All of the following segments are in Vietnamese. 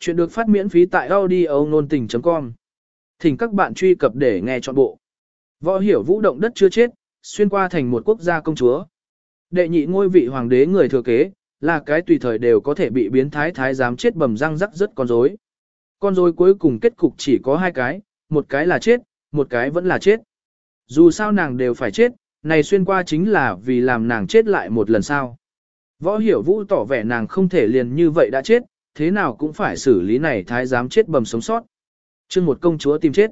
Chuyện được phát miễn phí tại audio nôn tình.com. Thỉnh các bạn truy cập để nghe trọn bộ. Võ hiểu vũ động đất chưa chết, xuyên qua thành một quốc gia công chúa. Đệ nhị ngôi vị hoàng đế người thừa kế, là cái tùy thời đều có thể bị biến thái thái giám chết bầm răng rắc rất con rối. Con rối cuối cùng kết cục chỉ có hai cái, một cái là chết, một cái vẫn là chết. Dù sao nàng đều phải chết, này xuyên qua chính là vì làm nàng chết lại một lần sau. Võ hiểu vũ tỏ vẻ nàng không thể liền như vậy đã chết, thế nào cũng phải xử lý này thái giám chết bầm sống sót. Chương một công chúa tìm chết.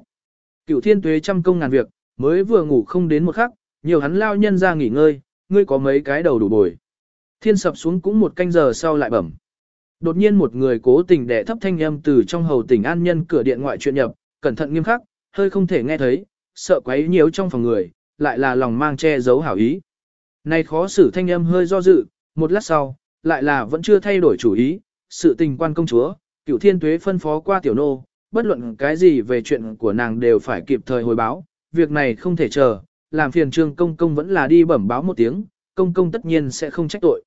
Cựu thiên tuế trăm công ngàn việc, mới vừa ngủ không đến một khắc, nhiều hắn lao nhân ra nghỉ ngơi, ngươi có mấy cái đầu đủ bồi. Thiên sập xuống cũng một canh giờ sau lại bẩm. Đột nhiên một người cố tình đẻ thấp thanh âm từ trong hầu tỉnh an nhân cửa điện ngoại chuyện nhập, cẩn thận nghiêm khắc, hơi không thể nghe thấy, sợ quấy nhiễu trong phòng người, lại là lòng mang che giấu hảo ý. nay khó xử thanh âm hơi do dự, một lát sau, lại là vẫn chưa thay đổi chủ ý, sự tình quan công chúa, cựu thiên tuế phân phó qua tiểu nô, bất luận cái gì về chuyện của nàng đều phải kịp thời hồi báo, việc này không thể chờ, làm phiền trương công công vẫn là đi bẩm báo một tiếng, công công tất nhiên sẽ không trách tội.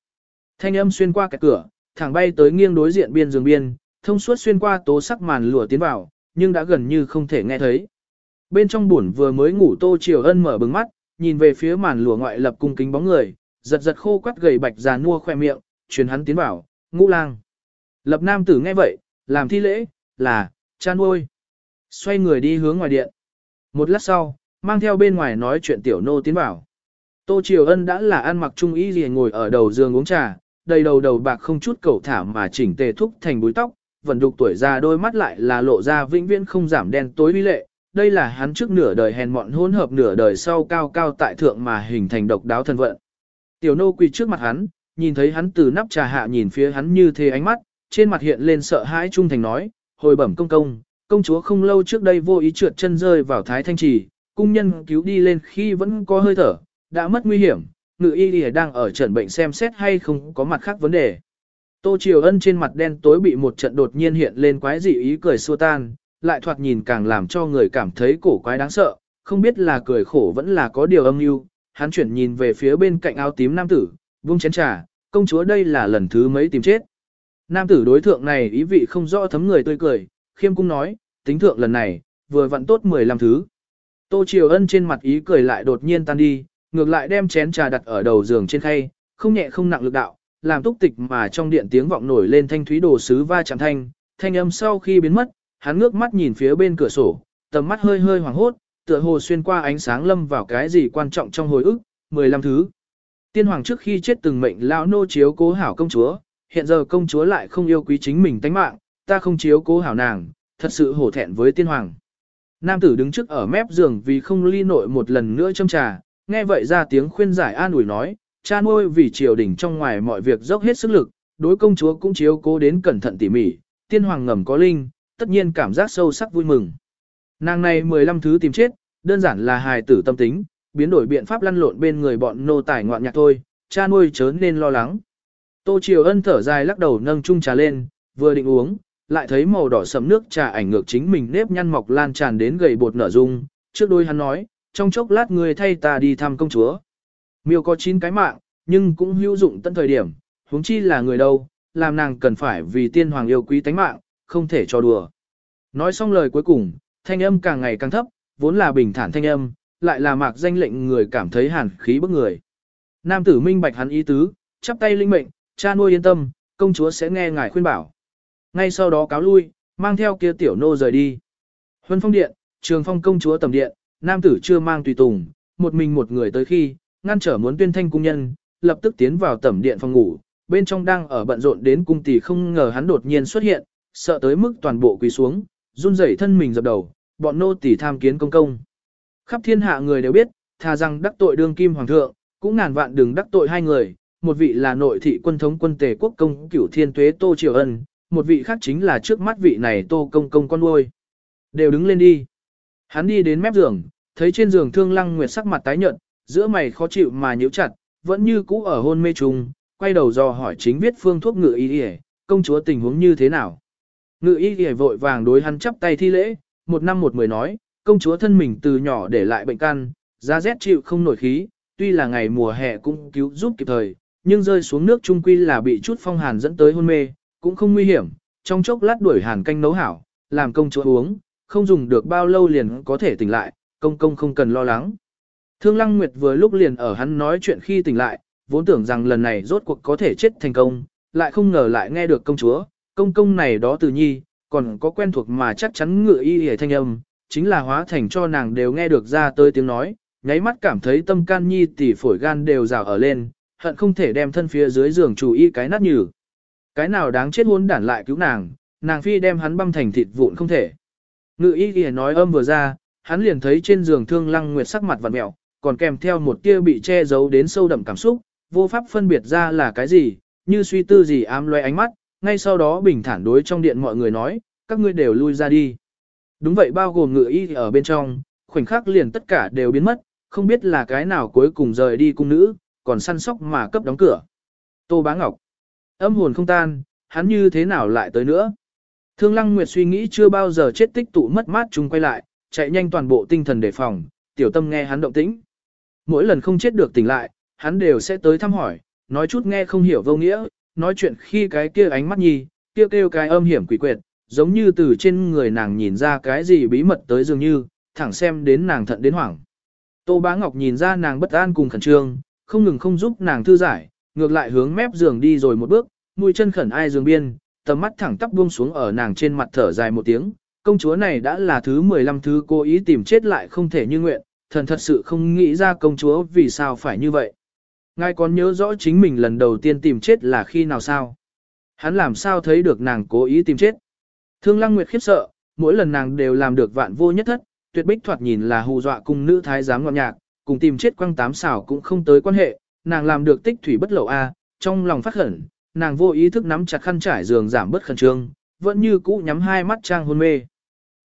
Thanh âm xuyên qua cái cửa, thẳng bay tới nghiêng đối diện biên giường biên, thông suốt xuyên qua tố sắc màn lụa tiến vào, nhưng đã gần như không thể nghe thấy. Bên trong buồn vừa mới ngủ tô triều ân mở bừng mắt, nhìn về phía màn lụa ngoại lập cung kính bóng người, giật giật khô quắt gầy bạch già nua khoe miệng, truyền hắn tiến vào, ngũ lang. Lập nam tử nghe vậy, làm thi lễ, là, cha nuôi. Xoay người đi hướng ngoài điện. Một lát sau, mang theo bên ngoài nói chuyện tiểu nô tiến vào. Tô Triều Ân đã là ăn mặc trung y gì ngồi ở đầu giường uống trà, đầy đầu đầu bạc không chút cầu thả mà chỉnh tề thúc thành búi tóc, vẫn đục tuổi già đôi mắt lại là lộ ra vĩnh viễn không giảm đen tối uy lệ. Đây là hắn trước nửa đời hèn mọn hỗn hợp nửa đời sau cao cao tại thượng mà hình thành độc đáo thân vận. Tiểu nô quỳ trước mặt hắn, nhìn thấy hắn từ nắp trà hạ nhìn phía hắn như thế ánh mắt, trên mặt hiện lên sợ hãi trung thành nói, hồi bẩm công công, công chúa không lâu trước đây vô ý trượt chân rơi vào thái thanh trì, cung nhân cứu đi lên khi vẫn có hơi thở, đã mất nguy hiểm, ngự y lìa đang ở trận bệnh xem xét hay không có mặt khác vấn đề. Tô Triều Ân trên mặt đen tối bị một trận đột nhiên hiện lên quái dị ý cười xua tan, lại thoạt nhìn càng làm cho người cảm thấy cổ quái đáng sợ, không biết là cười khổ vẫn là có điều âm mưu. Hắn chuyển nhìn về phía bên cạnh áo tím nam tử, vung chén trà, công chúa đây là lần thứ mấy tìm chết. Nam tử đối thượng này ý vị không rõ thấm người tươi cười, khiêm cung nói, tính thượng lần này, vừa vặn tốt 15 thứ. Tô Triều Ân trên mặt ý cười lại đột nhiên tan đi, ngược lại đem chén trà đặt ở đầu giường trên khay, không nhẹ không nặng lực đạo, làm túc tịch mà trong điện tiếng vọng nổi lên thanh thúy đồ sứ va chạm thanh, thanh âm sau khi biến mất, hắn ngước mắt nhìn phía bên cửa sổ, tầm mắt hơi hơi hoàng hốt, tựa hồ xuyên qua ánh sáng lâm vào cái gì quan trọng trong hồi ức, 15 thứ. Tiên hoàng trước khi chết từng mệnh lão nô chiếu cố hảo công chúa, hiện giờ công chúa lại không yêu quý chính mình tánh mạng, ta không chiếu cố hảo nàng, thật sự hổ thẹn với tiên hoàng. Nam tử đứng trước ở mép giường vì không ly nội một lần nữa châm trà, nghe vậy ra tiếng khuyên giải an ủi nói, cha nuôi vì triều đình trong ngoài mọi việc dốc hết sức lực, đối công chúa cũng chiếu cố đến cẩn thận tỉ mỉ, tiên hoàng ngầm có linh, tất nhiên cảm giác sâu sắc vui mừng. Nàng này 15 thứ tìm chết, đơn giản là hài tử tâm tính, biến đổi biện pháp lăn lộn bên người bọn nô tài ngoạn nhạc thôi, cha nuôi chớ nên lo lắng. Tô Triều Ân thở dài lắc đầu nâng chung trà lên, vừa định uống, lại thấy màu đỏ sẫm nước trà ảnh ngược chính mình nếp nhăn mọc lan tràn đến gầy bột nở dung, trước đôi hắn nói, trong chốc lát người thay ta đi thăm công chúa. Miêu có 9 cái mạng, nhưng cũng hữu dụng tận thời điểm, huống chi là người đâu, làm nàng cần phải vì tiên hoàng yêu quý tánh mạng, không thể cho đùa. Nói xong lời cuối cùng, thanh âm càng ngày càng thấp, vốn là bình thản thanh âm, lại là mạc danh lệnh người cảm thấy hàn khí bức người. Nam tử minh bạch hắn ý tứ, chắp tay linh mệnh, cha nuôi yên tâm, công chúa sẽ nghe ngài khuyên bảo. Ngay sau đó cáo lui, mang theo kia tiểu nô rời đi. Huân phong điện, trường phong công chúa tầm điện, nam tử chưa mang tùy tùng, một mình một người tới khi, ngăn trở muốn tuyên thanh cung nhân, lập tức tiến vào tẩm điện phòng ngủ, bên trong đang ở bận rộn đến cung tỷ không ngờ hắn đột nhiên xuất hiện, sợ tới mức toàn bộ quỳ xuống, run rẩy thân mình dập đầu, bọn nô tỷ tham kiến công công. Khắp thiên hạ người đều biết, thà rằng đắc tội đương kim hoàng thượng, cũng ngàn vạn đừng đắc tội hai người, một vị là nội thị quân thống quân tề quốc công cửu thiên tuế Tô Triều Ân, một vị khác chính là trước mắt vị này Tô Công Công con nuôi. Đều đứng lên đi. Hắn đi đến mép giường, thấy trên giường thương lăng nguyệt sắc mặt tái nhợt, giữa mày khó chịu mà nhíu chặt, vẫn như cũ ở hôn mê trùng, quay đầu dò hỏi chính viết phương thuốc ngự y y, công chúa tình huống như thế nào. Ngự y y vội vàng đối hắn chắp tay thi lễ, một năm một mười nói, công chúa thân mình từ nhỏ để lại bệnh căn, da rét chịu không nổi khí, tuy là ngày mùa hè cũng cứu giúp kịp thời, nhưng rơi xuống nước trung quy là bị chút phong hàn dẫn tới hôn mê, cũng không nguy hiểm, trong chốc lát đuổi hàn canh nấu hảo, làm công chúa uống, không dùng được bao lâu liền có thể tỉnh lại, công công không cần lo lắng. Thương Lăng Nguyệt vừa lúc liền ở hắn nói chuyện khi tỉnh lại, vốn tưởng rằng lần này rốt cuộc có thể chết thành công, lại không ngờ lại nghe được công chúa, công công này đó từ nhi, còn có quen thuộc mà chắc chắn ngựa y hề thanh âm, chính là hóa thành cho nàng đều nghe được ra tới tiếng nói, nháy mắt cảm thấy tâm can nhi tỉ phổi gan đều rào ở lên, hận không thể đem thân phía dưới giường chủ y cái nát nhừ. Cái nào đáng chết hôn đản lại cứu nàng, nàng phi đem hắn băm thành thịt vụn không thể. Ngự y kia nói âm vừa ra, hắn liền thấy trên giường thương lăng nguyệt sắc mặt vặn mẹo, còn kèm theo một tia bị che giấu đến sâu đậm cảm xúc, vô pháp phân biệt ra là cái gì, như suy tư gì ám loe ánh mắt, ngay sau đó bình thản đối trong điện mọi người nói, các ngươi đều lui ra đi. Đúng vậy bao gồm ngự y ở bên trong, khoảnh khắc liền tất cả đều biến mất, không biết là cái nào cuối cùng rời đi cung nữ, còn săn sóc mà cấp đóng cửa. Tô Bá Ngọc, âm hồn không tan, hắn như thế nào lại tới nữa? Thương Lăng Nguyệt suy nghĩ chưa bao giờ chết tích tụ mất mát chung quay lại, chạy nhanh toàn bộ tinh thần đề phòng, tiểu tâm nghe hắn động tĩnh. Mỗi lần không chết được tỉnh lại, hắn đều sẽ tới thăm hỏi, nói chút nghe không hiểu vô nghĩa, nói chuyện khi cái kia ánh mắt nhi, kia kêu, kêu cái âm hiểm quỷ quyệt, giống như từ trên người nàng nhìn ra cái gì bí mật tới dường như, thẳng xem đến nàng thận đến hoảng. Tô Bá Ngọc nhìn ra nàng bất an cùng khẩn trương, không ngừng không giúp nàng thư giải, ngược lại hướng mép giường đi rồi một bước, mũi chân khẩn ai giường biên, tầm mắt thẳng tắp buông xuống ở nàng trên mặt thở dài một tiếng. Công chúa này đã là thứ 15 thứ cố ý tìm chết lại không thể như nguyện, thần thật sự không nghĩ ra công chúa vì sao phải như vậy. Ngài còn nhớ rõ chính mình lần đầu tiên tìm chết là khi nào sao? Hắn làm sao thấy được nàng cố ý tìm chết? Thương Lăng Nguyệt khiếp sợ, mỗi lần nàng đều làm được vạn vô nhất thất, tuyệt bích thoạt nhìn là hù dọa cung nữ thái giám ngọt nhạc, cùng tìm chết quăng tám xảo cũng không tới quan hệ, nàng làm được tích thủy bất lậu a, trong lòng phát khẩn, nàng vô ý thức nắm chặt khăn trải giường giảm bớt khẩn trương, vẫn như cũ nhắm hai mắt trang hôn mê.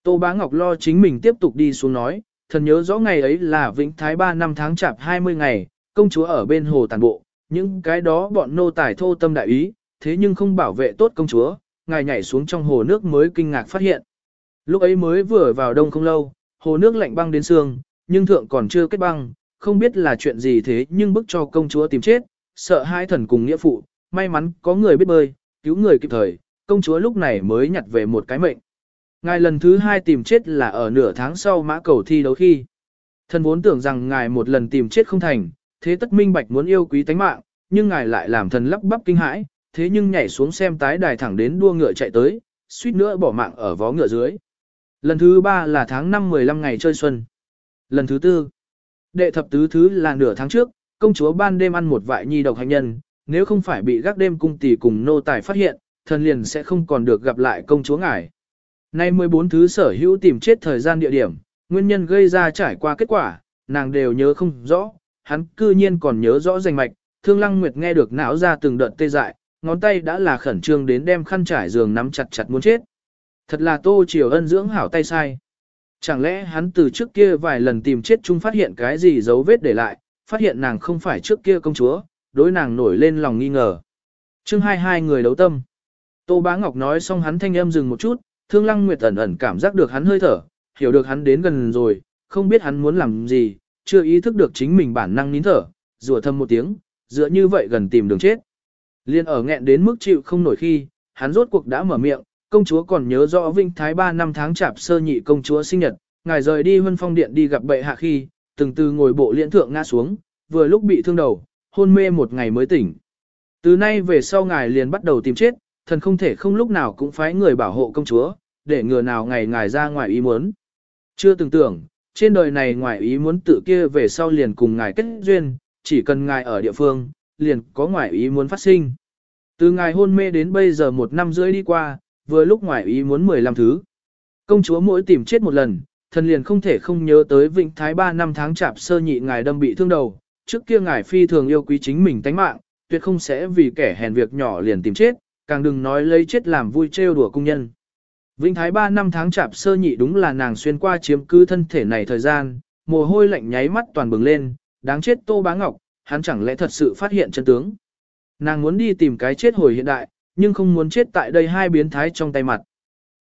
Tô Bá Ngọc lo chính mình tiếp tục đi xuống nói, thần nhớ rõ ngày ấy là Vĩnh Thái 3 năm tháng chạp 20 ngày, công chúa ở bên hồ tàn bộ, những cái đó bọn nô tài thô tâm đại ý, thế nhưng không bảo vệ tốt công chúa, ngài nhảy xuống trong hồ nước mới kinh ngạc phát hiện. Lúc ấy mới vừa vào đông không lâu, hồ nước lạnh băng đến xương, nhưng thượng còn chưa kết băng, không biết là chuyện gì thế nhưng bức cho công chúa tìm chết, sợ hai thần cùng nghĩa phụ, may mắn có người biết bơi, cứu người kịp thời, công chúa lúc này mới nhặt về một cái mệnh. Ngài lần thứ hai tìm chết là ở nửa tháng sau mã cầu thi đấu khi. Thần vốn tưởng rằng ngài một lần tìm chết không thành, thế tất minh bạch muốn yêu quý tánh mạng, nhưng ngài lại làm thần lắp bắp kinh hãi, thế nhưng nhảy xuống xem tái đài thẳng đến đua ngựa chạy tới, suýt nữa bỏ mạng ở vó ngựa dưới. Lần thứ ba là tháng 5 15 ngày chơi xuân. Lần thứ tư, đệ thập tứ thứ là nửa tháng trước, công chúa ban đêm ăn một vại nhi độc hành nhân, nếu không phải bị gác đêm cung tỷ cùng nô tài phát hiện, thần liền sẽ không còn được gặp lại công chúa ngài. Nay 14 thứ sở hữu tìm chết thời gian địa điểm, nguyên nhân gây ra trải qua kết quả, nàng đều nhớ không rõ, hắn cư nhiên còn nhớ rõ danh mạch, thương lăng nguyệt nghe được não ra từng đợt tê dại, ngón tay đã là khẩn trương đến đem khăn trải giường nắm chặt chặt muốn chết. Thật là tô triều ân dưỡng hảo tay sai. Chẳng lẽ hắn từ trước kia vài lần tìm chết chung phát hiện cái gì dấu vết để lại, phát hiện nàng không phải trước kia công chúa, đối nàng nổi lên lòng nghi ngờ. chương hai hai người đấu tâm. Tô Bá Ngọc nói xong hắn thanh âm dừng một chút, Thương Lăng Nguyệt ẩn ẩn cảm giác được hắn hơi thở, hiểu được hắn đến gần rồi, không biết hắn muốn làm gì, chưa ý thức được chính mình bản năng nín thở, rủa thầm một tiếng, dựa như vậy gần tìm đường chết. Liên ở nghẹn đến mức chịu không nổi khi, hắn rốt cuộc đã mở miệng, công chúa còn nhớ rõ Vinh Thái 3 năm tháng chạp sơ nhị công chúa sinh nhật, ngài rời đi huân phong điện đi gặp bệ hạ khi, từng từ ngồi bộ liễn thượng ngã xuống, vừa lúc bị thương đầu, hôn mê một ngày mới tỉnh. Từ nay về sau ngài liền bắt đầu tìm chết, thần không thể không lúc nào cũng phái người bảo hộ công chúa, để ngừa nào ngày ngài ra ngoài ý muốn. Chưa từng tưởng, trên đời này ngoài ý muốn tự kia về sau liền cùng ngài kết duyên, chỉ cần ngài ở địa phương, liền có ngoài ý muốn phát sinh. Từ ngài hôn mê đến bây giờ một năm rưỡi đi qua, vừa lúc ngoài ý muốn 15 thứ. Công chúa mỗi tìm chết một lần, thần liền không thể không nhớ tới Vịnh Thái 3 năm tháng chạp sơ nhị ngài đâm bị thương đầu, trước kia ngài phi thường yêu quý chính mình tánh mạng, tuyệt không sẽ vì kẻ hèn việc nhỏ liền tìm chết, càng đừng nói lấy chết làm vui trêu đùa cung nhân. Vĩnh Thái 3 năm tháng chạp sơ nhị đúng là nàng xuyên qua chiếm cư thân thể này thời gian, mồ hôi lạnh nháy mắt toàn bừng lên, đáng chết Tô Bá Ngọc, hắn chẳng lẽ thật sự phát hiện chân tướng. Nàng muốn đi tìm cái chết hồi hiện đại, nhưng không muốn chết tại đây hai biến thái trong tay mặt.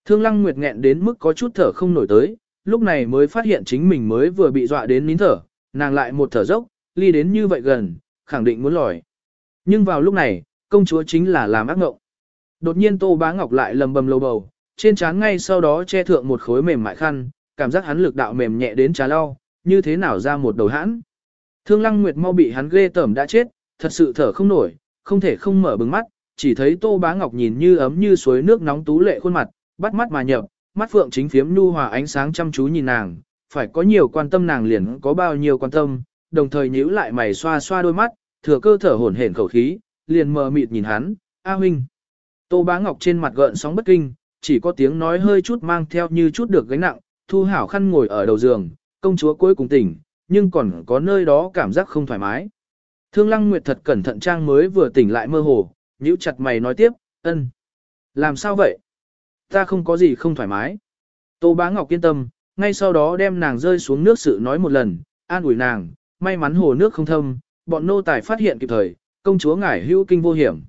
Thương Lăng Nguyệt nghẹn đến mức có chút thở không nổi tới, lúc này mới phát hiện chính mình mới vừa bị dọa đến nín thở, nàng lại một thở dốc, ly đến như vậy gần, khẳng định muốn lòi. Nhưng vào lúc này, công chúa chính là làm ác ngộng. Đột nhiên Tô Bá Ngọc lại lầm bầm lầu bầu, trên trán ngay sau đó che thượng một khối mềm mại khăn, cảm giác hắn lực đạo mềm nhẹ đến trà lau, như thế nào ra một đầu hãn. Thương Lăng Nguyệt mau bị hắn ghê tởm đã chết, thật sự thở không nổi, không thể không mở bừng mắt, chỉ thấy Tô Bá Ngọc nhìn như ấm như suối nước nóng tú lệ khuôn mặt, bắt mắt mà nhập, mắt phượng chính phiếm nhu hòa ánh sáng chăm chú nhìn nàng, phải có nhiều quan tâm nàng liền có bao nhiêu quan tâm, đồng thời nhíu lại mày xoa xoa đôi mắt, thừa cơ thở hổn hển khẩu khí, liền mờ mịt nhìn hắn, "A huynh." Tô Bá Ngọc trên mặt gợn sóng bất kinh, chỉ có tiếng nói hơi chút mang theo như chút được gánh nặng, Thu Hảo khăn ngồi ở đầu giường, công chúa cuối cùng tỉnh, nhưng còn có nơi đó cảm giác không thoải mái. Thương Lăng Nguyệt thật cẩn thận trang mới vừa tỉnh lại mơ hồ, nhíu chặt mày nói tiếp, ân. Làm sao vậy? Ta không có gì không thoải mái. Tô Bá Ngọc yên tâm, ngay sau đó đem nàng rơi xuống nước sự nói một lần, an ủi nàng, may mắn hồ nước không thâm, bọn nô tài phát hiện kịp thời, công chúa ngải hữu kinh vô hiểm.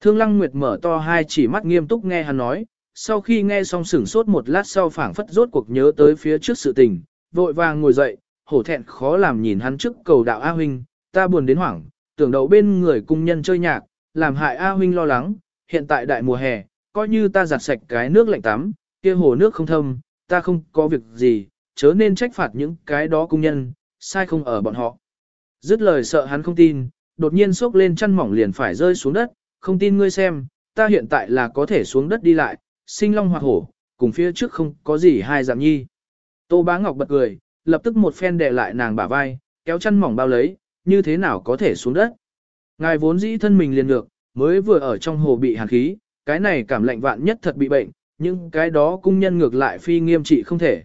Thương Lăng Nguyệt mở to hai chỉ mắt nghiêm túc nghe hắn nói, sau khi nghe xong sửng sốt một lát sau phảng phất rốt cuộc nhớ tới phía trước sự tình, vội vàng ngồi dậy, hổ thẹn khó làm nhìn hắn trước cầu đạo A huynh, ta buồn đến hoảng, tưởng đậu bên người cung nhân chơi nhạc, làm hại A huynh lo lắng, hiện tại đại mùa hè, coi như ta giặt sạch cái nước lạnh tắm, kia hồ nước không thâm, ta không có việc gì, chớ nên trách phạt những cái đó công nhân, sai không ở bọn họ. Dứt lời sợ hắn không tin, đột nhiên xốc lên chăn mỏng liền phải rơi xuống đất, không tin ngươi xem, ta hiện tại là có thể xuống đất đi lại, sinh long hoặc hổ, cùng phía trước không có gì hai dạng nhi. Tô bá ngọc bật cười, lập tức một phen đè lại nàng bả vai, kéo chăn mỏng bao lấy, như thế nào có thể xuống đất. Ngài vốn dĩ thân mình liền được, mới vừa ở trong hồ bị hàn khí, cái này cảm lạnh vạn nhất thật bị bệnh, nhưng cái đó cung nhân ngược lại phi nghiêm trị không thể.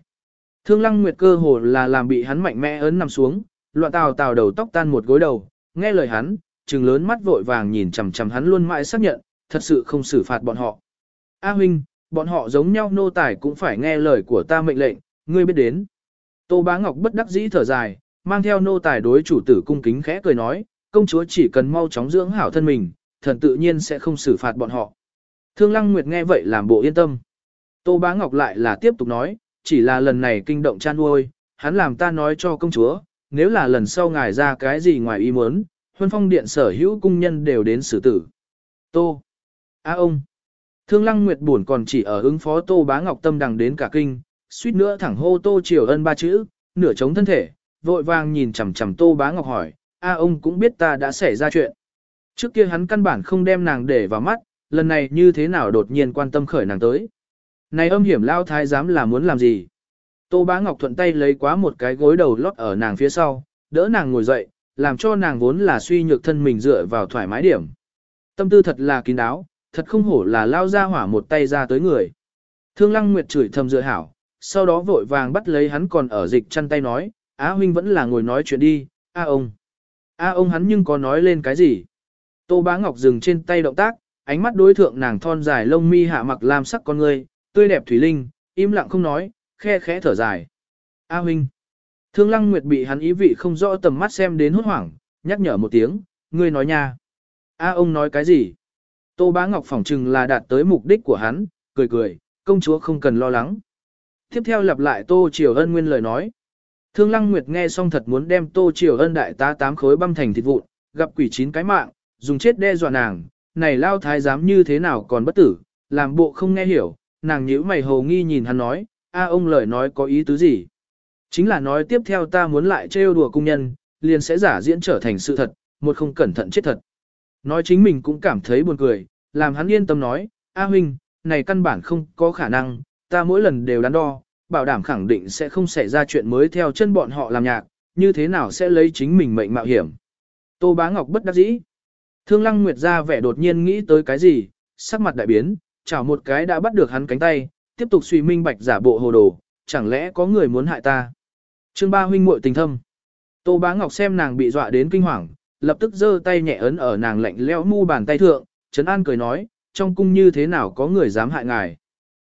Thương lăng nguyệt cơ hồ là làm bị hắn mạnh mẽ ấn nằm xuống, loạn tào tào đầu tóc tan một gối đầu, nghe lời hắn, trừng lớn mắt vội vàng nhìn chằm chằm hắn luôn mãi xác nhận, thật sự không xử phạt bọn họ. A huynh, bọn họ giống nhau nô tài cũng phải nghe lời của ta mệnh lệnh, ngươi biết đến. Tô Bá Ngọc bất đắc dĩ thở dài, mang theo nô tài đối chủ tử cung kính khẽ cười nói, công chúa chỉ cần mau chóng dưỡng hảo thân mình, thần tự nhiên sẽ không xử phạt bọn họ. Thương Lăng Nguyệt nghe vậy làm bộ yên tâm. Tô Bá Ngọc lại là tiếp tục nói, chỉ là lần này kinh động chan nuôi, hắn làm ta nói cho công chúa, nếu là lần sau ngài ra cái gì ngoài ý muốn, huân phong điện sở hữu cung nhân đều đến xử tử. Tô. A ông. Thương Lăng Nguyệt buồn còn chỉ ở ứng phó Tô Bá Ngọc tâm đằng đến cả kinh, suýt nữa thẳng hô Tô Triều Ân ba chữ, nửa chống thân thể, vội vàng nhìn chằm chằm Tô Bá Ngọc hỏi, a ông cũng biết ta đã xảy ra chuyện. Trước kia hắn căn bản không đem nàng để vào mắt, lần này như thế nào đột nhiên quan tâm khởi nàng tới. Này âm hiểm lao thái dám là muốn làm gì? Tô Bá Ngọc thuận tay lấy quá một cái gối đầu lót ở nàng phía sau, đỡ nàng ngồi dậy, làm cho nàng vốn là suy nhược thân mình dựa vào thoải mái điểm. Tâm tư thật là kín đáo, thật không hổ là lao ra hỏa một tay ra tới người. Thương Lăng Nguyệt chửi thầm dựa hảo, sau đó vội vàng bắt lấy hắn còn ở dịch chăn tay nói, Á huynh vẫn là ngồi nói chuyện đi, a ông. A ông hắn nhưng có nói lên cái gì? Tô Bá Ngọc dừng trên tay động tác, ánh mắt đối thượng nàng thon dài lông mi hạ mặc lam sắc con người, tươi đẹp thủy linh, im lặng không nói, khe khẽ thở dài. A huynh. Thương Lăng Nguyệt bị hắn ý vị không rõ tầm mắt xem đến hốt hoảng, nhắc nhở một tiếng, ngươi nói nha. A ông nói cái gì? Tô Bá Ngọc phỏng chừng là đạt tới mục đích của hắn, cười cười, công chúa không cần lo lắng. Tiếp theo lặp lại Tô Triều Ân nguyên lời nói. Thương Lăng Nguyệt nghe xong thật muốn đem Tô Triều Ân đại tá tám khối băm thành thịt vụn, gặp quỷ chín cái mạng, dùng chết đe dọa nàng, này lao thái giám như thế nào còn bất tử, làm bộ không nghe hiểu, nàng nhíu mày hồ nghi nhìn hắn nói, a ông lời nói có ý tứ gì? Chính là nói tiếp theo ta muốn lại trêu đùa cung nhân, liền sẽ giả diễn trở thành sự thật, một không cẩn thận chết thật. Nói chính mình cũng cảm thấy buồn cười, làm hắn yên tâm nói, A huynh, này căn bản không có khả năng, ta mỗi lần đều đắn đo, bảo đảm khẳng định sẽ không xảy ra chuyện mới theo chân bọn họ làm nhạc, như thế nào sẽ lấy chính mình mệnh mạo hiểm. Tô Bá Ngọc bất đắc dĩ. Thương Lăng Nguyệt ra vẻ đột nhiên nghĩ tới cái gì, sắc mặt đại biến, chảo một cái đã bắt được hắn cánh tay, tiếp tục suy minh bạch giả bộ hồ đồ, chẳng lẽ có người muốn hại ta. Chương ba huynh muội tình thâm. Tô Bá Ngọc xem nàng bị dọa đến kinh hoàng, lập tức giơ tay nhẹ ấn ở nàng lạnh lẽo mu bàn tay thượng, Trấn An cười nói, trong cung như thế nào có người dám hại ngài.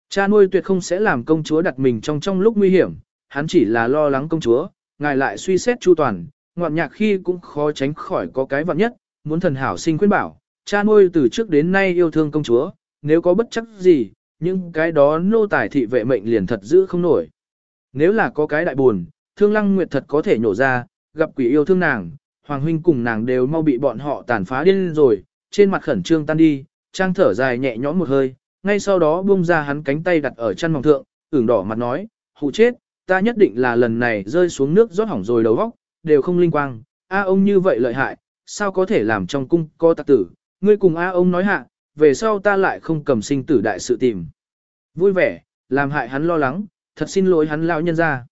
Cha nuôi tuyệt không sẽ làm công chúa đặt mình trong trong lúc nguy hiểm, hắn chỉ là lo lắng công chúa, ngài lại suy xét chu toàn, ngoạn nhạc khi cũng khó tránh khỏi có cái vặn nhất, muốn thần hảo sinh khuyên bảo, cha nuôi từ trước đến nay yêu thương công chúa, nếu có bất chắc gì, những cái đó nô tài thị vệ mệnh liền thật giữ không nổi. Nếu là có cái đại buồn, thương lăng nguyệt thật có thể nhổ ra, gặp quỷ yêu thương nàng, hoàng huynh cùng nàng đều mau bị bọn họ tàn phá điên rồi, trên mặt khẩn trương tan đi, trang thở dài nhẹ nhõm một hơi, ngay sau đó buông ra hắn cánh tay đặt ở chân mỏng thượng, ửng đỏ mặt nói, hụ chết, ta nhất định là lần này rơi xuống nước rót hỏng rồi đầu óc, đều không linh quang, a ông như vậy lợi hại, sao có thể làm trong cung có tạc tử, ngươi cùng a ông nói hạ, về sau ta lại không cầm sinh tử đại sự tìm. Vui vẻ, làm hại hắn lo lắng, thật xin lỗi hắn lão nhân ra.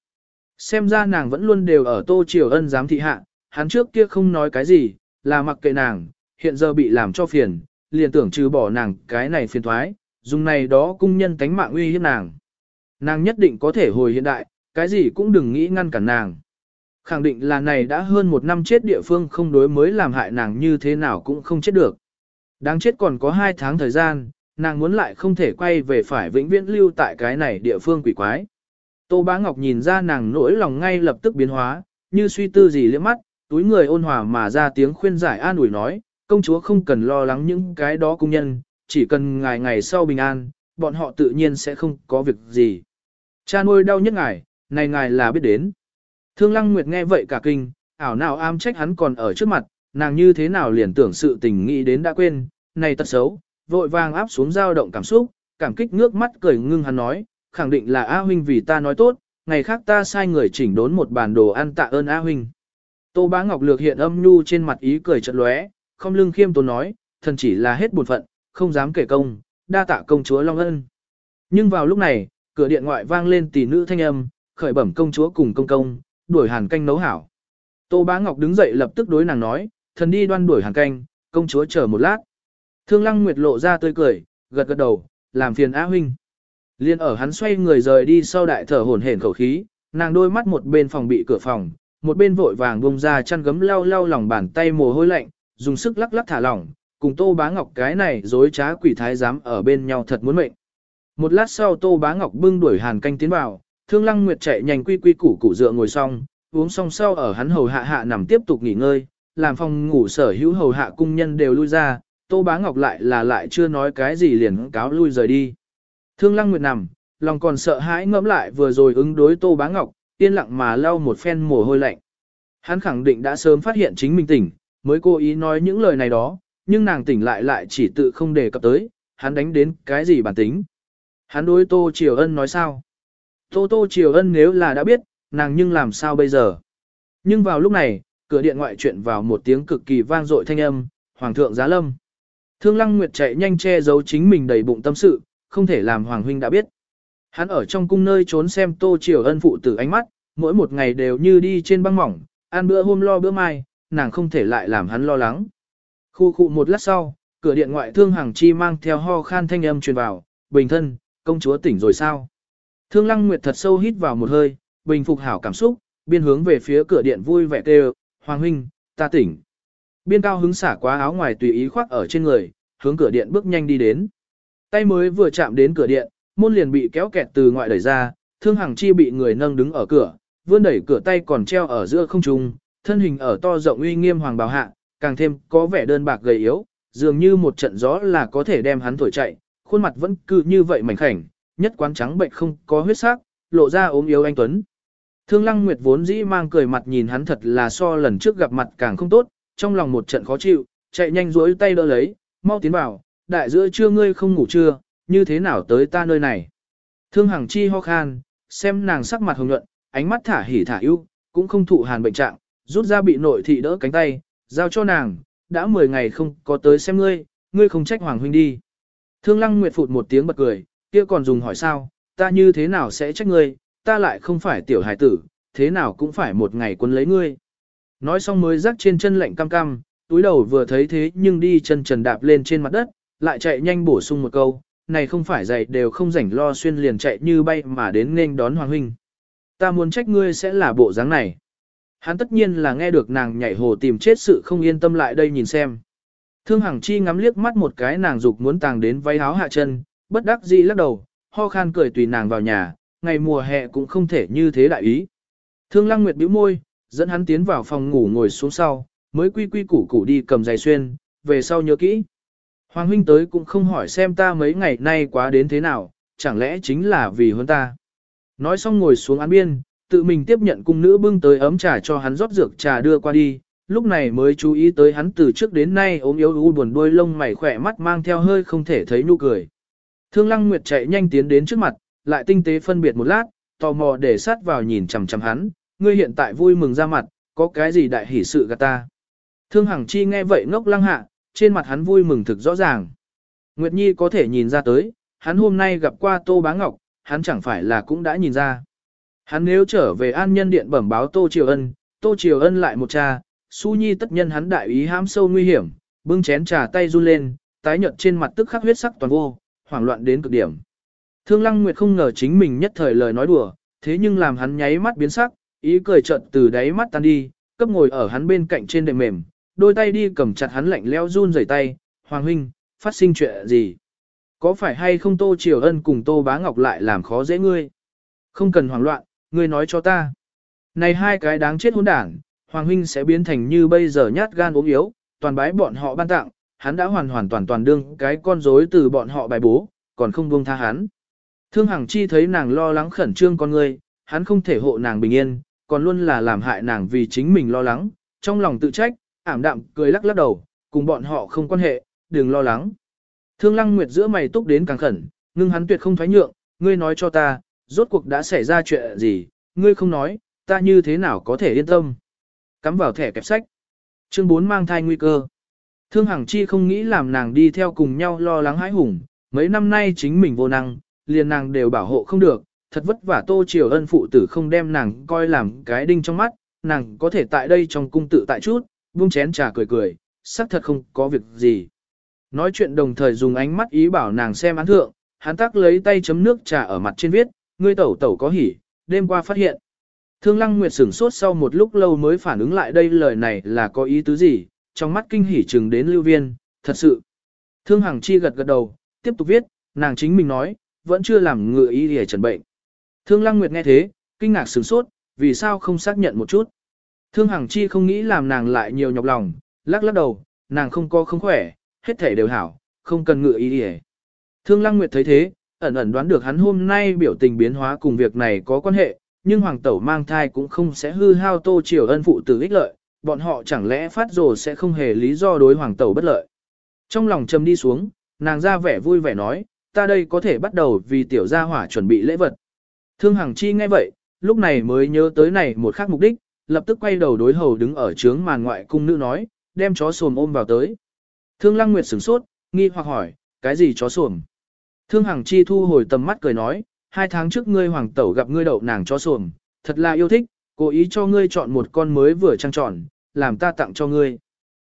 Xem ra nàng vẫn luôn đều ở tô triều ân giám thị hạ, hắn trước kia không nói cái gì, là mặc kệ nàng, hiện giờ bị làm cho phiền, liền tưởng trừ bỏ nàng cái này phiền thoái, dùng này đó cung nhân tánh mạng uy hiếp nàng. Nàng nhất định có thể hồi hiện đại, cái gì cũng đừng nghĩ ngăn cản nàng. Khẳng định là này đã hơn một năm chết địa phương không đối mới làm hại nàng như thế nào cũng không chết được. Đáng chết còn có hai tháng thời gian, nàng muốn lại không thể quay về phải vĩnh viễn lưu tại cái này địa phương quỷ quái. Tô Bá Ngọc nhìn ra nàng nỗi lòng ngay lập tức biến hóa, như suy tư gì liếc mắt, túi người ôn hòa mà ra tiếng khuyên giải an ủi nói, công chúa không cần lo lắng những cái đó công nhân, chỉ cần ngày ngày sau bình an, bọn họ tự nhiên sẽ không có việc gì. Cha nuôi đau nhất ngài, này ngài là biết đến. Thương Lăng Nguyệt nghe vậy cả kinh, ảo nào am trách hắn còn ở trước mặt, nàng như thế nào liền tưởng sự tình nghĩ đến đã quên, này tật xấu, vội vàng áp xuống dao động cảm xúc, cảm kích ngước mắt cười ngưng hắn nói, khẳng định là A huynh vì ta nói tốt, ngày khác ta sai người chỉnh đốn một bàn đồ ăn tạ ơn A huynh. Tô Bá Ngọc lược hiện âm nhu trên mặt ý cười chợt lóe, không lưng khiêm tốn nói, thần chỉ là hết buồn phận, không dám kể công, đa tạ công chúa Long Ân. Nhưng vào lúc này, cửa điện ngoại vang lên tỷ nữ thanh âm, khởi bẩm công chúa cùng công công, đuổi hàn canh nấu hảo. Tô Bá Ngọc đứng dậy lập tức đối nàng nói, thần đi đoan đuổi hàn canh, công chúa chờ một lát. Thương Lăng Nguyệt lộ ra tươi cười, gật gật đầu, làm phiền Á huynh. Liên ở hắn xoay người rời đi sau đại thở hổn hển khẩu khí, nàng đôi mắt một bên phòng bị cửa phòng, một bên vội vàng bông ra chăn gấm lau lau lòng bàn tay mồ hôi lạnh, dùng sức lắc lắc thả lỏng, cùng Tô Bá Ngọc cái này dối trá quỷ thái giám ở bên nhau thật muốn mệnh. Một lát sau Tô Bá Ngọc bưng đuổi hàn canh tiến vào, Thương Lăng Nguyệt chạy nhanh quy quy củ củ dựa ngồi xong, uống xong sau ở hắn hầu hạ hạ nằm tiếp tục nghỉ ngơi, làm phòng ngủ sở hữu hầu hạ cung nhân đều lui ra, Tô Bá Ngọc lại là lại chưa nói cái gì liền cáo lui rời đi. Thương Lăng Nguyệt nằm, lòng còn sợ hãi ngẫm lại vừa rồi ứng đối Tô Bá Ngọc, yên lặng mà lau một phen mồ hôi lạnh. Hắn khẳng định đã sớm phát hiện chính mình tỉnh, mới cố ý nói những lời này đó, nhưng nàng tỉnh lại lại chỉ tự không đề cập tới, hắn đánh đến cái gì bản tính. Hắn đối Tô Triều Ân nói sao? Tô Tô Triều Ân nếu là đã biết, nàng nhưng làm sao bây giờ? Nhưng vào lúc này, cửa điện ngoại chuyện vào một tiếng cực kỳ vang dội thanh âm, Hoàng thượng giá lâm. Thương Lăng Nguyệt chạy nhanh che giấu chính mình đầy bụng tâm sự, không thể làm Hoàng huynh đã biết. Hắn ở trong cung nơi trốn xem Tô Triều Ân phụ tử ánh mắt, mỗi một ngày đều như đi trên băng mỏng, ăn bữa hôm lo bữa mai, nàng không thể lại làm hắn lo lắng. Khu khu một lát sau, cửa điện ngoại thương hàng chi mang theo ho khan thanh âm truyền vào, bình thân, công chúa tỉnh rồi sao? Thương Lăng Nguyệt thật sâu hít vào một hơi, bình phục hảo cảm xúc, biên hướng về phía cửa điện vui vẻ kêu, Hoàng huynh, ta tỉnh. Biên cao hứng xả quá áo ngoài tùy ý khoác ở trên người, hướng cửa điện bước nhanh đi đến. Tay mới vừa chạm đến cửa điện, môn liền bị kéo kẹt từ ngoại đẩy ra, thương hằng chi bị người nâng đứng ở cửa, vươn đẩy cửa tay còn treo ở giữa không trung, thân hình ở to rộng uy nghiêm hoàng bào hạ, càng thêm có vẻ đơn bạc gầy yếu, dường như một trận gió là có thể đem hắn thổi chạy, khuôn mặt vẫn cứ như vậy mảnh khảnh, nhất quán trắng bệnh không có huyết sắc, lộ ra ốm yếu anh tuấn. Thương Lăng Nguyệt vốn dĩ mang cười mặt nhìn hắn thật là so lần trước gặp mặt càng không tốt, trong lòng một trận khó chịu, chạy nhanh duỗi tay đỡ lấy, mau tiến vào, đại giữa trưa ngươi không ngủ trưa, như thế nào tới ta nơi này. Thương Hằng Chi ho khan, xem nàng sắc mặt hồng nhuận, ánh mắt thả hỉ thả ưu, cũng không thụ hàn bệnh trạng, rút ra bị nội thị đỡ cánh tay, giao cho nàng, đã 10 ngày không có tới xem ngươi, ngươi không trách Hoàng huynh đi. Thương Lăng Nguyệt phụt một tiếng bật cười, kia còn dùng hỏi sao, ta như thế nào sẽ trách ngươi, ta lại không phải tiểu hài tử, thế nào cũng phải một ngày quân lấy ngươi. Nói xong mới rắc trên chân lạnh cam cam, túi đầu vừa thấy thế nhưng đi chân trần đạp lên trên mặt đất, lại chạy nhanh bổ sung một câu, này không phải dạy đều không rảnh lo xuyên liền chạy như bay mà đến nên đón Hoàng huynh. Ta muốn trách ngươi sẽ là bộ dáng này. Hắn tất nhiên là nghe được nàng nhảy hồ tìm chết sự không yên tâm lại đây nhìn xem. Thương Hằng Chi ngắm liếc mắt một cái nàng dục muốn tàng đến váy áo hạ chân, bất đắc dĩ lắc đầu, ho khan cười tùy nàng vào nhà, ngày mùa hè cũng không thể như thế đại ý. Thương Lăng Nguyệt bĩu môi, dẫn hắn tiến vào phòng ngủ ngồi xuống sau, mới quy quy củ củ đi cầm giày xuyên, về sau nhớ kỹ. Hoàng huynh tới cũng không hỏi xem ta mấy ngày nay quá đến thế nào, chẳng lẽ chính là vì hơn ta. Nói xong ngồi xuống án biên, tự mình tiếp nhận cung nữ bưng tới ấm trà cho hắn rót dược trà đưa qua đi, lúc này mới chú ý tới hắn từ trước đến nay ốm yếu u buồn đuôi lông mày khỏe mắt mang theo hơi không thể thấy nụ cười. Thương Lăng Nguyệt chạy nhanh tiến đến trước mặt, lại tinh tế phân biệt một lát, tò mò để sát vào nhìn chằm chằm hắn, ngươi hiện tại vui mừng ra mặt, có cái gì đại hỷ sự gạt ta. Thương Hằng Chi nghe vậy ngốc lăng hạ, trên mặt hắn vui mừng thực rõ ràng. Nguyệt Nhi có thể nhìn ra tới, hắn hôm nay gặp qua Tô Bá Ngọc, hắn chẳng phải là cũng đã nhìn ra. Hắn nếu trở về an nhân điện bẩm báo Tô Triều Ân, Tô Triều Ân lại một cha, Su Nhi tất nhân hắn đại ý hãm sâu nguy hiểm, bưng chén trà tay run lên, tái nhợt trên mặt tức khắc huyết sắc toàn vô, hoảng loạn đến cực điểm. Thương Lăng Nguyệt không ngờ chính mình nhất thời lời nói đùa, thế nhưng làm hắn nháy mắt biến sắc, ý cười chợt từ đáy mắt tan đi, cấp ngồi ở hắn bên cạnh trên đệm mềm, đôi tay đi cầm chặt hắn lạnh leo run rẩy tay, "Hoàng huynh, phát sinh chuyện gì? Có phải hay không Tô Triều Ân cùng Tô Bá Ngọc lại làm khó dễ ngươi? Không cần hoảng loạn, ngươi nói cho ta." Này hai cái đáng chết hỗn đản, Hoàng huynh sẽ biến thành như bây giờ nhát gan ốm yếu, toàn bái bọn họ ban tặng, hắn đã hoàn hoàn toàn toàn đương cái con rối từ bọn họ bài bố, còn không buông tha hắn. Thương Hằng Chi thấy nàng lo lắng khẩn trương con người, hắn không thể hộ nàng bình yên, còn luôn là làm hại nàng vì chính mình lo lắng, trong lòng tự trách, ảm đạm cười lắc lắc đầu, cùng bọn họ không quan hệ, đừng lo lắng. Thương Lăng Nguyệt giữa mày túc đến càng khẩn, nhưng hắn tuyệt không thoái nhượng, ngươi nói cho ta, rốt cuộc đã xảy ra chuyện gì, ngươi không nói, ta như thế nào có thể yên tâm. Cắm vào thẻ kẹp sách. Chương 4 mang thai nguy cơ. Thương Hằng Chi không nghĩ làm nàng đi theo cùng nhau lo lắng hãi hùng, mấy năm nay chính mình vô năng, liền nàng đều bảo hộ không được, thật vất vả Tô Triều Ân phụ tử không đem nàng coi làm cái đinh trong mắt, nàng có thể tại đây trong cung tự tại chút, buông chén trà cười cười, xác thật không có việc gì. Nói chuyện đồng thời dùng ánh mắt ý bảo nàng xem án thượng, hắn tắc lấy tay chấm nước trà ở mặt trên viết, ngươi tẩu tẩu có hỉ, đêm qua phát hiện. Thương Lăng Nguyệt sửng sốt sau một lúc lâu mới phản ứng lại đây lời này là có ý tứ gì, trong mắt kinh hỉ chừng đến lưu viên, thật sự. Thương Hằng Chi gật gật đầu, tiếp tục viết, nàng chính mình nói, vẫn chưa làm ngựa ý để trần bệnh. Thương Lăng Nguyệt nghe thế, kinh ngạc sửng sốt, vì sao không xác nhận một chút. Thương Hằng Chi không nghĩ làm nàng lại nhiều nhọc lòng, lắc lắc đầu, nàng không có không khỏe, hết thể đều hảo, không cần ngựa ý để. Thương Lăng Nguyệt thấy thế, ẩn ẩn đoán được hắn hôm nay biểu tình biến hóa cùng việc này có quan hệ, nhưng hoàng tẩu mang thai cũng không sẽ hư hao tô triều ân phụ tử ích lợi, bọn họ chẳng lẽ phát rồ sẽ không hề lý do đối hoàng tẩu bất lợi. Trong lòng trầm đi xuống, nàng ra vẻ vui vẻ nói, ta đây có thể bắt đầu vì tiểu gia hỏa chuẩn bị lễ vật. Thương Hằng Chi nghe vậy, lúc này mới nhớ tới này một khác mục đích, lập tức quay đầu đối hầu đứng ở trướng màn ngoại cung nữ nói, đem chó sồm ôm vào tới. Thương Lăng Nguyệt sửng sốt, nghi hoặc hỏi, cái gì chó sồm? Thương Hằng Chi thu hồi tầm mắt cười nói, hai tháng trước ngươi hoàng tẩu gặp ngươi đậu nàng chó sồm, thật là yêu thích, cố ý cho ngươi chọn một con mới vừa trăng tròn, làm ta tặng cho ngươi.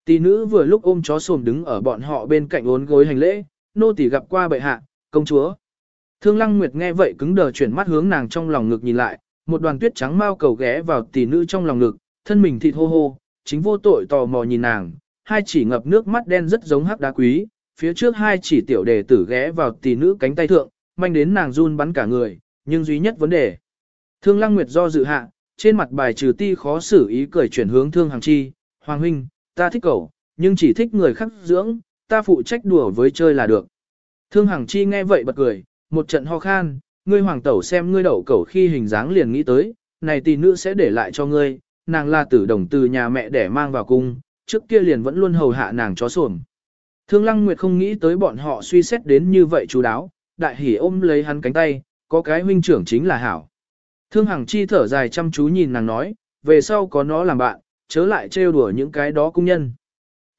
Tỷ nữ vừa lúc ôm chó sồm đứng ở bọn họ bên cạnh ốn gối hành lễ, nô tỳ gặp qua bệ hạ, công chúa. Thương Lăng Nguyệt nghe vậy cứng đờ chuyển mắt hướng nàng trong lòng ngực nhìn lại, một đoàn tuyết trắng mau cầu ghé vào tỷ nữ trong lòng ngực, thân mình thịt hô hô, chính vô tội tò mò nhìn nàng, hai chỉ ngập nước mắt đen rất giống hắc đá quý, phía trước hai chỉ tiểu đề tử ghé vào tỷ nữ cánh tay thượng, manh đến nàng run bắn cả người, nhưng duy nhất vấn đề. Thương Lăng Nguyệt do dự hạ, trên mặt bài trừ ti khó xử ý cười chuyển hướng Thương hàng Chi, Hoàng huynh, ta thích cậu, nhưng chỉ thích người khác dưỡng, ta phụ trách đùa với chơi là được. Thương hàng Chi nghe vậy bật cười, một trận ho khan, ngươi hoàng tẩu xem ngươi đậu cậu khi hình dáng liền nghĩ tới, này tỷ nữ sẽ để lại cho ngươi, nàng là tử đồng từ nhà mẹ để mang vào cung, trước kia liền vẫn luôn hầu hạ nàng chó sổm. Thương Lăng Nguyệt không nghĩ tới bọn họ suy xét đến như vậy chú đáo, đại hỉ ôm lấy hắn cánh tay, có cái huynh trưởng chính là hảo. Thương Hằng Chi thở dài chăm chú nhìn nàng nói, về sau có nó làm bạn, chớ lại trêu đùa những cái đó cung nhân.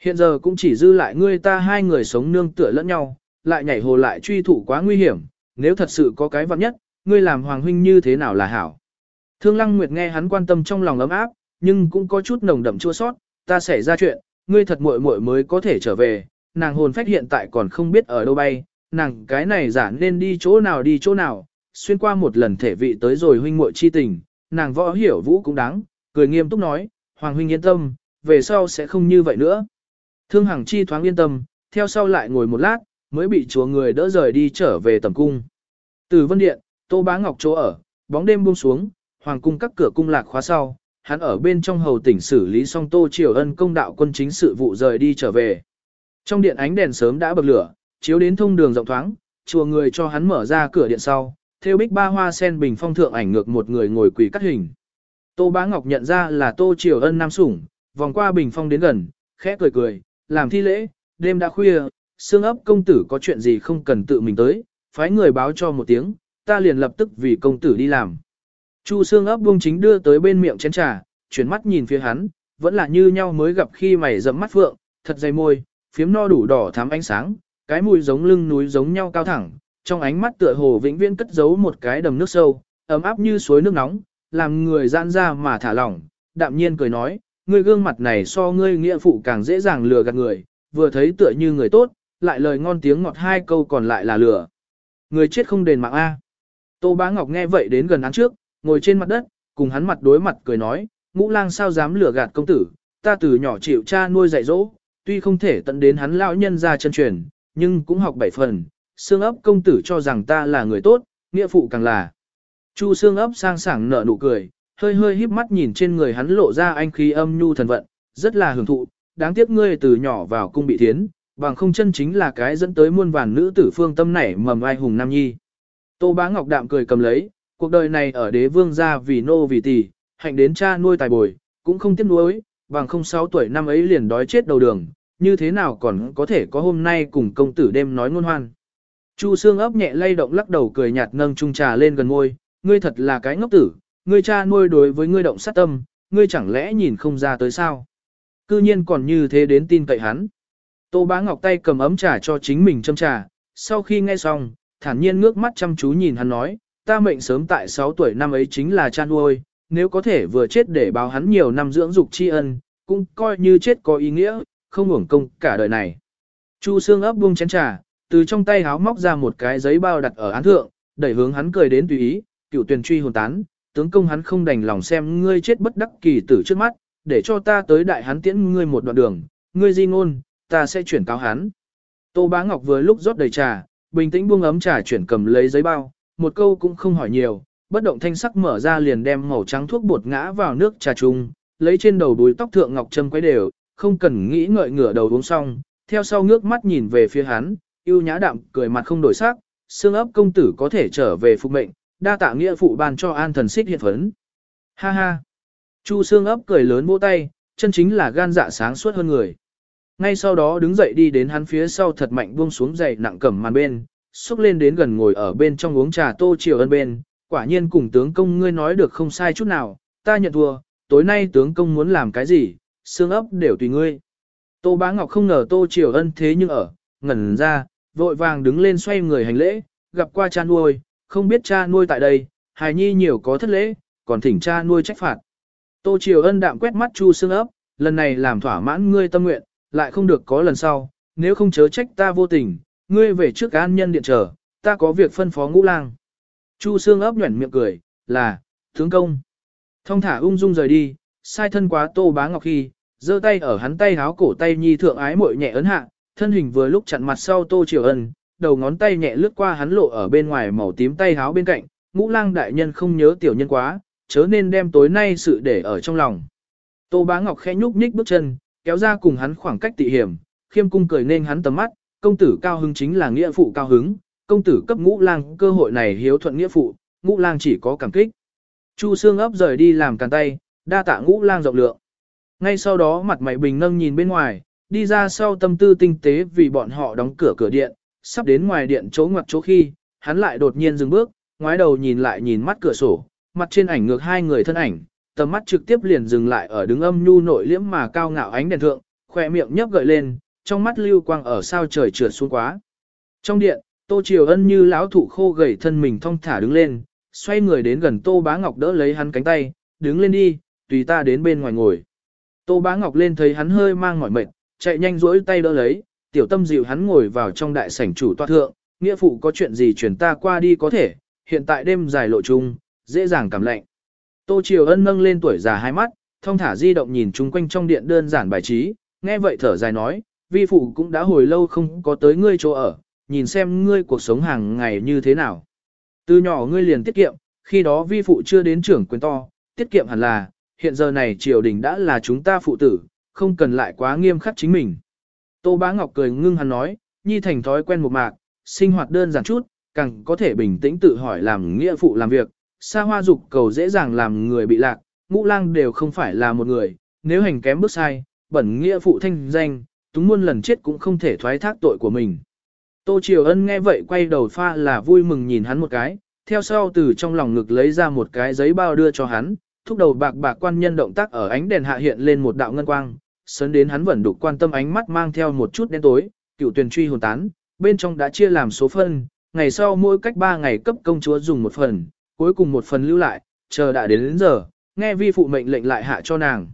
Hiện giờ cũng chỉ dư lại ngươi ta hai người sống nương tựa lẫn nhau, lại nhảy hồ lại truy thủ quá nguy hiểm, nếu thật sự có cái vặn nhất, ngươi làm hoàng huynh như thế nào là hảo. Thương Lăng Nguyệt nghe hắn quan tâm trong lòng ấm áp, nhưng cũng có chút nồng đậm chua sót, ta xảy ra chuyện, ngươi thật muội muội mới có thể trở về, nàng hồn phách hiện tại còn không biết ở đâu bay, nàng cái này giả nên đi chỗ nào đi chỗ nào, xuyên qua một lần thể vị tới rồi huynh muội chi tình, nàng võ hiểu vũ cũng đáng, cười nghiêm túc nói, Hoàng huynh yên tâm, về sau sẽ không như vậy nữa. Thương Hằng Chi thoáng yên tâm, theo sau lại ngồi một lát, mới bị chúa người đỡ rời đi trở về tầm cung. Từ Vân Điện, Tô Bá Ngọc chỗ ở, bóng đêm buông xuống, hoàng cung các cửa cung lạc khóa sau, hắn ở bên trong hầu tỉnh xử lý xong Tô Triều Ân công đạo quân chính sự vụ rời đi trở về. Trong điện ánh đèn sớm đã bật lửa, chiếu đến thông đường rộng thoáng, chùa người cho hắn mở ra cửa điện sau, theo bích ba hoa sen bình phong thượng ảnh ngược một người ngồi quỳ cắt hình. Tô Bá Ngọc nhận ra là Tô Triều Ân nam sủng, vòng qua bình phong đến gần, khẽ cười cười, làm thi lễ, đêm đã khuya, xương ấp công tử có chuyện gì không cần tự mình tới, phái người báo cho một tiếng, ta liền lập tức vì công tử đi làm. Chu xương ấp buông chính đưa tới bên miệng chén trà, chuyển mắt nhìn phía hắn, vẫn là như nhau mới gặp khi mày rậm mắt phượng, thật dày môi, phiếm no đủ đỏ thắm ánh sáng, cái mùi giống lưng núi giống nhau cao thẳng, trong ánh mắt tựa hồ vĩnh viễn cất giấu một cái đầm nước sâu, ấm áp như suối nước nóng, làm người giãn ra mà thả lỏng, đạm nhiên cười nói, ngươi gương mặt này so ngươi nghĩa phụ càng dễ dàng lừa gạt người, vừa thấy tựa như người tốt, lại lời ngon tiếng ngọt hai câu còn lại là lừa. Người chết không đền mạng A. Tô Bá Ngọc nghe vậy đến gần án trước, ngồi trên mặt đất, cùng hắn mặt đối mặt cười nói, ngũ lang sao dám lừa gạt công tử, ta từ nhỏ chịu cha nuôi dạy dỗ, tuy không thể tận đến hắn lão nhân ra chân truyền, nhưng cũng học bảy phần, xương ấp công tử cho rằng ta là người tốt, nghĩa phụ càng là. Chu xương ấp sang sảng nở nụ cười, hơi hơi híp mắt nhìn trên người hắn lộ ra anh khí âm nhu thần vận, rất là hưởng thụ, đáng tiếc ngươi từ nhỏ vào cung bị thiến, bằng không chân chính là cái dẫn tới muôn vàn nữ tử phương tâm nảy mầm ai hùng nam nhi. Tô bá ngọc đạm cười cầm lấy, cuộc đời này ở đế vương gia vì nô vì tỷ, hạnh đến cha nuôi tài bồi, cũng không tiếc nuối, bằng không sáu tuổi năm ấy liền đói chết đầu đường, như thế nào còn có thể có hôm nay cùng công tử đêm nói ngôn hoan. Chu xương ấp nhẹ lay động lắc đầu cười nhạt nâng chung trà lên gần ngôi, ngươi thật là cái ngốc tử, ngươi cha nuôi đối với ngươi động sát tâm, ngươi chẳng lẽ nhìn không ra tới sao? Cư nhiên còn như thế đến tin cậy hắn. Tô bá ngọc tay cầm ấm trà cho chính mình châm trà, sau khi nghe xong, thản nhiên ngước mắt chăm chú nhìn hắn nói, ta mệnh sớm tại 6 tuổi năm ấy chính là cha nuôi, nếu có thể vừa chết để báo hắn nhiều năm dưỡng dục tri ân, cũng coi như chết có ý nghĩa, không uổng công cả đời này. Chu xương ấp buông chén trà, từ trong tay háo móc ra một cái giấy bao đặt ở án thượng, đẩy hướng hắn cười đến tùy ý, cựu tuyển truy hồn tán, tướng công hắn không đành lòng xem ngươi chết bất đắc kỳ tử trước mắt, để cho ta tới đại hắn tiễn ngươi một đoạn đường, ngươi di ngôn, ta sẽ chuyển cáo hắn. Tô Bá Ngọc vừa lúc rót đầy trà, bình tĩnh buông ấm trà chuyển cầm lấy giấy bao, một câu cũng không hỏi nhiều, bất động thanh sắc mở ra liền đem màu trắng thuốc bột ngã vào nước trà chung, lấy trên đầu đuôi tóc thượng ngọc châm quấy đều, không cần nghĩ ngợi ngửa đầu uống xong, theo sau ngước mắt nhìn về phía hắn, yêu nhã đạm cười mặt không đổi sắc, xương ấp công tử có thể trở về phục mệnh, đa tạ nghĩa phụ ban cho an thần xích hiện phấn. Ha ha. Chu xương ấp cười lớn vỗ tay, chân chính là gan dạ sáng suốt hơn người. Ngay sau đó đứng dậy đi đến hắn phía sau thật mạnh buông xuống dậy nặng cẩm màn bên, xúc lên đến gần ngồi ở bên trong uống trà tô chiều ân bên, quả nhiên cùng tướng công ngươi nói được không sai chút nào, ta nhận thua, tối nay tướng công muốn làm cái gì, xương ấp đều tùy ngươi. Tô bá ngọc không ngờ tô chiều ân thế nhưng ở, ngẩn ra, vội vàng đứng lên xoay người hành lễ, gặp qua cha nuôi, không biết cha nuôi tại đây, hài nhi nhiều có thất lễ, còn thỉnh cha nuôi trách phạt. Tô Triều Ân đạm quét mắt Chu Sương ấp, lần này làm thỏa mãn ngươi tâm nguyện, lại không được có lần sau, nếu không chớ trách ta vô tình, ngươi về trước an nhân điện chờ, ta có việc phân phó ngũ lang. Chu Sương ấp nhuẩn miệng cười, là, tướng công. Thông thả ung dung rời đi, sai thân quá Tô Bá Ngọc khi, giơ tay ở hắn tay háo cổ tay nhi thượng ái muội nhẹ ấn hạ, thân hình vừa lúc chặn mặt sau Tô Triều Ân, đầu ngón tay nhẹ lướt qua hắn lộ ở bên ngoài màu tím tay háo bên cạnh, ngũ lang đại nhân không nhớ tiểu nhân quá, chớ nên đem tối nay sự để ở trong lòng. Tô Bá Ngọc khẽ nhúc nhích bước chân, kéo ra cùng hắn khoảng cách tị hiểm, khiêm cung cười nên hắn tầm mắt, công tử cao hứng chính là nghĩa phụ cao hứng, công tử cấp ngũ lang cơ hội này hiếu thuận nghĩa phụ, ngũ lang chỉ có cảm kích. Chu xương ấp rời đi làm càn tay, đa tạ ngũ lang rộng lượng. Ngay sau đó mặt mày bình nâng nhìn bên ngoài, đi ra sau tâm tư tinh tế vì bọn họ đóng cửa cửa điện, sắp đến ngoài điện chỗ ngoặt chỗ khi, hắn lại đột nhiên dừng bước, ngoái đầu nhìn lại nhìn mắt cửa sổ, mặt trên ảnh ngược hai người thân ảnh, tầm mắt trực tiếp liền dừng lại ở đứng âm nhu nội liễm mà cao ngạo ánh đèn thượng, khỏe miệng nhấp gợi lên, trong mắt lưu quang ở sao trời trượt xuống quá. Trong điện, Tô Triều Ân như lão thụ khô gầy thân mình thong thả đứng lên, xoay người đến gần Tô Bá Ngọc đỡ lấy hắn cánh tay, đứng lên đi, tùy ta đến bên ngoài ngồi. Tô Bá Ngọc lên thấy hắn hơi mang mỏi mệt, chạy nhanh duỗi tay đỡ lấy, tiểu tâm dịu hắn ngồi vào trong đại sảnh chủ toa thượng, nghĩa phụ có chuyện gì chuyển ta qua đi có thể, hiện tại đêm dài lộ chung, dễ dàng cảm lạnh. Tô Triều Ân nâng lên tuổi già hai mắt, thông thả di động nhìn chung quanh trong điện đơn giản bài trí, nghe vậy thở dài nói, vi phụ cũng đã hồi lâu không có tới ngươi chỗ ở, nhìn xem ngươi cuộc sống hàng ngày như thế nào. Từ nhỏ ngươi liền tiết kiệm, khi đó vi phụ chưa đến trưởng quyền to, tiết kiệm hẳn là, hiện giờ này triều đình đã là chúng ta phụ tử, không cần lại quá nghiêm khắc chính mình. Tô Bá Ngọc cười ngưng hắn nói, nhi thành thói quen một mạc, sinh hoạt đơn giản chút, càng có thể bình tĩnh tự hỏi làm nghĩa phụ làm việc, xa hoa dục cầu dễ dàng làm người bị lạc, ngũ lang đều không phải là một người, nếu hành kém bước sai, bẩn nghĩa phụ thanh danh, túng muôn lần chết cũng không thể thoái thác tội của mình. Tô Triều Ân nghe vậy quay đầu pha là vui mừng nhìn hắn một cái, theo sau từ trong lòng ngực lấy ra một cái giấy bao đưa cho hắn, thúc đầu bạc bạc quan nhân động tác ở ánh đèn hạ hiện lên một đạo ngân quang, sớn đến hắn vẫn đục quan tâm ánh mắt mang theo một chút đen tối, cựu tuyển truy hồn tán, bên trong đã chia làm số phân, ngày sau mỗi cách 3 ngày cấp công chúa dùng một phần, cuối cùng một phần lưu lại, chờ đã đến, đến giờ, nghe vi phụ mệnh lệnh lại hạ cho nàng.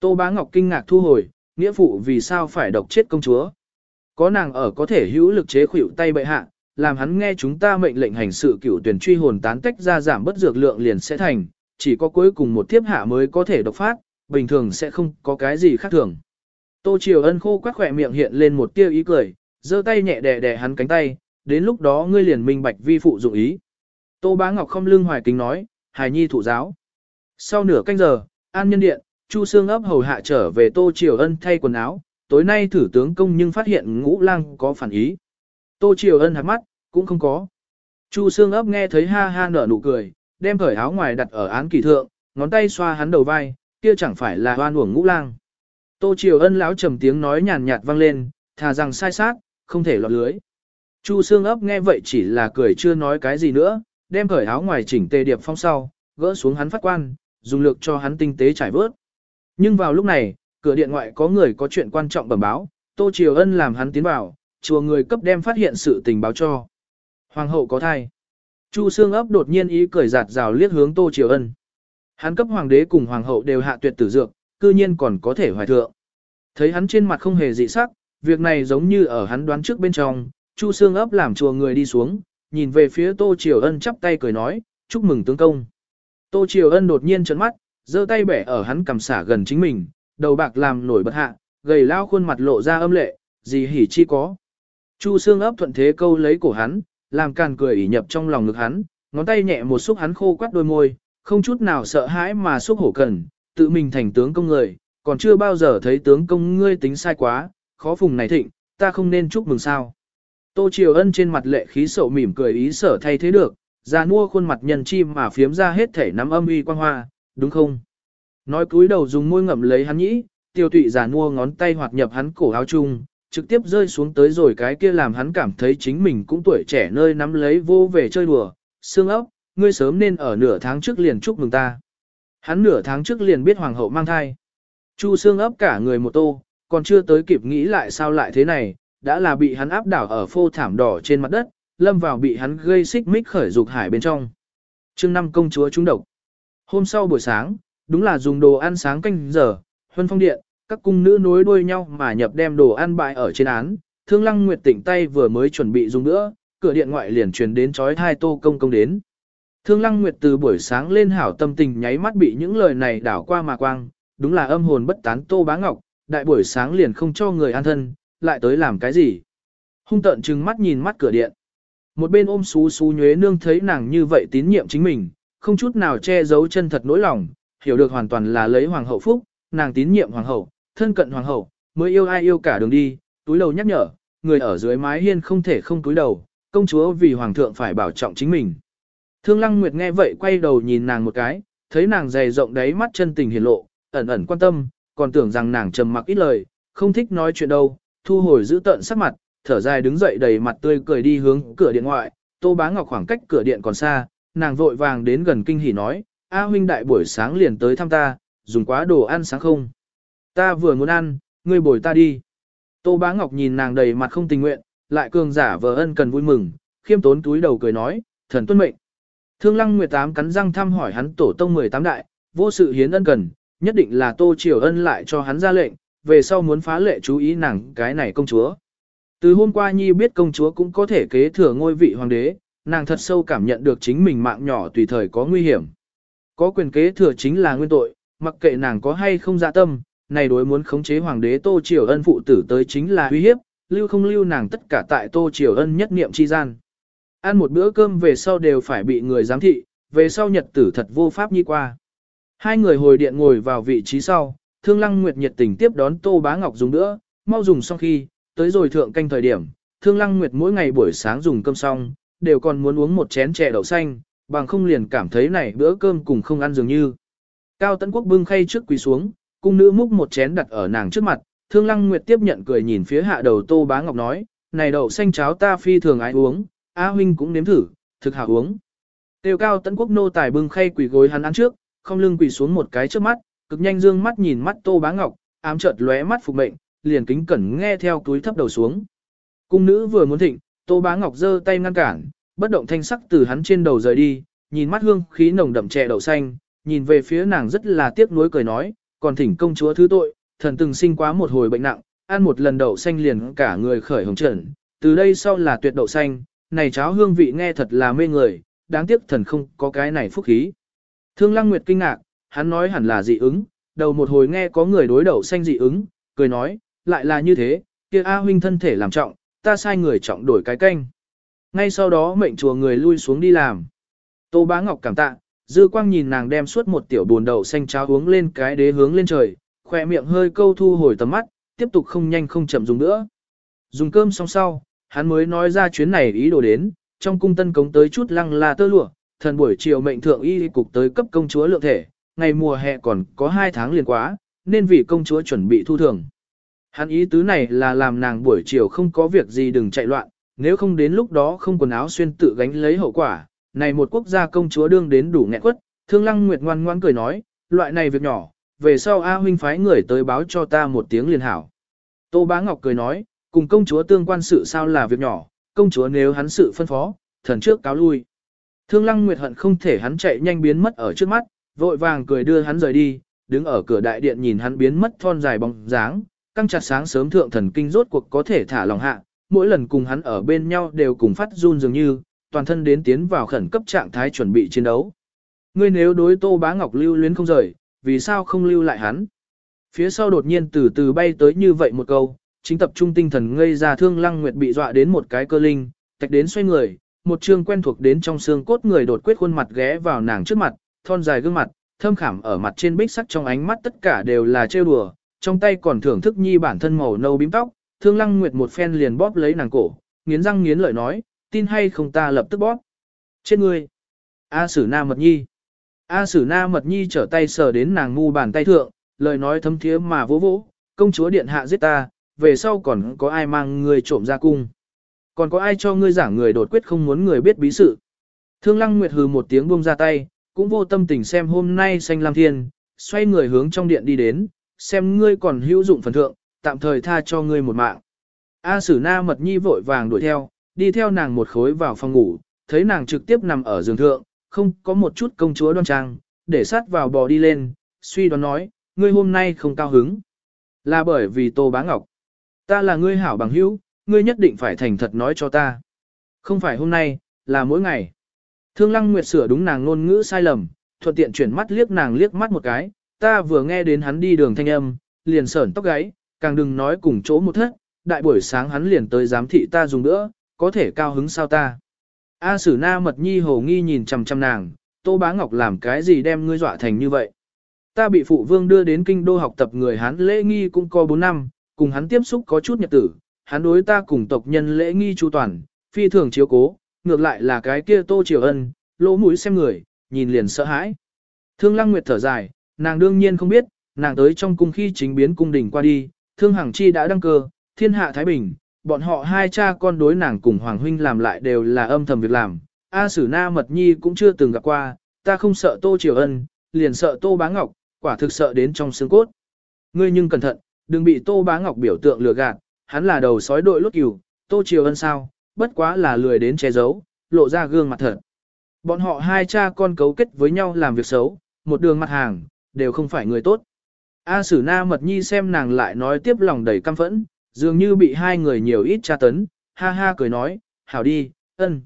Tô Bá Ngọc kinh ngạc thu hồi, nghĩa phụ vì sao phải độc chết công chúa. Có nàng ở có thể hữu lực chế khuỷu tay bệ hạ, làm hắn nghe chúng ta mệnh lệnh hành sự cựu tuyển truy hồn tán tách ra giảm bất dược lượng liền sẽ thành, chỉ có cuối cùng một tiếp hạ mới có thể độc phát, bình thường sẽ không có cái gì khác thường. Tô Triều Ân khô quắc khỏe miệng hiện lên một tia ý cười, giơ tay nhẹ đè đè hắn cánh tay, đến lúc đó ngươi liền minh bạch vi phụ dụng ý. Tô Bá Ngọc không lưng hoài kính nói, hài nhi thủ giáo. Sau nửa canh giờ, an nhân điện, Chu Sương ấp hầu hạ trở về Tô Triều Ân thay quần áo, tối nay thử tướng công nhưng phát hiện ngũ lang có phản ý. Tô Triều Ân hạt mắt, cũng không có. Chu Sương ấp nghe thấy ha ha nở nụ cười, đem cởi áo ngoài đặt ở án kỳ thượng, ngón tay xoa hắn đầu vai, kia chẳng phải là hoan uổng ngũ lang. Tô Triều Ân lão trầm tiếng nói nhàn nhạt vang lên, thà rằng sai sát, không thể lọt lưới. Chu Sương ấp nghe vậy chỉ là cười chưa nói cái gì nữa, đem cởi áo ngoài chỉnh tề điệp phong sau, gỡ xuống hắn phát quan, dùng lược cho hắn tinh tế trải vớt. Nhưng vào lúc này, cửa điện ngoại có người có chuyện quan trọng bẩm báo, Tô Triều Ân làm hắn tiến vào, chùa người cấp đem phát hiện sự tình báo cho. Hoàng hậu có thai. Chu Sương ấp đột nhiên ý cười giạt rào liếc hướng Tô Triều Ân. Hắn cấp hoàng đế cùng hoàng hậu đều hạ tuyệt tử dược, cư nhiên còn có thể hoài thượng. Thấy hắn trên mặt không hề dị sắc, việc này giống như ở hắn đoán trước bên trong, Chu Sương ấp làm chùa người đi xuống, nhìn về phía Tô Triều Ân chắp tay cười nói, chúc mừng tướng công. Tô Triều Ân đột nhiên trấn mắt, giơ tay bẻ ở hắn cầm xả gần chính mình, đầu bạc làm nổi bật hạ, gầy lao khuôn mặt lộ ra âm lệ, gì hỉ chi có. Chu Sương ấp thuận thế câu lấy cổ hắn, làm càn cười ỉ nhập trong lòng ngực hắn, ngón tay nhẹ một xúc hắn khô quắt đôi môi, không chút nào sợ hãi mà xúc hổ cần, tự mình thành tướng công người, còn chưa bao giờ thấy tướng công ngươi tính sai quá, khó phùng này thịnh, ta không nên chúc mừng sao. Tô Triều Ân trên mặt lệ khí sậu mỉm cười ý sở thay thế được, ra mua khuôn mặt nhân chim mà phiếm ra hết thể nắm âm uy quang hoa, đúng không? Nói cúi đầu dùng môi ngậm lấy hắn nhĩ, tiêu tụy giả mua ngón tay hoạt nhập hắn cổ áo chung, trực tiếp rơi xuống tới rồi cái kia làm hắn cảm thấy chính mình cũng tuổi trẻ nơi nắm lấy vô về chơi đùa, xương ốc, ngươi sớm nên ở nửa tháng trước liền chúc mừng ta. Hắn nửa tháng trước liền biết hoàng hậu mang thai. Chu xương ấp cả người một tô, còn chưa tới kịp nghĩ lại sao lại thế này, đã là bị hắn áp đảo ở phô thảm đỏ trên mặt đất, lâm vào bị hắn gây xích mích khởi dục hải bên trong. chương năm công chúa trúng độc. Hôm sau buổi sáng, đúng là dùng đồ ăn sáng canh giờ, huân phong điện, các cung nữ nối đuôi nhau mà nhập đem đồ ăn bại ở trên án, thương lăng nguyệt tỉnh tay vừa mới chuẩn bị dùng nữa, cửa điện ngoại liền truyền đến chói thai tô công công đến. Thương lăng nguyệt từ buổi sáng lên hảo tâm tình nháy mắt bị những lời này đảo qua mà quang, đúng là âm hồn bất tán tô bá ngọc, đại buổi sáng liền không cho người an thân, lại tới làm cái gì. Hung tợn trừng mắt nhìn mắt cửa điện. Một bên ôm xú xú nhuế nương thấy nàng như vậy tín nhiệm chính mình, không chút nào che giấu chân thật nỗi lòng, hiểu được hoàn toàn là lấy hoàng hậu phúc, nàng tín nhiệm hoàng hậu, thân cận hoàng hậu, mới yêu ai yêu cả đường đi, túi đầu nhắc nhở, người ở dưới mái hiên không thể không túi đầu, công chúa vì hoàng thượng phải bảo trọng chính mình. Thương Lăng Nguyệt nghe vậy quay đầu nhìn nàng một cái, thấy nàng dày rộng đáy mắt chân tình hiển lộ, ẩn ẩn quan tâm, còn tưởng rằng nàng trầm mặc ít lời, không thích nói chuyện đâu, thu hồi giữ tận sắc mặt, thở dài đứng dậy đầy mặt tươi cười đi hướng cửa điện ngoại, Tô Bá Ngọc khoảng cách cửa điện còn xa, nàng vội vàng đến gần kinh hỉ nói, A huynh đại buổi sáng liền tới thăm ta, dùng quá đồ ăn sáng không? Ta vừa muốn ăn, ngươi bồi ta đi. Tô Bá Ngọc nhìn nàng đầy mặt không tình nguyện, lại cường giả vờ ân cần vui mừng, khiêm tốn túi đầu cười nói, thần tuân mệnh. Thương Lăng 18 cắn răng thăm hỏi hắn tổ tông 18 đại, vô sự hiến ân cần, nhất định là Tô Triều Ân lại cho hắn ra lệnh, về sau muốn phá lệ chú ý nàng cái này công chúa. Từ hôm qua Nhi biết công chúa cũng có thể kế thừa ngôi vị hoàng đế, nàng thật sâu cảm nhận được chính mình mạng nhỏ tùy thời có nguy hiểm. Có quyền kế thừa chính là nguyên tội, mặc kệ nàng có hay không dạ tâm, này đối muốn khống chế hoàng đế Tô Triều Ân phụ tử tới chính là uy hiếp, lưu không lưu nàng tất cả tại Tô Triều Ân nhất niệm chi gian. Ăn một bữa cơm về sau đều phải bị người giám thị, về sau nhật tử thật vô pháp nhi qua. Hai người hồi điện ngồi vào vị trí sau, Thương Lăng Nguyệt nhiệt tình tiếp đón Tô Bá Ngọc dùng nữa, mau dùng xong khi, tới rồi thượng canh thời điểm, Thương Lăng Nguyệt mỗi ngày buổi sáng dùng cơm xong, đều còn muốn uống một chén chè đậu xanh, bằng không liền cảm thấy này bữa cơm cùng không ăn dường như. Cao Tấn Quốc bưng khay trước quỳ xuống, cung nữ múc một chén đặt ở nàng trước mặt, Thương Lăng Nguyệt tiếp nhận cười nhìn phía hạ đầu Tô Bá Ngọc nói, này đậu xanh cháo ta phi thường ái uống, A huynh cũng nếm thử, thực hảo uống. Tiêu cao tấn quốc nô tài bưng khay quỳ gối hắn ăn trước, không lưng quỳ xuống một cái trước mắt, cực nhanh dương mắt nhìn mắt Tô Bá Ngọc, ám chợt lóe mắt phục mệnh, liền kính cẩn nghe theo túi thấp đầu xuống. Cung nữ vừa muốn thịnh, Tô Bá Ngọc giơ tay ngăn cản, bất động thanh sắc từ hắn trên đầu rời đi, nhìn mắt hương khí nồng đậm chè đậu xanh, nhìn về phía nàng rất là tiếc nuối cười nói, còn thỉnh công chúa thứ tội, thần từng sinh quá một hồi bệnh nặng, ăn một lần đậu xanh liền cả người khởi hồng trần, từ đây sau là tuyệt đậu xanh, này cháo hương vị nghe thật là mê người, đáng tiếc thần không có cái này phúc khí. Thương Lăng Nguyệt kinh ngạc, hắn nói hẳn là dị ứng, đầu một hồi nghe có người đối đậu xanh dị ứng, cười nói, lại là như thế, kia A huynh thân thể làm trọng, ta sai người trọng đổi cái canh. Ngay sau đó mệnh chùa người lui xuống đi làm. Tô Bá Ngọc cảm tạ, dư quang nhìn nàng đem suốt một tiểu buồn đậu xanh cháo uống lên cái đế hướng lên trời, khỏe miệng hơi câu thu hồi tầm mắt, tiếp tục không nhanh không chậm dùng nữa. Dùng cơm xong sau, hắn mới nói ra chuyến này ý đồ đến, trong cung tân cống tới chút lăng là tơ lụa, thần buổi chiều mệnh thượng y cục tới cấp công chúa lượng thể, ngày mùa hè còn có hai tháng liền quá, nên vì công chúa chuẩn bị thu thường. Hắn ý tứ này là làm nàng buổi chiều không có việc gì đừng chạy loạn, nếu không đến lúc đó không quần áo xuyên tự gánh lấy hậu quả. Này một quốc gia công chúa đương đến đủ nghẹn quất, thương lăng nguyệt ngoan ngoan cười nói, loại này việc nhỏ, về sau A huynh phái người tới báo cho ta một tiếng liền hảo. Tô Bá Ngọc cười nói, cùng công chúa tương quan sự sao là việc nhỏ, công chúa nếu hắn sự phân phó, thần trước cáo lui. Thương Lăng Nguyệt hận không thể hắn chạy nhanh biến mất ở trước mắt, vội vàng cười đưa hắn rời đi, đứng ở cửa đại điện nhìn hắn biến mất thon dài bóng dáng, căng chặt sáng sớm thượng thần kinh rốt cuộc có thể thả lòng hạ, mỗi lần cùng hắn ở bên nhau đều cùng phát run dường như, toàn thân đến tiến vào khẩn cấp trạng thái chuẩn bị chiến đấu. Ngươi nếu đối Tô Bá Ngọc lưu luyến không rời, vì sao không lưu lại hắn? Phía sau đột nhiên từ từ bay tới như vậy một câu, chính tập trung tinh thần ngây ra thương lăng nguyệt bị dọa đến một cái cơ linh, tạch đến xoay người, một trương quen thuộc đến trong xương cốt người đột quyết khuôn mặt ghé vào nàng trước mặt, thon dài gương mặt, thâm khảm ở mặt trên bích sắc trong ánh mắt tất cả đều là trêu đùa, trong tay còn thưởng thức nhi bản thân màu nâu bím tóc, thương lăng nguyệt một phen liền bóp lấy nàng cổ, nghiến răng nghiến lợi nói, tin hay không ta lập tức bóp. Chết ngươi! A sử na mật nhi! A sử na mật nhi trở tay sờ đến nàng ngu bàn tay thượng, lời nói thấm thiế mà vỗ vỗ, công chúa điện hạ giết ta, về sau còn có ai mang người trộm ra cung. Còn có ai cho ngươi giảng người đột quyết không muốn người biết bí sự. Thương lăng nguyệt hừ một tiếng buông ra tay, cũng vô tâm tình xem hôm nay xanh lam thiên, xoay người hướng trong điện đi đến, xem ngươi còn hữu dụng phần thượng, tạm thời tha cho ngươi một mạng. A sử na mật nhi vội vàng đuổi theo, đi theo nàng một khối vào phòng ngủ, thấy nàng trực tiếp nằm ở giường thượng, không có một chút công chúa đoan trang, để sát vào bò đi lên, suy đoán nói, ngươi hôm nay không cao hứng. Là bởi vì Tô Bá Ngọc. Ta là ngươi hảo bằng hữu, ngươi nhất định phải thành thật nói cho ta. Không phải hôm nay, là mỗi ngày. Thương Lăng Nguyệt sửa đúng nàng ngôn ngữ sai lầm, thuận tiện chuyển mắt liếc nàng liếc mắt một cái, ta vừa nghe đến hắn đi đường thanh âm, liền sởn tóc gáy, càng đừng nói cùng chỗ một thất, đại buổi sáng hắn liền tới giám thị ta dùng nữa, có thể cao hứng sao ta. A Sử Na Mật Nhi hồ nghi nhìn chằm chằm nàng, Tô Bá Ngọc làm cái gì đem ngươi dọa thành như vậy? Ta bị phụ vương đưa đến kinh đô học tập người Hán lễ nghi cũng có 4 năm, cùng hắn tiếp xúc có chút nhật tử, hắn đối ta cùng tộc nhân lễ nghi chu toàn, phi thường chiếu cố, ngược lại là cái kia Tô Triều Ân, lỗ mũi xem người, nhìn liền sợ hãi. Thương Lăng Nguyệt thở dài, nàng đương nhiên không biết, nàng tới trong cung khi chính biến cung đình qua đi, Thương Hằng Chi đã đăng cơ, thiên hạ Thái Bình, bọn họ hai cha con đối nàng cùng Hoàng Huynh làm lại đều là âm thầm việc làm. A Sử Na Mật Nhi cũng chưa từng gặp qua, ta không sợ Tô Triều Ân, liền sợ Tô Bá Ngọc, quả thực sợ đến trong xương cốt. Ngươi nhưng cẩn thận, đừng bị Tô Bá Ngọc biểu tượng lừa gạt, hắn là đầu sói đội lốt cừu, Tô Triều Ân sao, bất quá là lười đến che giấu, lộ ra gương mặt thật. Bọn họ hai cha con cấu kết với nhau làm việc xấu, một đường mặt hàng, đều không phải người tốt. A Sử Na Mật Nhi xem nàng lại nói tiếp lòng đầy căm phẫn, dường như bị hai người nhiều ít tra tấn, ha ha cười nói, hảo đi, ân.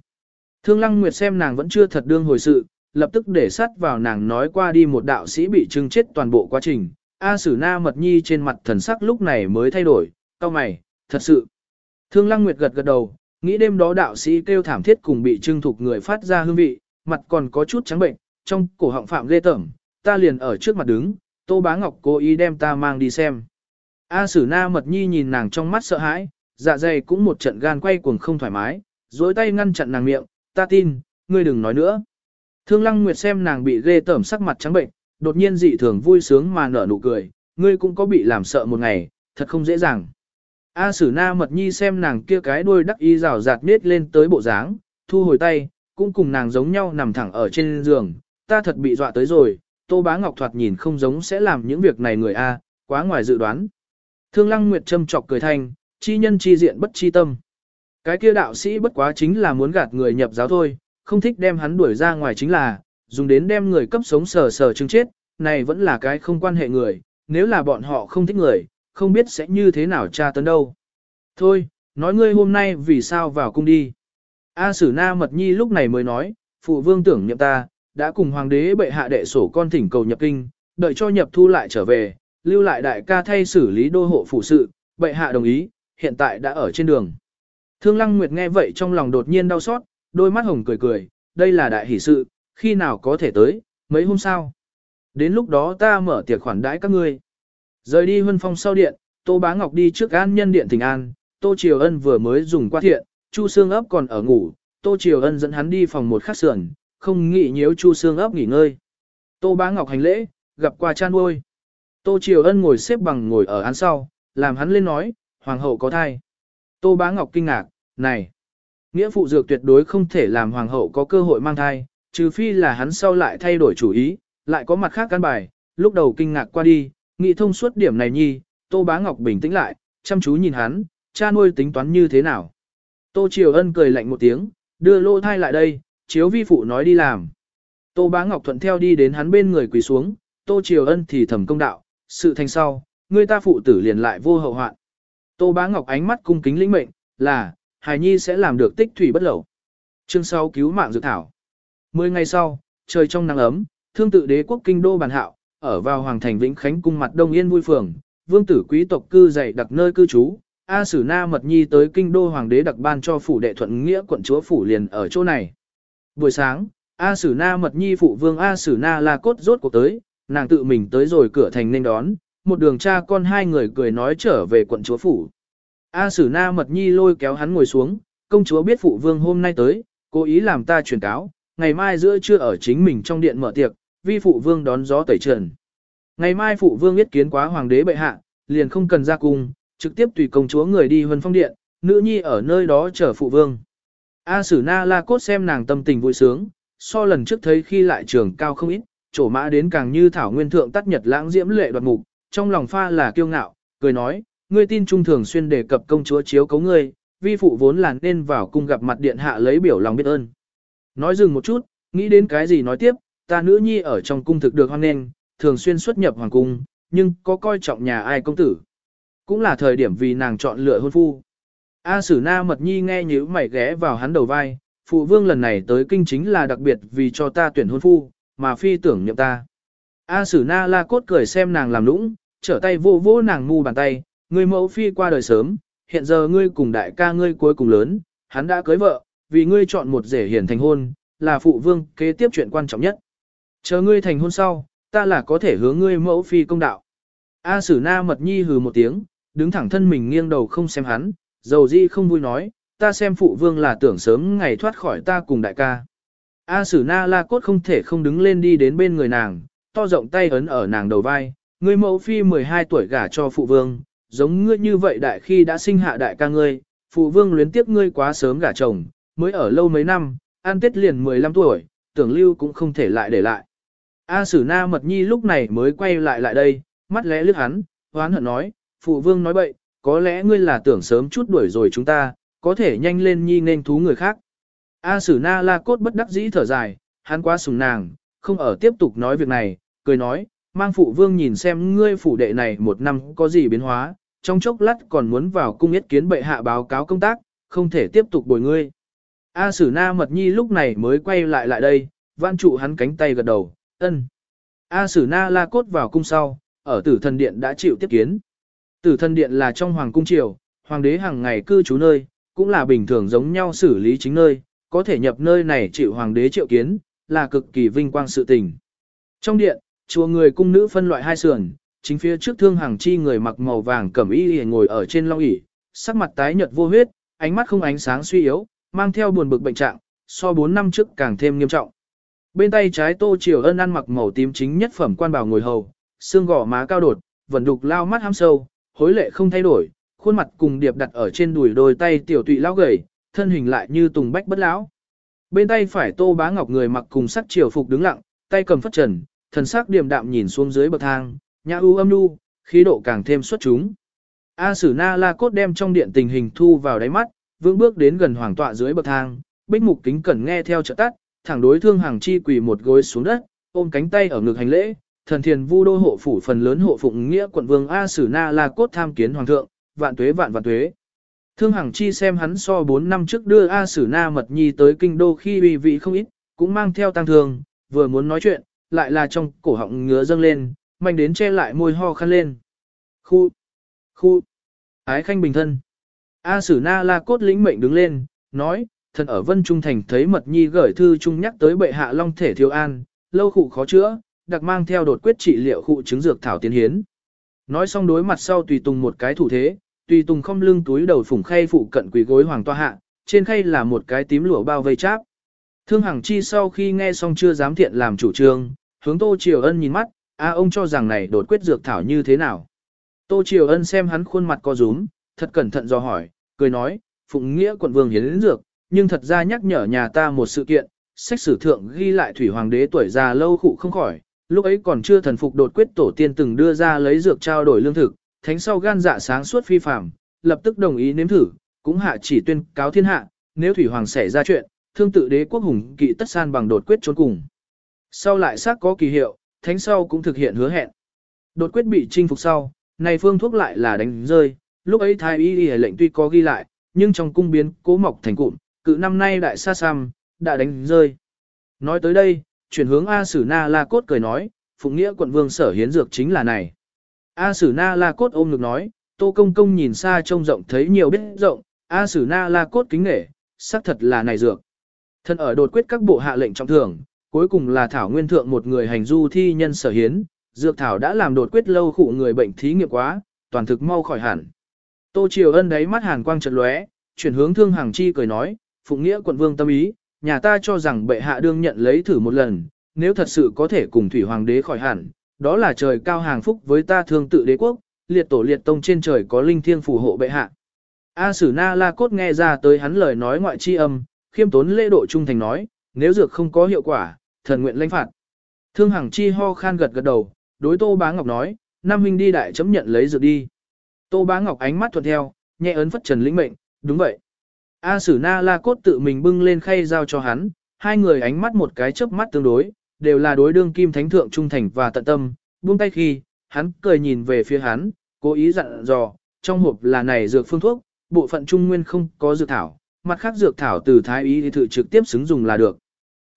Thương Lăng Nguyệt xem nàng vẫn chưa thật đương hồi sự, lập tức để sát vào nàng nói qua đi một đạo sĩ bị trưng chết toàn bộ quá trình. A Sử Na Mật Nhi trên mặt thần sắc lúc này mới thay đổi, cao mày, thật sự. Thương Lăng Nguyệt gật gật đầu, nghĩ đêm đó đạo sĩ kêu thảm thiết cùng bị trưng thục người phát ra hương vị, mặt còn có chút trắng bệnh, trong cổ họng phạm ghê tởm, ta liền ở trước mặt đứng, Tô Bá Ngọc cố ý đem ta mang đi xem. A Sử Na Mật Nhi nhìn nàng trong mắt sợ hãi, dạ dày cũng một trận gan quay cuồng không thoải mái, dối tay ngăn chặn nàng miệng, ta tin, ngươi đừng nói nữa. Thương Lăng Nguyệt xem nàng bị ghê tởm sắc mặt trắng bệnh, đột nhiên dị thường vui sướng mà nở nụ cười, ngươi cũng có bị làm sợ một ngày, thật không dễ dàng. A Sử Na Mật Nhi xem nàng kia cái đuôi đắc y rào rạt nết lên tới bộ dáng, thu hồi tay, cũng cùng nàng giống nhau nằm thẳng ở trên giường, ta thật bị dọa tới rồi, Tô Bá Ngọc thoạt nhìn không giống sẽ làm những việc này người A, quá ngoài dự đoán. Thương Lăng Nguyệt châm chọc cười thanh, chi nhân chi diện bất chi tâm. Cái kia đạo sĩ bất quá chính là muốn gạt người nhập giáo thôi, không thích đem hắn đuổi ra ngoài chính là, dùng đến đem người cấp sống sờ sờ chứng chết, này vẫn là cái không quan hệ người, nếu là bọn họ không thích người, không biết sẽ như thế nào tra tấn đâu. Thôi, nói ngươi hôm nay vì sao vào cung đi. A Sử Na Mật Nhi lúc này mới nói, phụ vương tưởng nhậm ta, đã cùng hoàng đế bệ hạ đệ sổ con thỉnh cầu nhập kinh, đợi cho nhập thu lại trở về, lưu lại đại ca thay xử lý đô hộ phụ sự, bệ hạ đồng ý, hiện tại đã ở trên đường. Thương Lăng Nguyệt nghe vậy trong lòng đột nhiên đau xót, đôi mắt hồng cười cười, đây là đại hỷ sự, khi nào có thể tới, mấy hôm sau. Đến lúc đó ta mở tiệc khoản đãi các ngươi. Rời đi huân phong sau điện, Tô Bá Ngọc đi trước an nhân điện tình an, Tô Triều Ân vừa mới dùng qua thiện, Chu Sương ấp còn ở ngủ, Tô Triều Ân dẫn hắn đi phòng một khắc sườn, không nghĩ nhiễu Chu Sương ấp nghỉ ngơi. Tô Bá Ngọc hành lễ, gặp qua cha nuôi. Tô Triều Ân ngồi xếp bằng ngồi ở án sau, làm hắn lên nói, hoàng hậu có thai. Tô Bá Ngọc kinh ngạc, này, nghĩa phụ dược tuyệt đối không thể làm hoàng hậu có cơ hội mang thai, trừ phi là hắn sau lại thay đổi chủ ý, lại có mặt khác căn bài, lúc đầu kinh ngạc qua đi, nghĩ thông suốt điểm này nhi, Tô Bá Ngọc bình tĩnh lại, chăm chú nhìn hắn, cha nuôi tính toán như thế nào. Tô Triều Ân cười lạnh một tiếng, đưa lô thai lại đây, chiếu vi phụ nói đi làm. Tô Bá Ngọc thuận theo đi đến hắn bên người quỳ xuống, Tô Triều Ân thì thầm công đạo, sự thành sau, người ta phụ tử liền lại vô hậu hoạn. Tô Bá Ngọc ánh mắt cung kính lĩnh mệnh, là, Hải Nhi sẽ làm được tích thủy bất lẩu. Chương sau cứu mạng dược thảo. Mười ngày sau, trời trong nắng ấm, thương tự đế quốc kinh đô bàn hạo, ở vào hoàng thành Vĩnh Khánh cung mặt đông yên vui phường, vương tử quý tộc cư dày đặc nơi cư trú. A Sử Na Mật Nhi tới kinh đô hoàng đế đặc ban cho phủ đệ thuận nghĩa quận chúa phủ liền ở chỗ này. Buổi sáng, A Sử Na Mật Nhi phụ vương A Sử Na La Cốt rốt cuộc tới, nàng tự mình tới rồi cửa thành nên đón, một đường cha con hai người cười nói trở về quận chúa phủ. A Sử Na Mật Nhi lôi kéo hắn ngồi xuống, công chúa biết phụ vương hôm nay tới, cố ý làm ta truyền cáo, ngày mai giữa trưa ở chính mình trong điện mở tiệc, vi phụ vương đón gió tẩy trần. Ngày mai phụ vương biết kiến quá hoàng đế bệ hạ, liền không cần ra cung, trực tiếp tùy công chúa người đi huân phong điện, nữ nhi ở nơi đó chờ phụ vương. A Sử Na La Cốt xem nàng tâm tình vui sướng, so lần trước thấy khi lại trường cao không ít, trổ mã đến càng như thảo nguyên thượng tắt nhật lãng diễm lệ đoạt mục, trong lòng pha là kiêu ngạo, cười nói, ngươi tin trung thường xuyên đề cập công chúa chiếu cấu ngươi, vi phụ vốn là nên vào cung gặp mặt điện hạ lấy biểu lòng biết ơn. Nói dừng một chút, nghĩ đến cái gì nói tiếp, ta nữ nhi ở trong cung thực được hoan nghênh, thường xuyên xuất nhập hoàng cung, nhưng có coi trọng nhà ai công tử. Cũng là thời điểm vì nàng chọn lựa hôn phu. A Sử Na Mật Nhi nghe nhíu mày ghé vào hắn đầu vai, phụ vương lần này tới kinh chính là đặc biệt vì cho ta tuyển hôn phu, mà phi tưởng nhậm ta. A Sử Na La Cốt cười xem nàng làm lũng, trở tay vô vô nàng ngu bàn tay, ngươi mẫu phi qua đời sớm, hiện giờ ngươi cùng đại ca ngươi cuối cùng lớn, hắn đã cưới vợ, vì ngươi chọn một rể hiền thành hôn, là phụ vương kế tiếp chuyện quan trọng nhất. Chờ ngươi thành hôn sau, ta là có thể hướng ngươi mẫu phi công đạo. A Sử Na Mật Nhi hừ một tiếng, đứng thẳng thân mình nghiêng đầu không xem hắn, dầu di không vui nói, ta xem phụ vương là tưởng sớm ngày thoát khỏi ta cùng đại ca. A Sử Na La Cốt không thể không đứng lên đi đến bên người nàng, to rộng tay ấn ở nàng đầu vai, ngươi mẫu phi 12 tuổi gả cho phụ vương, giống ngươi như vậy đại khi đã sinh hạ đại ca ngươi, phụ vương luyến tiếc ngươi quá sớm gả chồng, mới ở lâu mấy năm, an tết liền 15 tuổi, tưởng lưu cũng không thể lại để lại. A Sử Na Mật Nhi lúc này mới quay lại lại đây, mắt lẽ lướt hắn, hoán hận nói, phụ vương nói bậy, có lẽ ngươi là tưởng sớm chút đuổi rồi chúng ta, có thể nhanh lên nhi nên thú người khác. A Sử Na La Cốt bất đắc dĩ thở dài, hắn quá sùng nàng, không ở tiếp tục nói việc này, cười nói, mang phụ vương nhìn xem ngươi phủ đệ này một năm có gì biến hóa, trong chốc lát còn muốn vào cung yết kiến bệ hạ báo cáo công tác, không thể tiếp tục bồi ngươi. A Sử Na Mật Nhi lúc này mới quay lại lại đây, văn trụ hắn cánh tay gật đầu, ân. A Sử Na La Cốt vào cung sau, ở tử thần điện đã chịu tiếp kiến. Tử thần điện là trong hoàng cung triều, hoàng đế hàng ngày cư trú nơi, cũng là bình thường giống nhau xử lý chính nơi, có thể nhập nơi này chịu hoàng đế triệu kiến, là cực kỳ vinh quang sự tình. Trong điện, chùa người cung nữ phân loại hai sườn, chính phía trước thương hàng chi người mặc màu vàng cẩm y ngồi ở trên long ỷ, sắc mặt tái nhợt vô huyết, ánh mắt không ánh sáng suy yếu, mang theo buồn bực bệnh trạng, so 4 năm trước càng thêm nghiêm trọng. Bên tay trái Tô Triều Ân ăn mặc màu tím chính nhất phẩm quan bảo ngồi hầu, xương gò má cao đột, vẫn đục lao mắt ham sâu, hối lệ không thay đổi, khuôn mặt cùng điệp đặt ở trên đùi đôi tay tiểu tụy lao gầy, thân hình lại như tùng bách bất lão. Bên tay phải Tô Bá Ngọc người mặc cùng sắc triều phục đứng lặng, tay cầm phất trần, thần sắc điềm đạm nhìn xuống dưới bậc thang, nhã ưu âm nu, khí độ càng thêm xuất chúng. A Sử Na La Cốt đem trong điện tình hình thu vào đáy mắt, vững bước đến gần hoàng tọa dưới bậc thang, bích mục kính cẩn nghe theo trợ tắt, thẳng đối thương hàng chi quỳ một gối xuống đất, ôm cánh tay ở ngực hành lễ, thần thiền vu đô hộ phủ phần lớn hộ phụng nghĩa quận vương A Sử Na La Cốt tham kiến hoàng thượng, vạn tuế vạn vạn tuế. Thương Hằng Chi xem hắn so 4 năm trước đưa A Sử Na Mật Nhi tới kinh đô khi uy vị không ít, cũng mang theo tăng thường, vừa muốn nói chuyện, lại là trong cổ họng ngứa dâng lên, mạnh đến che lại môi ho khăn lên. Khu, khu, ái khanh bình thân. A Sử Na La Cốt lĩnh mệnh đứng lên, nói, thần ở Vân Trung Thành thấy Mật Nhi gửi thư chung nhắc tới bệ hạ long thể thiếu an, lâu khụ khó chữa, đặc mang theo đột quyết trị liệu khụ chứng dược thảo tiến hiến. Nói xong đối mặt sau tùy tùng một cái thủ thế, tùy tùng không lưng túi đầu phủng khay phụ cận quỳ gối hoàng toa hạ, trên khay là một cái tím lụa bao vây cháp. Thương Hằng Chi sau khi nghe xong chưa dám thiện làm chủ trương, hướng Tô Triều Ân nhìn mắt, a ông cho rằng này đột quyết dược thảo như thế nào. Tô Triều Ân xem hắn khuôn mặt co rúm, thật cẩn thận do hỏi, cười nói, phụng nghĩa quận vương hiến dược, nhưng thật ra nhắc nhở nhà ta một sự kiện, sách sử thượng ghi lại thủy hoàng đế tuổi già lâu khụ không khỏi, lúc ấy còn chưa thần phục đột quyết tổ tiên từng đưa ra lấy dược trao đổi lương thực, thánh sau gan dạ sáng suốt phi phạm, lập tức đồng ý nếm thử, cũng hạ chỉ tuyên cáo thiên hạ, nếu thủy hoàng xảy ra chuyện, thương tự đế quốc hùng kỵ tất san bằng đột quyết trốn cùng. Sau lại xác có kỳ hiệu, thánh sau cũng thực hiện hứa hẹn. Đột quyết bị chinh phục sau, này phương thuốc lại là đánh rơi, lúc ấy thái y y lệnh tuy có ghi lại, nhưng trong cung biến cố mọc thành cụm, cự năm nay đại sa xăm, đã đánh rơi. Nói tới đây, chuyển hướng A Sử Na La Cốt cười nói, Phụng Nghĩa quận vương sở hiến dược chính là này. A Sử Na La Cốt ôm ngực nói, Tô Công Công nhìn xa trông rộng thấy nhiều biết rộng, A Sử Na La Cốt kính nể, xác thật là này dược. Thân ở đột quyết các bộ hạ lệnh trọng thưởng, cuối cùng là Thảo Nguyên Thượng một người hành du thi nhân sở hiến, dược Thảo đã làm đột quyết lâu khụ người bệnh thí nghiệm quá, toàn thực mau khỏi hẳn. Tô Triều Ân đấy mắt hàn quang trật lóe, chuyển hướng Thương Hàng Chi cười nói, Phụng Nghĩa quận vương tâm ý, nhà ta cho rằng bệ hạ đương nhận lấy thử một lần, nếu thật sự có thể cùng thủy hoàng đế khỏi hẳn, đó là trời cao hàng phúc với ta thương tự đế quốc, liệt tổ liệt tông trên trời có linh thiêng phù hộ bệ hạ. A Sử Na La Cốt nghe ra tới hắn lời nói ngoại chi âm, khiêm tốn lễ độ trung thành nói, nếu dược không có hiệu quả, thần nguyện lãnh phạt. Thương Hằng Chi ho khan gật gật đầu, đối Tô Bá Ngọc nói, Nam huynh đi đại chấm nhận lấy dược đi. Tô Bá Ngọc ánh mắt thuận theo, nhẹ ấn phất trần lĩnh mệnh, đúng vậy. A Sử Na La Cốt tự mình bưng lên khay giao cho hắn, hai người ánh mắt một cái chớp mắt tương đối, đều là đối đương kim thánh thượng trung thành và tận tâm, buông tay khi, hắn cười nhìn về phía hắn, cố ý dặn dò, trong hộp là này dược phương thuốc, bộ phận trung nguyên không có dược thảo, mặt khác dược thảo từ thái ý thì thử trực tiếp xứng dùng là được.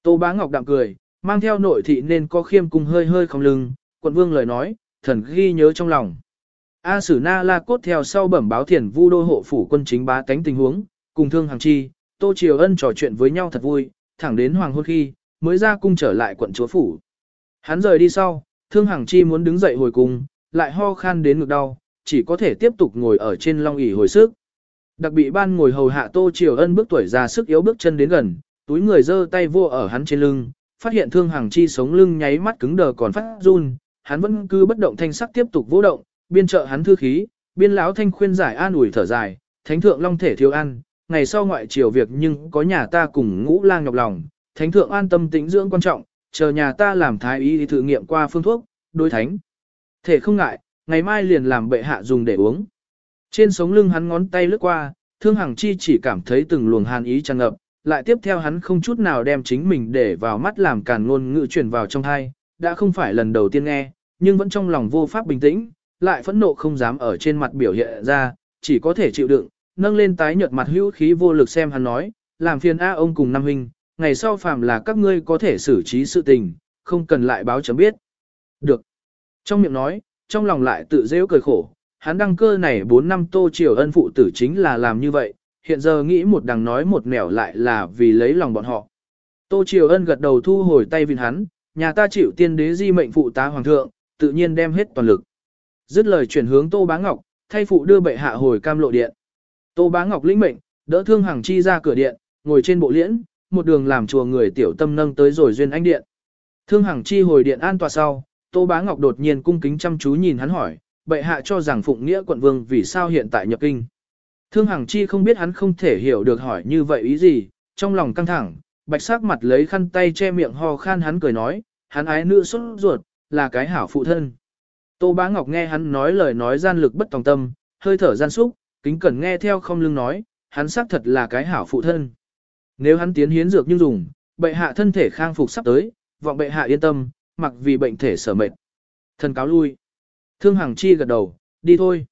Tô Bá Ngọc đạm cười, mang theo nội thị nên có khiêm cung hơi hơi không lưng, quận vương lời nói, thần ghi nhớ trong lòng. A Sử Na La Cốt theo sau bẩm báo thiền vu đô hộ phủ quân chính bá tánh tình huống, cùng thương hàng chi, Tô Triều Ân trò chuyện với nhau thật vui, thẳng đến hoàng hôn khi, mới ra cung trở lại quận chúa phủ. Hắn rời đi sau, thương hàng chi muốn đứng dậy hồi cung, lại ho khan đến ngực đau, chỉ có thể tiếp tục ngồi ở trên long ỷ hồi sức. Đặc bị ban ngồi hầu hạ Tô Triều Ân bước tuổi già sức yếu bước chân đến gần, túi người giơ tay vô ở hắn trên lưng, phát hiện thương hàng chi sống lưng nháy mắt cứng đờ còn phát run, hắn vẫn cứ bất động thanh sắc tiếp tục vô động, biên trợ hắn thư khí, biên lão thanh khuyên giải an ủi thở dài, thánh thượng long thể thiếu ăn, ngày sau ngoại triều việc nhưng có nhà ta cùng ngũ lang nhọc lòng, thánh thượng an tâm tĩnh dưỡng quan trọng, chờ nhà ta làm thái y thử nghiệm qua phương thuốc, đối thánh. Thể không ngại, ngày mai liền làm bệ hạ dùng để uống. Trên sống lưng hắn ngón tay lướt qua, thương hằng chi chỉ cảm thấy từng luồng hàn ý tràn ngập, lại tiếp theo hắn không chút nào đem chính mình để vào mắt làm càn ngôn ngữ truyền vào trong thai, đã không phải lần đầu tiên nghe, nhưng vẫn trong lòng vô pháp bình tĩnh, lại phẫn nộ không dám ở trên mặt biểu hiện ra, chỉ có thể chịu đựng, nâng lên tái nhợt mặt hữu khí vô lực xem hắn nói, làm phiền A ông cùng năm huynh, ngày sau phàm là các ngươi có thể xử trí sự tình, không cần lại báo chấm biết. Được. Trong miệng nói, trong lòng lại tự dễ cười khổ, hắn đăng cơ này 4 năm tô triều ân phụ tử chính là làm như vậy, hiện giờ nghĩ một đằng nói một nẻo lại là vì lấy lòng bọn họ. Tô triều ân gật đầu thu hồi tay vịn hắn, nhà ta chịu tiên đế di mệnh phụ tá hoàng thượng, tự nhiên đem hết toàn lực. Dứt lời chuyển hướng tô bá ngọc, thay phụ đưa bệ hạ hồi cam lộ điện. Tô bá ngọc lĩnh mệnh, đỡ thương hàng chi ra cửa điện, ngồi trên bộ liễn, một đường làm chùa người tiểu tâm nâng tới rồi duyên anh điện. Thương Hằng Chi hồi điện an tòa sau, Tô Bá Ngọc đột nhiên cung kính chăm chú nhìn hắn hỏi, bệ hạ cho rằng phụng nghĩa quận vương vì sao hiện tại nhập kinh. Thương Hằng Chi không biết hắn không thể hiểu được hỏi như vậy ý gì, trong lòng căng thẳng, bạch sắc mặt lấy khăn tay che miệng ho khan hắn cười nói, hắn ái nữ xuất ruột, là cái hảo phụ thân. Tô Bá Ngọc nghe hắn nói lời nói gian lực bất tòng tâm, hơi thở gian xúc, kính cẩn nghe theo không lưng nói, hắn xác thật là cái hảo phụ thân. Nếu hắn tiến hiến dược nhưng dùng, bệ hạ thân thể khang phục sắp tới, vọng bệ hạ yên tâm, mặc vì bệnh thể sở mệt. Thần cáo lui. Thương Hằng Chi gật đầu, đi thôi.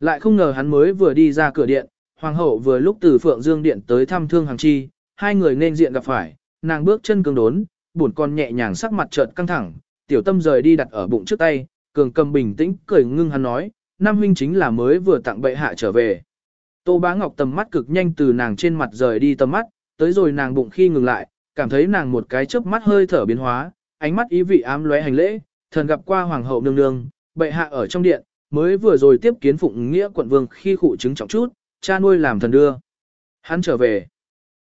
Lại không ngờ hắn mới vừa đi ra cửa điện, hoàng hậu vừa lúc từ Phượng Dương điện tới thăm Thương Hằng Chi, hai người nên diện gặp phải, nàng bước chân cường đốn, buồn con nhẹ nhàng sắc mặt chợt căng thẳng, tiểu tâm rời đi đặt ở bụng trước tay, cường cầm bình tĩnh cười ngưng hắn nói, Nam huynh chính là mới vừa tặng bệ hạ trở về. Tô Bá Ngọc tầm mắt cực nhanh từ nàng trên mặt rời đi tầm mắt, tới rồi nàng bụng khi ngừng lại, cảm thấy nàng một cái chớp mắt hơi thở biến hóa, ánh mắt ý vị ám lóe hành lễ, thần gặp qua hoàng hậu nương nương, bệ hạ ở trong điện, mới vừa rồi tiếp kiến phụng nghĩa quận vương khi khụ chứng trọng chút, cha nuôi làm thần đưa. Hắn trở về.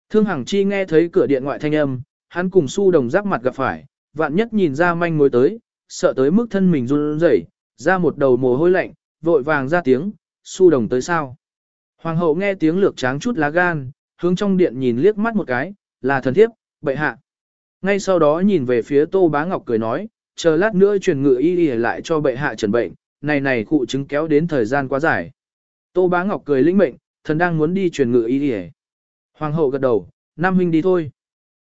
Thương Hằng Chi nghe thấy cửa điện ngoại thanh âm, hắn cùng su đồng giáp mặt gặp phải, vạn nhất nhìn ra manh mối tới, sợ tới mức thân mình run rẩy, ra một đầu mồ hôi lạnh, vội vàng ra tiếng, su đồng tới sao. Hoàng hậu nghe tiếng lược tráng chút lá gan, hướng trong điện nhìn liếc mắt một cái, là thần thiếp, bệ hạ. Ngay sau đó nhìn về phía Tô Bá Ngọc cười nói, chờ lát nữa truyền ngự y y lại cho bệ hạ trần bệnh, này này cụ chứng kéo đến thời gian quá dài. Tô Bá Ngọc cười lĩnh mệnh, thần đang muốn đi truyền ngự y y. Hoàng hậu gật đầu, Nam huynh đi thôi.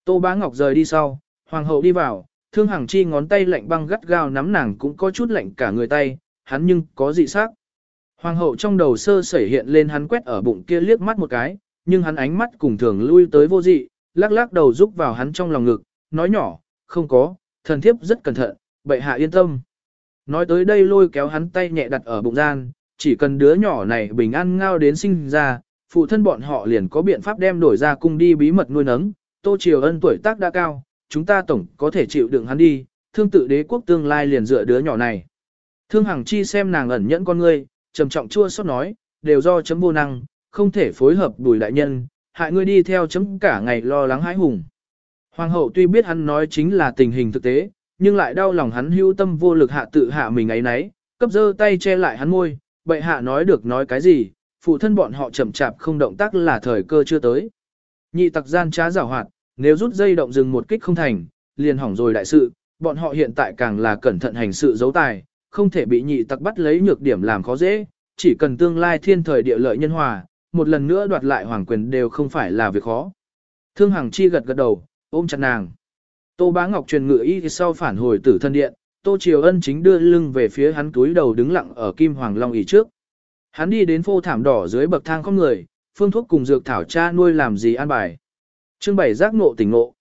Tô Bá Ngọc rời đi sau, hoàng hậu đi vào, thương hằng chi ngón tay lạnh băng gắt gao nắm nàng cũng có chút lạnh cả người tay, hắn nhưng có dị sắc. Hoàng hậu trong đầu sơ sẩy hiện lên hắn quét ở bụng kia liếc mắt một cái, nhưng hắn ánh mắt cùng thường lui tới vô dị, lắc lắc đầu rúc vào hắn trong lòng ngực, nói nhỏ, không có, thần thiếp rất cẩn thận, bệ hạ yên tâm. Nói tới đây lôi kéo hắn tay nhẹ đặt ở bụng gian, chỉ cần đứa nhỏ này bình an ngao đến sinh ra, phụ thân bọn họ liền có biện pháp đem đổi ra cung đi bí mật nuôi nấng, tô triều ân tuổi tác đã cao, chúng ta tổng có thể chịu đựng hắn đi, thương tự đế quốc tương lai liền dựa đứa nhỏ này. Thương Hằng Chi xem nàng ẩn nhẫn con ngươi, trầm trọng chua xót nói, đều do chấm vô năng, không thể phối hợp đùi đại nhân, hại ngươi đi theo chấm cả ngày lo lắng hãi hùng. Hoàng hậu tuy biết hắn nói chính là tình hình thực tế, nhưng lại đau lòng hắn hưu tâm vô lực hạ tự hạ mình ấy nấy, cấp dơ tay che lại hắn môi, bệ hạ nói được nói cái gì, phụ thân bọn họ chậm chạp không động tác là thời cơ chưa tới. Nhị tặc gian trá giảo hoạt, nếu rút dây động dừng một kích không thành, liền hỏng rồi đại sự, bọn họ hiện tại càng là cẩn thận hành sự giấu tài, không thể bị nhị tặc bắt lấy nhược điểm làm khó dễ, chỉ cần tương lai thiên thời địa lợi nhân hòa, một lần nữa đoạt lại hoàng quyền đều không phải là việc khó. Thương Hằng Chi gật gật đầu, ôm chặt nàng. Tô Bá Ngọc truyền ngự y sau phản hồi tử thân điện, Tô Triều Ân chính đưa lưng về phía hắn túi đầu đứng lặng ở Kim Hoàng Long ỷ trước. Hắn đi đến phô thảm đỏ dưới bậc thang không người, phương thuốc cùng dược thảo cha nuôi làm gì an bài. Chương bảy giác ngộ tỉnh ngộ.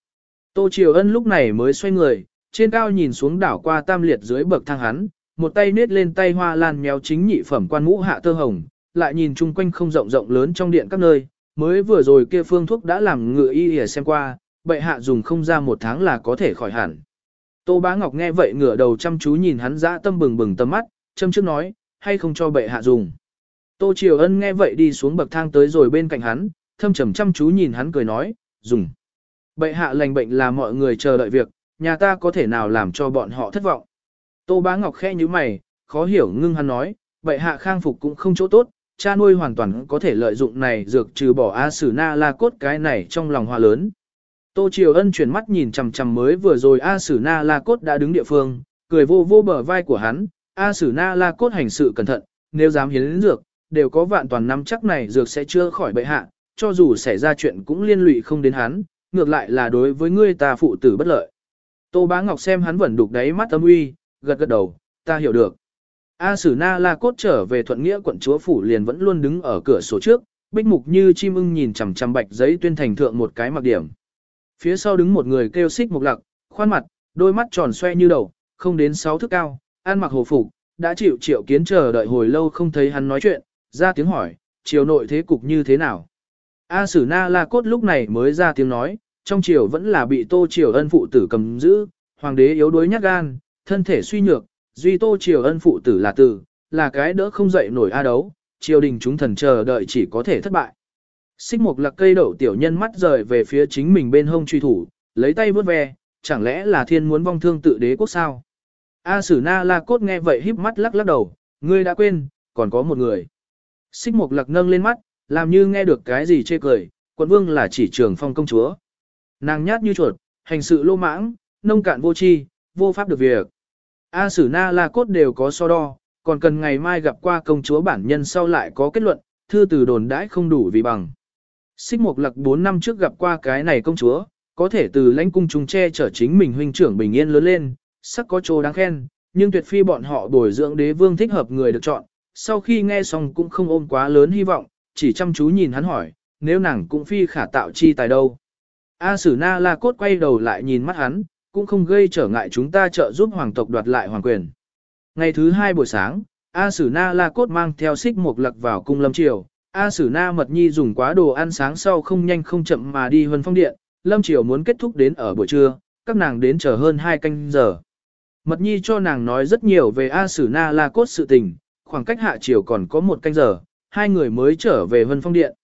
Tô Triều Ân lúc này mới xoay người, trên cao nhìn xuống đảo qua tam liệt dưới bậc thang hắn, một tay nết lên tay hoa lan méo chính nhị phẩm quan mũ hạ tơ hồng, lại nhìn chung quanh không rộng rộng lớn trong điện các nơi, mới vừa rồi kia phương thuốc đã làm ngựa y để xem qua, bệ hạ dùng không ra một tháng là có thể khỏi hẳn. Tô Bá Ngọc nghe vậy ngửa đầu chăm chú nhìn hắn dã tâm bừng bừng tâm mắt, châm trước nói, hay không cho bệ hạ dùng. Tô Triều Ân nghe vậy đi xuống bậc thang tới rồi bên cạnh hắn, thâm trầm chăm chú nhìn hắn cười nói, dùng. Bệ hạ lành bệnh là mọi người chờ đợi việc, nhà ta có thể nào làm cho bọn họ thất vọng. Tô Bá Ngọc khẽ như mày, khó hiểu ngưng hắn nói, bệ hạ khang phục cũng không chỗ tốt, cha nuôi hoàn toàn có thể lợi dụng này dược trừ bỏ A Sử Na La Cốt cái này trong lòng hòa lớn. Tô Triều Ân chuyển mắt nhìn chằm chằm mới vừa rồi A Sử Na La Cốt đã đứng địa phương, cười vô vô bờ vai của hắn, A Sử Na La Cốt hành sự cẩn thận, nếu dám hiến dược, đều có vạn toàn nắm chắc này dược sẽ chưa khỏi bệ hạ, cho dù xảy ra chuyện cũng liên lụy không đến hắn, ngược lại là đối với ngươi ta phụ tử bất lợi. Tô Bá Ngọc xem hắn vẫn đục đáy mắt âm uy, gật gật đầu, ta hiểu được. A Sử Na La Cốt trở về thuận nghĩa quận chúa phủ liền vẫn luôn đứng ở cửa sổ trước, bích mục như chim ưng nhìn chằm chằm bạch giấy tuyên thành thượng một cái mặc điểm. Phía sau đứng một người kêu xích mục lặc, khoan mặt, đôi mắt tròn xoe như đầu, không đến sáu thước cao, ăn mặc hồ phục, đã chịu triệu kiến chờ đợi hồi lâu không thấy hắn nói chuyện, ra tiếng hỏi, triều nội thế cục như thế nào. A Sử Na La Cốt lúc này mới ra tiếng nói, trong triều vẫn là bị tô triều ân phụ tử cầm giữ, hoàng đế yếu đuối nhát gan, thân thể suy nhược, duy tô triều ân phụ tử là tử, là cái đỡ không dậy nổi a đấu, triều đình chúng thần chờ đợi chỉ có thể thất bại. Xích mục lạc cây đậu tiểu nhân mắt rời về phía chính mình bên hông truy thủ, lấy tay vớt ve, chẳng lẽ là thiên muốn vong thương tự đế quốc sao? A Sử Na La Cốt nghe vậy híp mắt lắc lắc đầu, ngươi đã quên, còn có một người. Xích Mục Lạc nâng lên mắt, làm như nghe được cái gì chê cười, quận vương là chỉ trường phong công chúa. Nàng nhát như chuột, hành sự lô mãng, nông cạn vô tri, vô pháp được việc. A Sử Na La Cốt đều có so đo, còn cần ngày mai gặp qua công chúa bản nhân sau lại có kết luận, thư từ đồn đãi không đủ vì bằng. Xích Mộc Lặc 4 năm trước gặp qua cái này công chúa, có thể từ lãnh cung trung che chở chính mình huynh trưởng bình yên lớn lên, sắc có chỗ đáng khen, nhưng tuyệt phi bọn họ bồi dưỡng đế vương thích hợp người được chọn. Sau khi nghe xong cũng không ôm quá lớn hy vọng, chỉ chăm chú nhìn hắn hỏi, nếu nàng cũng phi khả tạo chi tài đâu. A Sử Na La Cốt quay đầu lại nhìn mắt hắn, cũng không gây trở ngại chúng ta trợ giúp hoàng tộc đoạt lại hoàng quyền. Ngày thứ hai buổi sáng, A Sử Na La Cốt mang theo xích một lặc vào cung lâm triều. A Sử Na Mật Nhi dùng quá đồ ăn sáng sau không nhanh không chậm mà đi huân phong điện, lâm triều muốn kết thúc đến ở buổi trưa, các nàng đến chờ hơn hai canh giờ. Mật Nhi cho nàng nói rất nhiều về A Sử Na La Cốt sự tình, khoảng cách hạ triều còn có một canh giờ, hai người mới trở về huân phong điện.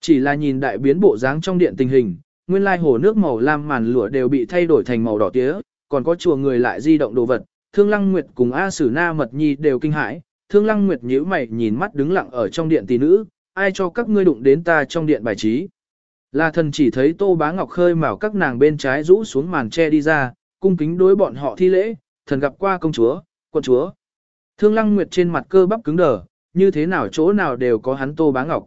Chỉ là nhìn đại biến bộ dáng trong điện tình hình, nguyên lai hồ nước màu lam màn lụa đều bị thay đổi thành màu đỏ tía, còn có chùa người lại di động đồ vật, Thương Lăng Nguyệt cùng A Sử Na Mật Nhi đều kinh hãi, Thương Lăng Nguyệt nhíu mày nhìn mắt đứng lặng ở trong điện tỷ nữ, ai cho các ngươi đụng đến ta trong điện bài trí. Là thần chỉ thấy Tô Bá Ngọc khơi mào các nàng bên trái rũ xuống màn che đi ra, cung kính đối bọn họ thi lễ, thần gặp qua công chúa, quân chúa. Thương Lăng Nguyệt trên mặt cơ bắp cứng đờ, như thế nào chỗ nào đều có hắn Tô Bá Ngọc.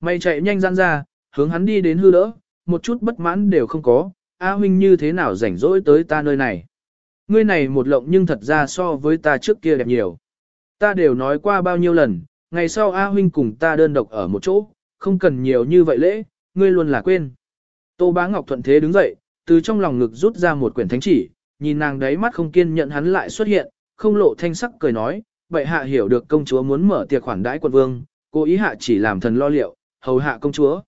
Mày chạy nhanh gian ra, hướng hắn đi đến hư đỡ, một chút bất mãn đều không có, A huynh như thế nào rảnh rỗi tới ta nơi này. Ngươi này một lộng nhưng thật ra so với ta trước kia đẹp nhiều. Ta đều nói qua bao nhiêu lần, ngày sau A huynh cùng ta đơn độc ở một chỗ, không cần nhiều như vậy lễ, ngươi luôn là quên. Tô bá ngọc thuận thế đứng dậy, từ trong lòng ngực rút ra một quyển thánh chỉ, nhìn nàng đấy mắt không kiên nhận hắn lại xuất hiện, không lộ thanh sắc cười nói, bệ hạ hiểu được công chúa muốn mở tiệc khoản đãi quận vương, cô ý hạ chỉ làm thần lo liệu, hầu hạ công chúa.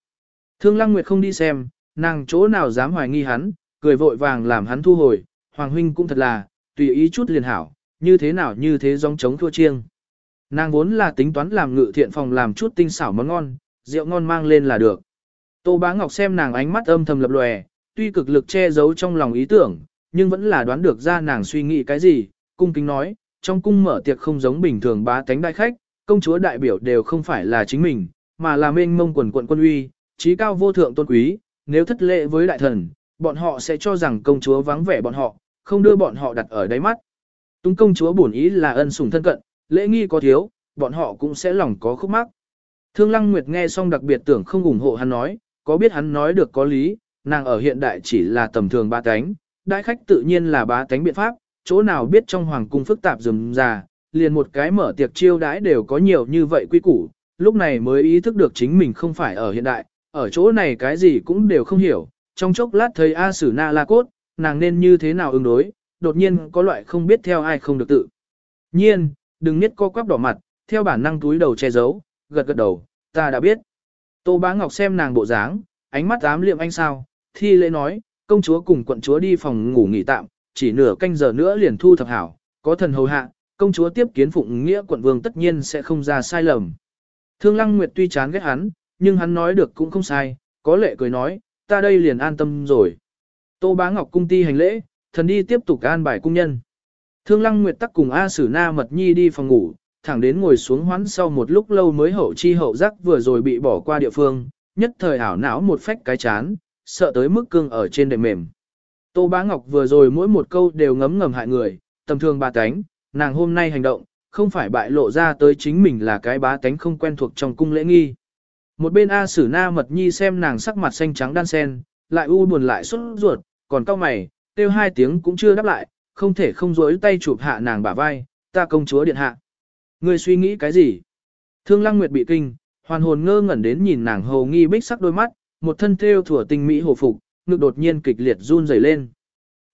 Thương Lăng Nguyệt không đi xem, nàng chỗ nào dám hoài nghi hắn, cười vội vàng làm hắn thu hồi, Hoàng huynh cũng thật là, tùy ý chút liền hảo, như thế nào như thế giống chống thua chiêng. Nàng vốn là tính toán làm ngự thiện phòng làm chút tinh xảo món ngon, rượu ngon mang lên là được. Tô Bá Ngọc xem nàng ánh mắt âm thầm lập lòe, tuy cực lực che giấu trong lòng ý tưởng, nhưng vẫn là đoán được ra nàng suy nghĩ cái gì, cung kính nói, trong cung mở tiệc không giống bình thường bá tánh đại khách, công chúa đại biểu đều không phải là chính mình, mà là mênh mông quần quận quân uy, trí cao vô thượng tôn quý, nếu thất lễ với đại thần, bọn họ sẽ cho rằng công chúa vắng vẻ bọn họ, không đưa bọn họ đặt ở đáy mắt. Túng công chúa bổn ý là ân sủng thân cận, lễ nghi có thiếu, bọn họ cũng sẽ lòng có khúc mắc. Thương Lăng Nguyệt nghe xong đặc biệt tưởng không ủng hộ hắn nói, có biết hắn nói được có lý, nàng ở hiện đại chỉ là tầm thường ba tánh, đại khách tự nhiên là ba tánh biện pháp, chỗ nào biết trong hoàng cung phức tạp rườm rà, liền một cái mở tiệc chiêu đãi đều có nhiều như vậy quy củ, lúc này mới ý thức được chính mình không phải ở hiện đại, ở chỗ này cái gì cũng đều không hiểu, trong chốc lát thấy A Sử Na La Cốt, nàng nên như thế nào ứng đối, đột nhiên có loại không biết theo ai không được tự. Nhiên, đừng nhất co quắp đỏ mặt, theo bản năng túi đầu che giấu, gật gật đầu, ta đã biết. Tô Bá Ngọc xem nàng bộ dáng, ánh mắt ám liệm anh sao, thi lễ nói, công chúa cùng quận chúa đi phòng ngủ nghỉ tạm, chỉ nửa canh giờ nữa liền thu thập hảo, có thần hầu hạ, công chúa tiếp kiến phụng nghĩa quận vương tất nhiên sẽ không ra sai lầm. Thương Lăng Nguyệt tuy chán ghét hắn, nhưng hắn nói được cũng không sai, có lệ cười nói, ta đây liền an tâm rồi. Tô Bá Ngọc cung ti hành lễ, thần đi tiếp tục an bài cung nhân. Thương Lăng Nguyệt tắc cùng A Sử Na Mật Nhi đi phòng ngủ, thẳng đến ngồi xuống hoãn sau một lúc lâu mới hậu chi hậu giác vừa rồi bị bỏ qua địa phương, nhất thời ảo não một phách cái chán, sợ tới mức cương ở trên đệm mềm. Tô Bá Ngọc vừa rồi mỗi một câu đều ngấm ngầm hại người, tầm thường bà tánh, nàng hôm nay hành động, không phải bại lộ ra tới chính mình là cái bá tánh không quen thuộc trong cung lễ nghi. Một bên A Sử Na Mật Nhi xem nàng sắc mặt xanh trắng đan sen, lại u buồn lại xuất ruột, còn cao mày, kêu hai tiếng cũng chưa đáp lại, không thể không rối tay chụp hạ nàng bả vai, ta công chúa điện hạ. Ngươi suy nghĩ cái gì? Thương Lăng Nguyệt bị kinh, hoàn hồn ngơ ngẩn đến nhìn nàng hồ nghi bích sắc đôi mắt, một thân thêu thủa tình mỹ hồ phục, ngực đột nhiên kịch liệt run rẩy lên.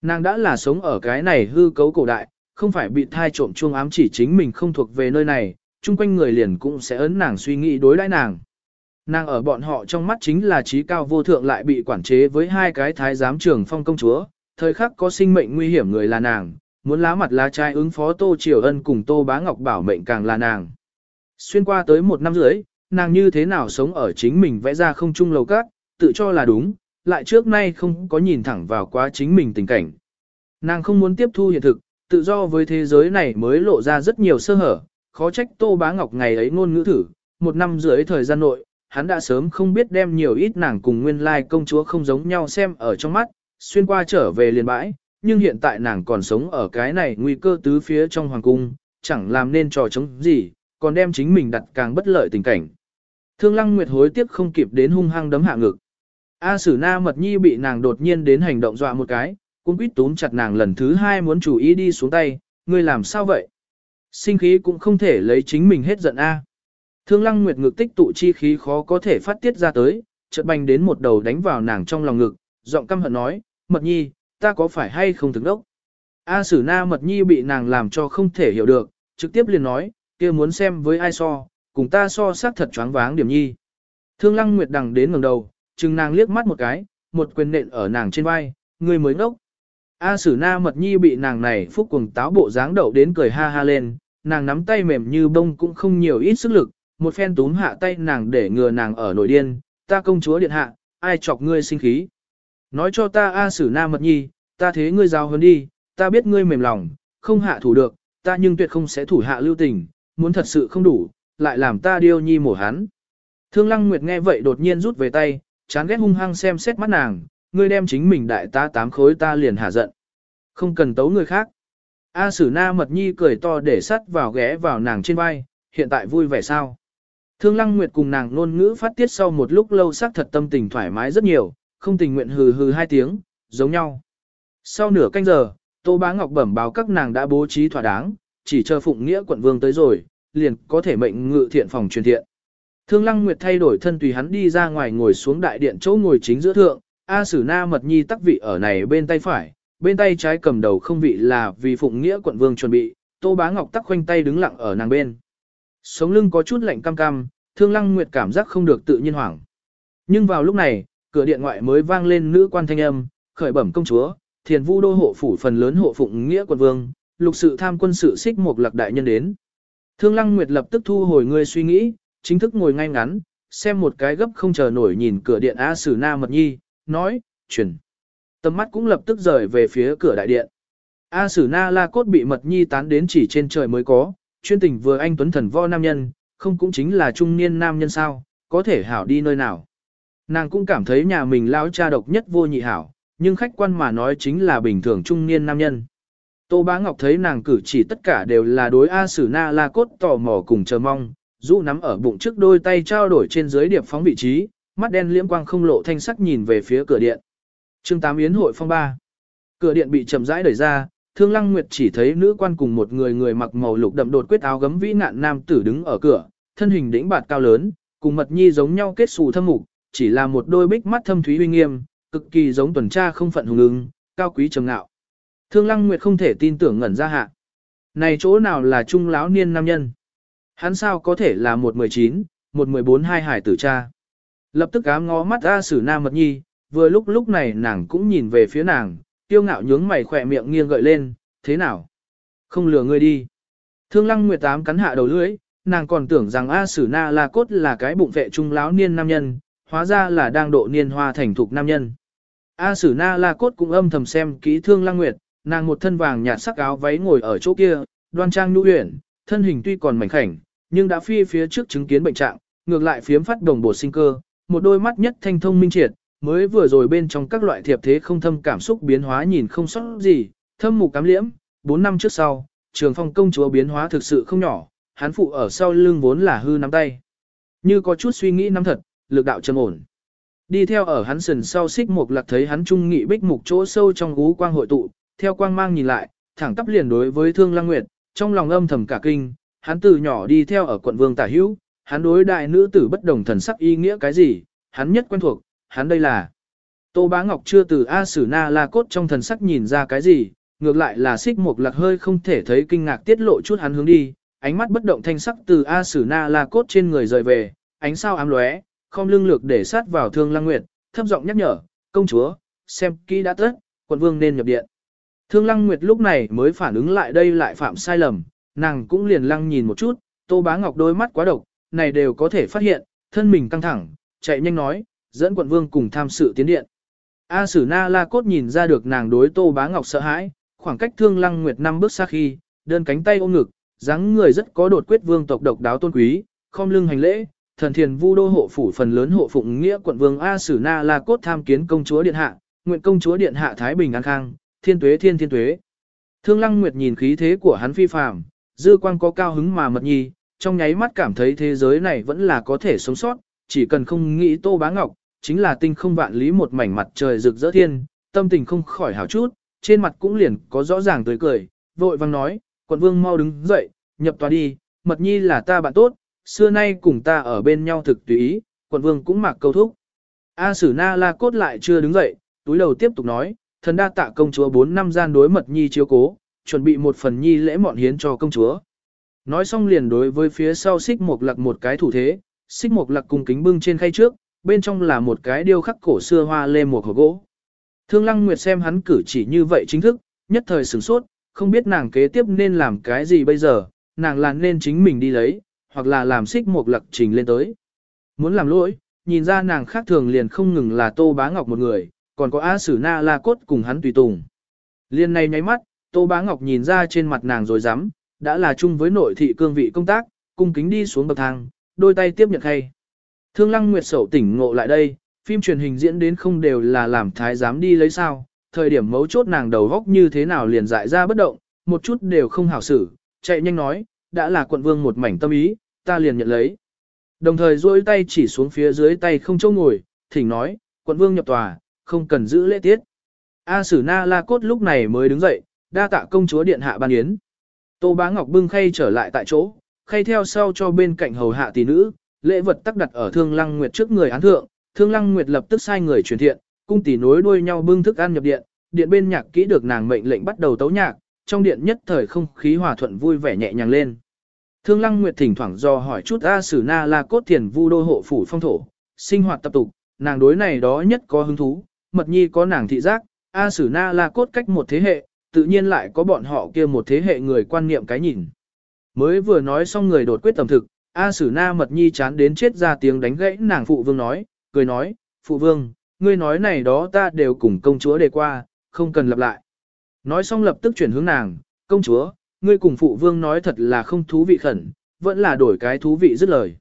Nàng đã là sống ở cái này hư cấu cổ đại, không phải bị thai trộm chuông ám chỉ chính mình không thuộc về nơi này, chung quanh người liền cũng sẽ ấn nàng suy nghĩ đối đãi nàng. Nàng ở bọn họ trong mắt chính là trí cao vô thượng lại bị quản chế với hai cái thái giám trưởng phong công chúa, thời khắc có sinh mệnh nguy hiểm người là nàng, muốn lá mặt lá trai ứng phó Tô Triều Ân cùng Tô Bá Ngọc bảo mệnh càng là nàng. Xuyên qua tới một năm rưỡi, nàng như thế nào sống ở chính mình vẽ ra không chung lầu các, tự cho là đúng, lại trước nay không có nhìn thẳng vào quá chính mình tình cảnh. Nàng không muốn tiếp thu hiện thực, tự do với thế giới này mới lộ ra rất nhiều sơ hở, khó trách Tô Bá Ngọc ngày ấy ngôn ngữ thử, một năm rưỡi thời gian nội, hắn đã sớm không biết đem nhiều ít nàng cùng nguyên lai công chúa không giống nhau xem ở trong mắt, xuyên qua trở về liền bãi, nhưng hiện tại nàng còn sống ở cái này nguy cơ tứ phía trong hoàng cung, chẳng làm nên trò chống gì, còn đem chính mình đặt càng bất lợi tình cảnh. Thương Lăng Nguyệt hối tiếc không kịp đến hung hăng đấm hạ ngực. A Sử Na Mật Nhi bị nàng đột nhiên đến hành động dọa một cái, cũng quýt túm chặt nàng lần thứ hai muốn chủ ý đi xuống tay, ngươi làm sao vậy? Sinh khí cũng không thể lấy chính mình hết giận A. Thương Lăng Nguyệt ngực tích tụ chi khí khó có thể phát tiết ra tới, chợt bành đến một đầu đánh vào nàng trong lòng ngực, giọng căm hận nói, Mật Nhi, ta có phải hay không từng đốc? A Sử Na Mật Nhi bị nàng làm cho không thể hiểu được, trực tiếp liền nói, kia muốn xem với ai so, cùng ta so xác thật choáng váng điểm nhi. Thương Lăng Nguyệt đằng đến ngẩng đầu, chừng nàng liếc mắt một cái, một quyền nện ở nàng trên vai, người mới ngốc. A Sử Na Mật Nhi bị nàng này phúc cùng táo bộ dáng đậu đến cười ha ha lên, nàng nắm tay mềm như bông cũng không nhiều ít sức lực, một phen túm hạ tay nàng để ngừa nàng ở nội điên, ta công chúa điện hạ, ai chọc ngươi sinh khí. Nói cho ta A Sử Na Mật Nhi, ta thế ngươi giao hơn đi, ta biết ngươi mềm lòng, không hạ thủ được, ta nhưng tuyệt không sẽ thủ hạ lưu tình, muốn thật sự không đủ, lại làm ta điêu nhi mổ hắn. Thương Lăng Nguyệt nghe vậy đột nhiên rút về tay, chán ghét hung hăng xem xét mắt nàng, ngươi đem chính mình đại ta tám khối ta liền hạ giận. Không cần tấu người khác. A Sử Na Mật Nhi cười to để sắt vào ghé vào nàng trên vai, hiện tại vui vẻ sao? Thương Lăng Nguyệt cùng nàng ngôn ngữ phát tiết sau một lúc lâu sắc thật tâm tình thoải mái rất nhiều, không tình nguyện hừ hừ hai tiếng, giống nhau. Sau nửa canh giờ, Tô Bá Ngọc bẩm báo các nàng đã bố trí thỏa đáng, chỉ chờ Phụng Nghĩa quận vương tới rồi, liền có thể mệnh ngự thiện phòng truyền thiện. Thương Lăng Nguyệt thay đổi thân tùy hắn đi ra ngoài ngồi xuống đại điện chỗ ngồi chính giữa thượng, A Sử Na Mật Nhi tắc vị ở này bên tay phải, bên tay trái cầm đầu không vị là vì Phụng Nghĩa quận vương chuẩn bị, Tô Bá Ngọc tắc khoanh tay đứng lặng ở nàng bên. Sống lưng có chút lạnh cam cam, Thương Lăng Nguyệt cảm giác không được tự nhiên hoảng. Nhưng vào lúc này, cửa điện ngoại mới vang lên nữ quan thanh âm, khởi bẩm công chúa, thiền vu đô hộ phủ phần lớn hộ phụng nghĩa quận vương, lục sự tham quân sự xích một lạc đại nhân đến. Thương Lăng Nguyệt lập tức thu hồi người suy nghĩ, chính thức ngồi ngay ngắn, xem một cái gấp không chờ nổi nhìn cửa điện A Sử Na Mật Nhi, nói, chuyển. Tầm mắt cũng lập tức rời về phía cửa đại điện. A Sử Na La Cốt bị Mật Nhi tán đến chỉ trên trời mới có, chuyên tình vừa anh tuấn thần vo nam nhân, không cũng chính là trung niên nam nhân sao, có thể hảo đi nơi nào. Nàng cũng cảm thấy nhà mình lão cha độc nhất vô nhị hảo, nhưng khách quan mà nói chính là bình thường trung niên nam nhân. Tô Bá Ngọc thấy nàng cử chỉ tất cả đều là đối A Sử Na La Cốt tò mò cùng chờ mong, rũ nắm ở bụng trước đôi tay trao đổi trên dưới điệp phóng vị trí, mắt đen liễm quang không lộ thanh sắc nhìn về phía cửa điện. Chương 8 Yến hội phong ba. Cửa điện bị chậm rãi đẩy ra, Thương Lăng Nguyệt chỉ thấy nữ quan cùng một người người mặc màu lục đậm đột quyết áo gấm vĩ nạn nam tử đứng ở cửa, thân hình đĩnh bạt cao lớn, cùng mật nhi giống nhau kết xù thâm mục, chỉ là một đôi bích mắt thâm thúy uy nghiêm, cực kỳ giống tuần tra không phận hùng lưng, cao quý trầm ngạo. Thương Lăng Nguyệt không thể tin tưởng ngẩn ra hạ. Này chỗ nào là trung lão niên nam nhân? Hắn sao có thể là một mười chín, một mười bốn hai hải tử cha? Lập tức ám ngó mắt ra sử nam mật nhi, vừa lúc lúc này nàng cũng nhìn về phía nàng, tiêu ngạo nhướng mày khỏe miệng nghiêng gợi lên, thế nào? Không lừa ngươi đi. Thương Lăng Nguyệt tám cắn hạ đầu lưỡi, nàng còn tưởng rằng A Sử Na La Cốt là cái bụng vệ trung lão niên nam nhân, hóa ra là đang độ niên hoa thành thục nam nhân. A Sử Na La Cốt cũng âm thầm xem kỹ Thương Lăng Nguyệt, nàng một thân vàng nhạt sắc áo váy ngồi ở chỗ kia, đoan trang nhu uyển, thân hình tuy còn mảnh khảnh, nhưng đã phi phía trước chứng kiến bệnh trạng, ngược lại phiếm phát đồng bộ sinh cơ, một đôi mắt nhất thanh thông minh triệt, mới vừa rồi bên trong các loại thiệp thế không thâm cảm xúc biến hóa nhìn không sót gì, thâm mục cám liễm, 4 năm trước sau, trường phong công chúa biến hóa thực sự không nhỏ, hắn phụ ở sau lưng vốn là hư nắm tay. Như có chút suy nghĩ nắm thật, lực đạo trầm ổn. Đi theo ở hắn sườn sau xích mục lạc thấy hắn trung nghị bích mục chỗ sâu trong gú quang hội tụ, theo quang mang nhìn lại, thẳng tắp liền đối với Thương lang Nguyệt, trong lòng âm thầm cả kinh, hắn từ nhỏ đi theo ở quận vương tả hữu, hắn đối đại nữ tử bất đồng thần sắc ý nghĩa cái gì, hắn nhất quen thuộc, hắn đây là. Tô Bá Ngọc chưa từ A Sử Na La Cốt trong thần sắc nhìn ra cái gì, ngược lại là xích một lạc hơi không thể thấy kinh ngạc tiết lộ chút hắn hướng đi, ánh mắt bất động thanh sắc từ A Sử Na La Cốt trên người rời về, ánh sao ám lóe, không lưng lược để sát vào Thương Lăng Nguyệt, thấp giọng nhắc nhở, công chúa, xem kỹ đã tất, quận vương nên nhập điện. Thương Lăng Nguyệt lúc này mới phản ứng lại đây lại phạm sai lầm, nàng cũng liền lăng nhìn một chút, Tô Bá Ngọc đôi mắt quá độc, này đều có thể phát hiện, thân mình căng thẳng, chạy nhanh nói, dẫn quận vương cùng tham sự tiến điện. A Sử Na La Cốt nhìn ra được nàng đối Tô Bá Ngọc sợ hãi, khoảng cách Thương Lăng Nguyệt năm bước xa khi, đơn cánh tay ôm ngực, dáng người rất có đột quyết vương tộc độc đáo tôn quý, khom lưng hành lễ, thần thiền vu đô hộ phủ phần lớn hộ phụng nghĩa quận vương A Sử Na La Cốt tham kiến công chúa điện hạ, nguyện công chúa điện hạ thái bình an khang, thiên tuế thiên thiên tuế. Thương Lăng Nguyệt nhìn khí thế của hắn phi phàm, dư quang có cao hứng mà mật nhi, trong nháy mắt cảm thấy thế giới này vẫn là có thể sống sót, chỉ cần không nghĩ Tô Bá Ngọc, chính là tinh không vạn lý một mảnh mặt trời rực rỡ thiên, tâm tình không khỏi hảo chút, trên mặt cũng liền có rõ ràng tươi cười, vội vang nói, quận vương mau đứng dậy, nhập tòa đi, mật nhi là ta bạn tốt, xưa nay cùng ta ở bên nhau thực tùy ý, quận vương cũng mặc câu thúc. A Sử Na La Cốt lại chưa đứng dậy, túi đầu tiếp tục nói, thần đa tạ công chúa 4 năm gian đối mật nhi chiếu cố, chuẩn bị một phần nhi lễ mọn hiến cho công chúa. Nói xong liền đối với phía sau xích một lặc một cái thủ thế, xích một lặc cùng kính bưng trên khay trước, bên trong là một cái điêu khắc cổ xưa hoa lê một hộp gỗ. Thương Lăng Nguyệt xem hắn cử chỉ như vậy chính thức, nhất thời sửng sốt, không biết nàng kế tiếp nên làm cái gì bây giờ, nàng là nên chính mình đi lấy, hoặc là làm xích một lặc trình lên tới. Muốn làm lỗi, nhìn ra nàng khác thường liền không ngừng là Tô Bá Ngọc một người, còn có A Sử Na La Cốt cùng hắn tùy tùng. Liên này nháy mắt, Tô Bá Ngọc nhìn ra trên mặt nàng rồi dám, đã là chung với nội thị cương vị công tác, cung kính đi xuống bậc thang, đôi tay tiếp nhận khay. Thương Lăng Nguyệt Sầu tỉnh ngộ lại đây, phim truyền hình diễn đến không đều là làm thái giám đi lấy sao, thời điểm mấu chốt nàng đầu góc như thế nào liền dại ra bất động, một chút đều không hảo xử, chạy nhanh nói, đã là quận vương một mảnh tâm ý, ta liền nhận lấy. Đồng thời duỗi tay chỉ xuống phía dưới tay không châu ngồi, thỉnh nói, quận vương nhập tòa, không cần giữ lễ tiết. A Sử Na La Cốt lúc này mới đứng dậy, đa tạ công chúa điện hạ ban yến. Tô Bá Ngọc bưng khay trở lại tại chỗ, khay theo sau cho bên cạnh hầu hạ tỷ nữ, lễ vật tắc đặt ở Thương Lăng Nguyệt trước người án thượng, Thương Lăng Nguyệt lập tức sai người truyền thiện, cung tỷ nối đuôi nhau bưng thức ăn nhập điện, điện bên nhạc kỹ được nàng mệnh lệnh bắt đầu tấu nhạc, trong điện nhất thời không khí hòa thuận vui vẻ nhẹ nhàng lên. Thương Lăng Nguyệt thỉnh thoảng do hỏi chút A Sử Na La Cốt Thiền Vu đô hộ phủ phong thổ, sinh hoạt tập tục, nàng đối này đó nhất có hứng thú, mật nhi có nàng thị giác, A Sử Na La Cốt cách một thế hệ, tự nhiên lại có bọn họ kia một thế hệ người quan niệm cái nhìn. Mới vừa nói xong người đột quyết tầm thực, A Sử Na Mật Nhi chán đến chết ra tiếng đánh gãy nàng phụ vương nói, cười nói, phụ vương, ngươi nói này đó ta đều cùng công chúa đề qua, không cần lặp lại. Nói xong lập tức chuyển hướng nàng, công chúa, ngươi cùng phụ vương nói thật là không thú vị khẩn, vẫn là đổi cái thú vị dứt lời.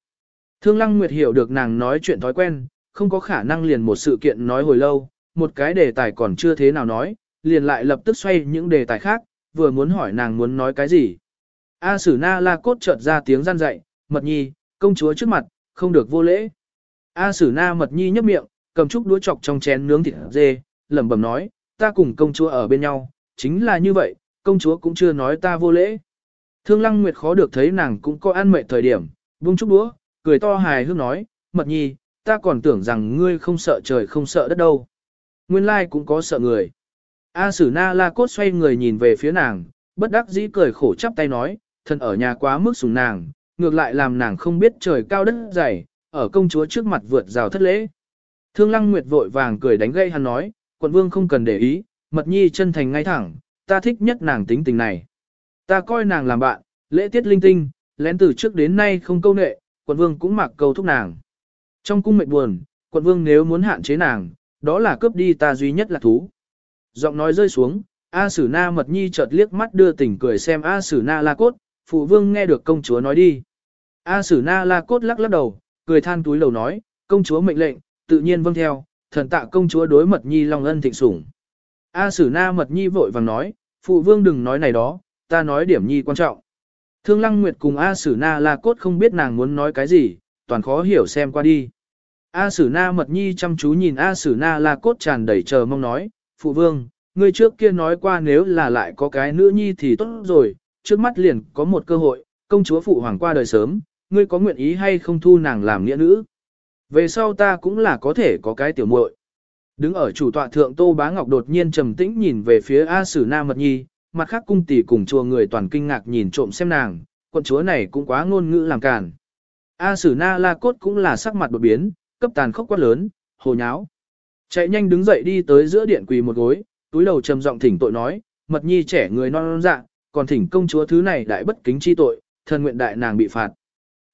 Thương Lăng Nguyệt hiểu được nàng nói chuyện thói quen, không có khả năng liền một sự kiện nói hồi lâu, một cái đề tài còn chưa thế nào nói, liền lại lập tức xoay những đề tài khác, vừa muốn hỏi nàng muốn nói cái gì. A Sử Na La Cốt chợt ra tiếng gian dạy, mật nhi, công chúa trước mặt, không được vô lễ. A Sử Na mật nhi nhấp miệng, cầm chút đũa chọc trong chén nướng thịt dê, lẩm bẩm nói, ta cùng công chúa ở bên nhau, chính là như vậy, công chúa cũng chưa nói ta vô lễ. Thương Lăng Nguyệt khó được thấy nàng cũng có ăn mệt thời điểm, buông chút đũa, cười to hài hước nói, mật nhi, ta còn tưởng rằng ngươi không sợ trời không sợ đất đâu. Nguyên lai cũng có sợ người. A Sử Na La Cốt xoay người nhìn về phía nàng, bất đắc dĩ cười khổ chắp tay nói, thân ở nhà quá mức sủng nàng, ngược lại làm nàng không biết trời cao đất dày, ở công chúa trước mặt vượt rào thất lễ. Thương Lăng Nguyệt vội vàng cười đánh gây hắn nói, quận vương không cần để ý, mật nhi chân thành ngay thẳng, ta thích nhất nàng tính tình này. Ta coi nàng làm bạn, lễ tiết linh tinh, lén từ trước đến nay không câu nệ, quận vương cũng mặc câu thúc nàng. Trong cung mệt buồn, quận vương nếu muốn hạn chế nàng, đó là cướp đi ta duy nhất là thú. Giọng nói rơi xuống, A Sử Na Mật Nhi chợt liếc mắt đưa tình cười xem A Sử Na La Cốt, phụ vương nghe được công chúa nói đi. A Sử Na La Cốt lắc lắc đầu, cười than túi lầu nói, công chúa mệnh lệnh, tự nhiên vâng theo, thần tạ công chúa đối Mật Nhi long ân thịnh sủng. A Sử Na Mật Nhi vội vàng nói, phụ vương đừng nói này đó, ta nói điểm nhi quan trọng. Thương Lăng Nguyệt cùng A Sử Na La Cốt không biết nàng muốn nói cái gì, toàn khó hiểu xem qua đi. A Sử Na Mật Nhi chăm chú nhìn A Sử Na La Cốt tràn đầy chờ mong nói, phụ vương, ngươi trước kia nói qua nếu là lại có cái nữ nhi thì tốt rồi, trước mắt liền có một cơ hội, công chúa phụ hoàng qua đời sớm, ngươi có nguyện ý hay không thu nàng làm nghĩa nữ. Về sau ta cũng là có thể có cái tiểu muội. Đứng ở chủ tọa thượng Tô Bá Ngọc đột nhiên trầm tĩnh nhìn về phía A Sử Na Mật Nhi, mặt khác cung tỷ cùng chùa người toàn kinh ngạc nhìn trộm xem nàng, quận chúa này cũng quá ngôn ngữ làm càn. A Sử Na La Cốt cũng là sắc mặt đột biến, cấp tàn khốc quát lớn, hồ nháo. Chạy nhanh đứng dậy đi tới giữa điện quỳ một gối, túi đầu trầm giọng thỉnh tội nói, mật nhi trẻ người non non dạ, còn thỉnh công chúa thứ này đại bất kính chi tội, thần nguyện đại nàng bị phạt.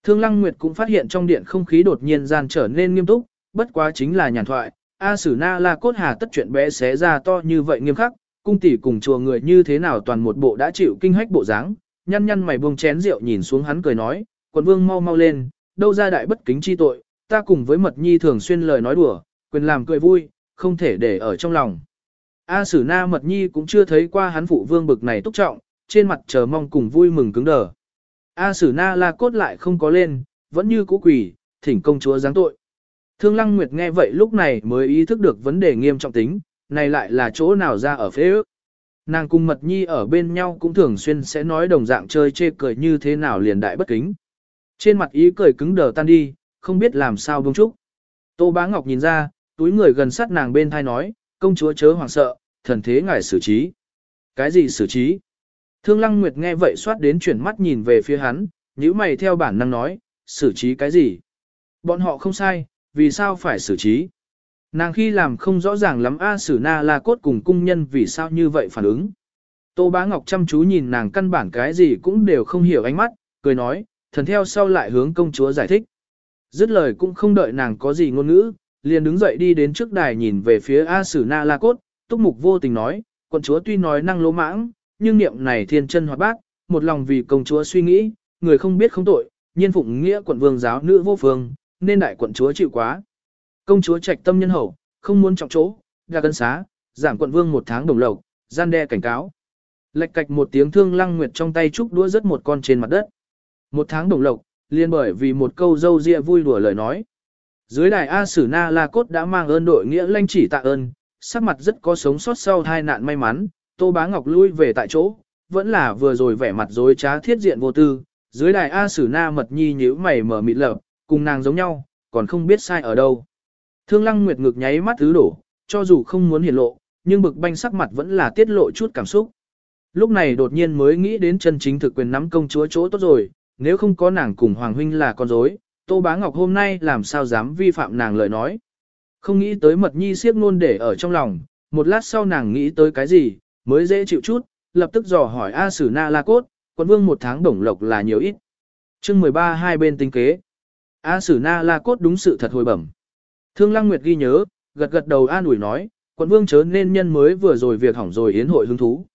Thương Lăng Nguyệt cũng phát hiện trong điện không khí đột nhiên gian trở nên nghiêm túc, bất quá chính là nhàn thoại, A Sử Na La Cốt Hà tất chuyện bé xé ra to như vậy nghiêm khắc, cung tỷ cùng chùa người như thế nào toàn một bộ đã chịu kinh hách bộ dáng, nhăn nhăn mày buông chén rượu nhìn xuống hắn cười nói, quận vương mau mau lên, đâu ra đại bất kính chi tội, ta cùng với mật nhi thường xuyên lời nói đùa, quyền làm cười vui, không thể để ở trong lòng. A Sử Na Mật Nhi cũng chưa thấy qua hắn phụ vương bực này túc trọng, trên mặt chờ mong cùng vui mừng cứng đờ. A Sử Na La cốt lại không có lên, vẫn như cũ quỷ, thỉnh công chúa giáng tội. Thương Lăng Nguyệt nghe vậy lúc này mới ý thức được vấn đề nghiêm trọng tính, này lại là chỗ nào ra ở phế ước. Nàng cùng Mật Nhi ở bên nhau cũng thường xuyên sẽ nói đồng dạng chơi chê cười như thế nào liền đại bất kính. Trên mặt ý cười cứng đờ tan đi, không biết làm sao bông trúc. Tô Bá Ngọc nhìn ra, túi người gần sát nàng bên thai nói, công chúa chớ hoảng sợ, thần thế ngài xử trí. Cái gì xử trí? Thương Lăng Nguyệt nghe vậy xoát đến chuyển mắt nhìn về phía hắn, nhíu mày theo bản năng nói, xử trí cái gì? Bọn họ không sai, vì sao phải xử trí? Nàng khi làm không rõ ràng lắm A Sử Na La Cốt cùng cung nhân vì sao như vậy phản ứng. Tô Bá Ngọc chăm chú nhìn nàng căn bản cái gì cũng đều không hiểu ánh mắt, cười nói, thần theo sau lại hướng công chúa giải thích. Dứt lời cũng không đợi nàng có gì ngôn ngữ, liền đứng dậy đi đến trước đài nhìn về phía A Sử Na La Cốt, túc mục vô tình nói, quận chúa tuy nói năng lỗ mãng, nhưng niệm này thiên chân hoạt bác, một lòng vì công chúa suy nghĩ, người không biết không tội, nhiên phụng nghĩa quận vương giáo nữ vô phương, nên đại quận chúa chịu quá. Công chúa trạch tâm nhân hậu, không muốn trọng chỗ, ra cân xá, giảm quận vương một tháng đồng lộc, gian đe cảnh cáo. Lệch cạch một tiếng thương lăng nguyệt trong tay trúc đũa rất một con trên mặt đất. Một tháng đồng lộc, liên bởi vì một câu dâu dịa vui đùa lời nói. Dưới đài A Sử Na La Cốt đã mang ơn đội nghĩa lanh chỉ tạ ơn, sắc mặt rất có sống sót sau hai nạn may mắn, Tô Bá Ngọc lui về tại chỗ, vẫn là vừa rồi vẻ mặt dối trá thiết diện vô tư, dưới đài A Sử Na mật nhi nhíu mày mở mịt lợp, cùng nàng giống nhau, còn không biết sai ở đâu. Thương Lăng Nguyệt ngực nháy mắt thứ đổ, cho dù không muốn hiển lộ, nhưng bực banh sắc mặt vẫn là tiết lộ chút cảm xúc. Lúc này đột nhiên mới nghĩ đến chân chính thực quyền nắm công chúa chỗ tốt rồi, nếu không có nàng cùng Hoàng Huynh là con dối, Tô Bá Ngọc hôm nay làm sao dám vi phạm nàng lời nói. Không nghĩ tới mật nhi siếc nôn để ở trong lòng, một lát sau nàng nghĩ tới cái gì, mới dễ chịu chút, lập tức dò hỏi A Sử Na La Cốt, quận vương một tháng đồng lộc là nhiều ít. chương 13 hai bên tinh kế. A Sử Na La Cốt đúng sự thật hồi bẩm. Thương Lăng Nguyệt ghi nhớ, gật gật đầu an ủi nói, quận vương chớ nên nhân mới vừa rồi việc hỏng rồi yến hội hứng thú.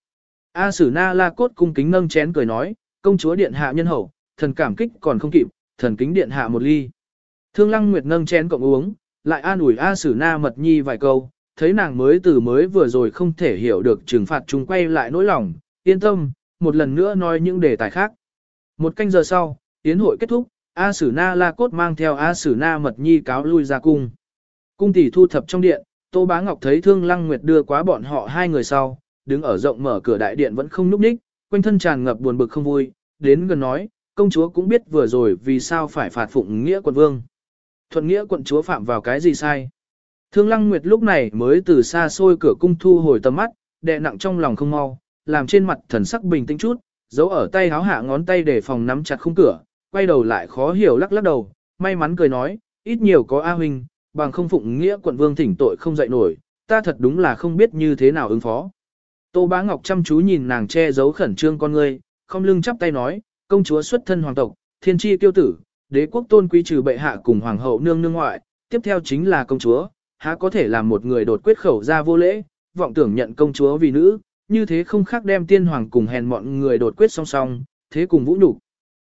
A Sử Na La Cốt cung kính nâng chén cười nói, công chúa điện hạ nhân hậu, thần cảm kích còn không kịp, thần kính điện hạ một ly. Thương Lăng Nguyệt nâng chén cộng uống, lại an ủi A Sử Na Mật Nhi vài câu, thấy nàng mới từ mới vừa rồi không thể hiểu được trừng phạt chúng quay lại nỗi lòng, yên tâm, một lần nữa nói những đề tài khác. Một canh giờ sau, tiến hội kết thúc, A Sử Na La Cốt mang theo A Sử Na Mật Nhi cáo lui ra cung. Cung tỷ thu thập trong điện, Tô Bá Ngọc thấy Thương Lăng Nguyệt đưa quá bọn họ hai người sau, đứng ở rộng mở cửa đại điện vẫn không núp ních, quanh thân tràn ngập buồn bực không vui, đến gần nói, công chúa cũng biết vừa rồi vì sao phải phạt phụng nghĩa quận vương. Thuận nghĩa quận chúa phạm vào cái gì sai? Thương Lăng Nguyệt lúc này mới từ xa xôi cửa cung thu hồi tầm mắt, đè nặng trong lòng không mau, làm trên mặt thần sắc bình tĩnh chút, giấu ở tay háo hạ ngón tay để phòng nắm chặt khung cửa, quay đầu lại khó hiểu lắc lắc đầu, may mắn cười nói, ít nhiều có A huynh, bằng không phụng nghĩa quận vương thỉnh tội không dậy nổi, ta thật đúng là không biết như thế nào ứng phó. Tô Bá Ngọc chăm chú nhìn nàng che giấu khẩn trương con ngươi, không lưng chắp tay nói, công chúa xuất thân hoàng tộc, thiên tri tiêu tử, đế quốc tôn quý trừ bệ hạ cùng hoàng hậu nương nương ngoại, tiếp theo chính là công chúa, há có thể làm một người đột quyết khẩu ra vô lễ, vọng tưởng nhận công chúa vì nữ, như thế không khác đem tiên hoàng cùng hèn mọn người đột quyết song song, thế cùng vũ nhục.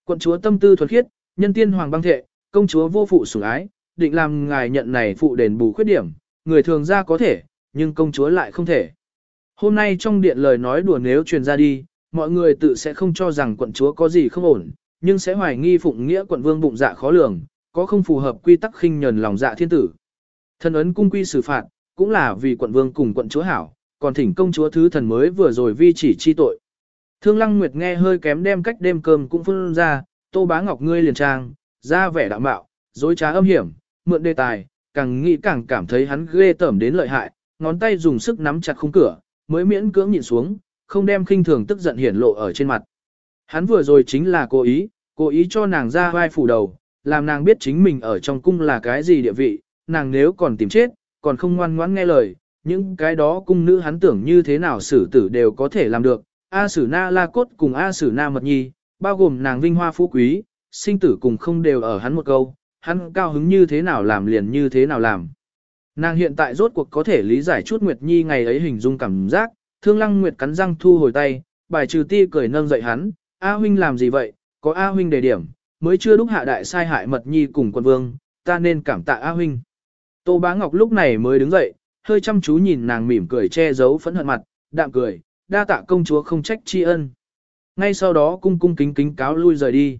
Quận chúa tâm tư thuần khiết, nhân tiên hoàng băng thệ, công chúa vô phụ sủng ái, định làm ngài nhận này phụ đền bù khuyết điểm, người thường ra có thể, nhưng công chúa lại không thể. Hôm nay trong điện lời nói đùa nếu truyền ra đi, mọi người tự sẽ không cho rằng quận chúa có gì không ổn, nhưng sẽ hoài nghi phụng nghĩa quận vương bụng dạ khó lường, có không phù hợp quy tắc khinh nhẫn lòng dạ thiên tử thần ấn cung quy xử phạt, cũng là vì quận vương cùng quận chúa hảo, còn thỉnh công chúa thứ thần mới vừa rồi vi chỉ chi tội. Thương Lăng Nguyệt nghe hơi kém đem cách đêm cơm cũng phun ra, Tô Bá Ngọc ngươi liền trang, ra vẻ đạm bạo, dối trá âm hiểm, mượn đề tài, càng nghĩ càng cảm thấy hắn ghê tởm đến lợi hại, ngón tay dùng sức nắm chặt khung cửa, mới miễn cưỡng nhìn xuống, không đem khinh thường tức giận hiển lộ ở trên mặt. Hắn vừa rồi chính là cố ý, cố ý cho nàng ra vai phủ đầu, làm nàng biết chính mình ở trong cung là cái gì địa vị, nàng nếu còn tìm chết, còn không ngoan ngoãn nghe lời, những cái đó cung nữ hắn tưởng như thế nào xử tử đều có thể làm được. A Sử Na La Cốt cùng A Sử Na Mật Nhi, bao gồm nàng vinh hoa phú quý, sinh tử cùng không đều ở hắn một câu, hắn cao hứng như thế nào làm liền như thế nào làm. Nàng hiện tại rốt cuộc có thể lý giải chút Nguyệt Nhi ngày ấy hình dung cảm giác, Thương Lăng Nguyệt cắn răng thu hồi tay, bài trừ ti cười nâng dậy hắn, A huynh làm gì vậy, có A huynh đề điểm, mới chưa đúc hạ đại sai hại mật nhi cùng quân vương, ta nên cảm tạ A huynh. Tô Bá Ngọc lúc này mới đứng dậy, hơi chăm chú nhìn nàng mỉm cười che giấu phẫn hận mặt, đạm cười, đa tạ công chúa không trách tri ân. Ngay sau đó cung cung kính kính cáo lui rời đi.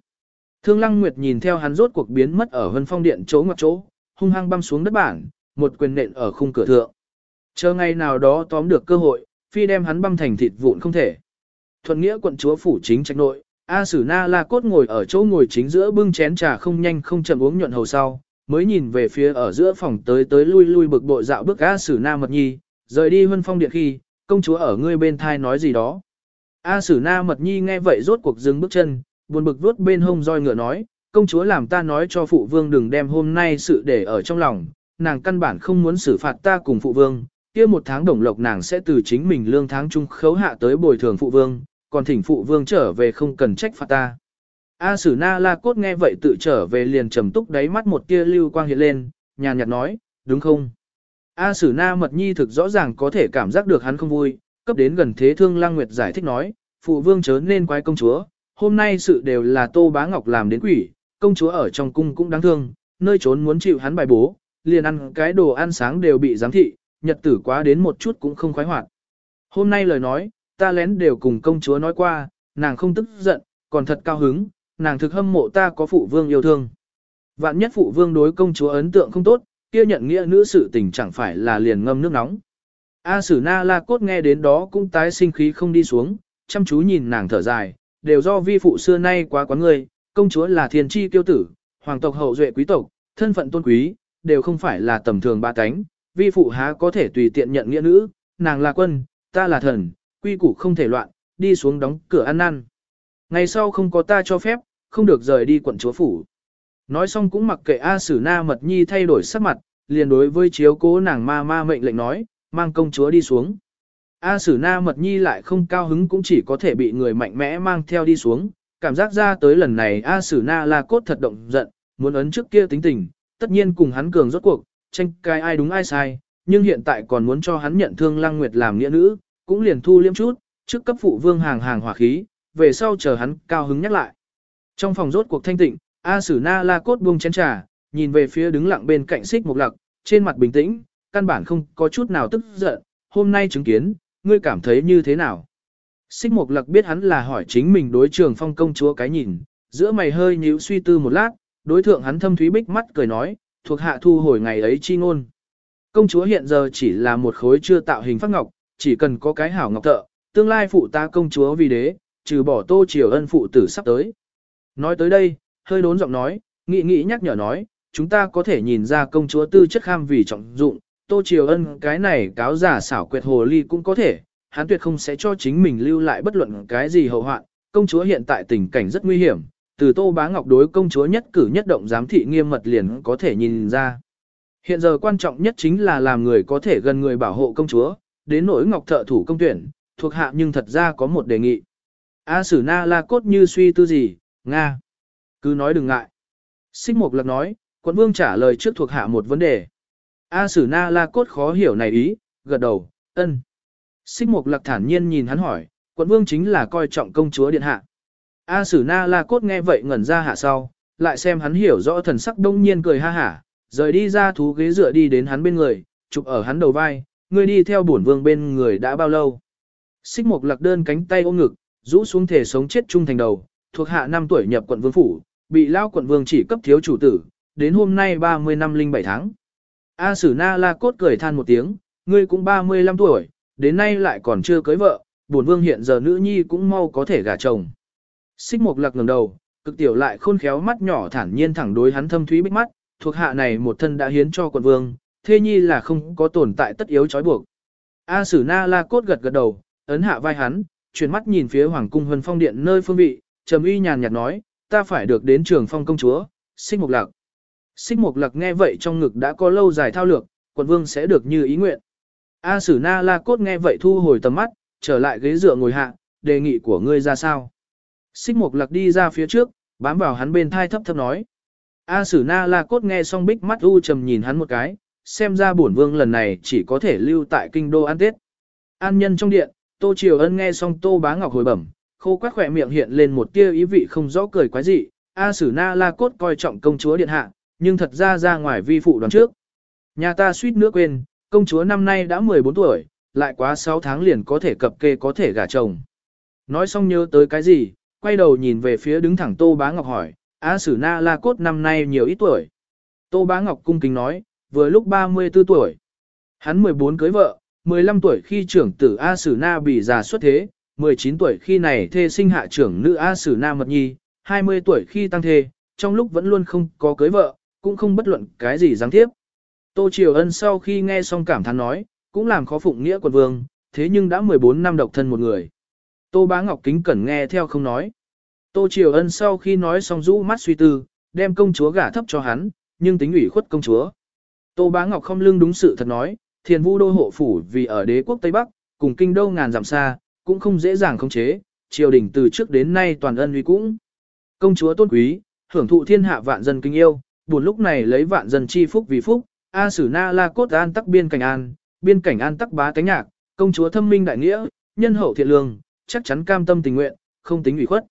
Thương Lăng Nguyệt nhìn theo hắn rốt cuộc biến mất ở Vân Phong Điện chỗ ngoặc chỗ, hung hăng băm xuống đất bản, một quyền nện ở khung cửa thượng. Chờ ngày nào đó tóm được cơ hội, phi đem hắn băm thành thịt vụn không thể. Thuận nghĩa quận chúa phủ chính trạch nội, A Sử Na La Cốt ngồi ở chỗ ngồi chính giữa bưng chén trà không nhanh không chậm uống nhuận hầu sau, mới nhìn về phía ở giữa phòng tới tới lui lui bực bội dạo bước A Sử Na Mật Nhi, rời đi huân Phong Điện khi, công chúa ở ngươi bên thai nói gì đó. A Sử Na Mật Nhi nghe vậy rốt cuộc dừng bước chân, buồn bực vuốt bên hông roi ngựa nói, công chúa làm ta nói cho phụ vương đừng đem hôm nay sự để ở trong lòng, nàng căn bản không muốn xử phạt ta cùng phụ vương, kia một tháng đồng lộc nàng sẽ từ chính mình lương tháng trung khấu hạ tới bồi thường phụ vương, còn thỉnh phụ vương trở về không cần trách phạt ta. A Sử Na La Cốt nghe vậy tự trở về liền trầm túc đáy mắt một tia lưu quang hiện lên, nhàn nhạt nói, đúng không? A Sử Na Mật Nhi thực rõ ràng có thể cảm giác được hắn không vui, cấp đến gần thế thương Lang Nguyệt giải thích nói, phụ vương chớ nên quái công chúa, hôm nay sự đều là Tô Bá Ngọc làm đến quỷ, công chúa ở trong cung cũng đáng thương, nơi trốn muốn chịu hắn bài bố, liền ăn cái đồ ăn sáng đều bị giám thị, nhật tử quá đến một chút cũng không khoái hoạt. Hôm nay lời nói, ta lén đều cùng công chúa nói qua, nàng không tức giận, còn thật cao hứng, nàng thực hâm mộ ta có phụ vương yêu thương. Vạn nhất phụ vương đối công chúa ấn tượng không tốt, kia nhận nghĩa nữ sự tình chẳng phải là liền ngâm nước nóng. A Sử Na La Cốt nghe đến đó cũng tái sinh khí không đi xuống, chăm chú nhìn nàng thở dài, đều do vi phụ xưa nay quá quán người, công chúa là thiên tri kiêu tử, hoàng tộc hậu duệ quý tộc, thân phận tôn quý, đều không phải là tầm thường ba cánh, vi phụ há có thể tùy tiện nhận nghĩa nữ, nàng là quân, ta là thần, quy củ không thể loạn, đi xuống đóng cửa ăn năn. Ngày sau không có ta cho phép, không được rời đi quận chúa phủ. Nói xong cũng mặc kệ A Sử Na Mật Nhi thay đổi sắc mặt, liền đối với chiếu cố nàng ma ma mệnh lệnh nói, mang công chúa đi xuống. A Sử Na Mật Nhi lại không cao hứng cũng chỉ có thể bị người mạnh mẽ mang theo đi xuống, cảm giác ra tới lần này A Sử Na La Cốt thật động giận, muốn ấn trước kia tính tình, tất nhiên cùng hắn cường rốt cuộc, tranh cai ai đúng ai sai, nhưng hiện tại còn muốn cho hắn nhận thương Lăng Nguyệt làm nghĩa nữ, cũng liền thu liêm chút, trước cấp phụ vương hàng hàng hỏa khí, về sau chờ hắn cao hứng nhắc lại. Trong phòng rốt cuộc thanh tịnh, A Sử Na La Cốt buông chén trà, nhìn về phía đứng lặng bên cạnh xích Mục lặc, trên mặt bình tĩnh, căn bản không có chút nào tức giận, hôm nay chứng kiến, ngươi cảm thấy như thế nào? Xích Mục Lặc biết hắn là hỏi chính mình đối trường phong công chúa cái nhìn, giữa mày hơi nhíu suy tư một lát, đối thượng hắn thâm thúy bích mắt cười nói, thuộc hạ thu hồi ngày ấy chi ngôn. Công chúa hiện giờ chỉ là một khối chưa tạo hình phát ngọc, chỉ cần có cái hảo ngọc thợ, tương lai phụ ta công chúa vì đế, trừ bỏ tô triều ân phụ tử sắp tới. Nói tới đây, hơi đốn giọng nói, nghị nghị nhắc nhở nói, chúng ta có thể nhìn ra công chúa tư chất kham vì trọng dụng, tô triều ân cái này cáo giả xảo quyệt hồ ly cũng có thể, hắn tuyệt không sẽ cho chính mình lưu lại bất luận cái gì hậu hoạn. Công chúa hiện tại tình cảnh rất nguy hiểm, từ Tô Bá Ngọc đối công chúa nhất cử nhất động giám thị nghiêm mật liền có thể nhìn ra. Hiện giờ quan trọng nhất chính là làm người có thể gần người bảo hộ công chúa, đến nỗi Ngọc thợ thủ công tuyển, thuộc hạ nhưng thật ra có một đề nghị. A Sử Na La Cốt như suy tư gì, Nga. Cứ nói đừng ngại. Xích Mộc Lạc nói, quận vương trả lời trước thuộc hạ một vấn đề. A Sử Na La Cốt khó hiểu này ý, gật đầu, ân. Xích Mộc Lạc thản nhiên nhìn hắn hỏi, quận vương chính là coi trọng công chúa điện hạ. A Sử Na La Cốt nghe vậy ngẩn ra hạ sau, lại xem hắn hiểu rõ thần sắc đông nhiên cười ha hả, rời đi ra thú ghế dựa đi đến hắn bên người, chụp ở hắn đầu vai, ngươi đi theo bổn vương bên người đã bao lâu. Xích Mộc Lạc đơn cánh tay ôm ngực, rũ xuống thể sống chết trung thành đầu, thuộc hạ năm tuổi nhập quận vương phủ, bị lao quận vương chỉ cấp thiếu chủ tử, đến hôm nay 30 năm linh 7 tháng. A Sử Na La Cốt cười than một tiếng, ngươi cũng 35 tuổi, đến nay lại còn chưa cưới vợ, bổn vương hiện giờ nữ nhi cũng mau có thể gả chồng. Xích Mộc Lạc ngẩng đầu, cực tiểu lại khôn khéo mắt nhỏ thản nhiên thẳng đối hắn thâm thúy bích mắt, thuộc hạ này một thân đã hiến cho quận vương, thê nhi là không có tồn tại tất yếu trói buộc. A Sử Na La Cốt gật gật đầu, ấn hạ vai hắn, chuyển mắt nhìn phía Hoàng cung Huân Phong điện nơi phương vị, trầm uy nhàn nhạt nói, ta phải được đến trường phong công chúa, Xích Mục Lạc. Xích Mục Lạc nghe vậy trong ngực đã có lâu dài thao lược, quận vương sẽ được như ý nguyện. A Sử Na La Cốt nghe vậy thu hồi tầm mắt, trở lại ghế dựa ngồi hạ, đề nghị của ngươi ra sao? Xích Mục Lạc đi ra phía trước, bám vào hắn bên thai thấp thấp nói. A Sử Na La Cốt nghe xong bích mắt u trầm nhìn hắn một cái, xem ra bổn vương lần này chỉ có thể lưu tại kinh đô ăn tết. An nhân trong điện, Tô Triều Ân nghe xong Tô Bá Ngọc hồi bẩm, Khô quát khỏe miệng hiện lên một tia ý vị không rõ cười quái dị, A Sử Na La Cốt coi trọng công chúa điện hạ, nhưng thật ra ra ngoài vi phụ đoàn trước. Nhà ta suýt nữa quên, công chúa năm nay đã 14 tuổi, lại quá 6 tháng liền có thể cập kê có thể gả chồng. Nói xong nhớ tới cái gì, quay đầu nhìn về phía đứng thẳng Tô Bá Ngọc hỏi, A Sử Na La Cốt năm nay nhiều ít tuổi. Tô Bá Ngọc cung kính nói, vừa lúc 34 tuổi. Hắn 14 cưới vợ, 15 tuổi khi trưởng tử A Sử Na bị già xuất thế, 19 tuổi khi này thê sinh hạ trưởng nữ A Sử nam Mật Nhi, 20 tuổi khi tăng thê, trong lúc vẫn luôn không có cưới vợ, cũng không bất luận cái gì giáng tiếp. Tô Triều Ân sau khi nghe xong cảm thán nói, cũng làm khó phụng nghĩa quận vương, thế nhưng đã 14 năm độc thân một người. Tô Bá Ngọc kính cẩn nghe theo không nói. Tô Triều Ân sau khi nói xong rũ mắt suy tư, đem công chúa gả thấp cho hắn, nhưng tính ủy khuất công chúa. Tô Bá Ngọc không lưng đúng sự thật nói, thiền vu đô hộ phủ vì ở đế quốc Tây Bắc, cùng kinh đô ngàn dặm xa, cũng không dễ dàng khống chế, triều đình từ trước đến nay toàn ân uy cũng. Công chúa tôn quý, hưởng thụ thiên hạ vạn dân kinh yêu, buồn lúc này lấy vạn dân chi phúc vì phúc, A Sử Na La Cốt An tắc biên cảnh an, biên cảnh an tắc bá tánh nhạc, công chúa thâm minh đại nghĩa, nhân hậu thiện lương, chắc chắn cam tâm tình nguyện, không tính ủy khuất.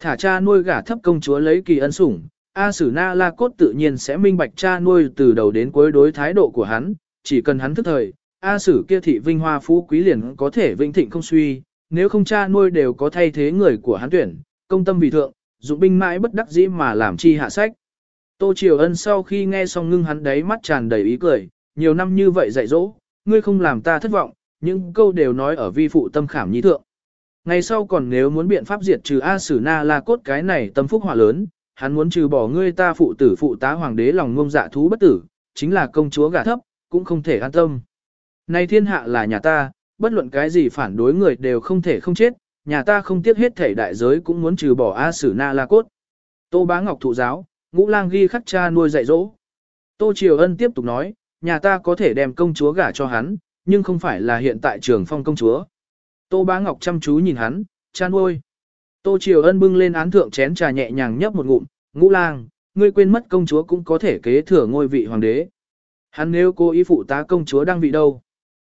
Thả cha nuôi gả thấp công chúa lấy kỳ ân sủng, A Sử Na La Cốt tự nhiên sẽ minh bạch cha nuôi từ đầu đến cuối đối thái độ của hắn, chỉ cần hắn thức thời, A Sử kia thị vinh hoa phú quý liền có thể vinh thịnh không suy, nếu không cha nuôi đều có thay thế người của hắn tuyển, công tâm vì thượng, dụng binh mãi bất đắc dĩ mà làm chi hạ sách. Tô Triều Ân sau khi nghe xong ngưng hắn đấy mắt tràn đầy ý cười, nhiều năm như vậy dạy dỗ, ngươi không làm ta thất vọng, những câu đều nói ở vi phụ tâm khảm nhi thượng. Ngày sau còn nếu muốn biện pháp diệt trừ A Sử Na La Cốt cái này tâm phúc hỏa lớn, hắn muốn trừ bỏ ngươi ta phụ tử phụ tá hoàng đế lòng ngông dạ thú bất tử, chính là công chúa gả thấp, cũng không thể an tâm. Nay thiên hạ là nhà ta, bất luận cái gì phản đối người đều không thể không chết, nhà ta không tiếc hết thể đại giới cũng muốn trừ bỏ A Sử Na La Cốt. Tô Bá Ngọc thụ giáo, ngũ lang ghi khắc cha nuôi dạy dỗ. Tô Triều Ân tiếp tục nói, nhà ta có thể đem công chúa gả cho hắn, nhưng không phải là hiện tại trường phong công chúa. Tô Bá Ngọc chăm chú nhìn hắn, cha nuôi. Tô Triều Ân bưng lên án thượng chén trà nhẹ nhàng nhấp một ngụm, ngũ lang, ngươi quên mất công chúa cũng có thể kế thừa ngôi vị hoàng đế. Hắn nếu cố ý phụ tá công chúa đang vị đâu.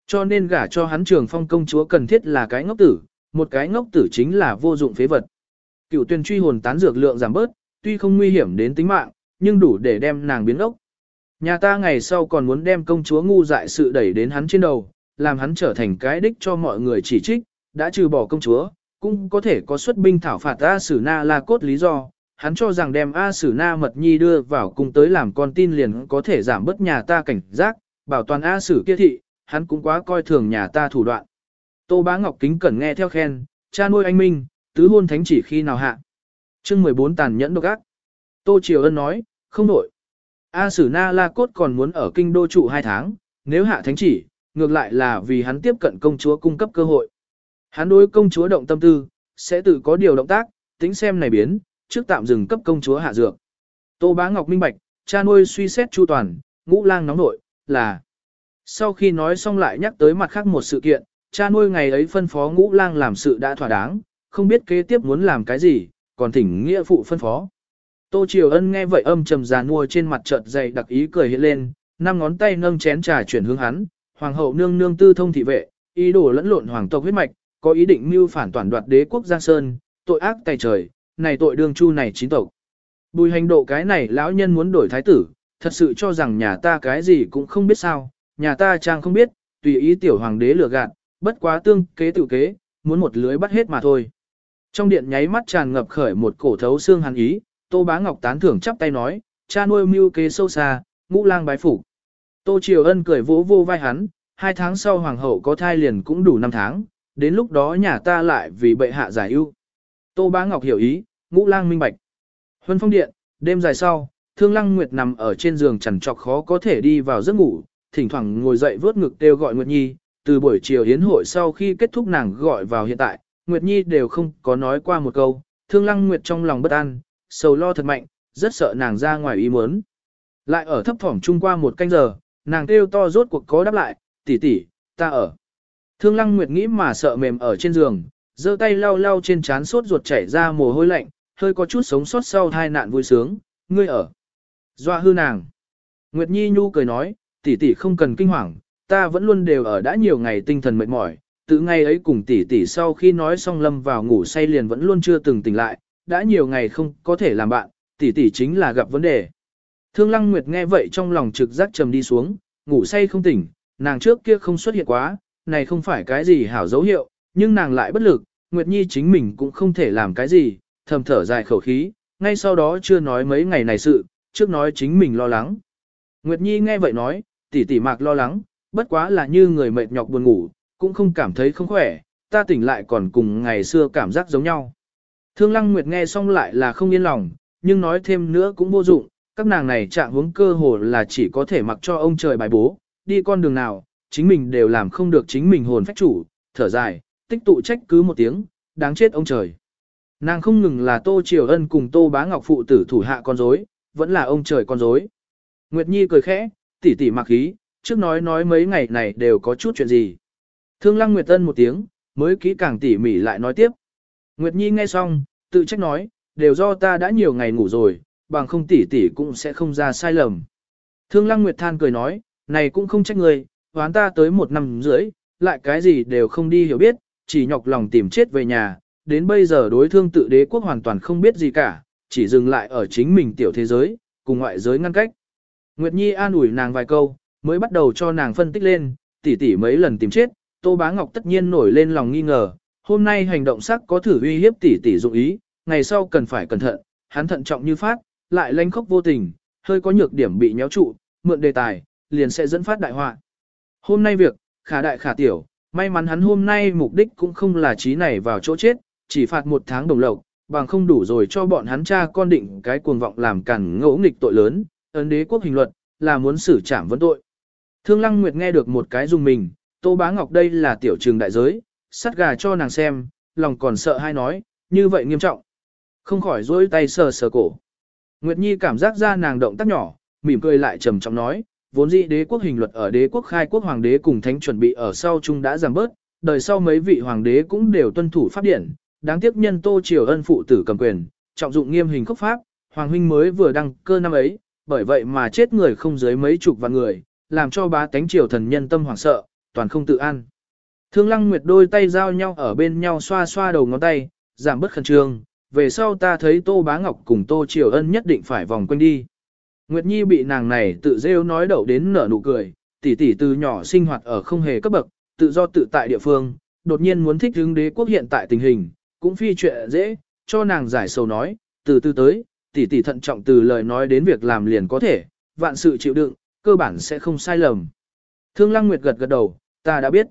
Cho nên gả cho hắn trường phong công chúa cần thiết là cái ngốc tử, một cái ngốc tử chính là vô dụng phế vật. Cựu tuyên truy hồn tán dược lượng giảm bớt, tuy không nguy hiểm đến tính mạng, nhưng đủ để đem nàng biến ốc. Nhà ta ngày sau còn muốn đem công chúa ngu dại sự đẩy đến hắn trên đầu, làm hắn trở thành cái đích cho mọi người chỉ trích, đã trừ bỏ công chúa, cũng có thể có xuất binh thảo phạt A Sử Na là cốt lý do. Hắn cho rằng đem A Sử Na Mật Nhi đưa vào cung tới làm con tin liền có thể giảm bớt nhà ta cảnh giác, bảo toàn A Sử kia thị, hắn cũng quá coi thường nhà ta thủ đoạn. Tô Bá Ngọc kính cẩn nghe theo khen, cha nuôi anh Minh, tứ hôn thánh chỉ khi nào hạ. chương 14 tàn nhẫn độc ác. Tô Triều Ân nói, không nổi. A Sử Na La Cốt còn muốn ở kinh đô trụ hai tháng, nếu hạ thánh chỉ, ngược lại là vì hắn tiếp cận công chúa cung cấp cơ hội. Hắn đối công chúa động tâm tư, sẽ tự có điều động tác, tính xem này biến, trước tạm dừng cấp công chúa hạ dược. Tô Bá Ngọc minh bạch, cha nuôi suy xét chu toàn, ngũ lang nóng nội, là. Sau khi nói xong lại nhắc tới mặt khác một sự kiện, cha nuôi ngày ấy phân phó ngũ lang làm sự đã thỏa đáng, không biết kế tiếp muốn làm cái gì, còn thỉnh nghĩa phụ phân phó. Tô Triều Ân nghe vậy âm trầm già nua trên mặt chợt dày đặc ý cười hiện lên, năm ngón tay nâng chén trà chuyển hướng hắn, hoàng hậu nương nương tư thông thị vệ, ý đồ lẫn lộn hoàng tộc huyết mạch, có ý định mưu phản toàn đoạt đế quốc Giang Sơn, tội ác tày trời, này tội đương chu này chín tộc. Bùi hành độ cái này lão nhân muốn đổi thái tử, thật sự cho rằng nhà ta cái gì cũng không biết sao, nhà ta trang không biết, tùy ý tiểu hoàng đế lừa gạt, bất quá tương kế tự kế, muốn một lưới bắt hết mà thôi. Trong điện nháy mắt tràn ngập khởi một cổ thấu xương hàn ý, Tô Bá Ngọc tán thưởng chắp tay nói, cha nuôi mưu kế sâu xa, ngũ lang bái phủ. Tô Triều Ân cười vỗ vô vai hắn, hai tháng sau hoàng hậu có thai liền cũng đủ năm tháng, đến lúc đó nhà ta lại vì bệ hạ giải ưu. Tô Bá Ngọc hiểu ý, ngũ lang minh bạch. Huân phong điện, đêm dài sau, Thương Lăng Nguyệt nằm ở trên giường chằn trọc khó có thể đi vào giấc ngủ, thỉnh thoảng ngồi dậy vớt ngực kêu gọi Nguyệt Nhi, từ buổi chiều hiến hội sau khi kết thúc nàng gọi vào hiện tại, Nguyệt Nhi đều không có nói qua một câu, Thương Lăng Nguyệt trong lòng bất an, sầu lo thật mạnh, rất sợ nàng ra ngoài ý muốn. Lại ở thấp thỏm chung qua một canh giờ, nàng kêu to rốt cuộc có đáp lại, tỷ tỷ, ta ở. Thương Lăng Nguyệt nghĩ mà sợ mềm ở trên giường, giơ tay lau lau trên trán sốt ruột chảy ra mồ hôi lạnh, hơi có chút sống sót sau hai nạn vui sướng, ngươi ở. Doa hư nàng. Nguyệt Nhi Nhu cười nói, tỷ tỷ không cần kinh hoàng, ta vẫn luôn đều ở đã nhiều ngày tinh thần mệt mỏi, từ ngày ấy cùng tỷ tỷ sau khi nói xong lâm vào ngủ say liền vẫn luôn chưa từng tỉnh lại, đã nhiều ngày không có thể làm bạn, tỷ tỷ chính là gặp vấn đề. Thương Lăng Nguyệt nghe vậy trong lòng trực giác trầm đi xuống, ngủ say không tỉnh, nàng trước kia không xuất hiện quá, này không phải cái gì hảo dấu hiệu, nhưng nàng lại bất lực, Nguyệt Nhi chính mình cũng không thể làm cái gì, thầm thở dài khẩu khí, ngay sau đó chưa nói mấy ngày này sự, trước nói chính mình lo lắng. Nguyệt Nhi nghe vậy nói, tỷ tỷ mạc lo lắng, bất quá là như người mệt nhọc buồn ngủ, cũng không cảm thấy không khỏe, ta tỉnh lại còn cùng ngày xưa cảm giác giống nhau. Thương Lăng Nguyệt nghe xong lại là không yên lòng, nhưng nói thêm nữa cũng vô dụng, các nàng này trạng hướng cơ hồ là chỉ có thể mặc cho ông trời bài bố, đi con đường nào, chính mình đều làm không được chính mình hồn phách chủ, thở dài, tích tụ trách cứ một tiếng, đáng chết ông trời. Nàng không ngừng là Tô Triều Ân cùng Tô Bá Ngọc phụ tử thủ hạ con rối, vẫn là ông trời con rối. Nguyệt Nhi cười khẽ, tỉ tỉ mặc khí, trước nói nói mấy ngày này đều có chút chuyện gì. Thương Lăng Nguyệt tân một tiếng, mới kỹ càng tỉ mỉ lại nói tiếp. Nguyệt Nhi nghe xong, tự trách nói, đều do ta đã nhiều ngày ngủ rồi, bằng không tỉ tỉ cũng sẽ không ra sai lầm. Thương Lăng Nguyệt than cười nói, này cũng không trách người, hoán ta tới một năm rưỡi, lại cái gì đều không đi hiểu biết, chỉ nhọc lòng tìm chết về nhà, đến bây giờ đối thương tự đế quốc hoàn toàn không biết gì cả, chỉ dừng lại ở chính mình tiểu thế giới, cùng ngoại giới ngăn cách. Nguyệt Nhi an ủi nàng vài câu, mới bắt đầu cho nàng phân tích lên, tỉ tỉ mấy lần tìm chết, Tô Bá Ngọc tất nhiên nổi lên lòng nghi ngờ, hôm nay hành động sắc có thử uy hiếp tỉ tỉ dụng ý, ngày sau cần phải cẩn thận, hắn thận trọng như phát, lại lanh khốc vô tình, hơi có nhược điểm bị nhéo trụ, mượn đề tài, liền sẽ dẫn phát đại họa. Hôm nay việc, khả đại khả tiểu, may mắn hắn hôm nay mục đích cũng không là trí này vào chỗ chết, chỉ phạt một tháng đồng lộc, bằng không đủ rồi cho bọn hắn cha con định cái cuồng vọng làm cản ngỗ nghịch tội lớn, ấn đế quốc hình luật, là muốn xử trảm vấn tội. Thương Lăng Nguyệt nghe được một cái dùng mình, Tô Bá Ngọc đây là tiểu trường đại giới, sắt gà cho nàng xem, lòng còn sợ hay nói, như vậy nghiêm trọng. Không khỏi dối tay sờ sờ cổ. Nguyệt Nhi cảm giác ra nàng động tác nhỏ, mỉm cười lại trầm trọng nói, vốn dĩ đế quốc hình luật ở đế quốc khai quốc hoàng đế cùng thánh chuẩn bị ở sau chung đã giảm bớt, đời sau mấy vị hoàng đế cũng đều tuân thủ pháp điển, đáng tiếc nhân Tô Triều Ân phụ tử cầm quyền, trọng dụng nghiêm hình khốc pháp, hoàng huynh mới vừa đăng cơ năm ấy, bởi vậy mà chết người không dưới mấy chục vạn người, làm cho bá tánh triều thần nhân tâm hoảng sợ, toàn không tự an. Thương Lăng Nguyệt đôi tay giao nhau ở bên nhau xoa xoa đầu ngón tay, giảm bớt khẩn trương, về sau ta thấy Tô Bá Ngọc cùng Tô Triều Ân nhất định phải vòng quanh đi. Nguyệt Nhi bị nàng này tự rêu nói đậu đến nở nụ cười, tỷ tỷ từ nhỏ sinh hoạt ở không hề cấp bậc, tự do tự tại địa phương, đột nhiên muốn thích hướng đế quốc hiện tại tình hình, cũng phi chuyện dễ, cho nàng giải sầu nói, từ từ tới, tỷ tỷ thận trọng từ lời nói đến việc làm liền có thể, vạn sự chịu đựng, cơ bản sẽ không sai lầm. Thương Lăng Nguyệt gật gật đầu, ta đã biết.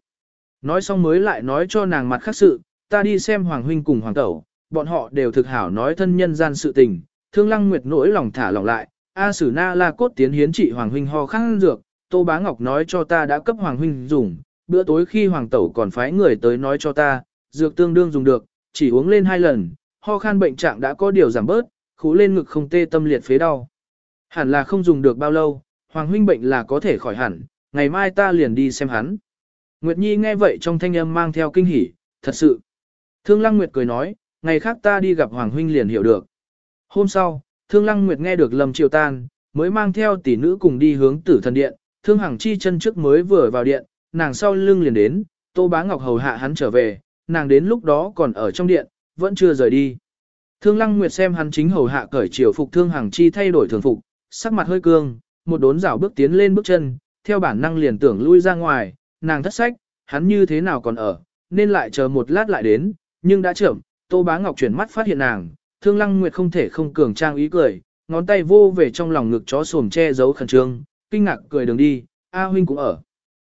Nói xong mới lại nói cho nàng mặt khác sự, ta đi xem Hoàng Huynh cùng Hoàng Tẩu, bọn họ đều thực hảo nói thân nhân gian sự tình. Thương Lăng Nguyệt nỗi lòng thả lòng lại, A Sử Na La Cốt tiến hiến trị Hoàng Huynh ho khăn dược, Tô Bá Ngọc nói cho ta đã cấp Hoàng Huynh dùng, bữa tối khi Hoàng Tẩu còn phái người tới nói cho ta, dược tương đương dùng được, chỉ uống lên hai lần, ho khan bệnh trạng đã có điều giảm bớt, khú lên ngực không tê tâm liệt phế đau. Hẳn là không dùng được bao lâu, Hoàng huynh bệnh là có thể khỏi hẳn, ngày mai ta liền đi xem hắn. Nguyệt Nhi nghe vậy trong thanh âm mang theo kinh hỉ, thật sự. Thương Lăng Nguyệt cười nói, ngày khác ta đi gặp Hoàng huynh liền hiểu được. Hôm sau, Thương Lăng Nguyệt nghe được Lâm Triều Tan, mới mang theo tỷ nữ cùng đi hướng tử thần điện, Thương Hằng Chi chân trước mới vừa vào điện, nàng sau lưng liền đến, Tô Bá Ngọc hầu hạ hắn trở về, nàng đến lúc đó còn ở trong điện, vẫn chưa rời đi. Thương Lăng Nguyệt xem hắn chính hầu hạ cởi triều phục Thương Hằng Chi thay đổi thường phục, sắc mặt hơi cương, một đốn rảo bước tiến lên bước chân, theo bản năng liền tưởng lui ra ngoài, nàng thất sách, hắn như thế nào còn ở, nên lại chờ một lát lại đến, nhưng đã chậm, Tô Bá Ngọc chuyển mắt phát hiện nàng, Thương Lăng Nguyệt không thể không cường trang ý cười, ngón tay vô về trong lòng ngực chó sồm che giấu khẩn trương, kinh ngạc cười đường đi, A huynh cũng ở.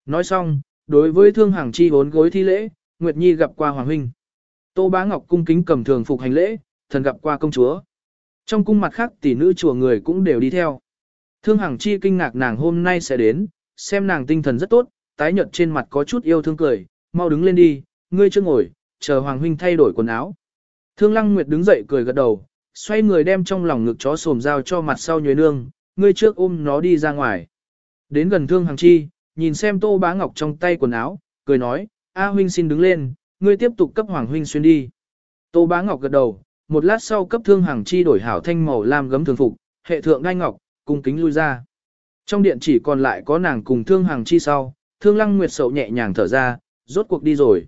Nói xong, đối với Thương Hằng Chi vốn gối thi lễ, Nguyệt Nhi gặp qua Hoàng huynh. Tô Bá Ngọc cung kính cầm thường phục hành lễ, thần gặp qua công chúa. Trong cung mặt khác tỷ nữ chùa người cũng đều đi theo. Thương Hằng Chi kinh ngạc nàng hôm nay sẽ đến, xem nàng tinh thần rất tốt, tái nhợt trên mặt có chút yêu thương cười, mau đứng lên đi, ngươi chưa ngồi, chờ Hoàng huynh thay đổi quần áo. Thương Lăng Nguyệt đứng dậy cười gật đầu, xoay người đem trong lòng ngực chó sồm dao cho mặt sau nhuế nương, ngươi trước ôm nó đi ra ngoài. Đến gần Thương Hằng Chi, nhìn xem Tô Bá Ngọc trong tay quần áo, cười nói, A huynh xin đứng lên, ngươi tiếp tục cấp Hoàng huynh xuyên đi. Tô Bá Ngọc gật đầu, một lát sau cấp Thương hàng Chi đổi hảo thanh màu lam gấm thường phục, hệ thượng ngai ngọc, cung kính lui ra. Trong điện chỉ còn lại có nàng cùng Thương hàng Chi sau, Thương Lăng Nguyệt sầu nhẹ nhàng thở ra, rốt cuộc đi rồi.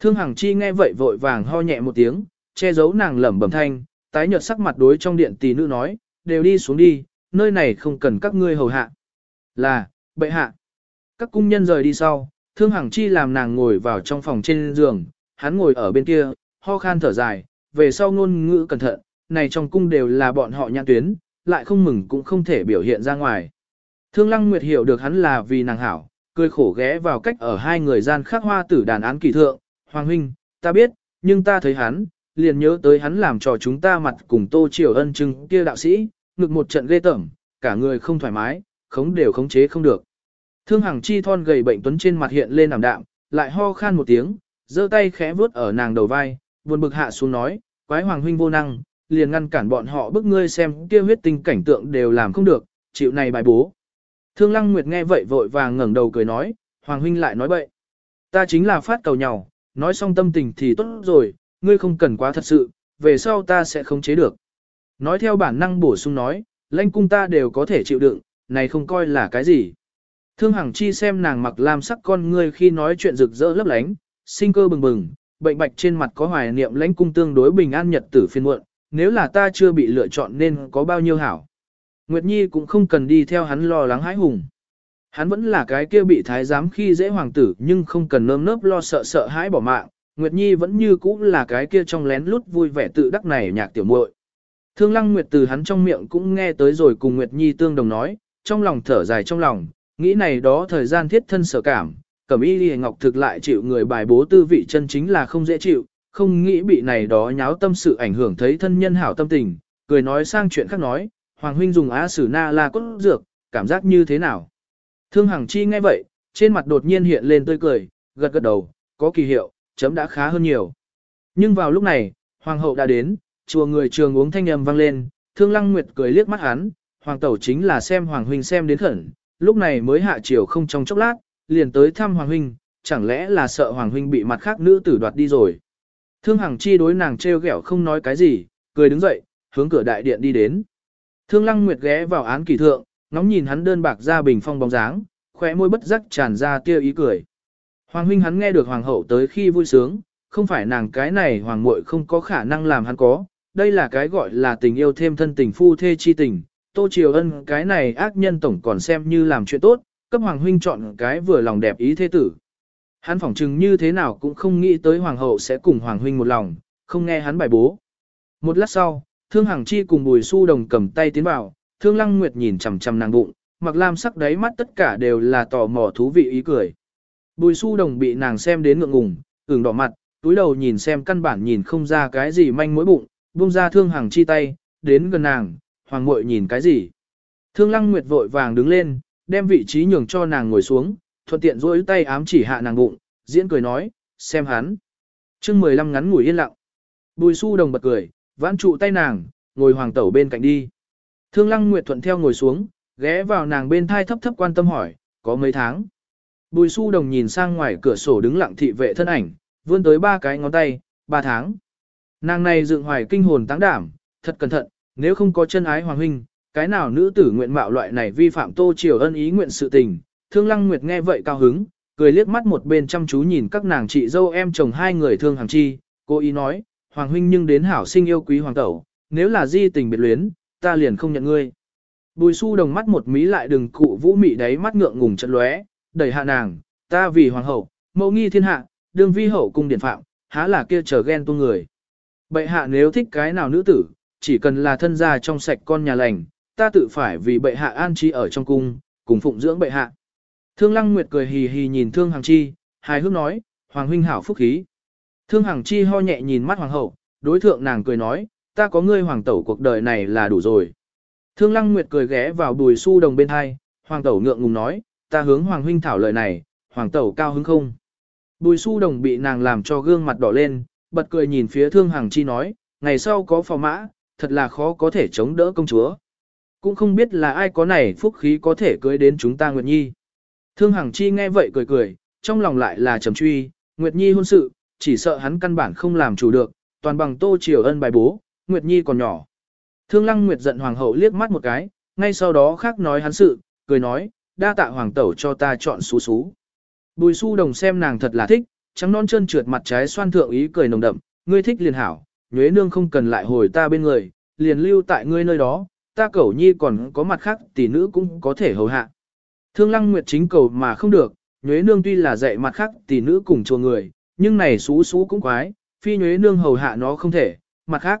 Thương hàng Chi nghe vậy vội vàng ho nhẹ một tiếng, che giấu nàng lẩm bẩm thanh, tái nhợt sắc mặt đối trong điện tỷ nữ nói, đều đi xuống đi, nơi này không cần các ngươi hầu hạ. Là, bệ hạ. Các cung nhân rời đi sau, Thương hàng Chi làm nàng ngồi vào trong phòng trên giường, hắn ngồi ở bên kia, ho khan thở dài, về sau ngôn ngữ cẩn thận, này trong cung đều là bọn họ nhãn tuyến, lại không mừng cũng không thể biểu hiện ra ngoài. Thương Lăng Nguyệt hiểu được hắn là vì nàng hảo, cười khổ ghé vào cách ở hai người gian khắc hoa tử đàn án kỳ thượng, Hoàng huynh, ta biết, nhưng ta thấy hắn, liền nhớ tới hắn làm trò chúng ta mặt cùng Tô Triều Ân trưng kia đạo sĩ, ngực một trận ghê tởm, cả người không thoải mái, khống đều khống chế không được. Thương Hằng Chi thon gầy bệnh tuấn trên mặt hiện lên ảm đạm, lại ho khan một tiếng, giơ tay khẽ vuốt ở nàng đầu vai, buồn bực hạ xuống nói, quái hoàng huynh vô năng, liền ngăn cản bọn họ bức ngươi xem kia huyết tinh cảnh tượng đều làm không được, chịu này bài bố. Thương Lăng Nguyệt nghe vậy vội vàng ngẩng đầu cười nói, hoàng huynh lại nói bậy. Ta chính là phát cầu nhau, nói xong tâm tình thì tốt rồi, ngươi không cần quá thật sự, về sau ta sẽ không chế được. Nói theo bản năng bổ sung nói, lãnh cung ta đều có thể chịu đựng, này không coi là cái gì. Thương Hằng Chi xem nàng mặc lam sắc con ngươi khi nói chuyện rực rỡ lấp lánh, sinh cơ bừng bừng, bệnh bạch trên mặt có hoài niệm lãnh cung tương đối bình an nhật tử phiên muộn, nếu là ta chưa bị lựa chọn nên có bao nhiêu hảo. Nguyệt Nhi cũng không cần đi theo hắn lo lắng hãi hùng. Hắn vẫn là cái kia bị thái giám khi dễ hoàng tử nhưng không cần nơm nớp lo sợ sợ hãi bỏ mạng, Nguyệt Nhi vẫn như cũ là cái kia trong lén lút vui vẻ tự đắc này nhạc tiểu muội. Thương Lăng Nguyệt từ hắn trong miệng cũng nghe tới rồi cùng Nguyệt Nhi tương đồng nói, trong lòng thở dài trong lòng, nghĩ này đó thời gian thiết thân sở cảm, cẩm y Ly ngọc thực lại chịu người bài bố tư vị chân chính là không dễ chịu, không nghĩ bị này đó nháo tâm sự ảnh hưởng thấy thân nhân hảo tâm tình, cười nói sang chuyện khác nói, Hoàng huynh dùng á sử na la cốt dược, cảm giác như thế nào? Thương Hằng Chi nghe vậy, trên mặt đột nhiên hiện lên tươi cười, gật gật đầu, có kỳ hiệu, chấm đã khá hơn nhiều. Nhưng vào lúc này, Hoàng hậu đã đến, chùa người trường uống thanh âm vang lên, Thương Lăng Nguyệt cười liếc mắt hắn, Hoàng tẩu chính là xem Hoàng huynh xem đến khẩn, lúc này mới hạ chiều không trong chốc lát, liền tới thăm Hoàng huynh, chẳng lẽ là sợ Hoàng huynh bị mặt khác nữ tử đoạt đi rồi. Thương Hằng Chi đối nàng treo ghẹo không nói cái gì, cười đứng dậy, hướng cửa đại điện đi đến. Thương Lăng Nguyệt ghé vào án kỳ thượng, ngóng nhìn hắn đơn bạc ra bình phong bóng dáng, khóe môi bất giác tràn ra tia ý cười. Hoàng huynh hắn nghe được hoàng hậu tới khi vui sướng, không phải nàng cái này hoàng muội không có khả năng làm hắn có, đây là cái gọi là tình yêu thêm thân tình phu thê chi tình. Tô Triều Ân cái này ác nhân tổng còn xem như làm chuyện tốt, cấp hoàng huynh chọn cái vừa lòng đẹp ý thế tử. Hắn phỏng chừng như thế nào cũng không nghĩ tới hoàng hậu sẽ cùng hoàng huynh một lòng, không nghe hắn bài bố. Một lát sau, Thương Hằng Chi cùng Bùi Su Đồng cầm tay tiến vào, Thương Lăng Nguyệt nhìn chằm chằm nàng bụng, mặc lam sắc đáy mắt tất cả đều là tò mò thú vị ý cười. Bùi Su Đồng bị nàng xem đến ngượng ngùng, ửng đỏ mặt, túi đầu nhìn xem căn bản nhìn không ra cái gì manh mối bụng, buông ra Thương Hằng Chi tay, đến gần nàng, hoàng muội nhìn cái gì. Thương Lăng Nguyệt vội vàng đứng lên, đem vị trí nhường cho nàng ngồi xuống, thuận tiện duỗi tay ám chỉ hạ nàng bụng, diễn cười nói, xem hắn. chương 15 ngắn ngủi yên lặng. Bùi Su Đồng bật cười, vãn trụ tay nàng, ngồi hoàng tẩu bên cạnh đi. Thương Lăng Nguyệt thuận theo ngồi xuống, ghé vào nàng bên thai thấp thấp quan tâm hỏi, có mấy tháng. Bùi su đồng nhìn sang ngoài cửa sổ đứng lặng thị vệ thân ảnh, vươn tới ba cái ngón tay, ba tháng. Nàng này dựng hoài kinh hồn táng đảm, thật cẩn thận, nếu không có chân ái hoàng huynh, cái nào nữ tử nguyện mạo loại này vi phạm tô triều ân ý nguyện sự tình. Thương Lăng Nguyệt nghe vậy cao hứng, cười liếc mắt một bên chăm chú nhìn các nàng chị dâu em chồng hai người thương hàng chi, cô ý nói, Hoàng huynh nhưng đến hảo sinh yêu quý hoàng tẩu, nếu là di tình biệt luyến, ta liền không nhận ngươi. Bùi su đồng mắt một mí lại đừng cụ vũ mị đáy mắt ngượng ngùng chật lóe, đẩy hạ nàng, ta vì hoàng hậu, mẫu nghi thiên hạ, đương vi hậu cung điển phạm, há là kia chờ ghen tu người. Bệ hạ nếu thích cái nào nữ tử, chỉ cần là thân gia trong sạch con nhà lành, ta tự phải vì bệ hạ an trí ở trong cung, cùng phụng dưỡng bệ hạ. Thương Lăng Nguyệt cười hì hì nhìn Thương Hằng Chi, hài hước nói, Hoàng huynh hảo phúc khí. Thương Hằng Chi ho nhẹ nhìn mắt Hoàng hậu, đối thượng nàng cười nói, ta có ngươi Hoàng tẩu cuộc đời này là đủ rồi. Thương Lăng Nguyệt cười ghé vào bùi su đồng bên hai, Hoàng tẩu ngượng ngùng nói, ta hướng Hoàng huynh thảo lời này, Hoàng tẩu cao hứng không. Bùi su đồng bị nàng làm cho gương mặt đỏ lên, bật cười nhìn phía Thương Hằng Chi nói, ngày sau có phò mã, thật là khó có thể chống đỡ công chúa. Cũng không biết là ai có này phúc khí có thể cưới đến chúng ta Nguyệt Nhi. Thương Hằng Chi nghe vậy cười cười, trong lòng lại là trầm truy, Nguyệt Nhi hôn sự, chỉ sợ hắn căn bản không làm chủ được, toàn bằng tô triều ân bài bố, Nguyệt Nhi còn nhỏ. Thương Lăng Nguyệt giận hoàng hậu liếc mắt một cái, ngay sau đó khác nói hắn sự, cười nói, đa tạ hoàng tẩu cho ta chọn xú xú. Bùi su đồng xem nàng thật là thích, trắng non chân trượt mặt trái xoan thượng ý cười nồng đậm, ngươi thích liền hảo, nhuế nương không cần lại hồi ta bên người, liền lưu tại ngươi nơi đó, ta cẩu nhi còn có mặt khác tỷ nữ cũng có thể hầu hạ. Thương lăng nguyệt chính cầu mà không được, nhuế nương tuy là dạy mặt khác tỷ nữ cùng chùa người, nhưng này xú xú cũng quái, phi nhuế nương hầu hạ nó không thể, mặt khác.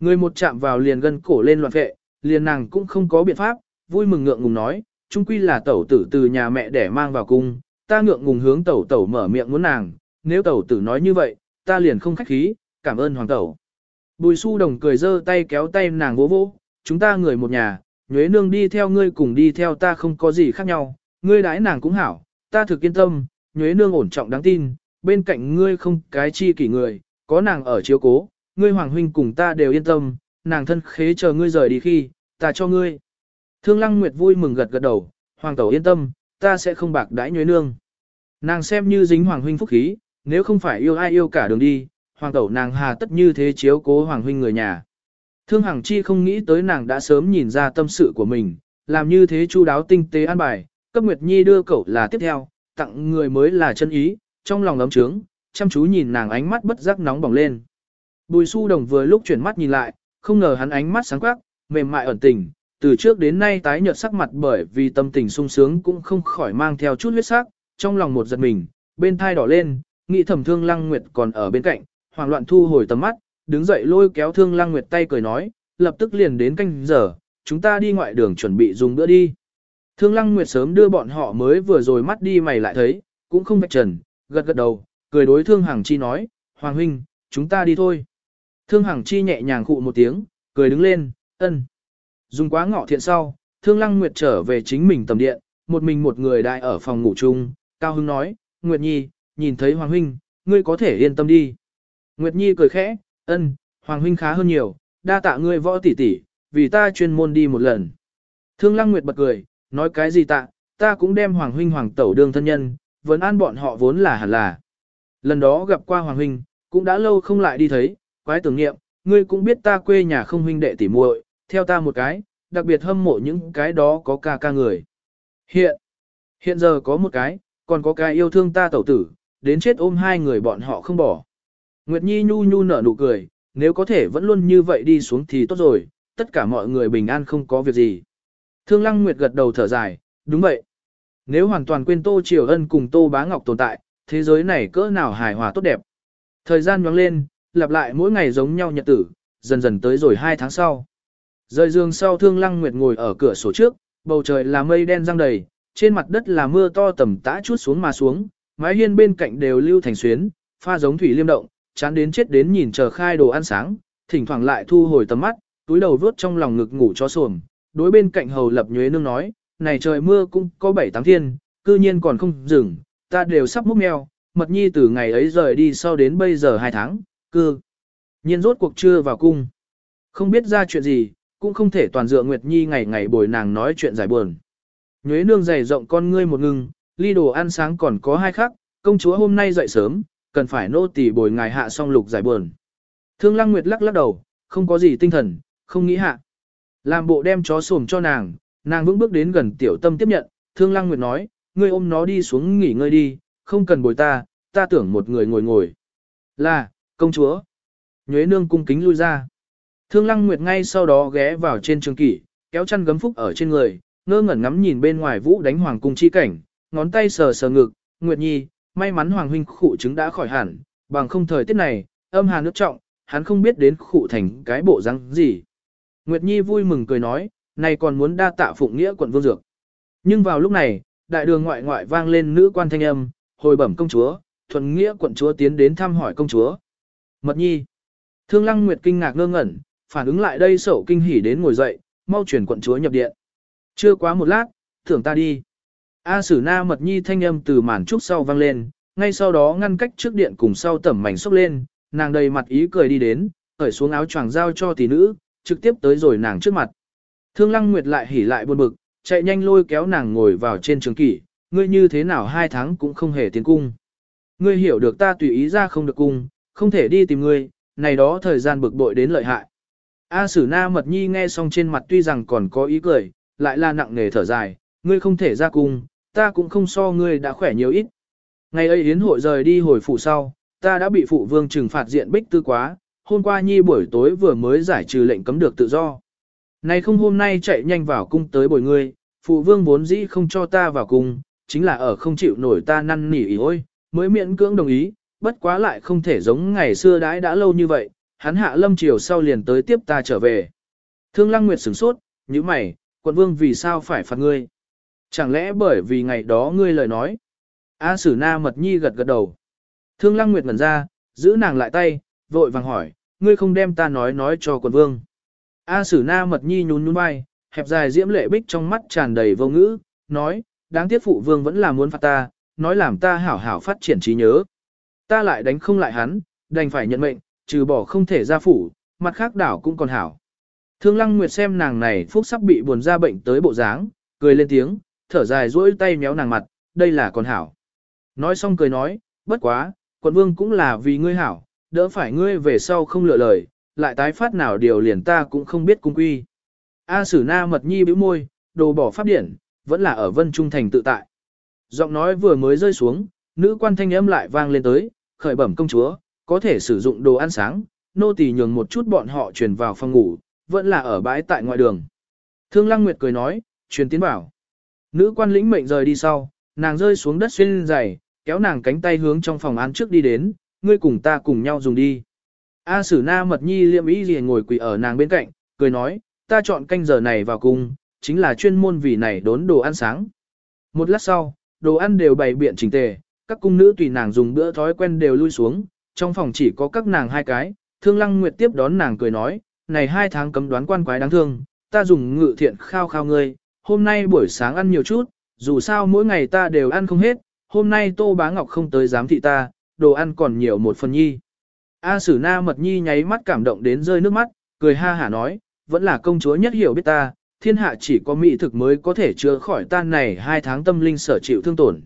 Người một chạm vào liền gân cổ lên loạn vệ, liền nàng cũng không có biện pháp, vui mừng ngượng ngùng nói, chung quy là tẩu tử từ nhà mẹ để mang vào cung, ta ngượng ngùng hướng tẩu tẩu mở miệng muốn nàng, nếu tẩu tử nói như vậy, ta liền không khách khí, cảm ơn hoàng tẩu. Bùi su đồng cười giơ tay kéo tay nàng vỗ vỗ, chúng ta người một nhà, nhuế nương đi theo ngươi cùng đi theo ta không có gì khác nhau, ngươi đãi nàng cũng hảo, ta thực yên tâm, nhuế nương ổn trọng đáng tin, bên cạnh ngươi không cái chi kỷ người, có nàng ở chiếu cố, ngươi hoàng huynh cùng ta đều yên tâm, nàng thân khế chờ ngươi rời đi khi, ta cho ngươi. Thương Lăng Nguyệt vui mừng gật gật đầu, hoàng tẩu yên tâm, ta sẽ không bạc đãi nhuế nương. Nàng xem như dính hoàng huynh phúc khí, nếu không phải yêu ai yêu cả đường đi, hoàng tẩu nàng hà tất như thế chiếu cố hoàng huynh người nhà. Thương Hằng Chi không nghĩ tới nàng đã sớm nhìn ra tâm sự của mình, làm như thế chu đáo tinh tế an bài, cấp Nguyệt Nhi đưa cậu là tiếp theo, tặng người mới là chân ý, trong lòng ấm trướng, chăm chú nhìn nàng ánh mắt bất giác nóng bỏng lên. Bùi su đồng vừa lúc chuyển mắt nhìn lại, không ngờ hắn ánh mắt sáng quắc, mềm mại ẩn tình, từ trước đến nay tái nhợt sắc mặt bởi vì tâm tình sung sướng cũng không khỏi mang theo chút huyết sắc, trong lòng một giật mình, bên thai đỏ lên, nghĩ thầm thương lăng nguyệt còn ở bên cạnh, hoảng loạn thu hồi tầm mắt, đứng dậy lôi kéo thương lăng nguyệt tay cười nói, lập tức liền đến canh giờ, chúng ta đi ngoại đường chuẩn bị dùng bữa đi. Thương lăng nguyệt sớm đưa bọn họ mới vừa rồi mắt đi mày lại thấy, cũng không vạch trần, gật gật đầu, cười đối thương hằng chi nói, Hoàng huynh, chúng ta đi thôi. Thương hằng chi nhẹ nhàng khụ một tiếng, cười đứng lên, ân. Dùng quá ngọ thiện sau, thương lăng nguyệt trở về chính mình tầm điện, một mình một người đại ở phòng ngủ chung, cao hưng nói, Nguyệt Nhi, nhìn thấy Hoàng huynh, ngươi có thể yên tâm đi. Nguyệt Nhi cười khẽ, ân, Hoàng huynh khá hơn nhiều, đa tạ ngươi võ tỷ tỷ, vì ta chuyên môn đi một lần. Thương Lăng Nguyệt bật cười, nói cái gì tạ, ta cũng đem Hoàng huynh Hoàng tẩu đương thân nhân, vẫn an bọn họ vốn là hẳn là. Lần đó gặp qua Hoàng huynh, cũng đã lâu không lại đi thấy, quái tưởng niệm, ngươi cũng biết ta quê nhà không huynh đệ tỷ muội, theo ta một cái, đặc biệt hâm mộ những cái đó có ca ca người. Hiện, hiện giờ có một cái, còn có cái yêu thương ta tẩu tử, đến chết ôm hai người bọn họ không bỏ. Nguyệt Nhi nhu nhu nở nụ cười, nếu có thể vẫn luôn như vậy đi xuống thì tốt rồi, tất cả mọi người bình an không có việc gì. Thương Lăng Nguyệt gật đầu thở dài, đúng vậy. Nếu hoàn toàn quên Tô Triều Ân cùng Tô Bá Ngọc tồn tại, thế giới này cỡ nào hài hòa tốt đẹp. Thời gian nhoáng lên, lặp lại mỗi ngày giống nhau nhật tử, dần dần tới rồi hai tháng sau. Rời giường sau Thương Lăng Nguyệt ngồi ở cửa sổ trước, bầu trời là mây đen răng đầy, trên mặt đất là mưa to tầm tã chút xuống mà xuống, mái hiên bên cạnh đều lưu thành xuyến, pha giống thủy liêm động, chán đến chết đến nhìn chờ khai đồ ăn sáng, thỉnh thoảng lại thu hồi tầm mắt, túi đầu vớt trong lòng ngực ngủ cho xuồng, đối bên cạnh hầu lập nhuế nương nói, này trời mưa cũng có bảy tám thiên, cư nhiên còn không dừng, ta đều sắp múc mèo, mật nhi từ ngày ấy rời đi sau đến bây giờ hai tháng, cư. Nhiên rốt cuộc chưa vào cung. Không biết ra chuyện gì, cũng không thể toàn dựa Nguyệt Nhi ngày ngày bồi nàng nói chuyện giải buồn. Nhuế nương dày rộng con ngươi một ngừng, ly đồ ăn sáng còn có hai khắc, công chúa hôm nay dậy sớm, cần phải nô tỳ bồi ngài hạ xong lục giải buồn. Thương Lăng Nguyệt lắc lắc đầu, không có gì tinh thần, không nghĩ hạ. Làm bộ đem chó sồm cho nàng, nàng vững bước đến gần tiểu tâm tiếp nhận, Thương Lăng Nguyệt nói, ngươi ôm nó đi xuống nghỉ ngơi đi, không cần bồi ta, ta tưởng một người ngồi ngồi. Là, công chúa. Nhuế nương cung kính lui ra. Thương Lăng Nguyệt ngay sau đó ghé vào trên trường kỷ, kéo chăn gấm phúc ở trên người, ngơ ngẩn ngắm nhìn bên ngoài vũ đánh hoàng cung chi cảnh, ngón tay sờ sờ ngực, Nguyệt Nhi, may mắn hoàng huynh khụ chứng đã khỏi hẳn, bằng không thời tiết này, âm hà nước trọng, hắn không biết đến khụ thành cái bộ răng gì. Nguyệt Nhi vui mừng cười nói, này còn muốn đa tạ phụng nghĩa quận vương dược. Nhưng vào lúc này, đại đường ngoại ngoại vang lên nữ quan thanh âm, hồi bẩm công chúa, thuận nghĩa quận chúa tiến đến thăm hỏi công chúa. Mật Nhi. Thương Lăng Nguyệt kinh ngạc ngơ ngẩn, phản ứng lại đây sổ kinh hỉ đến ngồi dậy, mau chuyển quận chúa nhập điện. Chưa quá một lát, thưởng ta đi. A Sử Na Mật Nhi thanh âm từ màn trúc sau vang lên, ngay sau đó ngăn cách trước điện cùng sau tẩm mảnh xốc lên, nàng đầy mặt ý cười đi đến, cởi xuống áo choàng giao cho tỷ nữ, trực tiếp tới rồi nàng trước mặt. Thương Lăng Nguyệt lại hỉ lại buồn bực, chạy nhanh lôi kéo nàng ngồi vào trên trường kỷ, ngươi như thế nào hai tháng cũng không hề tiến cung. Ngươi hiểu được ta tùy ý ra không được cung, không thể đi tìm ngươi, này đó thời gian bực bội đến lợi hại. A Sử Na Mật Nhi nghe xong trên mặt tuy rằng còn có ý cười, lại là nặng nề thở dài, ngươi không thể ra cung, ta cũng không so ngươi đã khỏe nhiều ít. Ngày ấy yến hội rời đi hồi phủ sau, ta đã bị phụ vương trừng phạt diện bích tư quá, hôm qua nhi buổi tối vừa mới giải trừ lệnh cấm được tự do. Này không hôm nay chạy nhanh vào cung tới bồi ngươi, phụ vương vốn dĩ không cho ta vào cung, chính là ở không chịu nổi ta năn nỉ ý ôi, mới miễn cưỡng đồng ý, bất quá lại không thể giống ngày xưa đãi đã lâu như vậy, hắn hạ lâm chiều sau liền tới tiếp ta trở về. Thương Lăng Nguyệt sửng sốt, như mày, quận vương vì sao phải phạt ngươi? Chẳng lẽ bởi vì ngày đó ngươi lời nói? A Sử Na Mật Nhi gật gật đầu. Thương Lăng Nguyệt ngẩn ra, giữ nàng lại tay, vội vàng hỏi, ngươi không đem ta nói nói cho quần vương. A Sử Na Mật Nhi nhún nhún vai, hẹp dài diễm lệ bích trong mắt tràn đầy vô ngữ, nói, đáng tiếc phụ vương vẫn là muốn phạt ta, nói làm ta hảo hảo phát triển trí nhớ. Ta lại đánh không lại hắn, đành phải nhận mệnh, trừ bỏ không thể ra phủ, mặt khác đảo cũng còn hảo. Thương Lăng Nguyệt xem nàng này phúc sắp bị buồn ra bệnh tới bộ dáng, cười lên tiếng, thở dài duỗi tay méo nàng mặt, đây là còn hảo. Nói xong cười nói, bất quá, quận vương cũng là vì ngươi hảo, đỡ phải ngươi về sau không lựa lời, lại tái phát nào điều liền ta cũng không biết cung quy. A Sử Na mật nhi bĩu môi, đồ bỏ pháp điển, vẫn là ở Vân Trung Thành tự tại. Giọng nói vừa mới rơi xuống, nữ quan thanh âm lại vang lên tới, khởi bẩm công chúa, có thể sử dụng đồ ăn sáng, nô tỳ nhường một chút bọn họ truyền vào phòng ngủ, vẫn là ở bãi tại ngoại đường. Thương Lăng Nguyệt cười nói, truyền tiến bảo. Nữ quan lĩnh mệnh rời đi sau, nàng rơi xuống đất xuyên giày, kéo nàng cánh tay hướng trong phòng án trước đi đến, ngươi cùng ta cùng nhau dùng đi. A Sử Na Mật Nhi liệm ý gì ngồi quỳ ở nàng bên cạnh, cười nói, ta chọn canh giờ này vào cung, chính là chuyên môn vì này đốn đồ ăn sáng. Một lát sau, đồ ăn đều bày biện chỉnh tề, các cung nữ tùy nàng dùng bữa thói quen đều lui xuống, trong phòng chỉ có các nàng hai cái, Thương Lăng Nguyệt tiếp đón nàng cười nói, này hai tháng cấm đoán quan quái đáng thương, ta dùng ngự thiện khao khao ngươi, hôm nay buổi sáng ăn nhiều chút, dù sao mỗi ngày ta đều ăn không hết, hôm nay Tô Bá Ngọc không tới giám thị ta, đồ ăn còn nhiều một phần nhi. A Sử Na Mật Nhi nháy mắt cảm động đến rơi nước mắt, cười ha hả nói, vẫn là công chúa nhất hiểu biết ta, thiên hạ chỉ có mỹ thực mới có thể chữa khỏi tan này hai tháng tâm linh sở chịu thương tổn.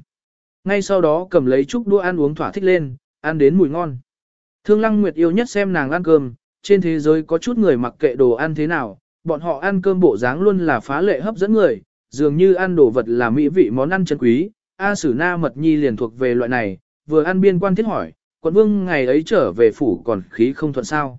Ngay sau đó cầm lấy chút đũa ăn uống thỏa thích lên, ăn đến mùi ngon. Thương Lăng Nguyệt yêu nhất xem nàng ăn cơm, trên thế giới có chút người mặc kệ đồ ăn thế nào, bọn họ ăn cơm bộ dáng luôn là phá lệ hấp dẫn người, dường như ăn đồ vật là mỹ vị món ăn chân quý. A Sử Na Mật Nhi liền thuộc về loại này, vừa ăn biên quan thiết hỏi, quận vương ngày ấy trở về phủ còn khí không thuận sao.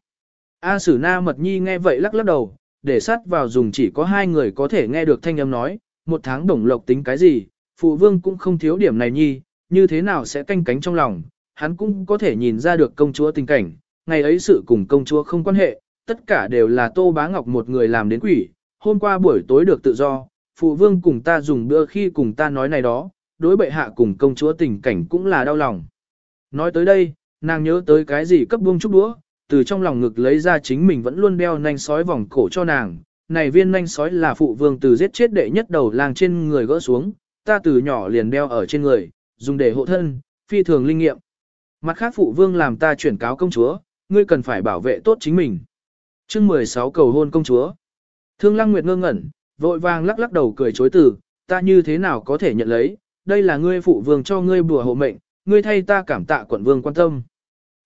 A Sử Na Mật Nhi nghe vậy lắc lắc đầu, để sát vào dùng chỉ có hai người có thể nghe được thanh âm nói, một tháng đồng lộc tính cái gì, phụ vương cũng không thiếu điểm này nhi, như thế nào sẽ canh cánh trong lòng, hắn cũng có thể nhìn ra được công chúa tình cảnh, ngày ấy sự cùng công chúa không quan hệ, tất cả đều là Tô Bá Ngọc một người làm đến quỷ, hôm qua buổi tối được tự do, phụ vương cùng ta dùng bữa khi cùng ta nói này đó, đối bệ hạ cùng công chúa tình cảnh cũng là đau lòng. Nói tới đây, nàng nhớ tới cái gì cấp buông chút đũa, từ trong lòng ngực lấy ra chính mình vẫn luôn đeo nanh sói vòng cổ cho nàng. Này viên nanh sói là phụ vương từ giết chết đệ nhất đầu làng trên người gỡ xuống, ta từ nhỏ liền đeo ở trên người, dùng để hộ thân, phi thường linh nghiệm. Mặt khác phụ vương làm ta chuyển cáo công chúa, ngươi cần phải bảo vệ tốt chính mình chương 16 cầu hôn công chúa. Thương Lăng Nguyệt ngơ ngẩn, vội vàng lắc lắc đầu cười chối từ, ta như thế nào có thể nhận lấy, đây là ngươi phụ vương cho ngươi bùa hộ mệnh, ngươi thay ta cảm tạ quận vương quan tâm.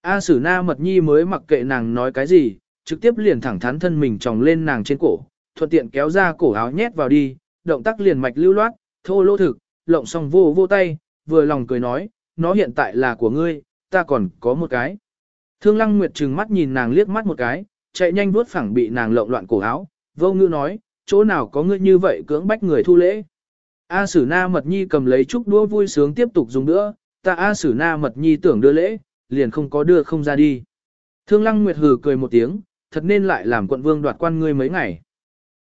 A Sử Na Mật Nhi mới mặc kệ nàng nói cái gì, trực tiếp liền thẳng thắn thân mình tròng lên nàng trên cổ, thuận tiện kéo ra cổ áo nhét vào đi, động tác liền mạch lưu loát, thô lỗ thực, lộng xong vô vô tay, vừa lòng cười nói, nó hiện tại là của ngươi, ta còn có một cái. Thương Lăng Nguyệt trừng mắt nhìn nàng liếc mắt một cái, chạy nhanh vuốt phẳng bị nàng lộng loạn cổ áo, vô ngữ nói, chỗ nào có ngươi như vậy cưỡng bách người thu lễ. A Sử Na Mật Nhi cầm lấy chút đũa vui sướng tiếp tục dùng nữa, ta A Sử Na Mật Nhi tưởng đưa lễ, liền không có đưa không ra đi. Thương Lăng Nguyệt hừ cười một tiếng, thật nên lại làm quận vương đoạt quan ngươi mấy ngày.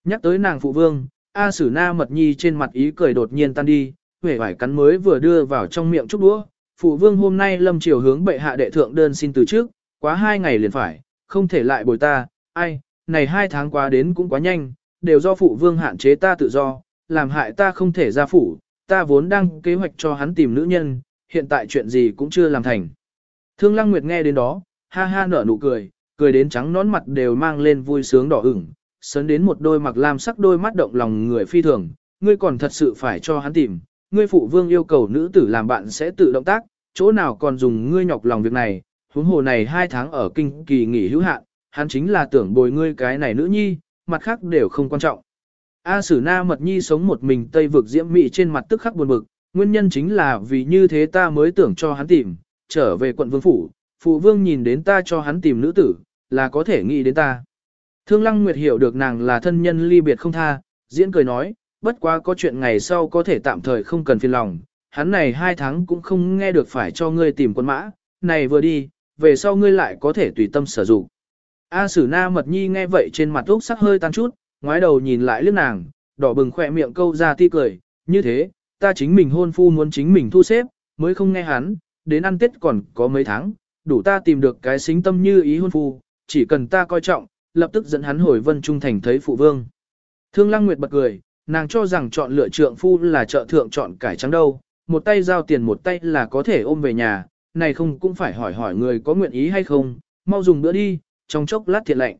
Nhắc tới nàng phụ vương, A Sử Na Mật Nhi trên mặt ý cười đột nhiên tan đi, vẻ vải cắn mới vừa đưa vào trong miệng chút đũa. Phụ vương hôm nay lâm chiều hướng bệ hạ đệ thượng đơn xin từ trước, quá hai ngày liền phải, không thể lại bồi ta, ai, này hai tháng qua đến cũng quá nhanh, đều do phụ vương hạn chế ta tự do, làm hại ta không thể ra phủ, ta vốn đang kế hoạch cho hắn tìm nữ nhân, hiện tại chuyện gì cũng chưa làm thành. Thương Lăng Nguyệt nghe đến đó, ha ha nở nụ cười, cười đến trắng nón mặt đều mang lên vui sướng đỏ ửng, sấn đến một đôi mặc lam sắc đôi mắt động lòng người phi thường, ngươi còn thật sự phải cho hắn tìm, ngươi phụ vương yêu cầu nữ tử làm bạn sẽ tự động tác, chỗ nào còn dùng ngươi nhọc lòng việc này, huống hồ này hai tháng ở kinh kỳ nghỉ hữu hạn, hắn chính là tưởng bồi ngươi cái này nữ nhi, mặt khác đều không quan trọng. A Sử Na Mật Nhi sống một mình Tây vực diễm mị trên mặt tức khắc buồn bực, nguyên nhân chính là vì như thế ta mới tưởng cho hắn tìm, trở về quận vương phủ, phụ vương nhìn đến ta cho hắn tìm nữ tử, là có thể nghĩ đến ta. Thương Lăng Nguyệt hiểu được nàng là thân nhân ly biệt không tha, diễn cười nói, bất quá có chuyện ngày sau có thể tạm thời không cần phiền lòng, hắn này hai tháng cũng không nghe được phải cho ngươi tìm quân mã, này vừa đi, về sau ngươi lại có thể tùy tâm sử dụng. A Sử Na Mật Nhi nghe vậy trên mặt úc sắc hơi tan chút, ngoái đầu nhìn lại liếc nàng, đỏ bừng khỏe miệng câu ra ti cười, như thế, ta chính mình hôn phu muốn chính mình thu xếp, mới không nghe hắn, đến ăn tết còn có mấy tháng, đủ ta tìm được cái xính tâm như ý hôn phu, chỉ cần ta coi trọng, lập tức dẫn hắn hồi vân trung thành thấy phụ vương. Thương Lăng Nguyệt bật cười, nàng cho rằng chọn lựa trượng phu là trợ thượng chọn cải trắng đâu, một tay giao tiền một tay là có thể ôm về nhà, này không cũng phải hỏi hỏi người có nguyện ý hay không, mau dùng bữa đi, trong chốc lát thiệt lạnh.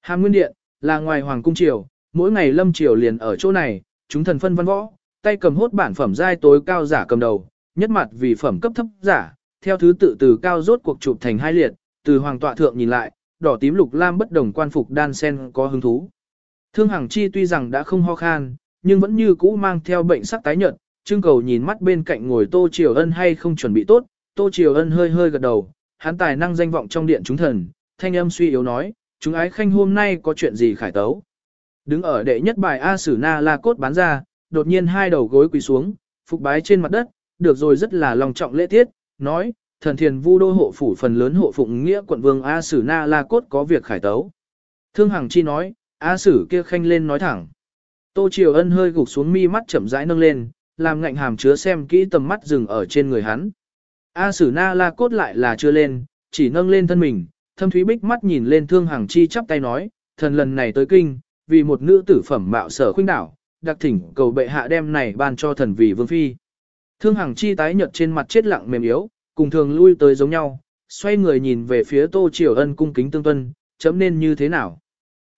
Hàm Nguyên Điện, là ngoài Hoàng Cung Triều, mỗi ngày lâm triều liền ở chỗ này, chúng thần phân văn võ, tay cầm hốt bản phẩm giai tối cao giả cầm đầu, nhất mặt vì phẩm cấp thấp giả, theo thứ tự từ cao rốt cuộc chụp thành hai liệt, từ hoàng tọa thượng nhìn lại, đỏ tím lục lam bất đồng quan phục đan sen có hứng thú. Thương Hằng Chi tuy rằng đã không ho khan, nhưng vẫn như cũ mang theo bệnh sắc tái nhợt, trưng cầu nhìn mắt bên cạnh ngồi Tô Triều Ân hay không chuẩn bị tốt, Tô Triều Ân hơi hơi gật đầu, hắn tài năng danh vọng trong điện chúng thần, thanh âm suy yếu nói, chúng ái khanh hôm nay có chuyện gì khải tấu. Đứng ở đệ nhất bài A Sử Na La Cốt bán ra, đột nhiên hai đầu gối quỳ xuống, phục bái trên mặt đất, được rồi rất là lòng trọng lễ tiết, nói, thần thiền vu đô hộ phủ phần lớn hộ phụng nghĩa quận vương A Sử Na La Cốt có việc khải tấu. Thương Hằng Chi nói, A Sử kia khanh lên nói thẳng. Tô Triều Ân hơi gục xuống mi mắt chậm rãi nâng lên, làm ngạnh hàm chứa xem kỹ tầm mắt dừng ở trên người hắn. A Sử Na La Cốt lại là chưa lên, chỉ nâng lên thân mình, thâm thúy bích mắt nhìn lên Thương Hằng Chi chắp tay nói, thần lần này tới kinh, vì một nữ tử phẩm mạo sở khuynh đảo, đặc thỉnh cầu bệ hạ đem này ban cho thần vì vương phi. Thương Hằng Chi tái nhợt trên mặt chết lặng mềm yếu, cùng thường lui tới giống nhau, xoay người nhìn về phía Tô Triều Ân cung kính tương tuân, chấm nên như thế nào.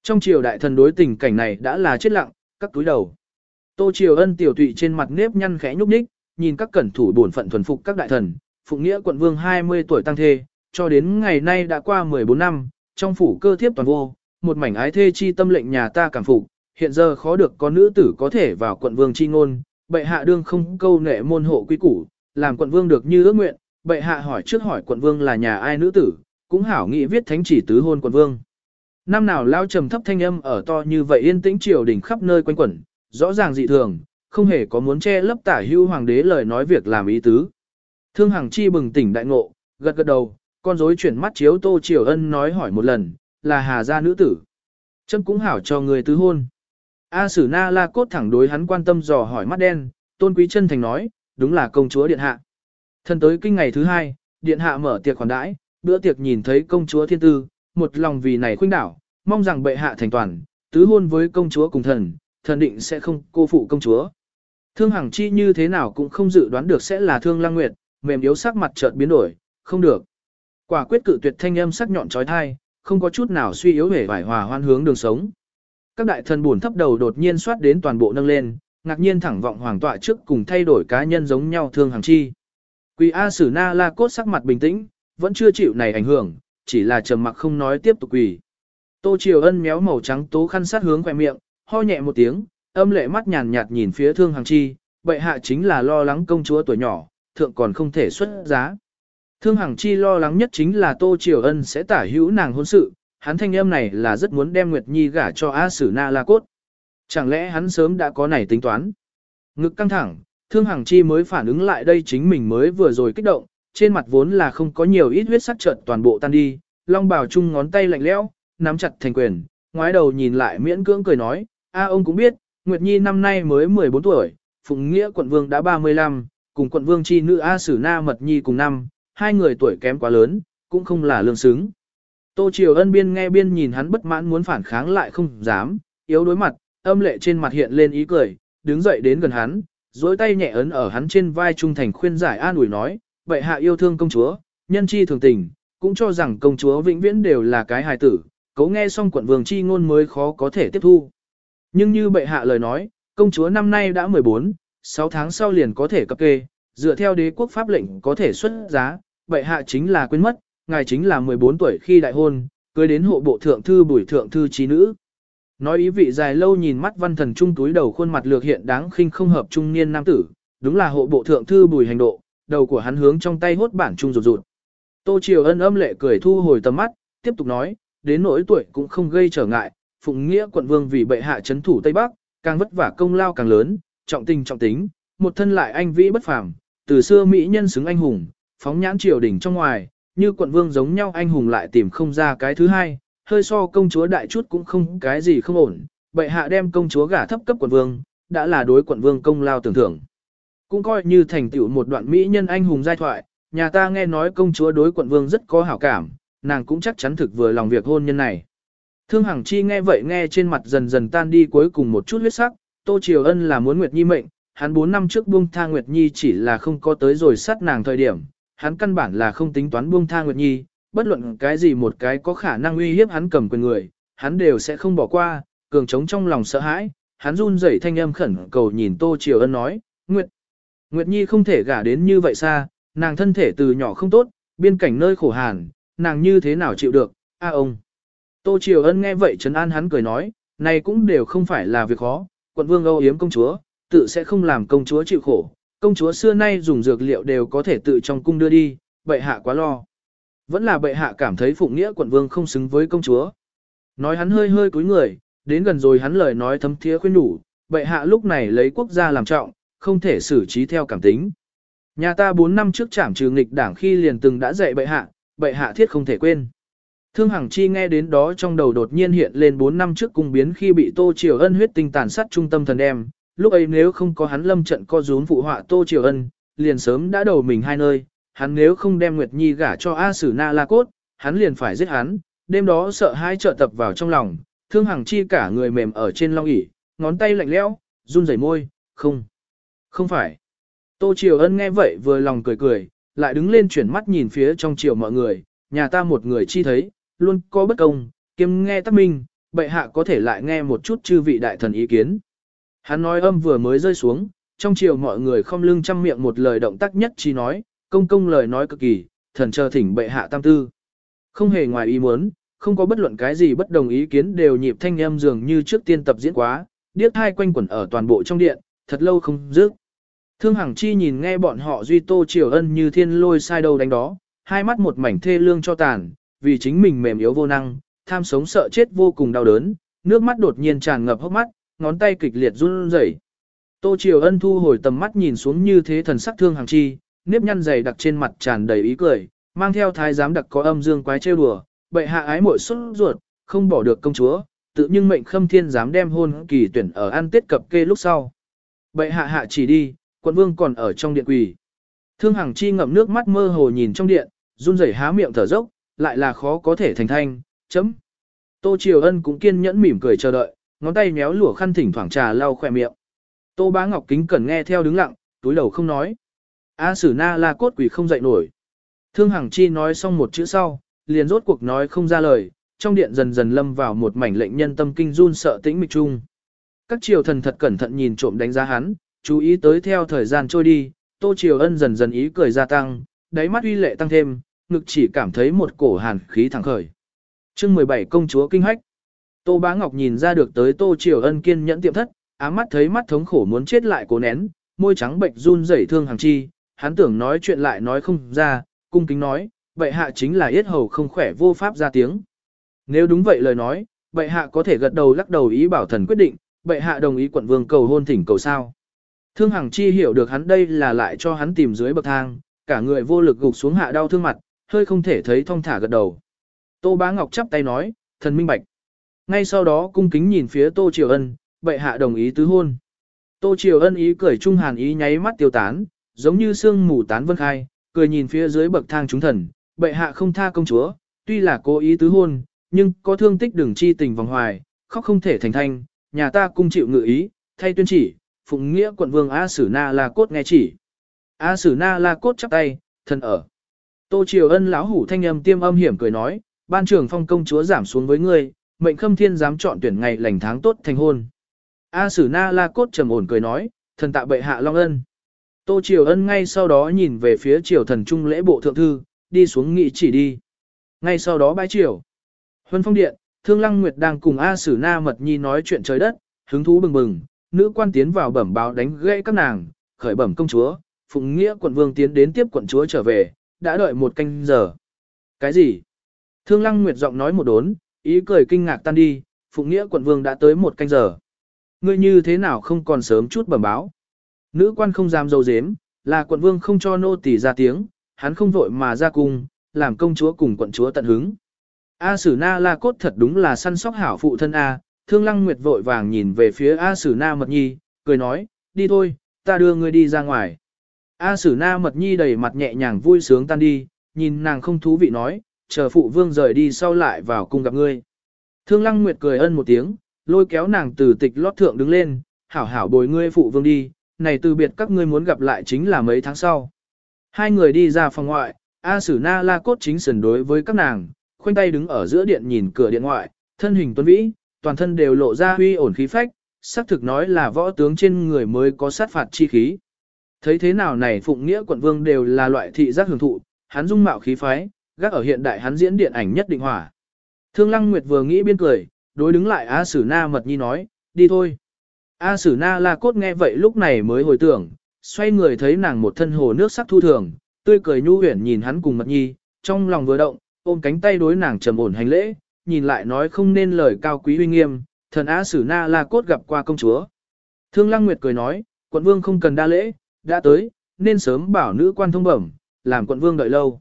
Trong triều đại thần đối tình cảnh này đã là chết lặng, các túi đầu. Tô Triều Ân tiểu tụy trên mặt nếp nhăn khẽ nhúc nhích, nhìn các cẩn thủ bổn phận thuần phục các đại thần, phụng nghĩa quận vương 20 tuổi tăng thê, cho đến ngày nay đã qua 14 năm, trong phủ cơ thiếp toàn vô, một mảnh ái thê chi tâm lệnh nhà ta cảm phục, hiện giờ khó được có nữ tử có thể vào quận vương chi ngôn, bệ hạ đương không câu nệ môn hộ quý củ, làm quận vương được như ước nguyện, bệ hạ hỏi trước hỏi quận vương là nhà ai nữ tử, cũng hảo nghị viết thánh chỉ tứ hôn quận vương. Năm nào lao trầm thấp thanh âm ở to như vậy yên tĩnh triều đình khắp nơi quanh quẩn, rõ ràng dị thường, không hề có muốn che lấp tả hưu hoàng đế lời nói việc làm ý tứ. Thương Hằng Chi bừng tỉnh đại ngộ, gật gật đầu, con rối chuyển mắt chiếu Tô Triều Ân nói hỏi một lần, là Hà gia nữ tử. chân cũng hảo cho người tứ hôn. A Sử Na La Cốt thẳng đối hắn quan tâm dò hỏi mắt đen, Tôn Quý chân thành nói, đúng là công chúa điện hạ. Thân tới kinh ngày thứ hai, điện hạ mở tiệc khoản đãi, bữa tiệc nhìn thấy công chúa thiên tư, một lòng vì này khuynh đảo, mong rằng bệ hạ thành toàn, tứ hôn với công chúa cùng thần, thần định sẽ không cô phụ công chúa. Thương Hằng Chi như thế nào cũng không dự đoán được sẽ là Thương Lăng Nguyệt, mềm yếu sắc mặt chợt biến đổi, không được. Quả quyết cự tuyệt thanh âm sắc nhọn trói thai, không có chút nào suy yếu hề vải hòa hoan hướng đường sống. Các đại thần buồn thấp đầu đột nhiên xoát đến toàn bộ nâng lên, ngạc nhiên thẳng vọng hoàng tọa trước cùng thay đổi cá nhân giống nhau thương hàng chi. Quỳ A Sử Na La Cốt sắc mặt bình tĩnh, vẫn chưa chịu này ảnh hưởng, chỉ là trầm mặc không nói tiếp tục quỳ. Tô Triều Ân méo màu trắng tố khăn sát hướng khỏe miệng, ho nhẹ một tiếng, âm lệ mắt nhàn nhạt nhìn phía thương hàng chi, bệ hạ chính là lo lắng công chúa tuổi nhỏ, thượng còn không thể xuất giá. Thương Hằng Chi lo lắng nhất chính là Tô Triều Ân sẽ tả hữu nàng hôn sự, hắn thanh âm này là rất muốn đem Nguyệt Nhi gả cho A Sử Na La Cốt. Chẳng lẽ hắn sớm đã có này tính toán? Ngực căng thẳng, Thương Hằng Chi mới phản ứng lại đây chính mình mới vừa rồi kích động, trên mặt vốn là không có nhiều ít huyết sắc chợt toàn bộ tan đi, Long Bảo Trung ngón tay lạnh lẽo, nắm chặt thành quyền, ngoái đầu nhìn lại miễn cưỡng cười nói, a ông cũng biết, Nguyệt Nhi năm nay mới 14 tuổi, Phụng Nghĩa quận vương đã 35, cùng quận vương chi nữ A Sử Na Mật Nhi cùng năm, hai người tuổi kém quá lớn, cũng không là lương xứng. Tô Triều Ân biên nghe biên nhìn hắn bất mãn muốn phản kháng lại không dám, yếu đối mặt, âm lệ trên mặt hiện lên ý cười, đứng dậy đến gần hắn, dối tay nhẹ ấn ở hắn trên vai trung thành khuyên giải an ủi nói, vậy hạ yêu thương công chúa, nhân chi thường tình, cũng cho rằng công chúa vĩnh viễn đều là cái hài tử, cấu nghe xong quận vương chi ngôn mới khó có thể tiếp thu. Nhưng như bệ hạ lời nói, công chúa năm nay đã 14, 6 tháng sau liền có thể cập kê, dựa theo đế quốc pháp lệnh có thể xuất giá, bệ hạ chính là quên mất, ngài chính là 14 tuổi khi đại hôn, cưới đến hộ bộ thượng thư bùi thượng thư trí nữ. Nói ý vị dài lâu nhìn mắt văn thần trung túi đầu khuôn mặt lược hiện đáng khinh không hợp trung niên nam tử, đúng là hộ bộ thượng thư bùi hành độ, đầu của hắn hướng trong tay hốt bản trung rụt rụt. Tô Triều Ân âm lệ cười thu hồi tầm mắt, tiếp tục nói, đến nỗi tuổi cũng không gây trở ngại, phụng nghĩa quận vương vì bệ hạ chấn thủ Tây Bắc, càng vất vả công lao càng lớn, trọng tình trọng tính, một thân lại anh vĩ bất phàm, từ xưa mỹ nhân xứng anh hùng, phóng nhãn triều đỉnh trong ngoài, như quận vương giống nhau anh hùng lại tìm không ra cái thứ hai, hơi so công chúa đại chút cũng không cái gì không ổn, bệ hạ đem công chúa gả thấp cấp quận vương, đã là đối quận vương công lao tưởng thưởng. Cũng coi như thành tựu một đoạn mỹ nhân anh hùng giai thoại, nhà ta nghe nói công chúa đối quận vương rất có hảo cảm, nàng cũng chắc chắn thực vừa lòng việc hôn nhân này. Thương Hằng Chi nghe vậy nghe trên mặt dần dần tan đi cuối cùng một chút huyết sắc, Tô Triều Ân là muốn Nguyệt Nhi mệnh, hắn 4 năm trước buông tha Nguyệt Nhi chỉ là không có tới rồi sát nàng thời điểm, hắn căn bản là không tính toán buông tha Nguyệt Nhi, bất luận cái gì một cái có khả năng uy hiếp hắn cầm quyền người, hắn đều sẽ không bỏ qua, cường trống trong lòng sợ hãi, hắn run rẩy thanh âm khẩn cầu nhìn Tô Triều Ân nói, Nguyệt, Nguyệt Nhi không thể gả đến như vậy xa, nàng thân thể từ nhỏ không tốt, biên cảnh nơi khổ hàn, nàng như thế nào chịu được, a ông. Tô Triều Ân nghe vậy trấn an hắn cười nói, này cũng đều không phải là việc khó, quận vương âu yếm công chúa, tự sẽ không làm công chúa chịu khổ, công chúa xưa nay dùng dược liệu đều có thể tự trong cung đưa đi, bệ hạ quá lo. Vẫn là bệ hạ cảm thấy phụng nghĩa quận vương không xứng với công chúa. Nói hắn hơi hơi cúi người, đến gần rồi hắn lời nói thấm thía khuyên đủ, bệ hạ lúc này lấy quốc gia làm trọng, không thể xử trí theo cảm tính. Nhà ta 4 năm trước trảm trừ nghịch đảng khi liền từng đã dạy bệ hạ, bệ hạ thiết không thể quên. Thương Hằng Chi nghe đến đó trong đầu đột nhiên hiện lên 4 năm trước cung biến khi bị Tô Triều Ân huyết tinh tàn sát trung tâm thần đem, lúc ấy nếu không có hắn lâm trận co rúm phụ họa Tô Triều Ân, liền sớm đã đầu mình hai nơi, hắn nếu không đem Nguyệt Nhi gả cho A Sử Na La Cốt, hắn liền phải giết hắn, đêm đó sợ hai trợ tập vào trong lòng, Thương Hằng Chi cả người mềm ở trên long ỷ, ngón tay lạnh lẽo, run rẩy môi, không, không phải. Tô Triều Ân nghe vậy vừa lòng cười cười, lại đứng lên chuyển mắt nhìn phía trong triều mọi người, nhà ta một người chi thấy, luôn có bất công, kiêm nghe tắc minh, bệ hạ có thể lại nghe một chút chư vị đại thần ý kiến. Hắn nói âm vừa mới rơi xuống, trong chiều mọi người không lưng chăm miệng một lời động tác nhất chi nói, công công lời nói cực kỳ, thần chờ thỉnh bệ hạ tam tư. Không hề ngoài ý muốn, không có bất luận cái gì bất đồng ý kiến đều nhịp thanh âm dường như trước tiên tập diễn quá, điếc hai quanh quẩn ở toàn bộ trong điện, thật lâu không dứt. Thương Hằng Chi nhìn nghe bọn họ duy tô triều ân như thiên lôi sai đầu đánh đó, hai mắt một mảnh thê lương cho tàn, vì chính mình mềm yếu vô năng, tham sống sợ chết vô cùng đau đớn, nước mắt đột nhiên tràn ngập hốc mắt, ngón tay kịch liệt run rẩy. Tô Triều Ân thu hồi tầm mắt nhìn xuống như thế thần sắc thương hàng chi, nếp nhăn dày đặc trên mặt tràn đầy ý cười, mang theo thái giám đặc có âm dương quái trêu đùa, bệ hạ ái muội xuất ruột, không bỏ được công chúa, tự nhưng mệnh khâm thiên dám đem hôn kỳ tuyển ở ăn tết cập kê lúc sau. Bệ hạ hạ chỉ đi, quận vương còn ở trong điện quỳ. Thương Hằng Chi ngậm nước mắt mơ hồ nhìn trong điện, run rẩy há miệng thở dốc, lại là khó có thể thành thanh, chấm. Tô Triều Ân cũng kiên nhẫn mỉm cười chờ đợi, ngón tay méo lụa khăn thỉnh thoảng trà lau khỏe miệng. Tô Bá Ngọc kính cẩn nghe theo đứng lặng, túi đầu không nói. A Sử Na La cốt quỷ không dậy nổi. Thương Hằng Chi nói xong một chữ sau, liền rốt cuộc nói không ra lời, trong điện dần dần lâm vào một mảnh lệnh nhân tâm kinh run sợ tĩnh mịch chung. Các triều thần thật cẩn thận nhìn trộm đánh giá hắn, chú ý tới theo thời gian trôi đi, Tô Triều Ân dần dần ý cười gia tăng, đáy mắt uy lệ tăng thêm, ngực chỉ cảm thấy một cổ hàn khí thẳng khởi. chương 17 công chúa kinh hách. Tô Bá Ngọc nhìn ra được tới Tô Triều Ân kiên nhẫn tiệm thất, ám mắt thấy mắt thống khổ muốn chết lại cố nén, môi trắng bệnh run rẩy thương hàng chi, hắn tưởng nói chuyện lại nói không ra, cung kính nói, bệ hạ chính là yết hầu không khỏe vô pháp ra tiếng. Nếu đúng vậy lời nói, bệ hạ có thể gật đầu lắc đầu ý bảo thần quyết định, bệ hạ đồng ý quận vương cầu hôn thỉnh cầu sao. Thương Hằng Chi hiểu được hắn đây là lại cho hắn tìm dưới bậc thang, cả người vô lực gục xuống hạ đau thương mặt, hơi không thể thấy thong thả gật đầu. Tô Bá Ngọc chắp tay nói, thần minh bạch. Ngay sau đó cung kính nhìn phía Tô Triều Ân, bệ hạ đồng ý tứ hôn. Tô Triều Ân ý cười trung hàn ý nháy mắt tiêu tán, giống như sương mù tán vân khai, cười nhìn phía dưới bậc thang chúng thần, bệ hạ không tha công chúa, tuy là cố ý tứ hôn, nhưng có thương tích đừng chi tình vòng hoài, khóc không thể thành thanh, nhà ta cung chịu ngự ý, thay tuyên chỉ, phụng nghĩa quận vương A Sử Na La Cốt nghe chỉ. A Sử Na La Cốt chắp tay, thần ở. Tô Triều Ân lão hủ thanh âm tiêm âm hiểm cười nói, ban trưởng phong công chúa giảm xuống với ngươi, mệnh khâm thiên dám chọn tuyển ngày lành tháng tốt thành hôn. A Sử Na La Cốt trầm ổn cười nói, thần tạ bệ hạ long ân. Tô Triều Ân ngay sau đó nhìn về phía triều thần trung lễ bộ thượng thư, đi xuống nghị chỉ đi. Ngay sau đó bái triều. Huân phong điện, Thương Lăng Nguyệt đang cùng A Sử Na Mật Nhi nói chuyện trời đất, hứng thú bừng bừng, nữ quan tiến vào bẩm báo đánh gãy các nàng, khởi bẩm công chúa, Phụng Nghĩa quận vương tiến đến tiếp quận chúa trở về, đã đợi một canh giờ. Cái gì? Thương Lăng Nguyệt giọng nói một đốn, ý cười kinh ngạc tan đi, Phụng Nghĩa quận vương đã tới một canh giờ. Ngươi như thế nào không còn sớm chút bẩm báo? Nữ quan không dám dâu dếm, là quận vương không cho nô tỳ ra tiếng, hắn không vội mà ra cung, làm công chúa cùng quận chúa tận hứng. A Sử Na La Cốt thật đúng là săn sóc hảo phụ thân A, Thương Lăng Nguyệt vội vàng nhìn về phía A Sử Na Mật Nhi, cười nói, đi thôi, ta đưa ngươi đi ra ngoài. A Sử Na Mật Nhi đầy mặt nhẹ nhàng vui sướng tan đi, nhìn nàng không thú vị nói, chờ phụ vương rời đi sau lại vào cung gặp ngươi. Thương Lăng Nguyệt cười ân một tiếng, lôi kéo nàng từ tịch lót thượng đứng lên, hảo hảo bồi ngươi phụ vương đi, này từ biệt các ngươi muốn gặp lại chính là mấy tháng sau. Hai người đi ra phòng ngoại, A Sử Na La Cốt chính sần đối với các nàng, khoanh tay đứng ở giữa điện nhìn cửa điện ngoại, thân hình tuấn vĩ, toàn thân đều lộ ra huy ổn khí phách, xác thực nói là võ tướng trên người mới có sát phạt chi khí. Thấy thế nào này Phụng Nghĩa quận vương đều là loại thị giác hưởng thụ, hắn dung mạo khí phái, gác ở hiện đại hắn diễn điện ảnh nhất định hỏa. Thương Lăng Nguyệt vừa nghĩ biên cười, đối đứng lại A Sử Na Mật Nhi nói, đi thôi. A Sử Na La Cốt nghe vậy lúc này mới hồi tưởng, xoay người thấy nàng một thân hồ nước sắc thu thường, tươi cười nhu huyển nhìn hắn cùng Mật Nhi, trong lòng vừa động, ôm cánh tay đối nàng trầm ổn hành lễ, nhìn lại nói không nên lời cao quý uy nghiêm, thần A Sử Na La Cốt gặp qua công chúa. Thương Lăng Nguyệt cười nói, quận vương không cần đa lễ, đã tới, nên sớm bảo nữ quan thông bẩm, làm quận vương đợi lâu.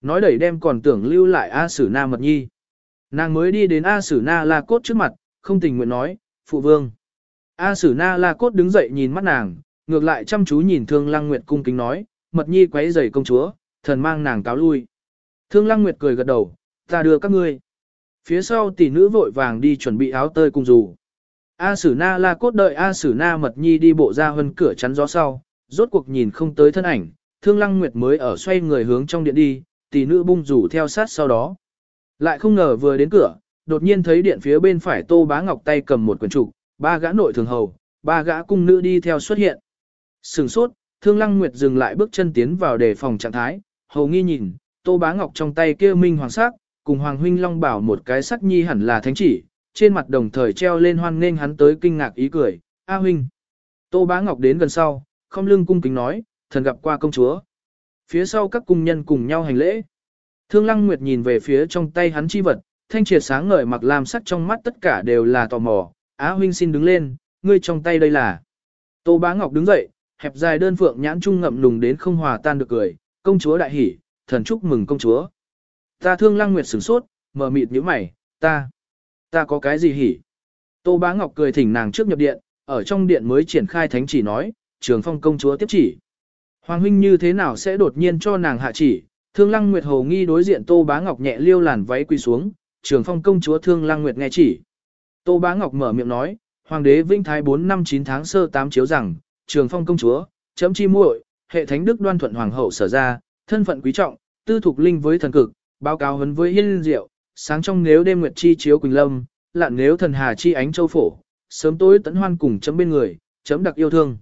Nói đẩy đem còn tưởng lưu lại A Sử Na Mật Nhi. Nàng mới đi đến A Sử Na La Cốt trước mặt, không tình nguyện nói, phụ vương. A Sử Na La Cốt đứng dậy nhìn mắt nàng, ngược lại chăm chú nhìn Thương Lăng Nguyệt cung kính nói, Mật Nhi quấy rầy công chúa, thần mang nàng cáo lui. Thương Lăng Nguyệt cười gật đầu, ta đưa các ngươi. Phía sau tỷ nữ vội vàng đi chuẩn bị áo tơi cùng dù. A Sử Na La Cốt đợi A Sử Na Mật Nhi đi bộ ra hơn cửa chắn gió sau, rốt cuộc nhìn không tới thân ảnh, Thương Lăng Nguyệt mới ở xoay người hướng trong điện đi, tỷ nữ bung rủ theo sát sau đó. Lại không ngờ vừa đến cửa, đột nhiên thấy điện phía bên phải Tô Bá Ngọc tay cầm một quyển trục, ba gã nội thường hầu, ba gã cung nữ đi theo xuất hiện. Sừng sốt, Thương Lăng Nguyệt dừng lại bước chân tiến vào để phòng trạng thái, hầu nghi nhìn, Tô Bá Ngọc trong tay kia minh hoàng sắc, cùng Hoàng huynh Long bảo một cái sắc nhi hẳn là thánh chỉ, trên mặt đồng thời treo lên hoan nghênh hắn tới kinh ngạc ý cười, "A huynh." Tô Bá Ngọc đến gần sau, không lưng cung kính nói, "Thần gặp qua công chúa." Phía sau các cung nhân cùng nhau hành lễ. Thương Lăng Nguyệt nhìn về phía trong tay hắn chi vật, thanh triệt sáng ngời mặc làm sắc trong mắt tất cả đều là tò mò, "Á huynh xin đứng lên, ngươi trong tay đây là?" Tô Bá Ngọc đứng dậy, hẹp dài đơn phượng nhãn trung ngậm lùng đến không hòa tan được cười, "Công chúa đại hỉ, thần chúc mừng công chúa." Ta Thương Lăng Nguyệt sửng sốt, mở mịt nhíu mày, "Ta, ta có cái gì hỉ?" Tô Bá Ngọc cười thỉnh nàng trước nhập điện, ở trong điện mới triển khai thánh chỉ nói, "Trường Phong công chúa tiếp chỉ." Hoàng huynh như thế nào sẽ đột nhiên cho nàng hạ chỉ, Thương Lăng Nguyệt Hồ nghi đối diện Tô Bá Ngọc nhẹ liêu làn váy quỳ xuống, trường phong công chúa Thương Lăng Nguyệt nghe chỉ. Tô Bá Ngọc mở miệng nói, Hoàng đế Vinh Thái 4 năm 9 tháng sơ 8 chiếu rằng, trường phong công chúa, chấm chi muội, hệ thánh đức đoan thuận hoàng hậu sở ra, thân phận quý trọng, tư thục linh với thần cực, báo cáo huấn với hiên diệu, sáng trong nếu đêm nguyệt chi chiếu quỳnh lâm, lạn nếu thần hà chi ánh châu phổ, sớm tối tấn hoan cùng chấm bên người, chấm đặc yêu thương.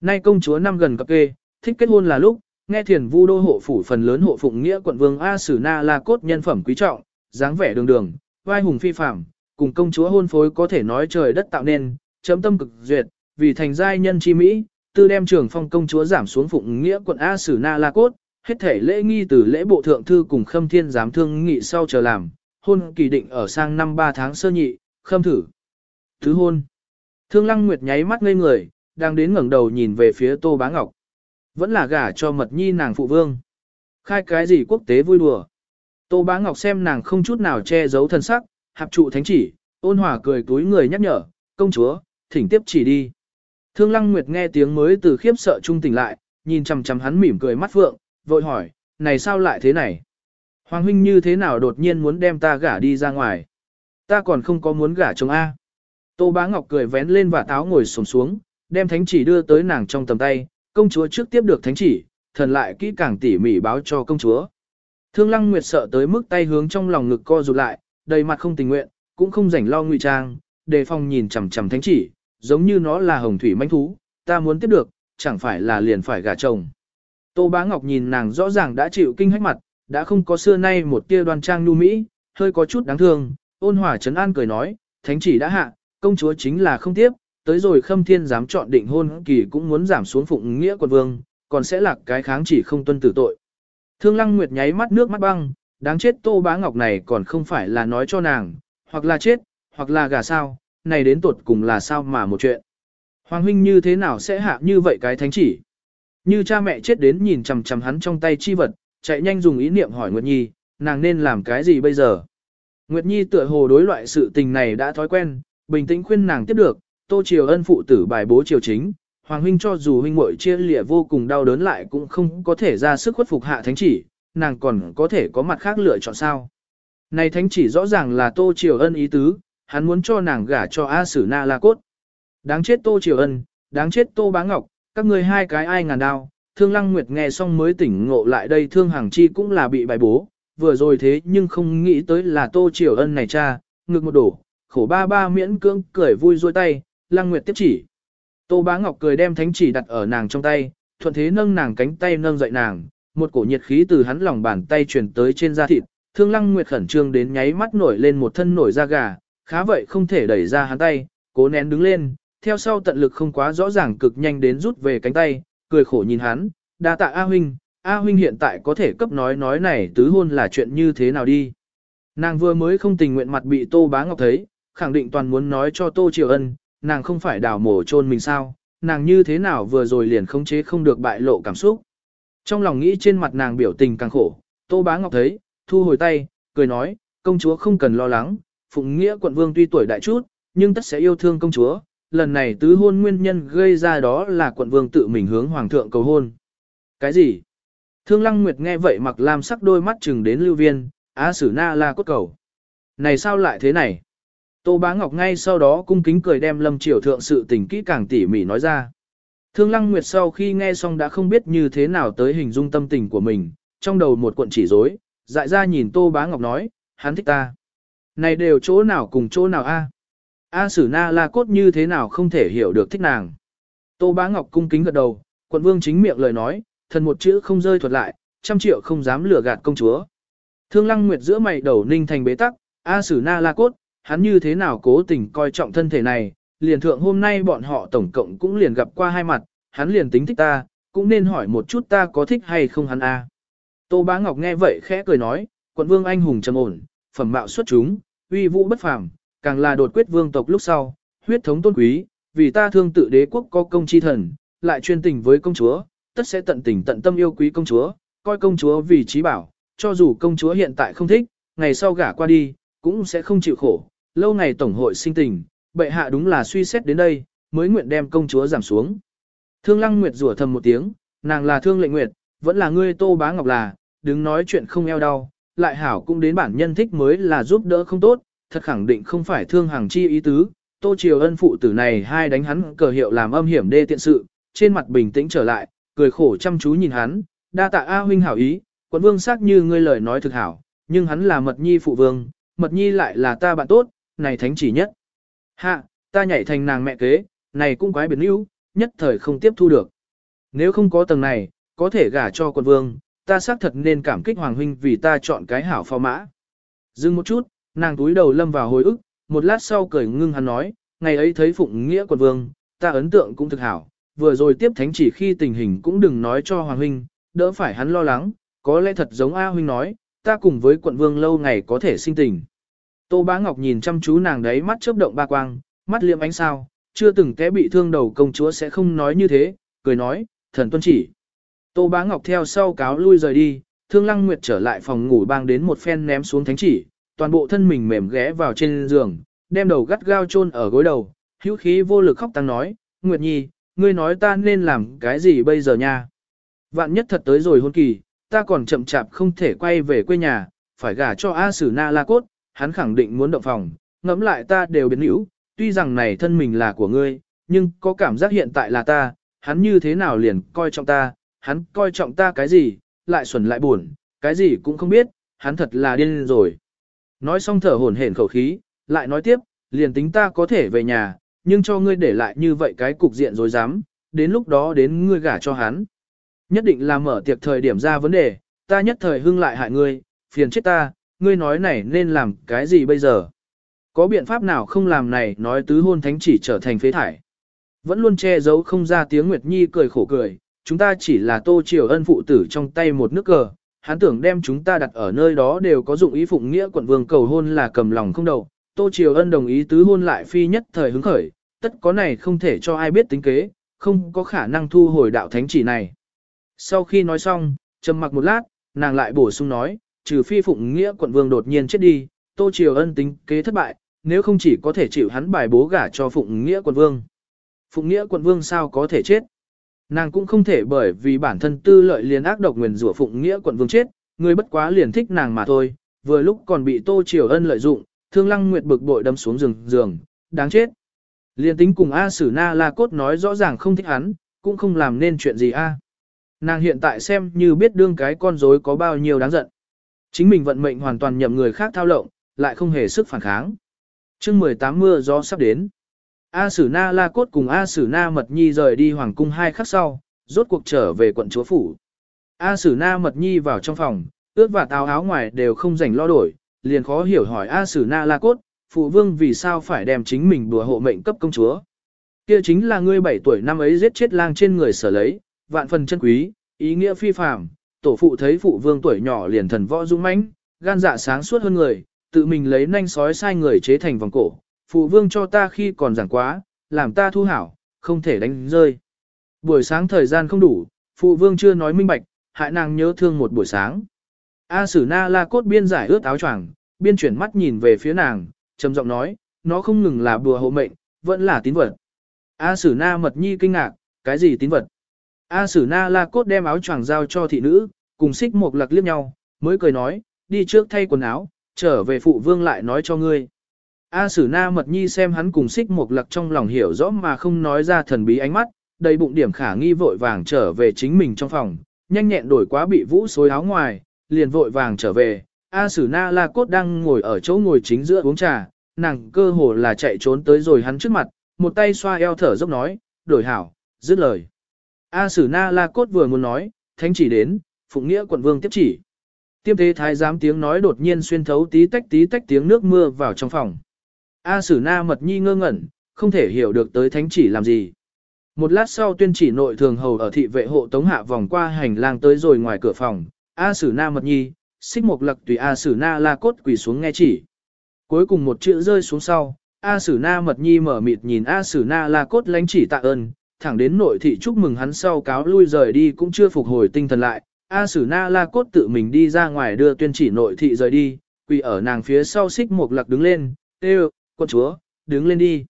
Nay công chúa năm gần cập kê, thích kết hôn là lúc, nghe thiền vu đô hộ phủ phần lớn hộ phụng nghĩa quận vương A Sử Na La Cốt nhân phẩm quý trọng, dáng vẻ đường đường, vai hùng phi phạm, cùng công chúa hôn phối có thể nói trời đất tạo nên, chấm tâm cực duyệt, vì thành giai nhân chi Mỹ, tư đem trưởng phong công chúa giảm xuống phụng nghĩa quận A Sử Na La Cốt, hết thể lễ nghi từ lễ bộ thượng thư cùng khâm thiên giám thương nghị sau chờ làm, hôn kỳ định ở sang năm 3 tháng sơ nhị, khâm thử. Thứ hôn. Thương Lăng Nguyệt nháy mắt ngây người, đang đến ngẩng đầu nhìn về phía Tô Bá Ngọc. Vẫn là gả cho mật nhi nàng phụ vương. Khai cái gì quốc tế vui đùa. Tô Bá Ngọc xem nàng không chút nào che giấu thân sắc, hạp trụ thánh chỉ, ôn hòa cười túi người nhắc nhở, công chúa, thỉnh tiếp chỉ đi. Thương Lăng Nguyệt nghe tiếng mới từ khiếp sợ trung tỉnh lại, nhìn chằm chằm hắn mỉm cười mắt phượng, vội hỏi, này sao lại thế này? Hoàng huynh như thế nào đột nhiên muốn đem ta gả đi ra ngoài? Ta còn không có muốn gả chồng A. Tô Bá Ngọc cười vén lên và táo ngồi sồm xuống, đem thánh chỉ đưa tới nàng trong tầm tay, công chúa trước tiếp được thánh chỉ, thần lại kỹ càng tỉ mỉ báo cho công chúa. Thương Lăng Nguyệt sợ tới mức tay hướng trong lòng ngực co rụt lại, đầy mặt không tình nguyện, cũng không rảnh lo ngụy trang, đề phòng nhìn chằm chằm thánh chỉ, giống như nó là hồng thủy manh thú, ta muốn tiếp được, chẳng phải là liền phải gả chồng. Tô Bá Ngọc nhìn nàng rõ ràng đã chịu kinh hách mặt, đã không có xưa nay một tia đoan trang nhu mỹ, hơi có chút đáng thương, ôn hòa trấn an cười nói, thánh chỉ đã hạ, công chúa chính là không tiếp, tới rồi khâm thiên dám chọn định hôn kỳ cũng muốn giảm xuống phụng nghĩa quận vương, còn sẽ là cái kháng chỉ không tuân tử tội. Thương Lăng Nguyệt nháy mắt nước mắt băng, đáng chết Tô Bá Ngọc này còn không phải là nói cho nàng, hoặc là chết, hoặc là gà sao, này đến tuột cùng là sao mà một chuyện. Hoàng huynh như thế nào sẽ hạ như vậy cái thánh chỉ? Như cha mẹ chết đến nhìn chằm chằm hắn trong tay chi vật, chạy nhanh dùng ý niệm hỏi Nguyệt Nhi, nàng nên làm cái gì bây giờ? Nguyệt Nhi tựa hồ đối loại sự tình này đã thói quen, bình tĩnh khuyên nàng tiếp được, Tô Triều Ân phụ tử bài bố triều chính, Hoàng huynh cho dù huynh muội chia lìa vô cùng đau đớn lại cũng không có thể ra sức khuất phục hạ thánh chỉ, nàng còn có thể có mặt khác lựa chọn sao? Này thánh chỉ rõ ràng là Tô Triều Ân ý tứ, hắn muốn cho nàng gả cho A Sử Na La Cốt. Đáng chết Tô Triều Ân, đáng chết Tô Bá Ngọc, các ngươi hai cái ai ngàn đao. Thương Lăng Nguyệt nghe xong mới tỉnh ngộ lại đây Thương Hàng Chi cũng là bị bài bố, vừa rồi thế nhưng không nghĩ tới là Tô Triều Ân này cha, ngực một đổ, khổ ba ba miễn cưỡng cười vui rôi tay, Lăng Nguyệt tiếp chỉ. Tô Bá Ngọc cười đem thánh chỉ đặt ở nàng trong tay, thuận thế nâng nàng cánh tay nâng dậy nàng, một cổ nhiệt khí từ hắn lòng bàn tay truyền tới trên da thịt, Thương Lăng Nguyệt khẩn trương đến nháy mắt nổi lên một thân nổi da gà, khá vậy không thể đẩy ra hắn tay, cố nén đứng lên, theo sau tận lực không quá rõ ràng cực nhanh đến rút về cánh tay, cười khổ nhìn hắn, đa tạ A huynh, A huynh hiện tại có thể cấp nói nói này tứ hôn là chuyện như thế nào đi. Nàng vừa mới không tình nguyện mặt bị Tô Bá Ngọc thấy, khẳng định toàn muốn nói cho Tô Triều Ân, nàng không phải đào mổ chôn mình sao, nàng như thế nào vừa rồi liền khống chế không được bại lộ cảm xúc. Trong lòng nghĩ trên mặt nàng biểu tình càng khổ, Tô Bá Ngọc thấy, thu hồi tay, cười nói, công chúa không cần lo lắng, Phụng Nghĩa quận vương tuy tuổi đại chút, nhưng tất sẽ yêu thương công chúa, lần này tứ hôn nguyên nhân gây ra đó là quận vương tự mình hướng hoàng thượng cầu hôn. Cái gì? Thương Lăng Nguyệt nghe vậy mặc làm sắc đôi mắt chừng đến lưu viên, á sử na la cốt cầu. Này sao lại thế này? Tô Bá Ngọc ngay sau đó cung kính cười đem Lâm Triều thượng sự tình kỹ càng tỉ mỉ nói ra. Thương Lăng Nguyệt sau khi nghe xong đã không biết như thế nào tới hình dung tâm tình của mình, trong đầu một cuộn chỉ rối, dại ra nhìn Tô Bá Ngọc nói, hắn thích ta. Này đều chỗ nào cùng chỗ nào a? A Sử Na La Cốt như thế nào không thể hiểu được thích nàng. Tô Bá Ngọc cung kính gật đầu, quận vương chính miệng lời nói, thần một chữ không rơi thuật lại, trăm triệu không dám lừa gạt công chúa. Thương Lăng Nguyệt giữa mày đầu ninh thành bế tắc, A Sử Na La Cốt, hắn như thế nào cố tình coi trọng thân thể này, liền thượng hôm nay bọn họ tổng cộng cũng liền gặp qua hai mặt, hắn liền tính thích ta, cũng nên hỏi một chút ta có thích hay không hắn a. Tô Bá Ngọc nghe vậy khẽ cười nói, quận vương anh hùng trầm ổn, phẩm mạo xuất chúng, uy vũ bất phàm, càng là đột quyết vương tộc lúc sau, huyết thống tôn quý, vì ta thương tự đế quốc có công chi thần, lại chuyên tình với công chúa, tất sẽ tận tình tận tâm yêu quý công chúa, coi công chúa vì trí bảo, cho dù công chúa hiện tại không thích, ngày sau gả qua đi, cũng sẽ không chịu khổ, lâu ngày tổng hội sinh tình, bệ hạ đúng là suy xét đến đây, mới nguyện đem công chúa giảm xuống. Thương Lăng Nguyệt rủa thầm một tiếng, nàng là Thương Lệnh Nguyệt, vẫn là ngươi Tô Bá Ngọc là, đứng nói chuyện không eo đau, lại hảo cũng đến bản nhân thích mới là giúp đỡ không tốt, thật khẳng định không phải thương hàng chi ý tứ, Tô Triều Ân phụ tử này hai đánh hắn cờ hiệu làm âm hiểm đê tiện sự, trên mặt bình tĩnh trở lại, cười khổ chăm chú nhìn hắn, đa tạ A huynh hảo ý, quận vương xác như ngươi lời nói thực hảo, nhưng hắn là mật nhi phụ vương, mật nhi lại là ta bạn tốt, này thánh chỉ nhất. Hạ, ta nhảy thành nàng mẹ kế, này cũng quái biến yếu, nhất thời không tiếp thu được. Nếu không có tầng này, có thể gả cho quận vương, ta xác thật nên cảm kích Hoàng Huynh vì ta chọn cái hảo phò mã. Dừng một chút, nàng túi đầu lâm vào hồi ức, một lát sau cười ngưng hắn nói, ngày ấy thấy Phụng Nghĩa quận vương, ta ấn tượng cũng thực hảo, vừa rồi tiếp thánh chỉ khi tình hình cũng đừng nói cho Hoàng Huynh, đỡ phải hắn lo lắng, có lẽ thật giống A Huynh nói, ta cùng với quận vương lâu ngày có thể sinh tình. Tô Bá Ngọc nhìn chăm chú nàng đấy mắt chớp động ba quang, mắt liệm ánh sao, chưa từng té bị thương đầu công chúa sẽ không nói như thế, cười nói, thần tuân chỉ. Tô Bá Ngọc theo sau cáo lui rời đi, Thương Lăng Nguyệt trở lại phòng ngủ bang đến một phen ném xuống thánh chỉ, toàn bộ thân mình mềm ghé vào trên giường, đem đầu gắt gao chôn ở gối đầu, hữu khí vô lực khóc tăng nói, Nguyệt Nhi, ngươi nói ta nên làm cái gì bây giờ nha? Vạn nhất thật tới rồi hôn kỳ, ta còn chậm chạp không thể quay về quê nhà, phải gả cho A Sử Na La Cốt, hắn khẳng định muốn động phòng, ngẫm lại ta đều biến hữu, tuy rằng này thân mình là của ngươi, nhưng có cảm giác hiện tại là ta, hắn như thế nào liền coi trọng ta, hắn coi trọng ta cái gì, lại xuẩn lại buồn, cái gì cũng không biết, hắn thật là điên rồi. Nói xong thở hổn hển khẩu khí, lại nói tiếp, liền tính ta có thể về nhà, nhưng cho ngươi để lại như vậy cái cục diện rồi dám, đến lúc đó đến ngươi gả cho hắn. Nhất định là mở tiệc thời điểm ra vấn đề, ta nhất thời hưng lại hại ngươi, phiền chết ta, ngươi nói này nên làm cái gì bây giờ? Có biện pháp nào không làm này nói tứ hôn thánh chỉ trở thành phế thải? Vẫn luôn che giấu không ra tiếng Nguyệt Nhi cười khổ cười, chúng ta chỉ là tô triều ân phụ tử trong tay một nước cờ, hắn tưởng đem chúng ta đặt ở nơi đó đều có dụng ý phụng nghĩa quận vương cầu hôn là cầm lòng không đầu. Tô Triều Ân đồng ý tứ hôn lại phi nhất thời hứng khởi, tất có này không thể cho ai biết tính kế, không có khả năng thu hồi đạo thánh chỉ này. Sau khi nói xong, trầm mặc một lát, nàng lại bổ sung nói, trừ phi phụng nghĩa quận vương đột nhiên chết đi, Tô Triều Ân tính kế thất bại, nếu không chỉ có thể chịu hắn bài bố gả cho phụng nghĩa quận vương. Phụng nghĩa quận vương sao có thể chết? Nàng cũng không thể bởi vì bản thân tư lợi liền ác độc nguyền rủa phụng nghĩa quận vương chết, người bất quá liền thích nàng mà thôi, vừa lúc còn bị Tô Triều Ân lợi dụng, Thương Lăng Nguyệt bực bội đâm xuống giường giường, đáng chết. Liên tính cùng A Sử Na La Cốt nói rõ ràng không thích hắn, cũng không làm nên chuyện gì a. Nàng hiện tại xem như biết đương cái con rối có bao nhiêu đáng giận. Chính mình vận mệnh hoàn toàn nhậm người khác thao lộng, lại không hề sức phản kháng. chương 18 mưa gió sắp đến. A Sử Na La Cốt cùng A Sử Na Mật Nhi rời đi Hoàng Cung hai khắc sau, rốt cuộc trở về quận chúa phủ. A Sử Na Mật Nhi vào trong phòng, ướt và táo áo ngoài đều không rảnh lo đổi, liền khó hiểu hỏi A Sử Na La Cốt, phụ vương vì sao phải đem chính mình đùa hộ mệnh cấp công chúa. Kia chính là ngươi 7 tuổi năm ấy giết chết lang trên người sở lấy, vạn phần chân quý, ý nghĩa phi phàm, tổ phụ thấy phụ vương tuổi nhỏ liền thần võ dũng mãnh, gan dạ sáng suốt hơn người, tự mình lấy nanh sói sai người chế thành vòng cổ, phụ vương cho ta khi còn giảng quá, làm ta thu hảo, không thể đánh rơi. Buổi sáng thời gian không đủ, phụ vương chưa nói minh bạch, hại nàng nhớ thương một buổi sáng. A Sử Na La cốt biên giải ướt áo choàng, biên chuyển mắt nhìn về phía nàng, trầm giọng nói, nó không ngừng là bùa hộ mệnh, vẫn là tín vật. A Sử Na mật nhi kinh ngạc, cái gì tín vật? A Sử Na La cốt đem áo choàng giao cho thị nữ, cùng xích một lặc liếc nhau, mới cười nói, đi trước thay quần áo, trở về phụ vương lại nói cho ngươi. A Sử Na mật nhi xem hắn cùng xích một lặc trong lòng hiểu rõ mà không nói ra thần bí ánh mắt, đầy bụng điểm khả nghi vội vàng trở về chính mình trong phòng, nhanh nhẹn đổi quá bị vũ xối áo ngoài, liền vội vàng trở về. A Sử Na La Cốt đang ngồi ở chỗ ngồi chính giữa uống trà, nàng cơ hồ là chạy trốn tới rồi hắn trước mặt, một tay xoa eo thở dốc nói, đổi hảo, dứt lời. A Sử Na La Cốt vừa muốn nói, thánh chỉ đến, Phụng Nghĩa quận vương tiếp chỉ. Tiêm thế thái giám tiếng nói đột nhiên xuyên thấu tí tách tí tách tiếng nước mưa vào trong phòng. A Sử Na mật nhi ngơ ngẩn, không thể hiểu được tới thánh chỉ làm gì. Một lát sau tuyên chỉ nội thường hầu ở thị vệ hộ tống hạ vòng qua hành lang tới rồi ngoài cửa phòng, A Sử Na mật nhi, xích một lặc tùy A Sử Na la cốt quỳ xuống nghe chỉ. Cuối cùng một chữ rơi xuống sau, A Sử Na mật nhi mở mịt nhìn A Sử Na la cốt lánh chỉ tạ ơn, thẳng đến nội thị chúc mừng hắn sau cáo lui rời đi cũng chưa phục hồi tinh thần lại. A Sử Na la cốt tự mình đi ra ngoài đưa tuyên chỉ nội thị rời đi, quỳ ở nàng phía sau xích một lạc đứng lên, kêu, quân chúa, đứng lên đi.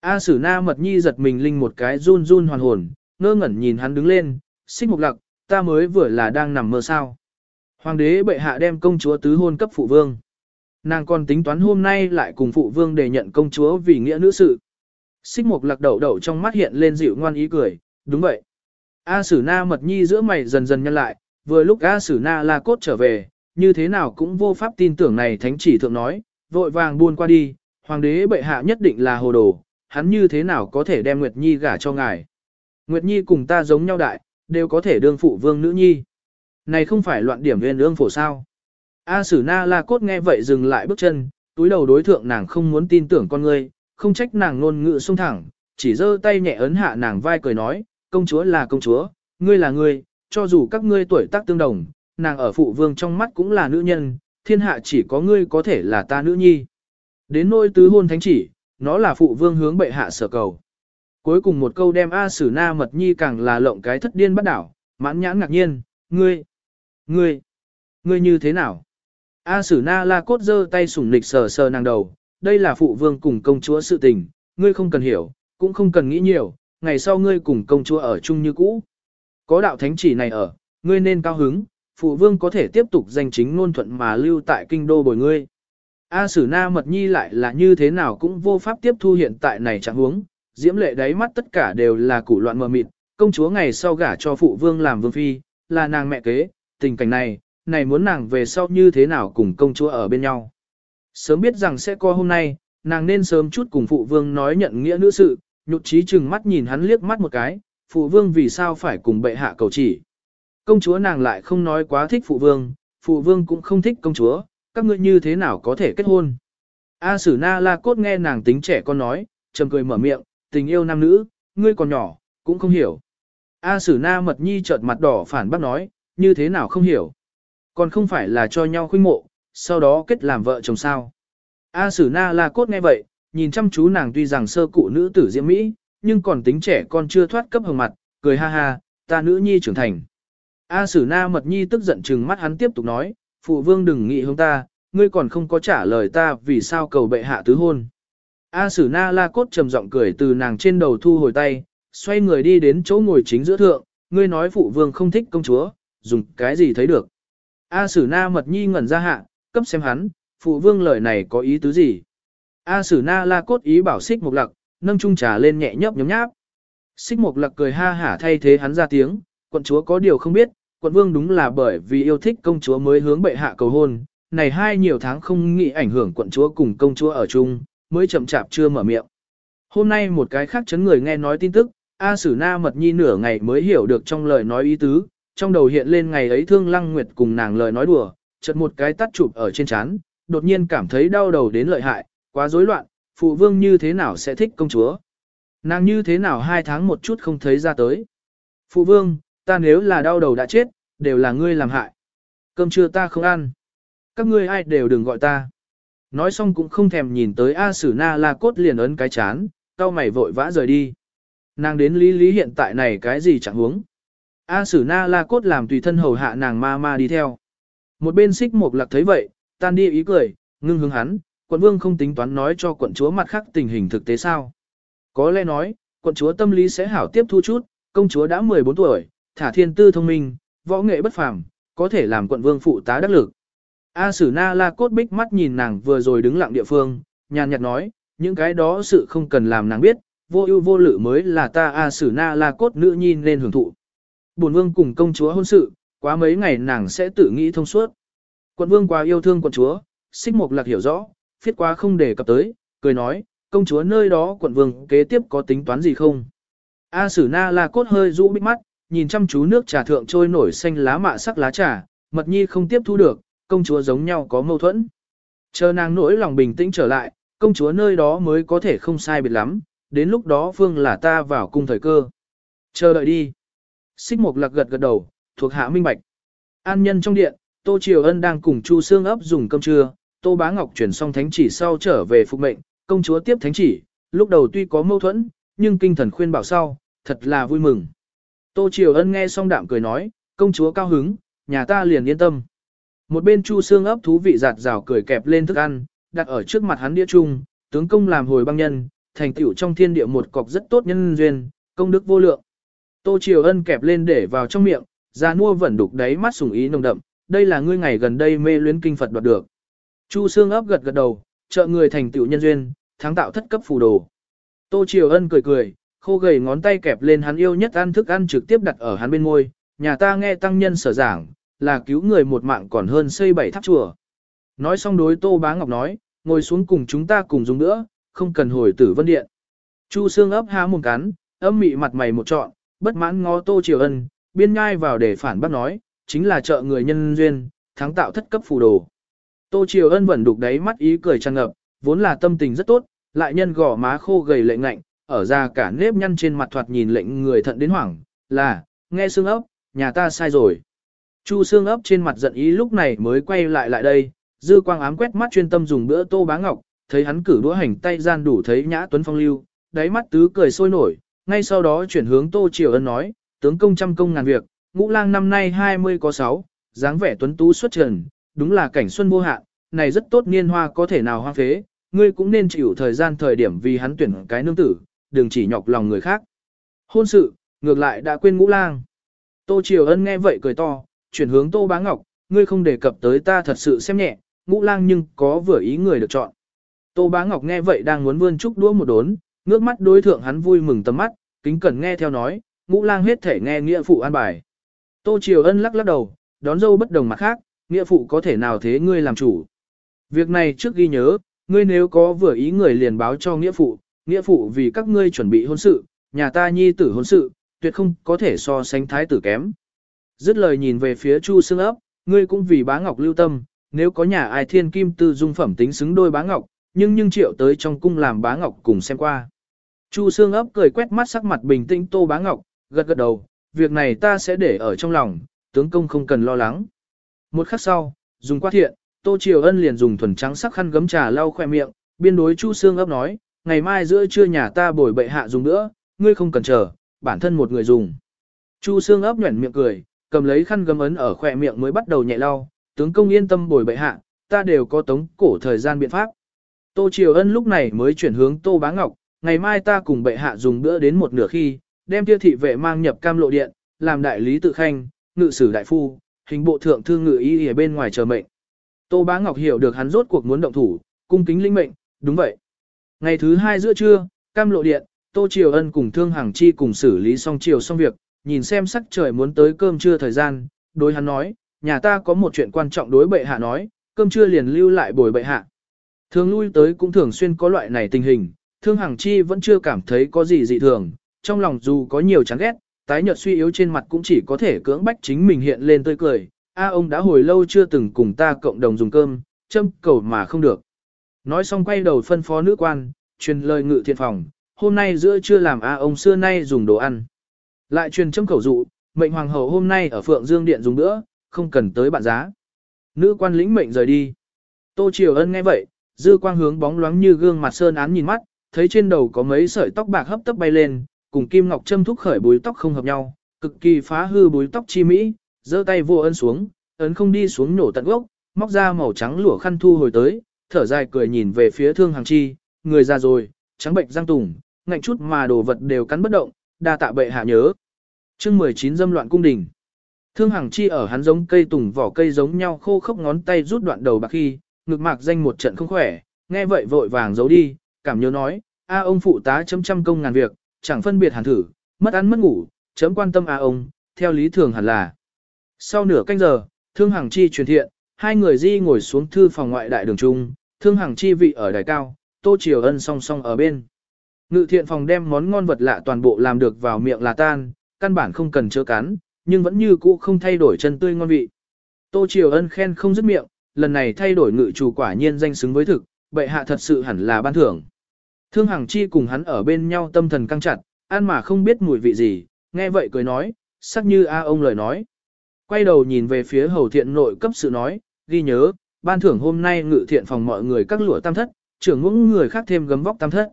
A Sử Na mật nhi giật mình linh một cái run run hoàn hồn, ngơ ngẩn nhìn hắn đứng lên, xích một lạc, ta mới vừa là đang nằm mơ sao. Hoàng đế bệ hạ đem công chúa tứ hôn cấp phụ vương. Nàng còn tính toán hôm nay lại cùng phụ vương để nhận công chúa vì nghĩa nữ sự. Xích mục lạc đậu đậu trong mắt hiện lên dịu ngoan ý cười, đúng vậy. A Sử Na mật nhi giữa mày dần dần nhân lại, vừa lúc A Sử Na la cốt trở về, như thế nào cũng vô pháp tin tưởng này thánh chỉ thượng nói, vội vàng buôn qua đi, hoàng đế bệ hạ nhất định là hồ đồ, hắn như thế nào có thể đem Nguyệt Nhi gả cho ngài. Nguyệt Nhi cùng ta giống nhau đại, đều có thể đương phụ vương nữ nhi. Này không phải loạn điểm viên ương phổ sao. A Sử Na La Cốt nghe vậy dừng lại bước chân, túi đầu đối thượng nàng không muốn tin tưởng con ngươi, không trách nàng ngôn ngữ sung thẳng, chỉ giơ tay nhẹ ấn hạ nàng vai cười nói, công chúa là công chúa, ngươi là ngươi, cho dù các ngươi tuổi tác tương đồng, nàng ở phụ vương trong mắt cũng là nữ nhân, thiên hạ chỉ có ngươi có thể là ta nữ nhi. Đến nôi tứ hôn thánh chỉ, nó là phụ vương hướng bệ hạ sở cầu. Cuối cùng một câu đem A Sử Na Mật Nhi càng là lộng cái thất điên bắt đảo, mãn nhãn ngạc nhiên, ngươi, ngươi, ngươi như thế nào? A Sử Na La Cốt giơ tay sủng nịch sờ sờ nàng đầu, đây là phụ vương cùng công chúa sự tình, ngươi không cần hiểu, cũng không cần nghĩ nhiều, ngày sau ngươi cùng công chúa ở chung như cũ. Có đạo thánh chỉ này ở, ngươi nên cao hứng, phụ vương có thể tiếp tục danh chính ngôn thuận mà lưu tại kinh đô bồi ngươi. A Sử Na Mật Nhi lại là như thế nào cũng vô pháp tiếp thu hiện tại này chẳng huống, diễm lệ đáy mắt tất cả đều là củ loạn mờ mịt, công chúa ngày sau gả cho phụ vương làm vương phi, là nàng mẹ kế, tình cảnh này, này muốn nàng về sau như thế nào cùng công chúa ở bên nhau. Sớm biết rằng sẽ có hôm nay, nàng nên sớm chút cùng phụ vương nói nhận nghĩa nữ sự, nhục trí chừng mắt nhìn hắn liếc mắt một cái, phụ vương vì sao phải cùng bệ hạ cầu chỉ. Công chúa nàng lại không nói quá thích phụ vương, phụ vương cũng không thích công chúa, các ngươi như thế nào có thể kết hôn. A Sử Na La Cốt nghe nàng tính trẻ con nói, trầm cười mở miệng, tình yêu nam nữ, ngươi còn nhỏ, cũng không hiểu. A Sử Na Mật Nhi chợt mặt đỏ phản bác nói, như thế nào không hiểu. Còn không phải là cho nhau khuynh mộ, sau đó kết làm vợ chồng sao. A Sử Na La Cốt nghe vậy, nhìn chăm chú nàng tuy rằng sơ cụ nữ tử diễm Mỹ, nhưng còn tính trẻ con chưa thoát cấp hồng mặt, cười ha ha, ta nữ nhi trưởng thành. A Sử Na Mật Nhi tức giận trừng mắt hắn tiếp tục nói, phụ vương đừng nghĩ hướng ta, ngươi còn không có trả lời ta vì sao cầu bệ hạ tứ hôn. A Sử Na La Cốt trầm giọng cười từ nàng trên đầu thu hồi tay, xoay người đi đến chỗ ngồi chính giữa thượng, ngươi nói phụ vương không thích công chúa, dùng cái gì thấy được. A Sử Na Mật Nhi ngẩn ra hạ, cấp xem hắn, phụ vương lời này có ý tứ gì. A Sử Na La Cốt ý bảo xích mục lặc, nâng chung trà lên nhẹ nhấp nhấm nháp. Xích mục lặc cười ha hả thay thế hắn ra tiếng, quận chúa có điều không biết, quận vương đúng là bởi vì yêu thích công chúa mới hướng bệ hạ cầu hôn, này hai nhiều tháng không nghĩ ảnh hưởng quận chúa cùng công chúa ở chung, mới chậm chạp chưa mở miệng. Hôm nay một cái khác chấn người nghe nói tin tức, A Sử Na Mật Nhi nửa ngày mới hiểu được trong lời nói ý tứ, trong đầu hiện lên ngày ấy Thương Lăng Nguyệt cùng nàng lời nói đùa, chợt một cái tắt chụp ở trên chán, đột nhiên cảm thấy đau đầu đến lợi hại, quá rối loạn, phụ vương như thế nào sẽ thích công chúa? Nàng như thế nào hai tháng một chút không thấy ra tới? Phụ vương, ta nếu là đau đầu đã chết, đều là ngươi làm hại. Cơm trưa ta không ăn. Các ngươi ai đều đừng gọi ta. Nói xong cũng không thèm nhìn tới A Sử Na La Cốt liền ấn cái chán, cao mày vội vã rời đi. Nàng đến lý lý hiện tại này cái gì chẳng huống. A Sử Na La Cốt làm tùy thân hầu hạ nàng ma ma đi theo. Một bên xích một lạc thấy vậy, tan đi ý cười, ngưng hướng hắn, quận vương không tính toán nói cho quận chúa mặt khác tình hình thực tế sao. Có lẽ nói, quận chúa tâm lý sẽ hảo tiếp thu chút, công chúa đã 14 tuổi, thả thiên tư thông minh, võ nghệ bất phàm, có thể làm quận vương phụ tá đắc lực. A Sử Na La Cốt bích mắt nhìn nàng vừa rồi đứng lặng địa phương, nhàn nhạt nói, những cái đó sự không cần làm nàng biết, vô ưu vô lự mới là ta A Sử Na La Cốt nữ nhi nên hưởng thụ. Bổn vương cùng công chúa hôn sự, quá mấy ngày nàng sẽ tự nghĩ thông suốt. Quận vương quá yêu thương quận chúa, xích mục lạc hiểu rõ, phiết quá không để cập tới, cười nói, công chúa nơi đó quận vương kế tiếp có tính toán gì không? A Sử Na La Cốt hơi rũ bích mắt, nhìn chăm chú nước trà thượng trôi nổi xanh lá mạ sắc lá trà, mật nhi không tiếp thu được, công chúa giống nhau có mâu thuẫn. Chờ nàng nỗi lòng bình tĩnh trở lại, công chúa nơi đó mới có thể không sai biệt lắm, đến lúc đó phương là ta vào cung thời cơ. Chờ đợi đi. Xích Mục Lạc gật gật đầu, thuộc hạ minh bạch. An nhân trong điện, Tô Triều Ân đang cùng Chu Sương ấp dùng cơm trưa, Tô Bá Ngọc chuyển xong thánh chỉ sau trở về phục mệnh, công chúa tiếp thánh chỉ, lúc đầu tuy có mâu thuẫn, nhưng kinh thần khuyên bảo sau, thật là vui mừng. Tô Triều Ân nghe xong đạm cười nói, công chúa cao hứng, nhà ta liền yên tâm. Một bên Chu Sương ấp thú vị giạt rào cười kẹp lên thức ăn, đặt ở trước mặt hắn đĩa chung, tướng công làm hồi băng nhân, thành tựu trong thiên địa một cọc rất tốt nhân duyên, công đức vô lượng. Tô Triều Ân kẹp lên để vào trong miệng, ra mua vẫn đục đáy mắt sùng ý nồng đậm, đây là ngươi ngày gần đây mê luyến kinh Phật đoạt được. Chu Sương ấp gật gật đầu, trợ người thành tựu nhân duyên, thắng tạo thất cấp phù đồ. Tô Triều Ân cười cười, khô gầy ngón tay kẹp lên hắn yêu nhất ăn thức ăn trực tiếp đặt ở hắn bên môi, nhà ta nghe tăng nhân sở giảng, là cứu người một mạng còn hơn xây bảy tháp chùa. Nói xong đối Tô Bá Ngọc nói, ngồi xuống cùng chúng ta cùng dùng nữa, không cần hồi tử vân điện. Chu Sương ấp há mồm cắn, âm mị mặt mày một trọn, bất mãn ngó Tô Triều Ân, biên ngai vào để phản bác nói, chính là trợ người nhân duyên, thắng tạo thất cấp phù đồ. Tô Triều Ân vẫn đục đáy mắt ý cười tràn ngập, vốn là tâm tình rất tốt, lại nhân gò má khô gầy lệnh ngạnh, ở ra cả nếp nhăn trên mặt thoạt nhìn lệnh người thận đến hoảng, là, nghe xương ấp, nhà ta sai rồi. Chu xương ấp trên mặt giận ý lúc này mới quay lại lại đây, dư quang ám quét mắt chuyên tâm dùng bữa tô bá ngọc, thấy hắn cử đũa hành tay gian đủ thấy nhã tuấn phong lưu, đáy mắt tứ cười sôi nổi, ngay sau đó chuyển hướng tô triều ân nói, tướng công trăm công ngàn việc, ngũ lang năm nay 20 có 6, dáng vẻ tuấn tú xuất trần, đúng là cảnh xuân vô hạn, này rất tốt niên hoa có thể nào hoang phế, ngươi cũng nên chịu thời gian thời điểm vì hắn tuyển cái nương tử, đừng chỉ nhọc lòng người khác. Hôn sự, ngược lại đã quên ngũ lang. Tô Triều Ân nghe vậy cười to, chuyển hướng Tô Bá Ngọc, ngươi không đề cập tới ta thật sự xem nhẹ, ngũ lang nhưng có vừa ý người được chọn. Tô Bá Ngọc nghe vậy đang muốn vươn chúc đũa một đốn, ngước mắt đối thượng hắn vui mừng tầm mắt, kính cẩn nghe theo nói, ngũ lang hết thể nghe nghĩa phụ an bài. Tô Triều Ân lắc lắc đầu, đón dâu bất đồng mặt khác, nghĩa phụ có thể nào thế ngươi làm chủ. Việc này trước ghi nhớ, ngươi nếu có vừa ý người liền báo cho nghĩa phụ, nghĩa phụ vì các ngươi chuẩn bị hôn sự, nhà ta nhi tử hôn sự, tuyệt không có thể so sánh thái tử kém. Dứt lời nhìn về phía Chu Sương ấp, ngươi cũng vì bá ngọc lưu tâm, nếu có nhà ai thiên kim tư dung phẩm tính xứng đôi bá ngọc, nhưng nhưng triệu tới trong cung làm bá ngọc cùng xem qua. Chu Sương ấp cười quét mắt sắc mặt bình tĩnh Tô Bá Ngọc, gật gật đầu, việc này ta sẽ để ở trong lòng, tướng công không cần lo lắng. Một khắc sau, dùng quát thiện, Tô Triều Ân liền dùng thuần trắng sắc khăn gấm trà lau khoe miệng, biên đối Chu Sương ấp nói, ngày mai giữa trưa nhà ta bồi bệ hạ dùng nữa, ngươi không cần chờ, bản thân một người dùng. Chu Sương ấp nhuẩn miệng cười, cầm lấy khăn gấm ấn ở khoe miệng mới bắt đầu nhẹ lau, tướng công yên tâm bồi bệ hạ, ta đều có tống cổ thời gian biện pháp. Tô Triều Ân lúc này mới chuyển hướng Tô Bá Ngọc, ngày mai ta cùng bệ hạ dùng bữa đến một nửa khi, đem kia thị vệ mang nhập cam lộ điện, làm đại lý tự khanh, ngự sử đại phu, hình bộ thượng thư ngự y ở bên ngoài chờ mệnh. Tô Bá Ngọc hiểu được hắn rốt cuộc muốn động thủ, cung kính linh mệnh, đúng vậy. Ngày thứ hai giữa trưa, cam lộ điện, Tô Triều Ân cùng Thương Hàng Chi cùng xử lý xong chiều xong việc, nhìn xem sắc trời muốn tới cơm trưa thời gian, đối hắn nói, nhà ta có một chuyện quan trọng đối bệ hạ nói, cơm trưa liền lưu lại bồi bệ hạ. Thường lui tới cũng thường xuyên có loại này tình hình, Thương Hàng Chi vẫn chưa cảm thấy có gì dị thường, trong lòng dù có nhiều chán ghét, tái nhợt suy yếu trên mặt cũng chỉ có thể cưỡng bách chính mình hiện lên tươi cười. A ông đã hồi lâu chưa từng cùng ta cộng đồng dùng cơm, châm cầu mà không được. Nói xong quay đầu phân phó nữ quan, truyền lời ngự thiện phòng, hôm nay giữa trưa làm A ông xưa nay dùng đồ ăn. Lại truyền châm cầu dụ, mệnh hoàng hậu hôm nay ở Phượng Dương Điện dùng nữa, không cần tới bạn giá. Nữ quan lĩnh mệnh rời đi. Tô Triều Ân nghe vậy, dư quang hướng bóng loáng như gương mặt sơn án nhìn mắt, thấy trên đầu có mấy sợi tóc bạc hấp tấp bay lên, cùng kim ngọc châm thúc khởi búi tóc không hợp nhau, cực kỳ phá hư búi tóc chi mỹ, giơ tay vô ân xuống, ấn không đi xuống nổ tận gốc, móc ra màu trắng lụa khăn thu hồi tới, thở dài cười nhìn về phía thương hàng chi, người già rồi, trắng bệnh răng tùng, ngạnh chút mà đồ vật đều cắn bất động, đa tạ bệ hạ nhớ. chương 19 dâm loạn cung đình. Thương hàng chi ở hắn giống cây tùng vỏ cây giống nhau khô khốc ngón tay rút đoạn đầu bạc khi, ngực mạc danh một trận không khỏe, nghe vậy vội vàng giấu đi, cảm nhớ nói, a ông phụ tá chấm trăm công ngàn việc, chẳng phân biệt hàn thử, mất ăn mất ngủ, chấm quan tâm a ông, theo lý thường hẳn là. Sau nửa canh giờ, thương hàng chi truyền thiện, hai người di ngồi xuống thư phòng ngoại đại đường trung, thương hàng chi vị ở đài cao, tô triều ân song song ở bên. Ngự thiện phòng đem món ngon vật lạ toàn bộ làm được vào miệng là tan, căn bản không cần chớ cắn, nhưng vẫn như cũ không thay đổi chân tươi ngon vị. Tô triều ân khen không dứt miệng, lần này thay đổi ngự chủ quả nhiên danh xứng với thực, bệ hạ thật sự hẳn là ban thưởng. Thương Hằng Chi cùng hắn ở bên nhau tâm thần căng chặt, ăn mà không biết mùi vị gì, nghe vậy cười nói, sắc như A ông lời nói. Quay đầu nhìn về phía hầu thiện nội cấp sự nói, ghi nhớ, ban thưởng hôm nay ngự thiện phòng mọi người các lụa tam thất, trưởng ngũng người khác thêm gấm vóc tam thất.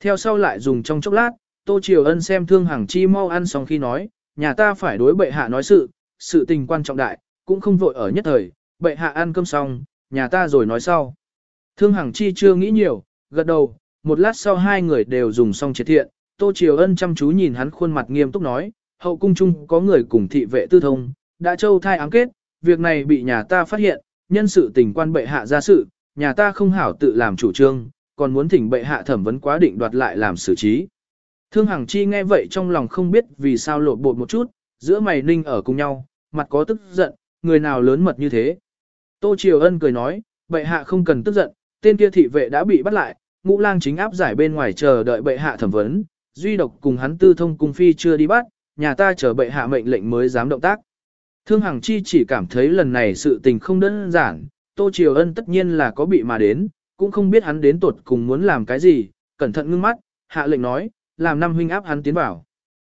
Theo sau lại dùng trong chốc lát, Tô Triều Ân xem Thương Hằng Chi mau ăn xong khi nói, nhà ta phải đối bệ hạ nói sự, sự tình quan trọng đại, cũng không vội ở nhất thời, bệ hạ ăn cơm xong, nhà ta rồi nói sau. Thương Hằng Chi chưa nghĩ nhiều, gật đầu, một lát sau hai người đều dùng xong triệt thiện, Tô Triều Ân chăm chú nhìn hắn khuôn mặt nghiêm túc nói, hậu cung chung có người cùng thị vệ tư thông, đã châu thai ám kết, việc này bị nhà ta phát hiện, nhân sự tình quan bệ hạ ra sự, nhà ta không hảo tự làm chủ trương, còn muốn thỉnh bệ hạ thẩm vấn quá định đoạt lại làm xử trí. Thương Hằng Chi nghe vậy trong lòng không biết vì sao lột bột một chút, giữa mày ninh ở cùng nhau, mặt có tức giận, người nào lớn mật như thế. Tô Triều Ân cười nói, bệ hạ không cần tức giận, tên kia thị vệ đã bị bắt lại, ngũ lang chính áp giải bên ngoài chờ đợi bệ hạ thẩm vấn, duy độc cùng hắn tư thông cung phi chưa đi bắt, nhà ta chờ bệ hạ mệnh lệnh mới dám động tác. Thương Hằng Chi chỉ cảm thấy lần này sự tình không đơn giản, Tô Triều Ân tất nhiên là có bị mà đến, cũng không biết hắn đến tuột cùng muốn làm cái gì, cẩn thận ngưng mắt, hạ lệnh nói, làm năm huynh áp hắn tiến vào.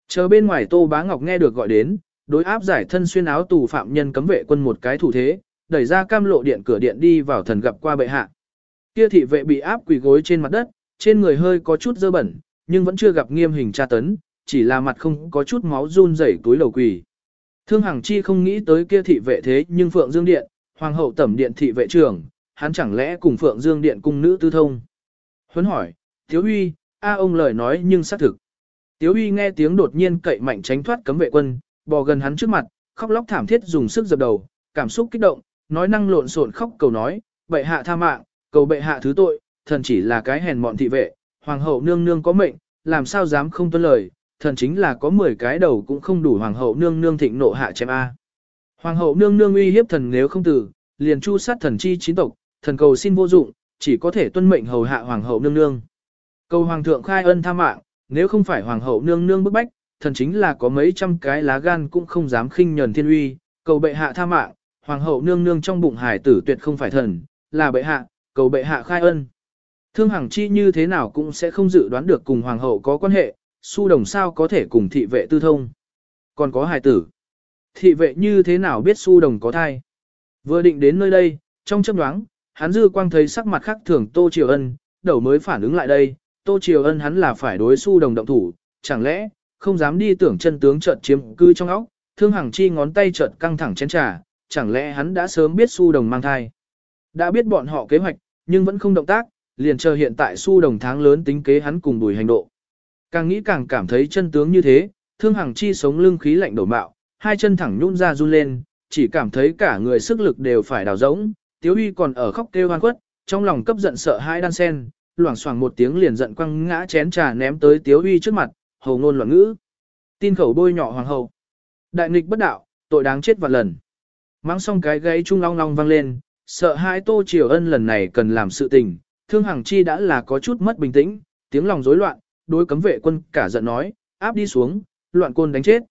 Chờ bên ngoài Tô Bá Ngọc nghe được gọi đến, đối áp giải thân xuyên áo tù phạm nhân cấm vệ quân một cái thủ thế, đẩy ra cam lộ điện cửa điện đi vào thần gặp qua bệ hạ. Kia thị vệ bị áp quỳ gối trên mặt đất, trên người hơi có chút dơ bẩn, nhưng vẫn chưa gặp nghiêm hình tra tấn, chỉ là mặt không có chút máu run rẩy túi lầu quỳ. Thương Hằng Chi không nghĩ tới kia thị vệ thế nhưng Phượng Dương Điện, Hoàng hậu tẩm điện thị vệ trưởng, hắn chẳng lẽ cùng Phượng Dương Điện cung nữ tư thông. Huấn hỏi, Tiếu Huy, a ông lời nói nhưng xác thực. Tiếu Huy nghe tiếng đột nhiên cậy mạnh tránh thoát cấm vệ quân, bò gần hắn trước mặt, khóc lóc thảm thiết dùng sức dập đầu, cảm xúc kích động, nói năng lộn xộn khóc cầu nói, bệ hạ tha mạng, cầu bệ hạ thứ tội, thần chỉ là cái hèn mọn thị vệ, hoàng hậu nương nương có mệnh, làm sao dám không tuân lời, thần chính là có 10 cái đầu cũng không đủ hoàng hậu nương nương thịnh nộ hạ chém A. Hoàng hậu nương nương uy hiếp thần nếu không tử, liền chu sát thần chi chín tộc, thần cầu xin vô dụng, chỉ có thể tuân mệnh hầu hạ hoàng hậu nương nương. Cầu hoàng thượng khai ân tha mạng, nếu không phải hoàng hậu nương nương bức bách, thần chính là có mấy trăm cái lá gan cũng không dám khinh nhẫn thiên uy, cầu bệ hạ tha mạng, hoàng hậu nương nương trong bụng hải tử tuyệt không phải thần, là bệ hạ, cầu bệ hạ khai ân. Thương Hằng Chi như thế nào cũng sẽ không dự đoán được cùng hoàng hậu có quan hệ, su đồng sao có thể cùng thị vệ tư thông. Còn có hài tử. Thị vệ như thế nào biết su đồng có thai. Vừa định đến nơi đây, trong chấp đoáng, hắn dư quang thấy sắc mặt khác thường Tô Triều Ân, đầu mới phản ứng lại đây, Tô Triều Ân hắn là phải đối su đồng động thủ, chẳng lẽ, không dám đi tưởng chân tướng chợt chiếm cư trong óc, thương hằng chi ngón tay trợn căng thẳng chén trà, chẳng lẽ hắn đã sớm biết su đồng mang thai. Đã biết bọn họ kế hoạch, nhưng vẫn không động tác, liền chờ hiện tại su đồng tháng lớn tính kế hắn cùng đuổi hành độ. Càng nghĩ càng cảm thấy chân tướng như thế, thương hằng chi sống lưng khí lạnh đổ mạo, hai chân thẳng nhún ra run lên, chỉ cảm thấy cả người sức lực đều phải đào rỗng, tiếu uy còn ở khóc kêu hoan quất, trong lòng cấp giận sợ hai đan sen, loảng xoảng một tiếng liền giận quăng ngã chén trà ném tới tiếu uy trước mặt, hầu ngôn loạn ngữ. Tin khẩu bôi nhỏ hoàng hậu. Đại nghịch bất đạo, tội đáng chết vạn lần. Mang xong cái gáy trung long long vang lên, sợ hai tô triều ân lần này cần làm sự tình, thương hằng chi đã là có chút mất bình tĩnh, tiếng lòng rối loạn, đối cấm vệ quân cả giận nói, áp đi xuống, loạn côn đánh chết.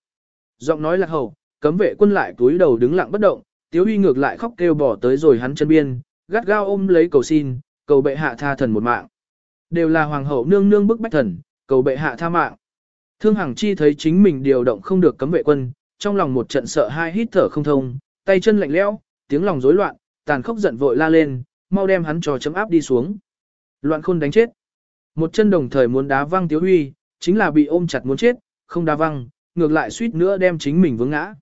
Giọng nói là hầu, cấm vệ quân lại túi đầu đứng lặng bất động, tiếu uy ngược lại khóc kêu bỏ tới rồi hắn chân biên, gắt gao ôm lấy cầu xin, cầu bệ hạ tha thần một mạng. Đều là hoàng hậu nương nương bức bách thần, cầu bệ hạ tha mạng. Thương Hằng Chi thấy chính mình điều động không được cấm vệ quân, trong lòng một trận sợ hai hít thở không thông, tay chân lạnh lẽo, tiếng lòng rối loạn, tàn khốc giận vội la lên, mau đem hắn trò chấm áp đi xuống. Loạn khôn đánh chết. Một chân đồng thời muốn đá văng Tiếu Huy, chính là bị ôm chặt muốn chết, không đá văng, ngược lại suýt nữa đem chính mình vướng ngã.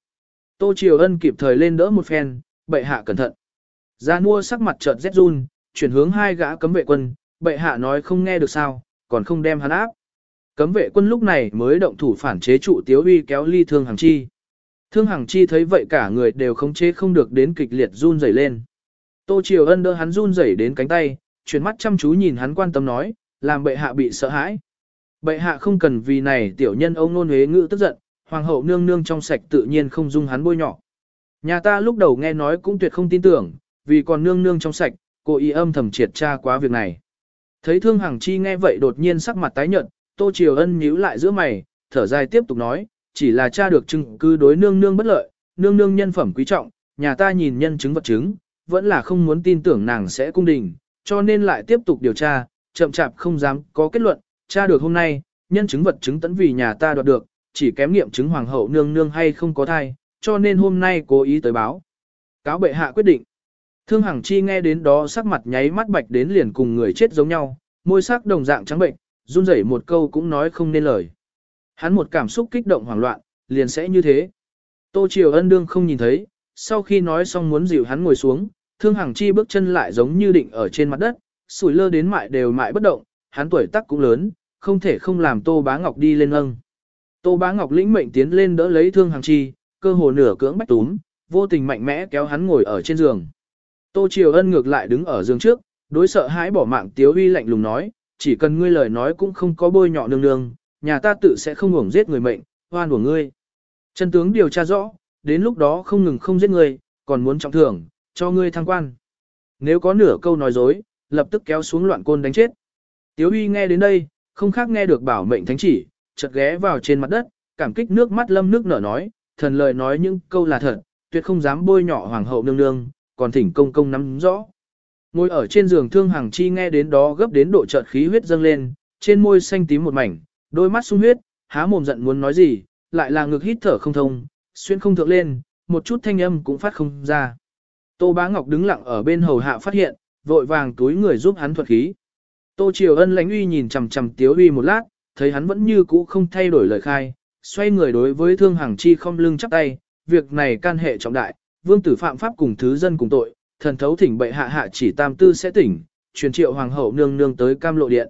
Tô Triều Ân kịp thời lên đỡ một phen, bệ hạ cẩn thận. Gia mua sắc mặt chợt rét run, chuyển hướng hai gã cấm vệ quân, bệ hạ nói không nghe được sao, còn không đem hắn áp. Cấm vệ quân lúc này mới động thủ phản chế trụ Tiếu Huy kéo ly Thương Hằng Chi. Thương Hằng Chi thấy vậy cả người đều khống chế không được đến kịch liệt run rẩy lên. Tô Triều Ân đỡ hắn run rẩy đến cánh tay, chuyển mắt chăm chú nhìn hắn quan tâm nói, làm bệ hạ bị sợ hãi. Bệ hạ không cần vì này tiểu nhân ông nôn huế ngữ tức giận, hoàng hậu nương nương trong sạch tự nhiên không dung hắn bôi nhỏ. Nhà ta lúc đầu nghe nói cũng tuyệt không tin tưởng, vì còn nương nương trong sạch, cô y âm thầm triệt tra quá việc này. Thấy thương Hằng chi nghe vậy đột nhiên sắc mặt tái nhợt, Tô Triều Ân nhíu lại giữa mày, thở dài tiếp tục nói, chỉ là cha được chứng cứ đối nương nương bất lợi, nương nương nhân phẩm quý trọng, nhà ta nhìn nhân chứng vật chứng, vẫn là không muốn tin tưởng nàng sẽ cung đình, cho nên lại tiếp tục điều tra, chậm chạp không dám có kết luận, cha được hôm nay, nhân chứng vật chứng tấn vì nhà ta đoạt được, chỉ kém nghiệm chứng hoàng hậu nương nương hay không có thai, cho nên hôm nay cố ý tới báo. Cáo bệ hạ quyết định. Thương Hằng Chi nghe đến đó sắc mặt nháy mắt bạch đến liền cùng người chết giống nhau, môi sắc đồng dạng trắng bệnh, run rẩy một câu cũng nói không nên lời. Hắn một cảm xúc kích động hoảng loạn, liền sẽ như thế. Tô Triều Ân đương không nhìn thấy, sau khi nói xong muốn dìu hắn ngồi xuống, Thương Hằng Chi bước chân lại giống như định ở trên mặt đất, sủi lơ đến mại đều mại bất động, hắn tuổi tác cũng lớn, không thể không làm Tô Bá Ngọc đi lên lưng. Tô Bá Ngọc lĩnh mệnh tiến lên đỡ lấy Thương Hằng Chi, cơ hồ nửa cưỡng bách túm, vô tình mạnh mẽ kéo hắn ngồi ở trên giường. Tô Triều Ân ngược lại đứng ở giường trước, đối sợ hãi bỏ mạng Tiếu Huy lạnh lùng nói, chỉ cần ngươi lời nói cũng không có bôi nhọ nương nương, nhà ta tự sẽ không uổng giết người mệnh, hoan của ngươi. Chân tướng điều tra rõ, đến lúc đó không ngừng không giết ngươi, còn muốn trọng thưởng, cho ngươi thăng quan. Nếu có nửa câu nói dối, lập tức kéo xuống loạn côn đánh chết. Tiếu uy nghe đến đây, không khác nghe được bảo mệnh thánh chỉ, chợt ghé vào trên mặt đất, cảm kích nước mắt lâm nước nở nói, thần lời nói những câu là thật, tuyệt không dám bôi nhọ hoàng hậu nương nương, còn thỉnh công công nắm rõ. Ngồi ở trên giường thương hàng chi nghe đến đó gấp đến độ chợt khí huyết dâng lên, trên môi xanh tím một mảnh, đôi mắt sung huyết, há mồm giận muốn nói gì, lại là ngực hít thở không thông, xuyên không thượng lên, một chút thanh âm cũng phát không ra. Tô Bá Ngọc đứng lặng ở bên hầu hạ phát hiện, vội vàng túi người giúp hắn thuật khí. Tô Triều Ân lãnh uy nhìn chằm chằm Tiếu Uy một lát, thấy hắn vẫn như cũ không thay đổi lời khai, xoay người đối với Thương Hằng Chi không lưng chắp tay, việc này can hệ trọng đại, vương tử phạm pháp cùng thứ dân cùng tội, thần thấu thỉnh bệ hạ hạ chỉ tam tư sẽ tỉnh, truyền triệu hoàng hậu nương nương tới cam lộ điện.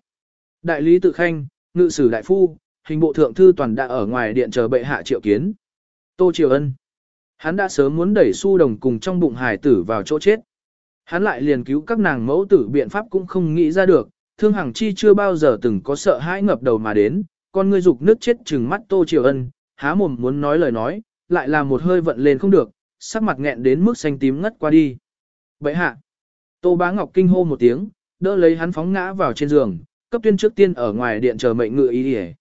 Đại lý tự khanh, ngự sử đại phu, hình bộ thượng thư toàn đã ở ngoài điện chờ bệ hạ triệu kiến. Tô Triều Ân. Hắn đã sớm muốn đẩy su đồng cùng trong bụng hải tử vào chỗ chết. Hắn lại liền cứu các nàng mẫu tử biện pháp cũng không nghĩ ra được, thương hằng chi chưa bao giờ từng có sợ hãi ngập đầu mà đến, con ngươi dục nước chết trừng mắt Tô Triều Ân, há mồm muốn nói lời nói, lại là một hơi vận lên không được, sắc mặt nghẹn đến mức xanh tím ngất qua đi. Bậy hạ, Tô Bá Ngọc kinh hô một tiếng, đỡ lấy hắn phóng ngã vào trên giường, cấp tuyên trước tiên ở ngoài điện chờ mệnh ngự ý đi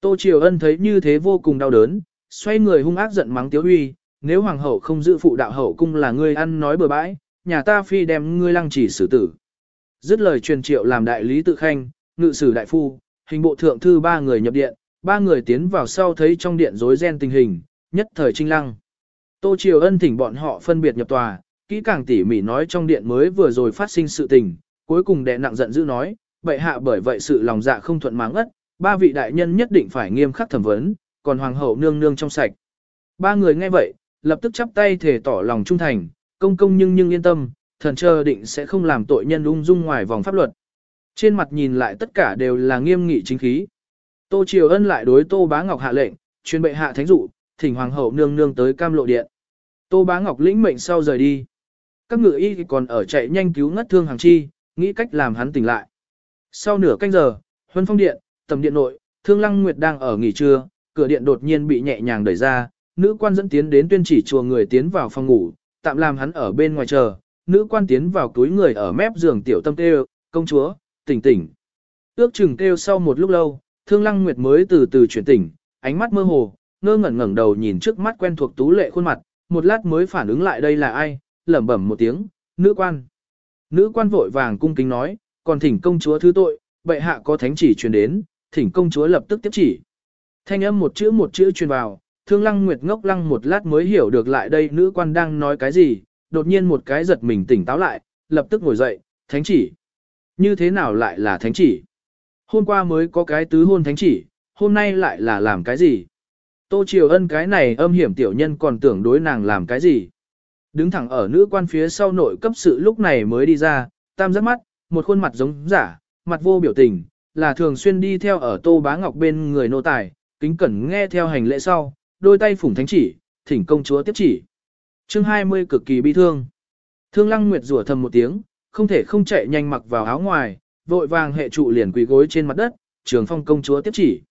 Tô Triều Ân thấy như thế vô cùng đau đớn, xoay người hung ác giận mắng Tiếu Huy, nếu hoàng hậu không giữ phụ đạo hậu cung là ngươi ăn nói bừa bãi, nhà ta phi đem ngươi lăng chỉ xử tử. Dứt lời truyền triệu làm đại lý tự khanh, ngự sử đại phu, hình bộ thượng thư ba người nhập điện, ba người tiến vào sau thấy trong điện rối ren tình hình, nhất thời trinh lăng. Tô Triều Ân thỉnh bọn họ phân biệt nhập tòa, kỹ càng tỉ mỉ nói trong điện mới vừa rồi phát sinh sự tình, cuối cùng đệ nặng giận dữ nói, bệ hạ bởi vậy sự lòng dạ không thuận máng ất, ba vị đại nhân nhất định phải nghiêm khắc thẩm vấn, còn hoàng hậu nương nương trong sạch. Ba người nghe vậy, lập tức chắp tay thể tỏ lòng trung thành, công công nhưng nhưng yên tâm, thần chờ định sẽ không làm tội nhân ung dung ngoài vòng pháp luật. Trên mặt nhìn lại tất cả đều là nghiêm nghị chính khí. Tô Triều Ân lại đối Tô Bá Ngọc hạ lệnh, truyền bệ hạ thánh dụ, thỉnh hoàng hậu nương nương tới cam lộ điện. Tô Bá Ngọc lĩnh mệnh sau rời đi. Các ngự y còn ở chạy nhanh cứu ngất thương hàng chi, nghĩ cách làm hắn tỉnh lại. Sau nửa canh giờ, huân phong điện, tầm điện nội, thương lăng nguyệt đang ở nghỉ trưa, cửa điện đột nhiên bị nhẹ nhàng đẩy ra, nữ quan dẫn tiến đến tuyên chỉ chùa người tiến vào phòng ngủ, tạm làm hắn ở bên ngoài chờ, nữ quan tiến vào túi người ở mép giường tiểu tâm kêu, công chúa, tỉnh tỉnh. Ước chừng kêu sau một lúc lâu, thương lăng nguyệt mới từ từ chuyển tỉnh, ánh mắt mơ hồ, ngơ ngẩn ngẩng đầu nhìn trước mắt quen thuộc tú lệ khuôn mặt, một lát mới phản ứng lại đây là ai, lẩm bẩm một tiếng, nữ quan. Nữ quan vội vàng cung kính nói, còn thỉnh công chúa thứ tội, bệ hạ có thánh chỉ truyền đến, thỉnh công chúa lập tức tiếp chỉ. Thanh âm một chữ một chữ truyền vào, thương lăng nguyệt ngốc lăng một lát mới hiểu được lại đây nữ quan đang nói cái gì, đột nhiên một cái giật mình tỉnh táo lại, lập tức ngồi dậy, thánh chỉ. Như thế nào lại là thánh chỉ? Hôm qua mới có cái tứ hôn thánh chỉ, hôm nay lại là làm cái gì? Tô Triều Ân cái này âm hiểm tiểu nhân còn tưởng đối nàng làm cái gì? Đứng thẳng ở nữ quan phía sau nội cấp sự lúc này mới đi ra, tam giác mắt, một khuôn mặt giống giả, mặt vô biểu tình, là thường xuyên đi theo ở Tô Bá Ngọc bên người nô tài, kính cẩn nghe theo hành lễ sau, đôi tay phủng thánh chỉ, thỉnh công chúa tiếp chỉ. Chương 20 cực kỳ bi thương. Thương Lăng Nguyệt rủa thầm một tiếng, không thể không chạy nhanh mặc vào áo ngoài, vội vàng hệ trụ liền quỳ gối trên mặt đất, trường phong công chúa tiếp chỉ.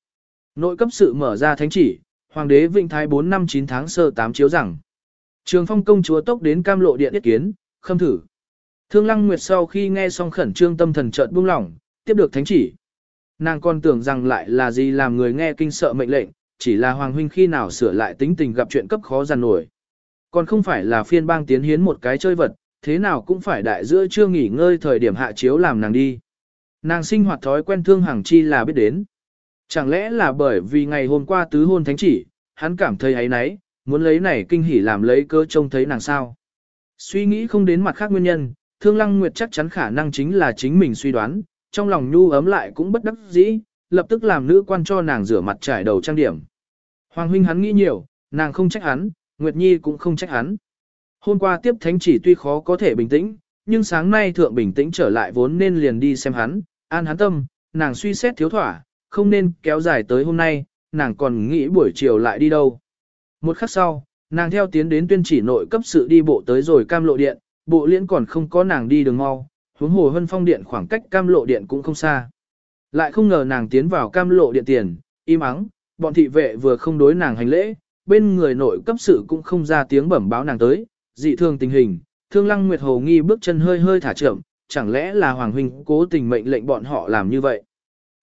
Nội cấp sự mở ra thánh chỉ, hoàng đế Vịnh Thái 4 năm 9 tháng sơ 8 chiếu rằng. Trường phong công chúa tốc đến cam lộ điện yết kiến, khâm thử. Thương Lăng Nguyệt sau khi nghe xong khẩn trương tâm thần chợt buông lỏng, tiếp được thánh chỉ. Nàng còn tưởng rằng lại là gì làm người nghe kinh sợ mệnh lệnh, chỉ là Hoàng Huynh khi nào sửa lại tính tình gặp chuyện cấp khó giàn nổi. Còn không phải là phiên bang tiến hiến một cái chơi vật, thế nào cũng phải đại giữa chưa nghỉ ngơi thời điểm hạ chiếu làm nàng đi. Nàng sinh hoạt thói quen thương hàng chi là biết đến. Chẳng lẽ là bởi vì ngày hôm qua tứ hôn thánh chỉ, hắn cảm thấy ấy nấy, muốn lấy này kinh hỉ làm lấy cơ trông thấy nàng sao. Suy nghĩ không đến mặt khác nguyên nhân, Thương Lăng Nguyệt chắc chắn khả năng chính là chính mình suy đoán, trong lòng nhu ấm lại cũng bất đắc dĩ, lập tức làm nữ quan cho nàng rửa mặt trải đầu trang điểm. Hoàng huynh hắn nghĩ nhiều, nàng không trách hắn, Nguyệt Nhi cũng không trách hắn. Hôm qua tiếp thánh chỉ tuy khó có thể bình tĩnh, nhưng sáng nay thượng bình tĩnh trở lại vốn nên liền đi xem hắn, an hắn tâm, nàng suy xét thiếu thỏa, không nên kéo dài tới hôm nay, nàng còn nghĩ buổi chiều lại đi đâu. Một khắc sau, nàng theo tiến đến tuyên chỉ nội cấp sự đi bộ tới rồi cam lộ điện, bộ liễn còn không có nàng đi đường mau, huống hồ hân phong điện khoảng cách cam lộ điện cũng không xa. Lại không ngờ nàng tiến vào cam lộ điện tiền, im ắng, bọn thị vệ vừa không đối nàng hành lễ, bên người nội cấp sự cũng không ra tiếng bẩm báo nàng tới, dị thường tình hình, thương lăng nguyệt hồ nghi bước chân hơi hơi thả chậm, chẳng lẽ là Hoàng Huynh cố tình mệnh lệnh bọn họ làm như vậy.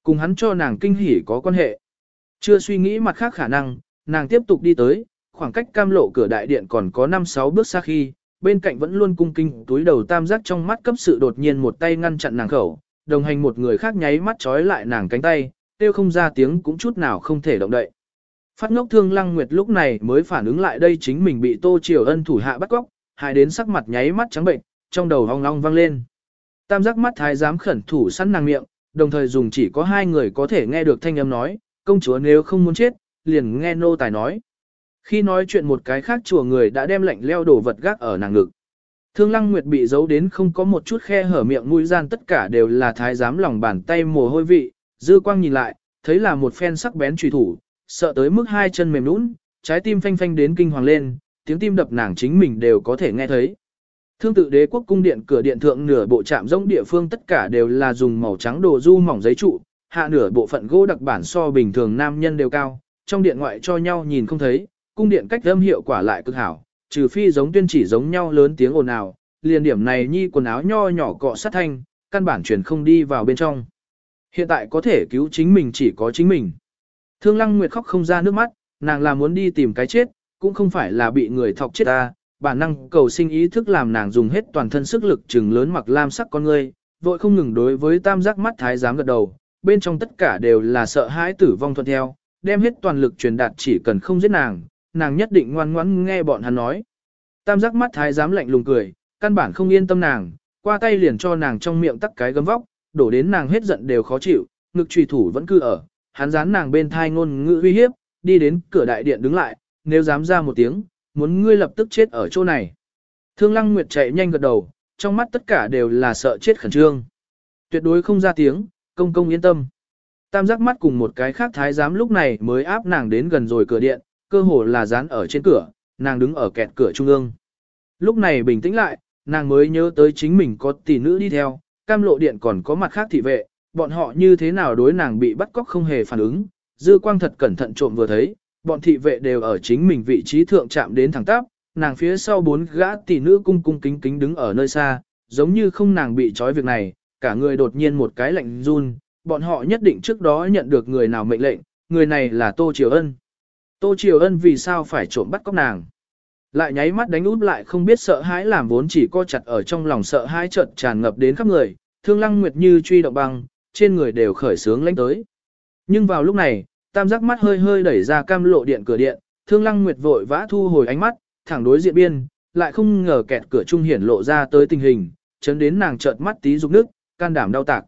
Cùng hắn cho nàng kinh hỉ có quan hệ. Chưa suy nghĩ mặt khác khả năng, nàng tiếp tục đi tới, khoảng cách cam lộ cửa đại điện còn có 5-6 bước xa khi, bên cạnh vẫn luôn cung kinh túi đầu tam giác trong mắt cấp sự đột nhiên một tay ngăn chặn nàng khẩu, đồng hành một người khác nháy mắt trói lại nàng cánh tay, tiêu không ra tiếng cũng chút nào không thể động đậy. Phát ngốc thương lăng nguyệt lúc này mới phản ứng lại đây chính mình bị tô triều ân thủ hạ bắt cóc, hại đến sắc mặt nháy mắt trắng bệnh, trong đầu hong long vang lên. Tam giác mắt thái giám khẩn thủ sẵn nàng miệng, đồng thời dùng chỉ có hai người có thể nghe được thanh âm nói, công chúa nếu không muốn chết, liền nghe nô tài nói. Khi nói chuyện một cái khác chùa người đã đem lệnh leo đổ vật gác ở nàng ngực. Thương Lăng Nguyệt bị giấu đến không có một chút khe hở miệng mũi gian tất cả đều là thái giám lòng bàn tay mồ hôi vị, dư quang nhìn lại, thấy là một phen sắc bén truy thủ, sợ tới mức hai chân mềm nũng, trái tim phanh phanh đến kinh hoàng lên, tiếng tim đập nàng chính mình đều có thể nghe thấy. Thương tự đế quốc cung điện cửa điện thượng nửa bộ trạm rỗng địa phương tất cả đều là dùng màu trắng đồ du mỏng giấy trụ, hạ nửa bộ phận gỗ đặc bản so bình thường nam nhân đều cao, trong điện ngoại cho nhau nhìn không thấy, cung điện cách âm hiệu quả lại cực hảo, trừ phi giống tuyên chỉ giống nhau lớn tiếng ồn ào, liền điểm này nhi quần áo nho nhỏ cọ sát thanh, căn bản truyền không đi vào bên trong. Hiện tại có thể cứu chính mình chỉ có chính mình. Thương Lăng Nguyệt khóc không ra nước mắt, nàng là muốn đi tìm cái chết, cũng không phải là bị người thọc chết ta, bản năng cầu sinh ý thức làm nàng dùng hết toàn thân sức lực trừng lớn mặc lam sắc con ngươi, vội không ngừng đối với tam giác mắt thái giám gật đầu, bên trong tất cả đều là sợ hãi tử vong thuận theo, đem hết toàn lực truyền đạt chỉ cần không giết nàng, nàng nhất định ngoan ngoãn nghe bọn hắn nói. Tam giác mắt thái giám lạnh lùng cười, căn bản không yên tâm nàng, qua tay liền cho nàng trong miệng tắc cái gấm vóc, đổ đến nàng hết giận đều khó chịu, ngực trùy thủ vẫn cứ ở, hắn dán nàng bên thai ngôn ngữ uy hiếp, đi đến cửa đại điện đứng lại, nếu dám ra một tiếng, muốn ngươi lập tức chết ở chỗ này. Thương Lăng Nguyệt chạy nhanh gật đầu, trong mắt tất cả đều là sợ chết khẩn trương. Tuyệt đối không ra tiếng, công công yên tâm. Tam giác mắt cùng một cái khác thái giám lúc này mới áp nàng đến gần rồi cửa điện, cơ hồ là dán ở trên cửa, nàng đứng ở kẹt cửa trung ương. Lúc này bình tĩnh lại, nàng mới nhớ tới chính mình có tỷ nữ đi theo, cam lộ điện còn có mặt khác thị vệ, bọn họ như thế nào đối nàng bị bắt cóc không hề phản ứng, dư quang thật cẩn thận trộm vừa thấy, bọn thị vệ đều ở chính mình vị trí thượng chạm đến thẳng tắp, nàng phía sau bốn gã tỷ nữ cung cung kính kính đứng ở nơi xa, giống như không nàng bị trói việc này, cả người đột nhiên một cái lạnh run, bọn họ nhất định trước đó nhận được người nào mệnh lệnh, người này là Tô Triều Ân. Tô Triều Ân vì sao phải trộm bắt cóc nàng? Lại nháy mắt đánh út lại không biết sợ hãi làm vốn chỉ co chặt ở trong lòng sợ hãi chợt tràn ngập đến khắp người, thương lăng nguyệt như truy động băng, trên người đều khởi sướng lánh tới. Nhưng vào lúc này, tam giác mắt hơi hơi đẩy ra cam lộ điện cửa điện, thương lăng nguyệt vội vã thu hồi ánh mắt, thẳng đối diện biên, lại không ngờ kẹt cửa trung hiển lộ ra tới tình hình, chấn đến nàng chợt mắt tí rục nước, can đảm đau tạc.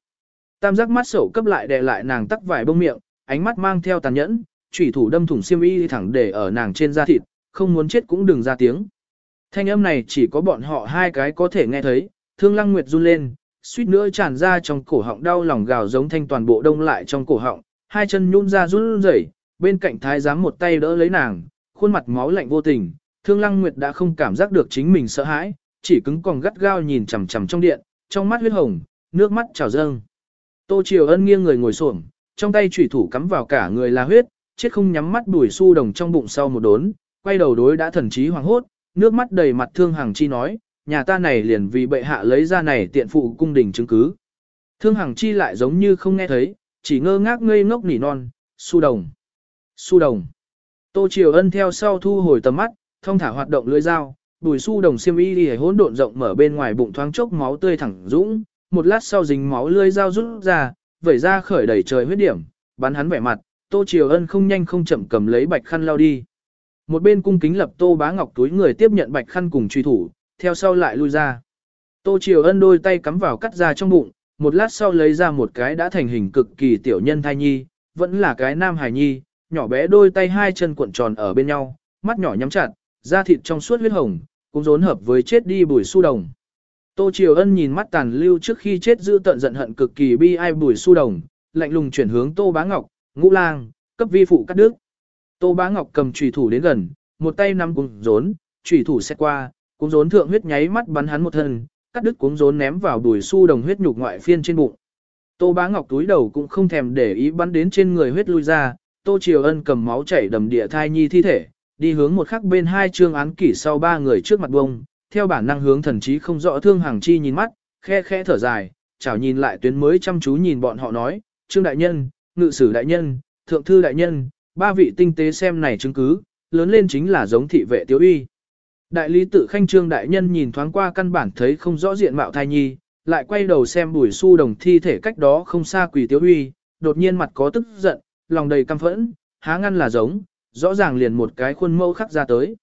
Tam giác mắt sổ cấp lại đè lại nàng tắc vải bông miệng, ánh mắt mang theo tàn nhẫn, chủy thủ đâm thủng xiêm y thẳng để ở nàng trên da thịt, không muốn chết cũng đừng ra tiếng. Thanh âm này chỉ có bọn họ hai cái có thể nghe thấy, thương lăng nguyệt run lên, suýt nữa tràn ra trong cổ họng đau lòng gào giống thanh toàn bộ đông lại trong cổ họng, hai chân nhún ra run rẩy, bên cạnh thái giám một tay đỡ lấy nàng, khuôn mặt máu lạnh vô tình, thương lăng nguyệt đã không cảm giác được chính mình sợ hãi, chỉ cứng còn gắt gao nhìn chằm chằm trong điện, trong mắt huyết hồng, nước mắt trào dâng. Tô Triều Ân nghiêng người ngồi xổm, trong tay chủy thủ cắm vào cả người là huyết, chết không nhắm mắt đuổi su đồng trong bụng sau một đốn, quay đầu đối đã thần trí hoàng hốt, nước mắt đầy mặt thương hằng chi nói, nhà ta này liền vì bệ hạ lấy ra này tiện phụ cung đình chứng cứ. Thương hằng chi lại giống như không nghe thấy, chỉ ngơ ngác ngây ngốc nỉ non, su đồng, su đồng. Tô Triều Ân theo sau thu hồi tầm mắt, thông thả hoạt động lưỡi dao, bùi su đồng xiêm y đi hỗn độn rộng mở bên ngoài bụng thoáng chốc máu tươi thẳng dũng, một lát sau dính máu lưỡi dao rút ra, vẩy ra khởi đẩy trời huyết điểm, bắn hắn vẻ mặt, Tô Triều Ân không nhanh không chậm cầm lấy bạch khăn lao đi. Một bên cung kính lập Tô Bá Ngọc túi người tiếp nhận bạch khăn cùng truy thủ, theo sau lại lui ra. Tô Triều Ân đôi tay cắm vào cắt ra trong bụng, một lát sau lấy ra một cái đã thành hình cực kỳ tiểu nhân thai nhi, vẫn là cái nam hài nhi, nhỏ bé đôi tay hai chân cuộn tròn ở bên nhau, mắt nhỏ nhắm chặt, da thịt trong suốt huyết hồng, cũng rốn hợp với chết đi bùi su đồng. Tô Triều Ân nhìn mắt tàn lưu trước khi chết giữ tận giận hận cực kỳ bi ai bùi su đồng, lạnh lùng chuyển hướng Tô Bá Ngọc, ngũ lang, cấp vi phụ cắt đứt. Tô Bá Ngọc cầm chủy thủ đến gần, một tay nắm cuống rốn, chủy thủ xét qua, cuống rốn thượng huyết nháy mắt bắn hắn một thân, cắt đứt cuống rốn ném vào đùi su đồng huyết nhục ngoại phiên trên bụng. Tô Bá Ngọc túi đầu cũng không thèm để ý bắn đến trên người huyết lui ra, Tô Triều Ân cầm máu chảy đầm địa thai nhi thi thể, đi hướng một khắc bên hai trương án kỷ sau ba người trước mặt bông, theo bản năng hướng thần trí không rõ thương hàng chi nhìn mắt, khe khe thở dài, chào nhìn lại tuyến mới chăm chú nhìn bọn họ nói, trương đại nhân, ngự sử đại nhân, thượng thư đại nhân, ba vị tinh tế xem này chứng cứ, lớn lên chính là giống thị vệ tiếu uy. Đại lý tự khanh trương đại nhân nhìn thoáng qua căn bản thấy không rõ diện mạo thai nhi, lại quay đầu xem bùi su đồng thi thể cách đó không xa quỷ tiếu uy, đột nhiên mặt có tức giận, lòng đầy căm phẫn, há ngăn là giống, rõ ràng liền một cái khuôn mẫu khắc ra tới.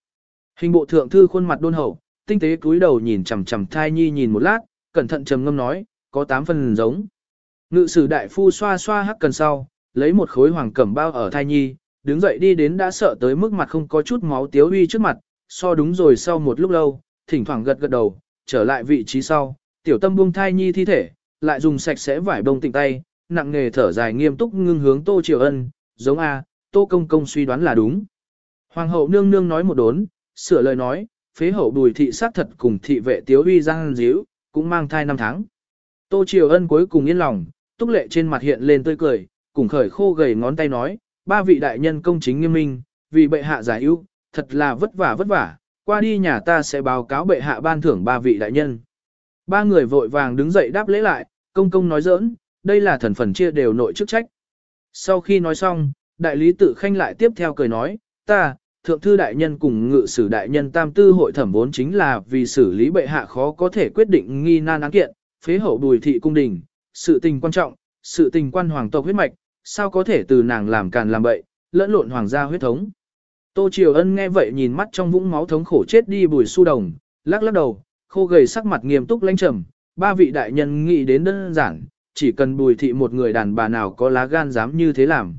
Hình bộ thượng thư khuôn mặt đôn hậu, tinh tế cúi đầu nhìn chằm chằm thai nhi nhìn một lát, cẩn thận trầm ngâm nói, có tám phần giống. Ngự sử đại phu xoa xoa hắc cần sau, lấy một khối hoàng cẩm bao ở thai nhi, đứng dậy đi đến đã sợ tới mức mặt không có chút máu tiếu uy trước mặt, so đúng rồi sau một lúc lâu, thỉnh thoảng gật gật đầu, trở lại vị trí sau, tiểu tâm buông thai nhi thi thể, lại dùng sạch sẽ vải bông tịnh tay, nặng nghề thở dài nghiêm túc ngưng hướng Tô Triều Ân, giống a, Tô Công Công suy đoán là đúng. Hoàng hậu nương nương nói một đốn, sửa lời nói, phế hậu bùi thị sát thật cùng thị vệ tiếu uy giang díu, cũng mang thai năm tháng. Tô Triều Ân cuối cùng yên lòng, túc lệ trên mặt hiện lên tươi cười, cùng khởi khô gầy ngón tay nói, ba vị đại nhân công chính nghiêm minh, vì bệ hạ giải ưu, thật là vất vả vất vả, qua đi nhà ta sẽ báo cáo bệ hạ ban thưởng ba vị đại nhân. Ba người vội vàng đứng dậy đáp lễ lại, công công nói giỡn, đây là thần phần chia đều nội chức trách. Sau khi nói xong, đại lý tự khanh lại tiếp theo cười nói, ta, thượng thư đại nhân cùng ngự sử đại nhân tam tư hội thẩm vốn chính là vì xử lý bệ hạ khó có thể quyết định nghi nan án kiện, phế hậu bùi thị cung đình, sự tình quan trọng, sự tình quan hoàng tộc huyết mạch, sao có thể từ nàng làm càn làm bậy, lẫn lộn hoàng gia huyết thống. Tô Triều Ân nghe vậy nhìn mắt trong vũng máu thống khổ chết đi bùi su đồng, lắc lắc đầu, khô gầy sắc mặt nghiêm túc lãnh trầm, ba vị đại nhân nghĩ đến đơn giản, chỉ cần bùi thị một người đàn bà nào có lá gan dám như thế làm.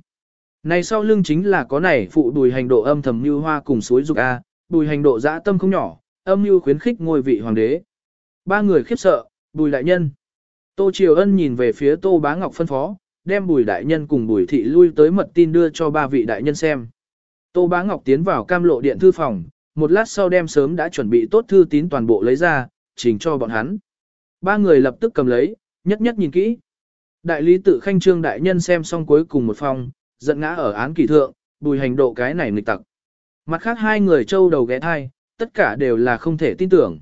Này sau lưng chính là có này phụ bùi hành độ âm thầm như hoa cùng suối dục A, bùi hành độ dã tâm không nhỏ, âm như khuyến khích ngôi vị hoàng đế. Ba người khiếp sợ, bùi đại nhân. Tô Triều Ân nhìn về phía Tô Bá Ngọc phân phó, đem bùi đại nhân cùng bùi thị lui tới mật tin đưa cho ba vị đại nhân xem. Tô Bá Ngọc tiến vào cam lộ điện thư phòng, một lát sau đem sớm đã chuẩn bị tốt thư tín toàn bộ lấy ra, trình cho bọn hắn. Ba người lập tức cầm lấy, nhất nhất nhìn kỹ. Đại lý tự khanh trương đại nhân xem xong cuối cùng một phòng, giận ngã ở án kỳ thượng, bùi hành độ cái này nghịch tặc. Mặt khác hai người trâu đầu ghé thai, tất cả đều là không thể tin tưởng.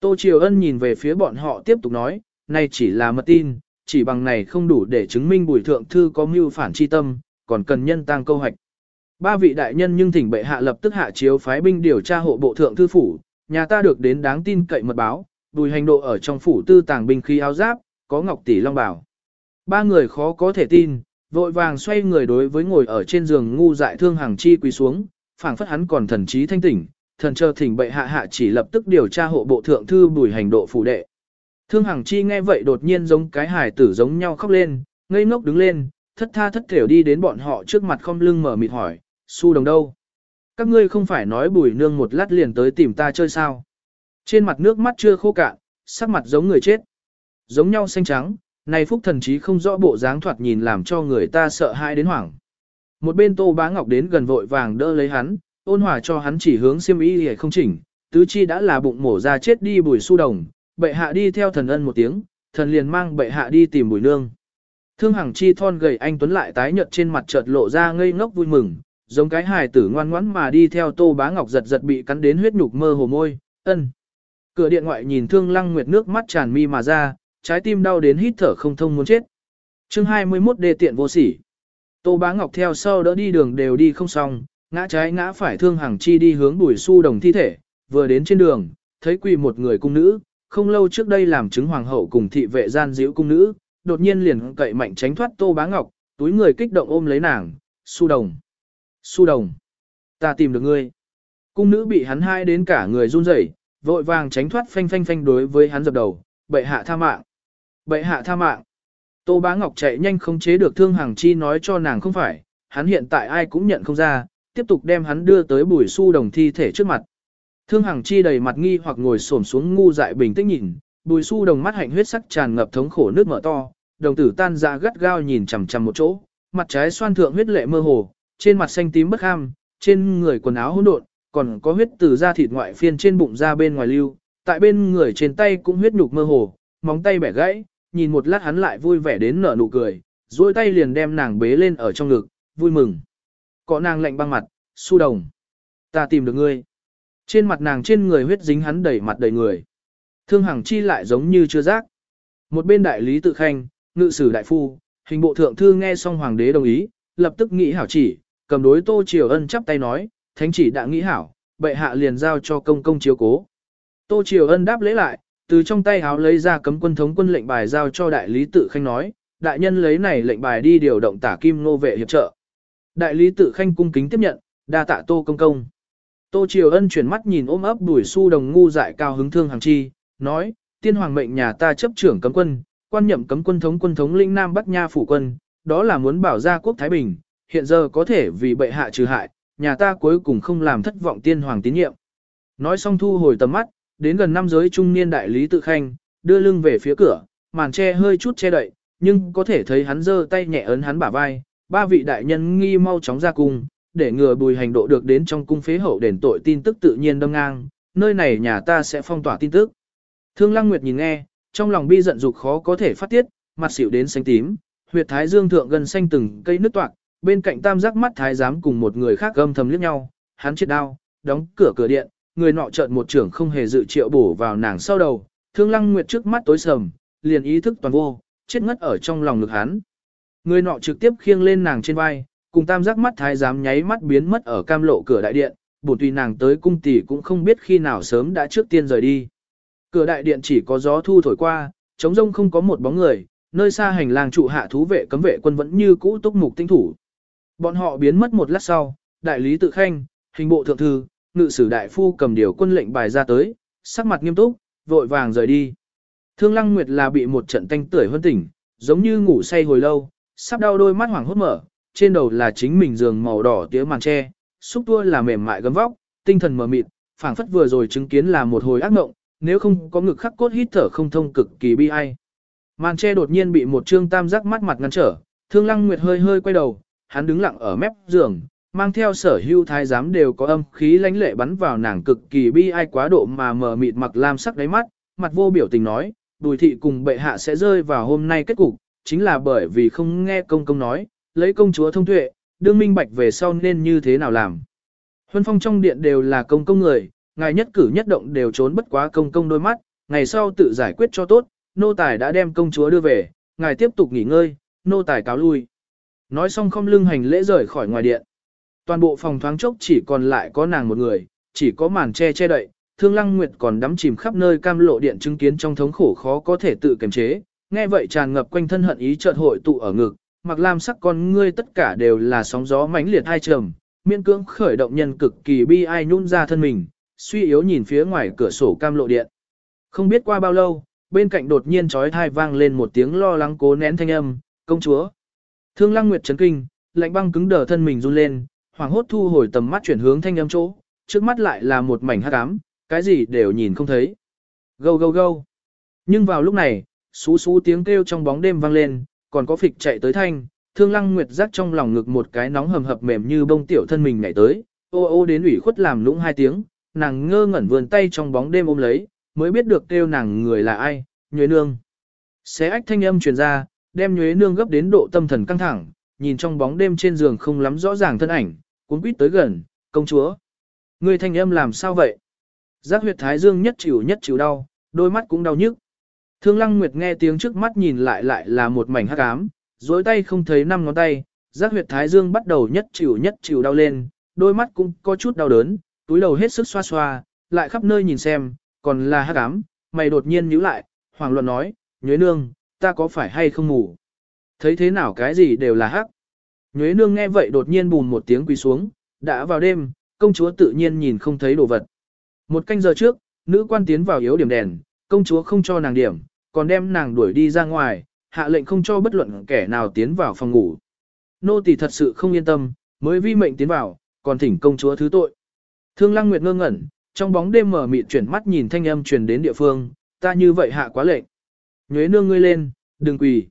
Tô Triều Ân nhìn về phía bọn họ tiếp tục nói, này chỉ là mật tin, chỉ bằng này không đủ để chứng minh bùi thượng thư có mưu phản chi tâm, còn cần nhân tăng câu hạch. Ba vị đại nhân nhưng thỉnh bệ hạ lập tức hạ chiếu phái binh điều tra hộ bộ thượng thư phủ, nhà ta được đến đáng tin cậy mật báo, bùi hành độ ở trong phủ tư tàng binh khí áo giáp, có ngọc tỷ long bảo. Ba người khó có thể tin, vội vàng xoay người đối với ngồi ở trên giường ngu dại thương hàng chi quỳ xuống, phảng phất hắn còn thần trí thanh tỉnh, thần chờ thỉnh bệ hạ hạ chỉ lập tức điều tra hộ bộ thượng thư bùi hành độ phủ đệ. Thương Hằng Chi nghe vậy đột nhiên giống cái hài tử giống nhau khóc lên, ngây ngốc đứng lên, thất tha thất thểu đi đến bọn họ trước mặt không lưng mở mịt hỏi, su đồng đâu? Các ngươi không phải nói bùi nương một lát liền tới tìm ta chơi sao? Trên mặt nước mắt chưa khô cạn, sắc mặt giống người chết. Giống nhau xanh trắng, này phúc thần trí không rõ bộ dáng thoạt nhìn làm cho người ta sợ hãi đến hoảng. Một bên tô bá ngọc đến gần vội vàng đỡ lấy hắn, ôn hòa cho hắn chỉ hướng xiêm y hề không chỉnh, tứ chi đã là bụng mổ ra chết đi bùi su đồng, bệ hạ đi theo thần ân một tiếng, thần liền mang bệ hạ đi tìm bùi nương. Thương Hằng Chi thon gầy anh tuấn lại tái nhợt trên mặt chợt lộ ra ngây ngốc vui mừng, giống cái hài tử ngoan ngoãn mà đi theo Tô Bá Ngọc giật giật bị cắn đến huyết nhục mơ hồ môi, ân. Cửa điện ngoại nhìn Thương Lăng Nguyệt nước mắt tràn mi mà ra, trái tim đau đến hít thở không thông muốn chết. Chương 21 đề tiện vô sỉ. Tô Bá Ngọc theo sau đỡ đi đường đều đi không xong, ngã trái ngã phải Thương Hằng Chi đi hướng Bùi Su Đồng thi thể, vừa đến trên đường, thấy quỳ một người cung nữ, không lâu trước đây làm chứng hoàng hậu cùng thị vệ gian diễu cung nữ, đột nhiên liền cậy mạnh tránh thoát Tô Bá Ngọc, túi người kích động ôm lấy nàng, su đồng. Su đồng. Ta tìm được ngươi. Cung nữ bị hắn hai đến cả người run rẩy, vội vàng tránh thoát phanh phanh phanh đối với hắn dập đầu, bệ hạ tha mạng. Bệ hạ tha mạng. Tô Bá Ngọc chạy nhanh không chế được thương hàng chi nói cho nàng không phải, hắn hiện tại ai cũng nhận không ra, tiếp tục đem hắn đưa tới bùi su đồng thi thể trước mặt. Thương Hằng Chi đầy mặt nghi hoặc ngồi xổm xuống ngu dại bình tĩnh nhìn, Bùi Su đồng mắt hạnh huyết sắc tràn ngập thống khổ nước mở to, đồng tử tan ra gắt gao nhìn chằm chằm một chỗ, mặt trái xoan thượng huyết lệ mơ hồ, trên mặt xanh tím bất ham, trên người quần áo hỗn độn, còn có huyết từ da thịt ngoại phiên trên bụng ra bên ngoài lưu, tại bên người trên tay cũng huyết nhục mơ hồ, móng tay bẻ gãy, nhìn một lát hắn lại vui vẻ đến nở nụ cười, duỗi tay liền đem nàng bế lên ở trong ngực, vui mừng. Có nàng lạnh băng mặt, Su đồng, ta tìm được ngươi. Trên mặt nàng trên người huyết dính hắn đầy mặt đầy người. Thương Hằng Chi lại giống như chưa giác. Một bên đại lý tự khanh, ngự sử đại phu, hình bộ thượng thư nghe xong hoàng đế đồng ý, lập tức nghĩ hảo chỉ, cầm đối Tô Triều Ân chắp tay nói, thánh chỉ đã nghĩ hảo, bệ hạ liền giao cho công công chiếu cố. Tô Triều Ân đáp lễ lại, từ trong tay háo lấy ra cấm quân thống quân lệnh bài giao cho đại lý tự khanh nói, đại nhân lấy này lệnh bài đi điều động tả kim nô vệ hiệp trợ. Đại lý tự khanh cung kính tiếp nhận, đa tạ Tô công công. Tô Triều Ân chuyển mắt nhìn ôm ấp đuổi su đồng ngu dại cao hứng thương hàng chi, nói, tiên hoàng mệnh nhà ta chấp trưởng cấm quân, quan nhậm cấm quân thống quân thống linh Nam Bắc Nha phủ quân, đó là muốn bảo gia quốc Thái Bình, hiện giờ có thể vì bệ hạ trừ hại, nhà ta cuối cùng không làm thất vọng tiên hoàng tín nhiệm. Nói xong thu hồi tầm mắt, đến gần năm giới trung niên đại lý tự khanh, đưa lưng về phía cửa, màn che hơi chút che đậy, nhưng có thể thấy hắn giơ tay nhẹ ấn hắn bả vai, ba vị đại nhân nghi mau chóng ra cung, để ngừa bùi hành độ được đến trong cung phế hậu đền tội tin tức tự nhiên đâm ngang, nơi này nhà ta sẽ phong tỏa tin tức. Thương Lăng Nguyệt nhìn nghe, trong lòng bi giận dục khó có thể phát tiết, mặt xỉu đến xanh tím, huyệt thái dương thượng gần xanh từng cây nứt toạc, bên cạnh tam giác mắt thái giám cùng một người khác gầm thầm liếc nhau, hắn chết đau, đóng cửa cửa điện, người nọ chợt một trưởng không hề dự triệu bổ vào nàng sau đầu, Thương Lăng Nguyệt trước mắt tối sầm, liền ý thức toàn vô, chết ngất ở trong lòng ngực hắn. Người nọ trực tiếp khiêng lên nàng trên vai, cùng tam giác mắt thái giám nháy mắt biến mất ở cam lộ cửa đại điện, bổn tùy nàng tới cung tỷ cũng không biết khi nào sớm đã trước tiên rời đi. Cửa đại điện chỉ có gió thu thổi qua, trống rông không có một bóng người, nơi xa hành lang trụ hạ thú vệ cấm vệ quân vẫn như cũ túc mục tinh thủ. Bọn họ biến mất một lát sau, đại lý tự khanh, hình bộ thượng thư, ngự sử đại phu cầm điều quân lệnh bài ra tới, sắc mặt nghiêm túc, vội vàng rời đi. Thương Lăng Nguyệt là bị một trận tanh tưởi hơn tỉnh, giống như ngủ say hồi lâu, sắp đau đôi mắt hoảng hốt mở, trên đầu là chính mình giường màu đỏ tía màn tre, xúc tua là mềm mại gấm vóc, tinh thần mờ mịt, phảng phất vừa rồi chứng kiến là một hồi ác mộng, nếu không có ngực khắc cốt hít thở không thông cực kỳ bi ai. Màn tre đột nhiên bị một trương tam giác mắt mặt ngăn trở, Thương Lăng Nguyệt hơi hơi quay đầu, hắn đứng lặng ở mép giường, mang theo sở hưu thái giám đều có âm khí lãnh lệ bắn vào nàng cực kỳ bi ai quá độ mà mờ mịt mặc lam sắc đáy mắt, mặt vô biểu tình nói, bùi thị cùng bệ hạ sẽ rơi vào hôm nay kết cục, chính là bởi vì không nghe công công nói, lấy công chúa thông tuệ, đương minh bạch về sau nên như thế nào làm. Huân phong trong điện đều là công công người, ngài nhất cử nhất động đều trốn bất quá công công đôi mắt, ngày sau tự giải quyết cho tốt, nô tài đã đem công chúa đưa về, ngài tiếp tục nghỉ ngơi, nô tài cáo lui. Nói xong không lưng hành lễ rời khỏi ngoài điện. Toàn bộ phòng thoáng chốc chỉ còn lại có nàng một người, chỉ có màn che che đậy, Thương Lăng Nguyệt còn đắm chìm khắp nơi cam lộ điện chứng kiến trong thống khổ khó có thể tự kiềm chế, nghe vậy tràn ngập quanh thân hận ý chợt hội tụ ở ngực, mặc lam sắc con ngươi tất cả đều là sóng gió mãnh liệt hai trầm, miên cưỡng khởi động nhân cực kỳ bi ai nhún ra thân mình, suy yếu nhìn phía ngoài cửa sổ cam lộ điện. Không biết qua bao lâu, bên cạnh đột nhiên trói thai vang lên một tiếng lo lắng cố nén thanh âm, công chúa. Thương Lăng Nguyệt chấn kinh, lạnh băng cứng đờ thân mình run lên, hoàng hốt thu hồi tầm mắt chuyển hướng thanh âm chỗ, trước mắt lại là một mảnh hắc ám, cái gì đều nhìn không thấy. Gâu gâu gâu. Nhưng vào lúc này, xú xú tiếng kêu trong bóng đêm vang lên, còn có phịch chạy tới thanh, thương lăng nguyệt giác trong lòng ngực một cái nóng hầm hập mềm như bông tiểu thân mình nhảy tới, ô ô đến ủy khuất làm lũng hai tiếng, nàng ngơ ngẩn vườn tay trong bóng đêm ôm lấy, mới biết được kêu nàng người là ai, nhuế nương. Xé ách thanh âm truyền ra, đem nhuế nương gấp đến độ tâm thần căng thẳng, nhìn trong bóng đêm trên giường không lắm rõ ràng thân ảnh, cuốn quýt tới gần, công chúa. Người thanh âm làm sao vậy? Giác huyệt thái dương nhất chịu nhất chịu đau, đôi mắt cũng đau nhức. Thương Lăng Nguyệt nghe tiếng trước mắt nhìn lại lại là một mảnh hắc ám, dối tay không thấy năm ngón tay, giác huyệt thái dương bắt đầu nhất chịu nhất chịu đau lên, đôi mắt cũng có chút đau đớn, túi đầu hết sức xoa xoa, lại khắp nơi nhìn xem, còn là hắc ám, mày đột nhiên nhíu lại, hoàng luận nói, nhuế nương, ta có phải hay không ngủ? Thấy thế nào cái gì đều là hắc. Nhuế nương nghe vậy đột nhiên bùn một tiếng quỳ xuống, đã vào đêm, công chúa tự nhiên nhìn không thấy đồ vật. Một canh giờ trước, nữ quan tiến vào yếu điểm đèn, công chúa không cho nàng điểm, còn đem nàng đuổi đi ra ngoài, hạ lệnh không cho bất luận kẻ nào tiến vào phòng ngủ. Nô tỳ thật sự không yên tâm, mới vi mệnh tiến vào, còn thỉnh công chúa thứ tội. Thương Lăng Nguyệt ngơ ngẩn, trong bóng đêm mở mịt chuyển mắt nhìn thanh âm truyền đến địa phương, ta như vậy hạ quá lệnh. Nhuế nương ngươi lên, đừng quỳ.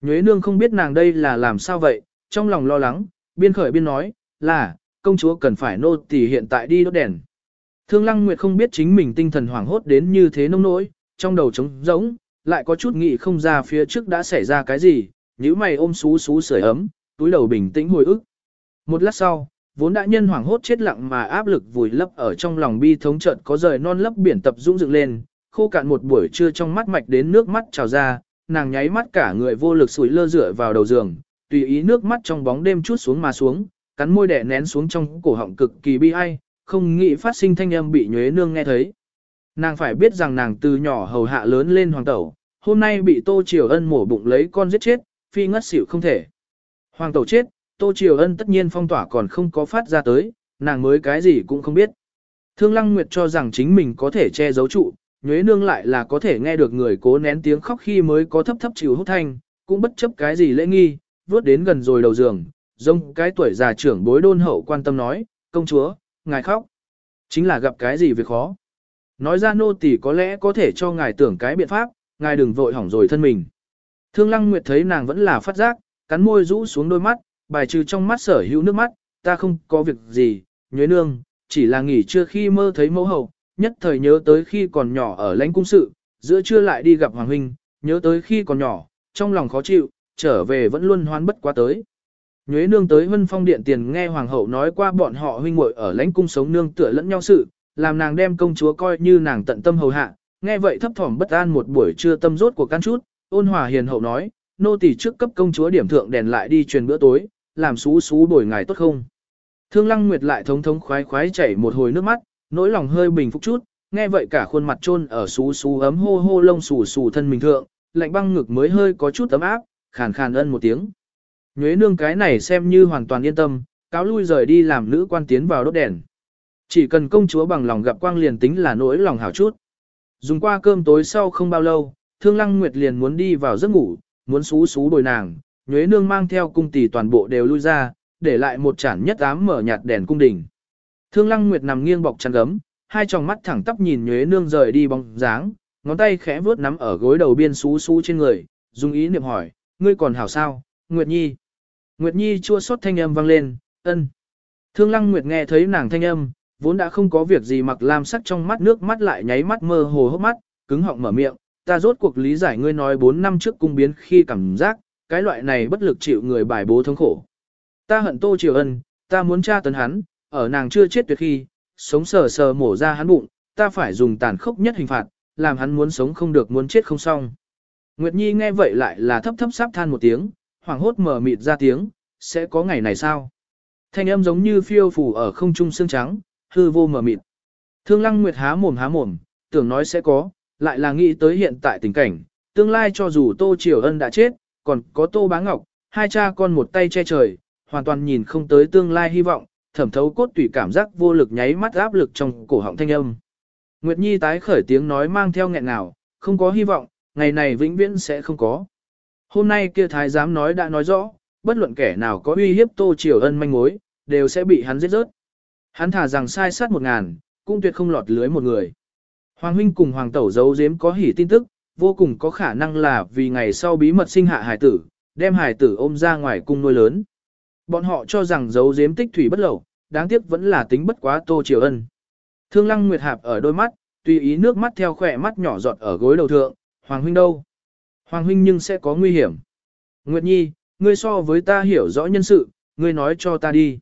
Nhuế nương không biết nàng đây là làm sao vậy, trong lòng lo lắng, biên khởi biên nói, là, công chúa cần phải nô tỳ hiện tại đi đốt đèn. Thương Lăng Nguyệt không biết chính mình tinh thần hoảng hốt đến như thế nông nỗi, trong đầu trống rỗng, lại có chút nghĩ không ra phía trước đã xảy ra cái gì, nhíu mày ôm xú xú sưởi ấm, túi đầu bình tĩnh hồi ức. Một lát sau, vốn đã nhân hoảng hốt chết lặng mà áp lực vùi lấp ở trong lòng bi thống trận có rời non lấp biển tập dũng dựng lên, khô cạn một buổi trưa trong mắt mạch đến nước mắt trào ra, nàng nháy mắt cả người vô lực sủi lơ rửa vào đầu giường, tùy ý nước mắt trong bóng đêm chút xuống mà xuống, cắn môi đẻ nén xuống trong cổ họng cực kỳ bi ai, không nghĩ phát sinh thanh âm bị nhuế nương nghe thấy. Nàng phải biết rằng nàng từ nhỏ hầu hạ lớn lên hoàng tẩu, hôm nay bị Tô Triều Ân mổ bụng lấy con giết chết, phi ngất xỉu không thể. Hoàng tẩu chết, Tô Triều Ân tất nhiên phong tỏa còn không có phát ra tới, nàng mới cái gì cũng không biết. Thương Lăng Nguyệt cho rằng chính mình có thể che giấu trụ, nhuế nương lại là có thể nghe được người cố nén tiếng khóc khi mới có thấp thấp chịu hút thanh, cũng bất chấp cái gì lễ nghi, vớt đến gần rồi đầu giường, rông cái tuổi già trưởng bối đôn hậu quan tâm nói, công chúa, ngài khóc. Chính là gặp cái gì việc khó. Nói ra nô tỳ có lẽ có thể cho ngài tưởng cái biện pháp, ngài đừng vội hỏng rồi thân mình. Thương Lăng Nguyệt thấy nàng vẫn là phát giác, cắn môi rũ xuống đôi mắt, bài trừ trong mắt sở hữu nước mắt, ta không có việc gì, nhuế nương, chỉ là nghỉ trưa khi mơ thấy mẫu hậu, nhất thời nhớ tới khi còn nhỏ ở lãnh cung sự, giữa trưa lại đi gặp Hoàng Huynh, nhớ tới khi còn nhỏ, trong lòng khó chịu, trở về vẫn luôn hoan bất quá tới. Nhuế nương tới Vân Phong điện tiền nghe hoàng hậu nói qua bọn họ huynh muội ở lãnh cung sống nương tựa lẫn nhau sự, làm nàng đem công chúa coi như nàng tận tâm hầu hạ, nghe vậy thấp thỏm bất an một buổi trưa tâm rốt của căn chút, ôn hòa hiền hậu nói, nô tỳ trước cấp công chúa điểm thượng đèn lại đi truyền bữa tối, làm xú xú đổi ngài tốt không. Thương Lăng Nguyệt lại thống thống khoái khoái chảy một hồi nước mắt, nỗi lòng hơi bình phục chút, nghe vậy cả khuôn mặt trôn ở xú xú ấm hô hô lông xù xù thân mình thượng, lạnh băng ngực mới hơi có chút ấm áp, khàn khàn ân một tiếng. Nhuế nương cái này xem như hoàn toàn yên tâm, cáo lui rời đi làm nữ quan tiến vào đốt đèn. Chỉ cần công chúa bằng lòng gặp quang liền tính là nỗi lòng hảo chút. Dùng qua cơm tối sau không bao lâu, Thương Lăng Nguyệt liền muốn đi vào giấc ngủ, muốn xú xú bồi nàng, Nhuế nương mang theo cung tỷ toàn bộ đều lui ra, để lại một chản nhất ám mở nhạt đèn cung đình. Thương Lăng Nguyệt nằm nghiêng bọc chăn gấm, hai tròng mắt thẳng tắp nhìn Nhuế nương rời đi bóng dáng, ngón tay khẽ vuốt nắm ở gối đầu biên xú xú trên người, dùng ý niệm hỏi, ngươi còn hảo sao, Nguyệt Nhi. Nguyệt Nhi chua xót thanh âm vang lên, ân. Thương Lăng Nguyệt nghe thấy nàng thanh âm, vốn đã không có việc gì mặc lam sắc trong mắt nước mắt lại nháy mắt mơ hồ hốc mắt, cứng họng mở miệng, ta rốt cuộc lý giải ngươi nói 4 năm trước cung biến khi cảm giác, cái loại này bất lực chịu người bài bố thống khổ. Ta hận Tô Triều Ân, ta muốn tra tấn hắn, ở nàng chưa chết tuyệt khi, sống sờ sờ mổ ra hắn bụng, ta phải dùng tàn khốc nhất hình phạt, làm hắn muốn sống không được muốn chết không xong. Nguyệt Nhi nghe vậy lại là thấp thấp sắp than một tiếng, hoảng hốt mở mịt ra tiếng, sẽ có ngày này sao? Thanh âm giống như phiêu phù ở không trung xương trắng, hư vô mở mịt. Thương Lăng Nguyệt há mồm há mồm, tưởng nói sẽ có, lại là nghĩ tới hiện tại tình cảnh, tương lai cho dù Tô Triều Ân đã chết, còn có Tô Bá Ngọc, hai cha con một tay che trời, hoàn toàn nhìn không tới tương lai hy vọng, thẩm thấu cốt tủy cảm giác vô lực nháy mắt áp lực trong cổ họng thanh âm. Nguyệt Nhi tái khởi tiếng nói mang theo nghẹn nào, không có hy vọng, ngày này vĩnh viễn sẽ không có. Hôm nay kia thái giám nói đã nói rõ, bất luận kẻ nào có uy hiếp Tô Triều Ân manh mối, đều sẽ bị hắn giết rớt. Hắn thả rằng sai sát một ngàn, cũng tuyệt không lọt lưới một người. Hoàng huynh cùng hoàng tẩu giấu giếm có hỉ tin tức, vô cùng có khả năng là vì ngày sau bí mật sinh hạ hải tử, đem hải tử ôm ra ngoài cung nuôi lớn. Bọn họ cho rằng giấu giếm tích thủy bất lậu, đáng tiếc vẫn là tính bất quá Tô Triều Ân. Thương Lăng Nguyệt Hạp ở đôi mắt, tùy ý nước mắt theo khỏe mắt nhỏ giọt ở gối đầu thượng, Hoàng huynh đâu? Hoàng huynh nhưng sẽ có nguy hiểm. Nguyệt Nhi, ngươi so với ta hiểu rõ nhân sự, ngươi nói cho ta đi.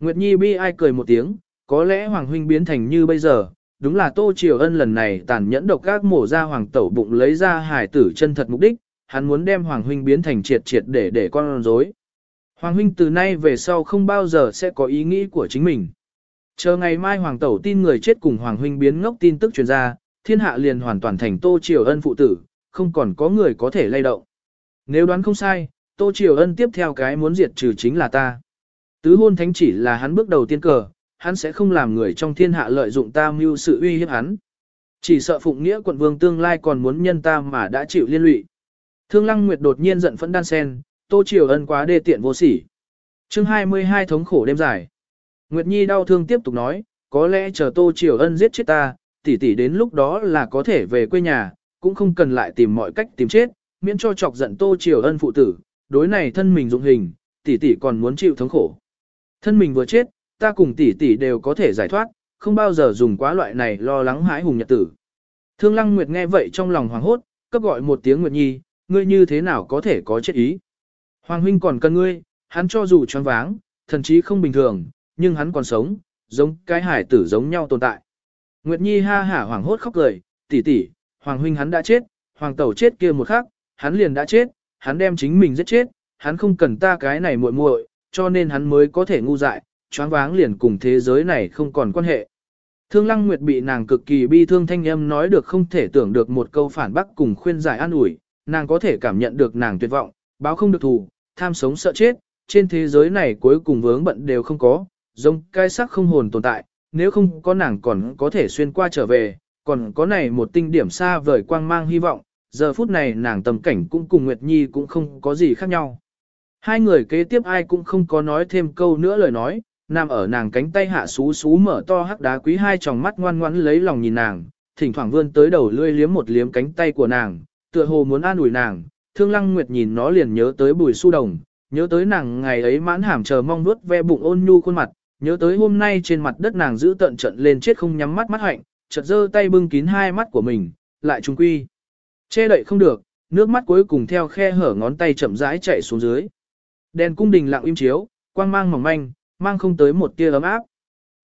Nguyệt Nhi bi ai cười một tiếng, có lẽ Hoàng huynh biến thành như bây giờ, đúng là Tô Triều Ân lần này tàn nhẫn độc các mổ ra hoàng tẩu bụng lấy ra hải tử chân thật mục đích, hắn muốn đem Hoàng huynh biến thành triệt triệt để để con rối. Hoàng huynh từ nay về sau không bao giờ sẽ có ý nghĩ của chính mình. Chờ ngày mai hoàng tẩu tin người chết cùng hoàng huynh biến ngốc tin tức truyền ra, thiên hạ liền hoàn toàn thành Tô Triều Ân phụ tử, không còn có người có thể lay động. Nếu đoán không sai, Tô Triều Ân tiếp theo cái muốn diệt trừ chính là ta. Tứ hôn thánh chỉ là hắn bước đầu tiên cờ, hắn sẽ không làm người trong thiên hạ lợi dụng ta mưu sự uy hiếp hắn. Chỉ sợ phụng nghĩa quận vương tương lai còn muốn nhân ta mà đã chịu liên lụy. Thương Lăng Nguyệt đột nhiên giận phẫn đan sen, Tô Triều Ân quá đê tiện vô sỉ. Chương 22 thống khổ đêm dài. Nguyệt Nhi đau thương tiếp tục nói, có lẽ chờ Tô Triều Ân giết chết ta, tỷ tỷ đến lúc đó là có thể về quê nhà, cũng không cần lại tìm mọi cách tìm chết, miễn cho chọc giận Tô Triều Ân phụ tử, đối này thân mình dụng hình, tỷ tỷ còn muốn chịu thống khổ. Thân mình vừa chết, ta cùng tỷ tỷ đều có thể giải thoát, không bao giờ dùng quá loại này lo lắng hãi hùng nhật tử. Thương Lăng Nguyệt nghe vậy trong lòng hoảng hốt, cấp gọi một tiếng Nguyệt Nhi, ngươi như thế nào có thể có chết ý. Hoàng huynh còn cần ngươi, hắn cho dù choáng váng, thần chí không bình thường, nhưng hắn còn sống, giống cái hải tử giống nhau tồn tại. Nguyệt Nhi ha hả hoảng hốt khóc cười, tỷ tỷ, Hoàng huynh hắn đã chết, Hoàng tẩu chết kia một khắc, hắn liền đã chết, hắn đem chính mình giết chết, hắn không cần ta cái này muội muội, cho nên hắn mới có thể ngu dại, choáng váng liền cùng thế giới này không còn quan hệ. Thương Lăng Nguyệt bị nàng cực kỳ bi thương thanh âm nói được không thể tưởng được một câu phản bác cùng khuyên giải an ủi, nàng có thể cảm nhận được nàng tuyệt vọng, báo không được thù, tham sống sợ chết, trên thế giới này cuối cùng vướng bận đều không có, giống cái sắc không hồn tồn tại, nếu không có nàng còn có thể xuyên qua trở về, còn có này một tinh điểm xa vời quang mang hy vọng, giờ phút này nàng tầm cảnh cũng cùng Nguyệt Nhi cũng không có gì khác nhau. Hai người kế tiếp ai cũng không có nói thêm câu nữa lời nói, nằm ở nàng cánh tay hạ xú xú mở to hắc đá quý hai tròng mắt ngoan ngoãn lấy lòng nhìn nàng, thỉnh thoảng vươn tới đầu lươi liếm một liếm cánh tay của nàng, tựa hồ muốn an ủi nàng, thương lăng nguyệt nhìn nó liền nhớ tới bùi su đồng, nhớ tới nàng ngày ấy mãn hàm chờ mong nuốt ve bụng ôn nhu khuôn mặt, nhớ tới hôm nay trên mặt đất nàng giữ tận trận lên chết không nhắm mắt mắt hạnh, chợt giơ tay bưng kín hai mắt của mình, lại trung quy. Che đậy không được, nước mắt cuối cùng theo khe hở ngón tay chậm rãi chạy xuống dưới. Đèn cung đình lặng im chiếu, quang mang mỏng manh, mang không tới một tia ấm áp.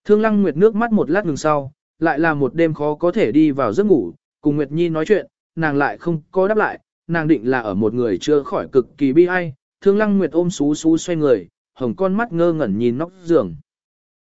Thương Lăng Nguyệt nước mắt một lát ngừng sau, lại là một đêm khó có thể đi vào giấc ngủ, cùng Nguyệt Nhi nói chuyện, nàng lại không có đáp lại, nàng định là ở một người chưa khỏi cực kỳ bi ai. Thương Lăng Nguyệt ôm xú xú xoay người, hồng con mắt ngơ ngẩn nhìn nóc giường.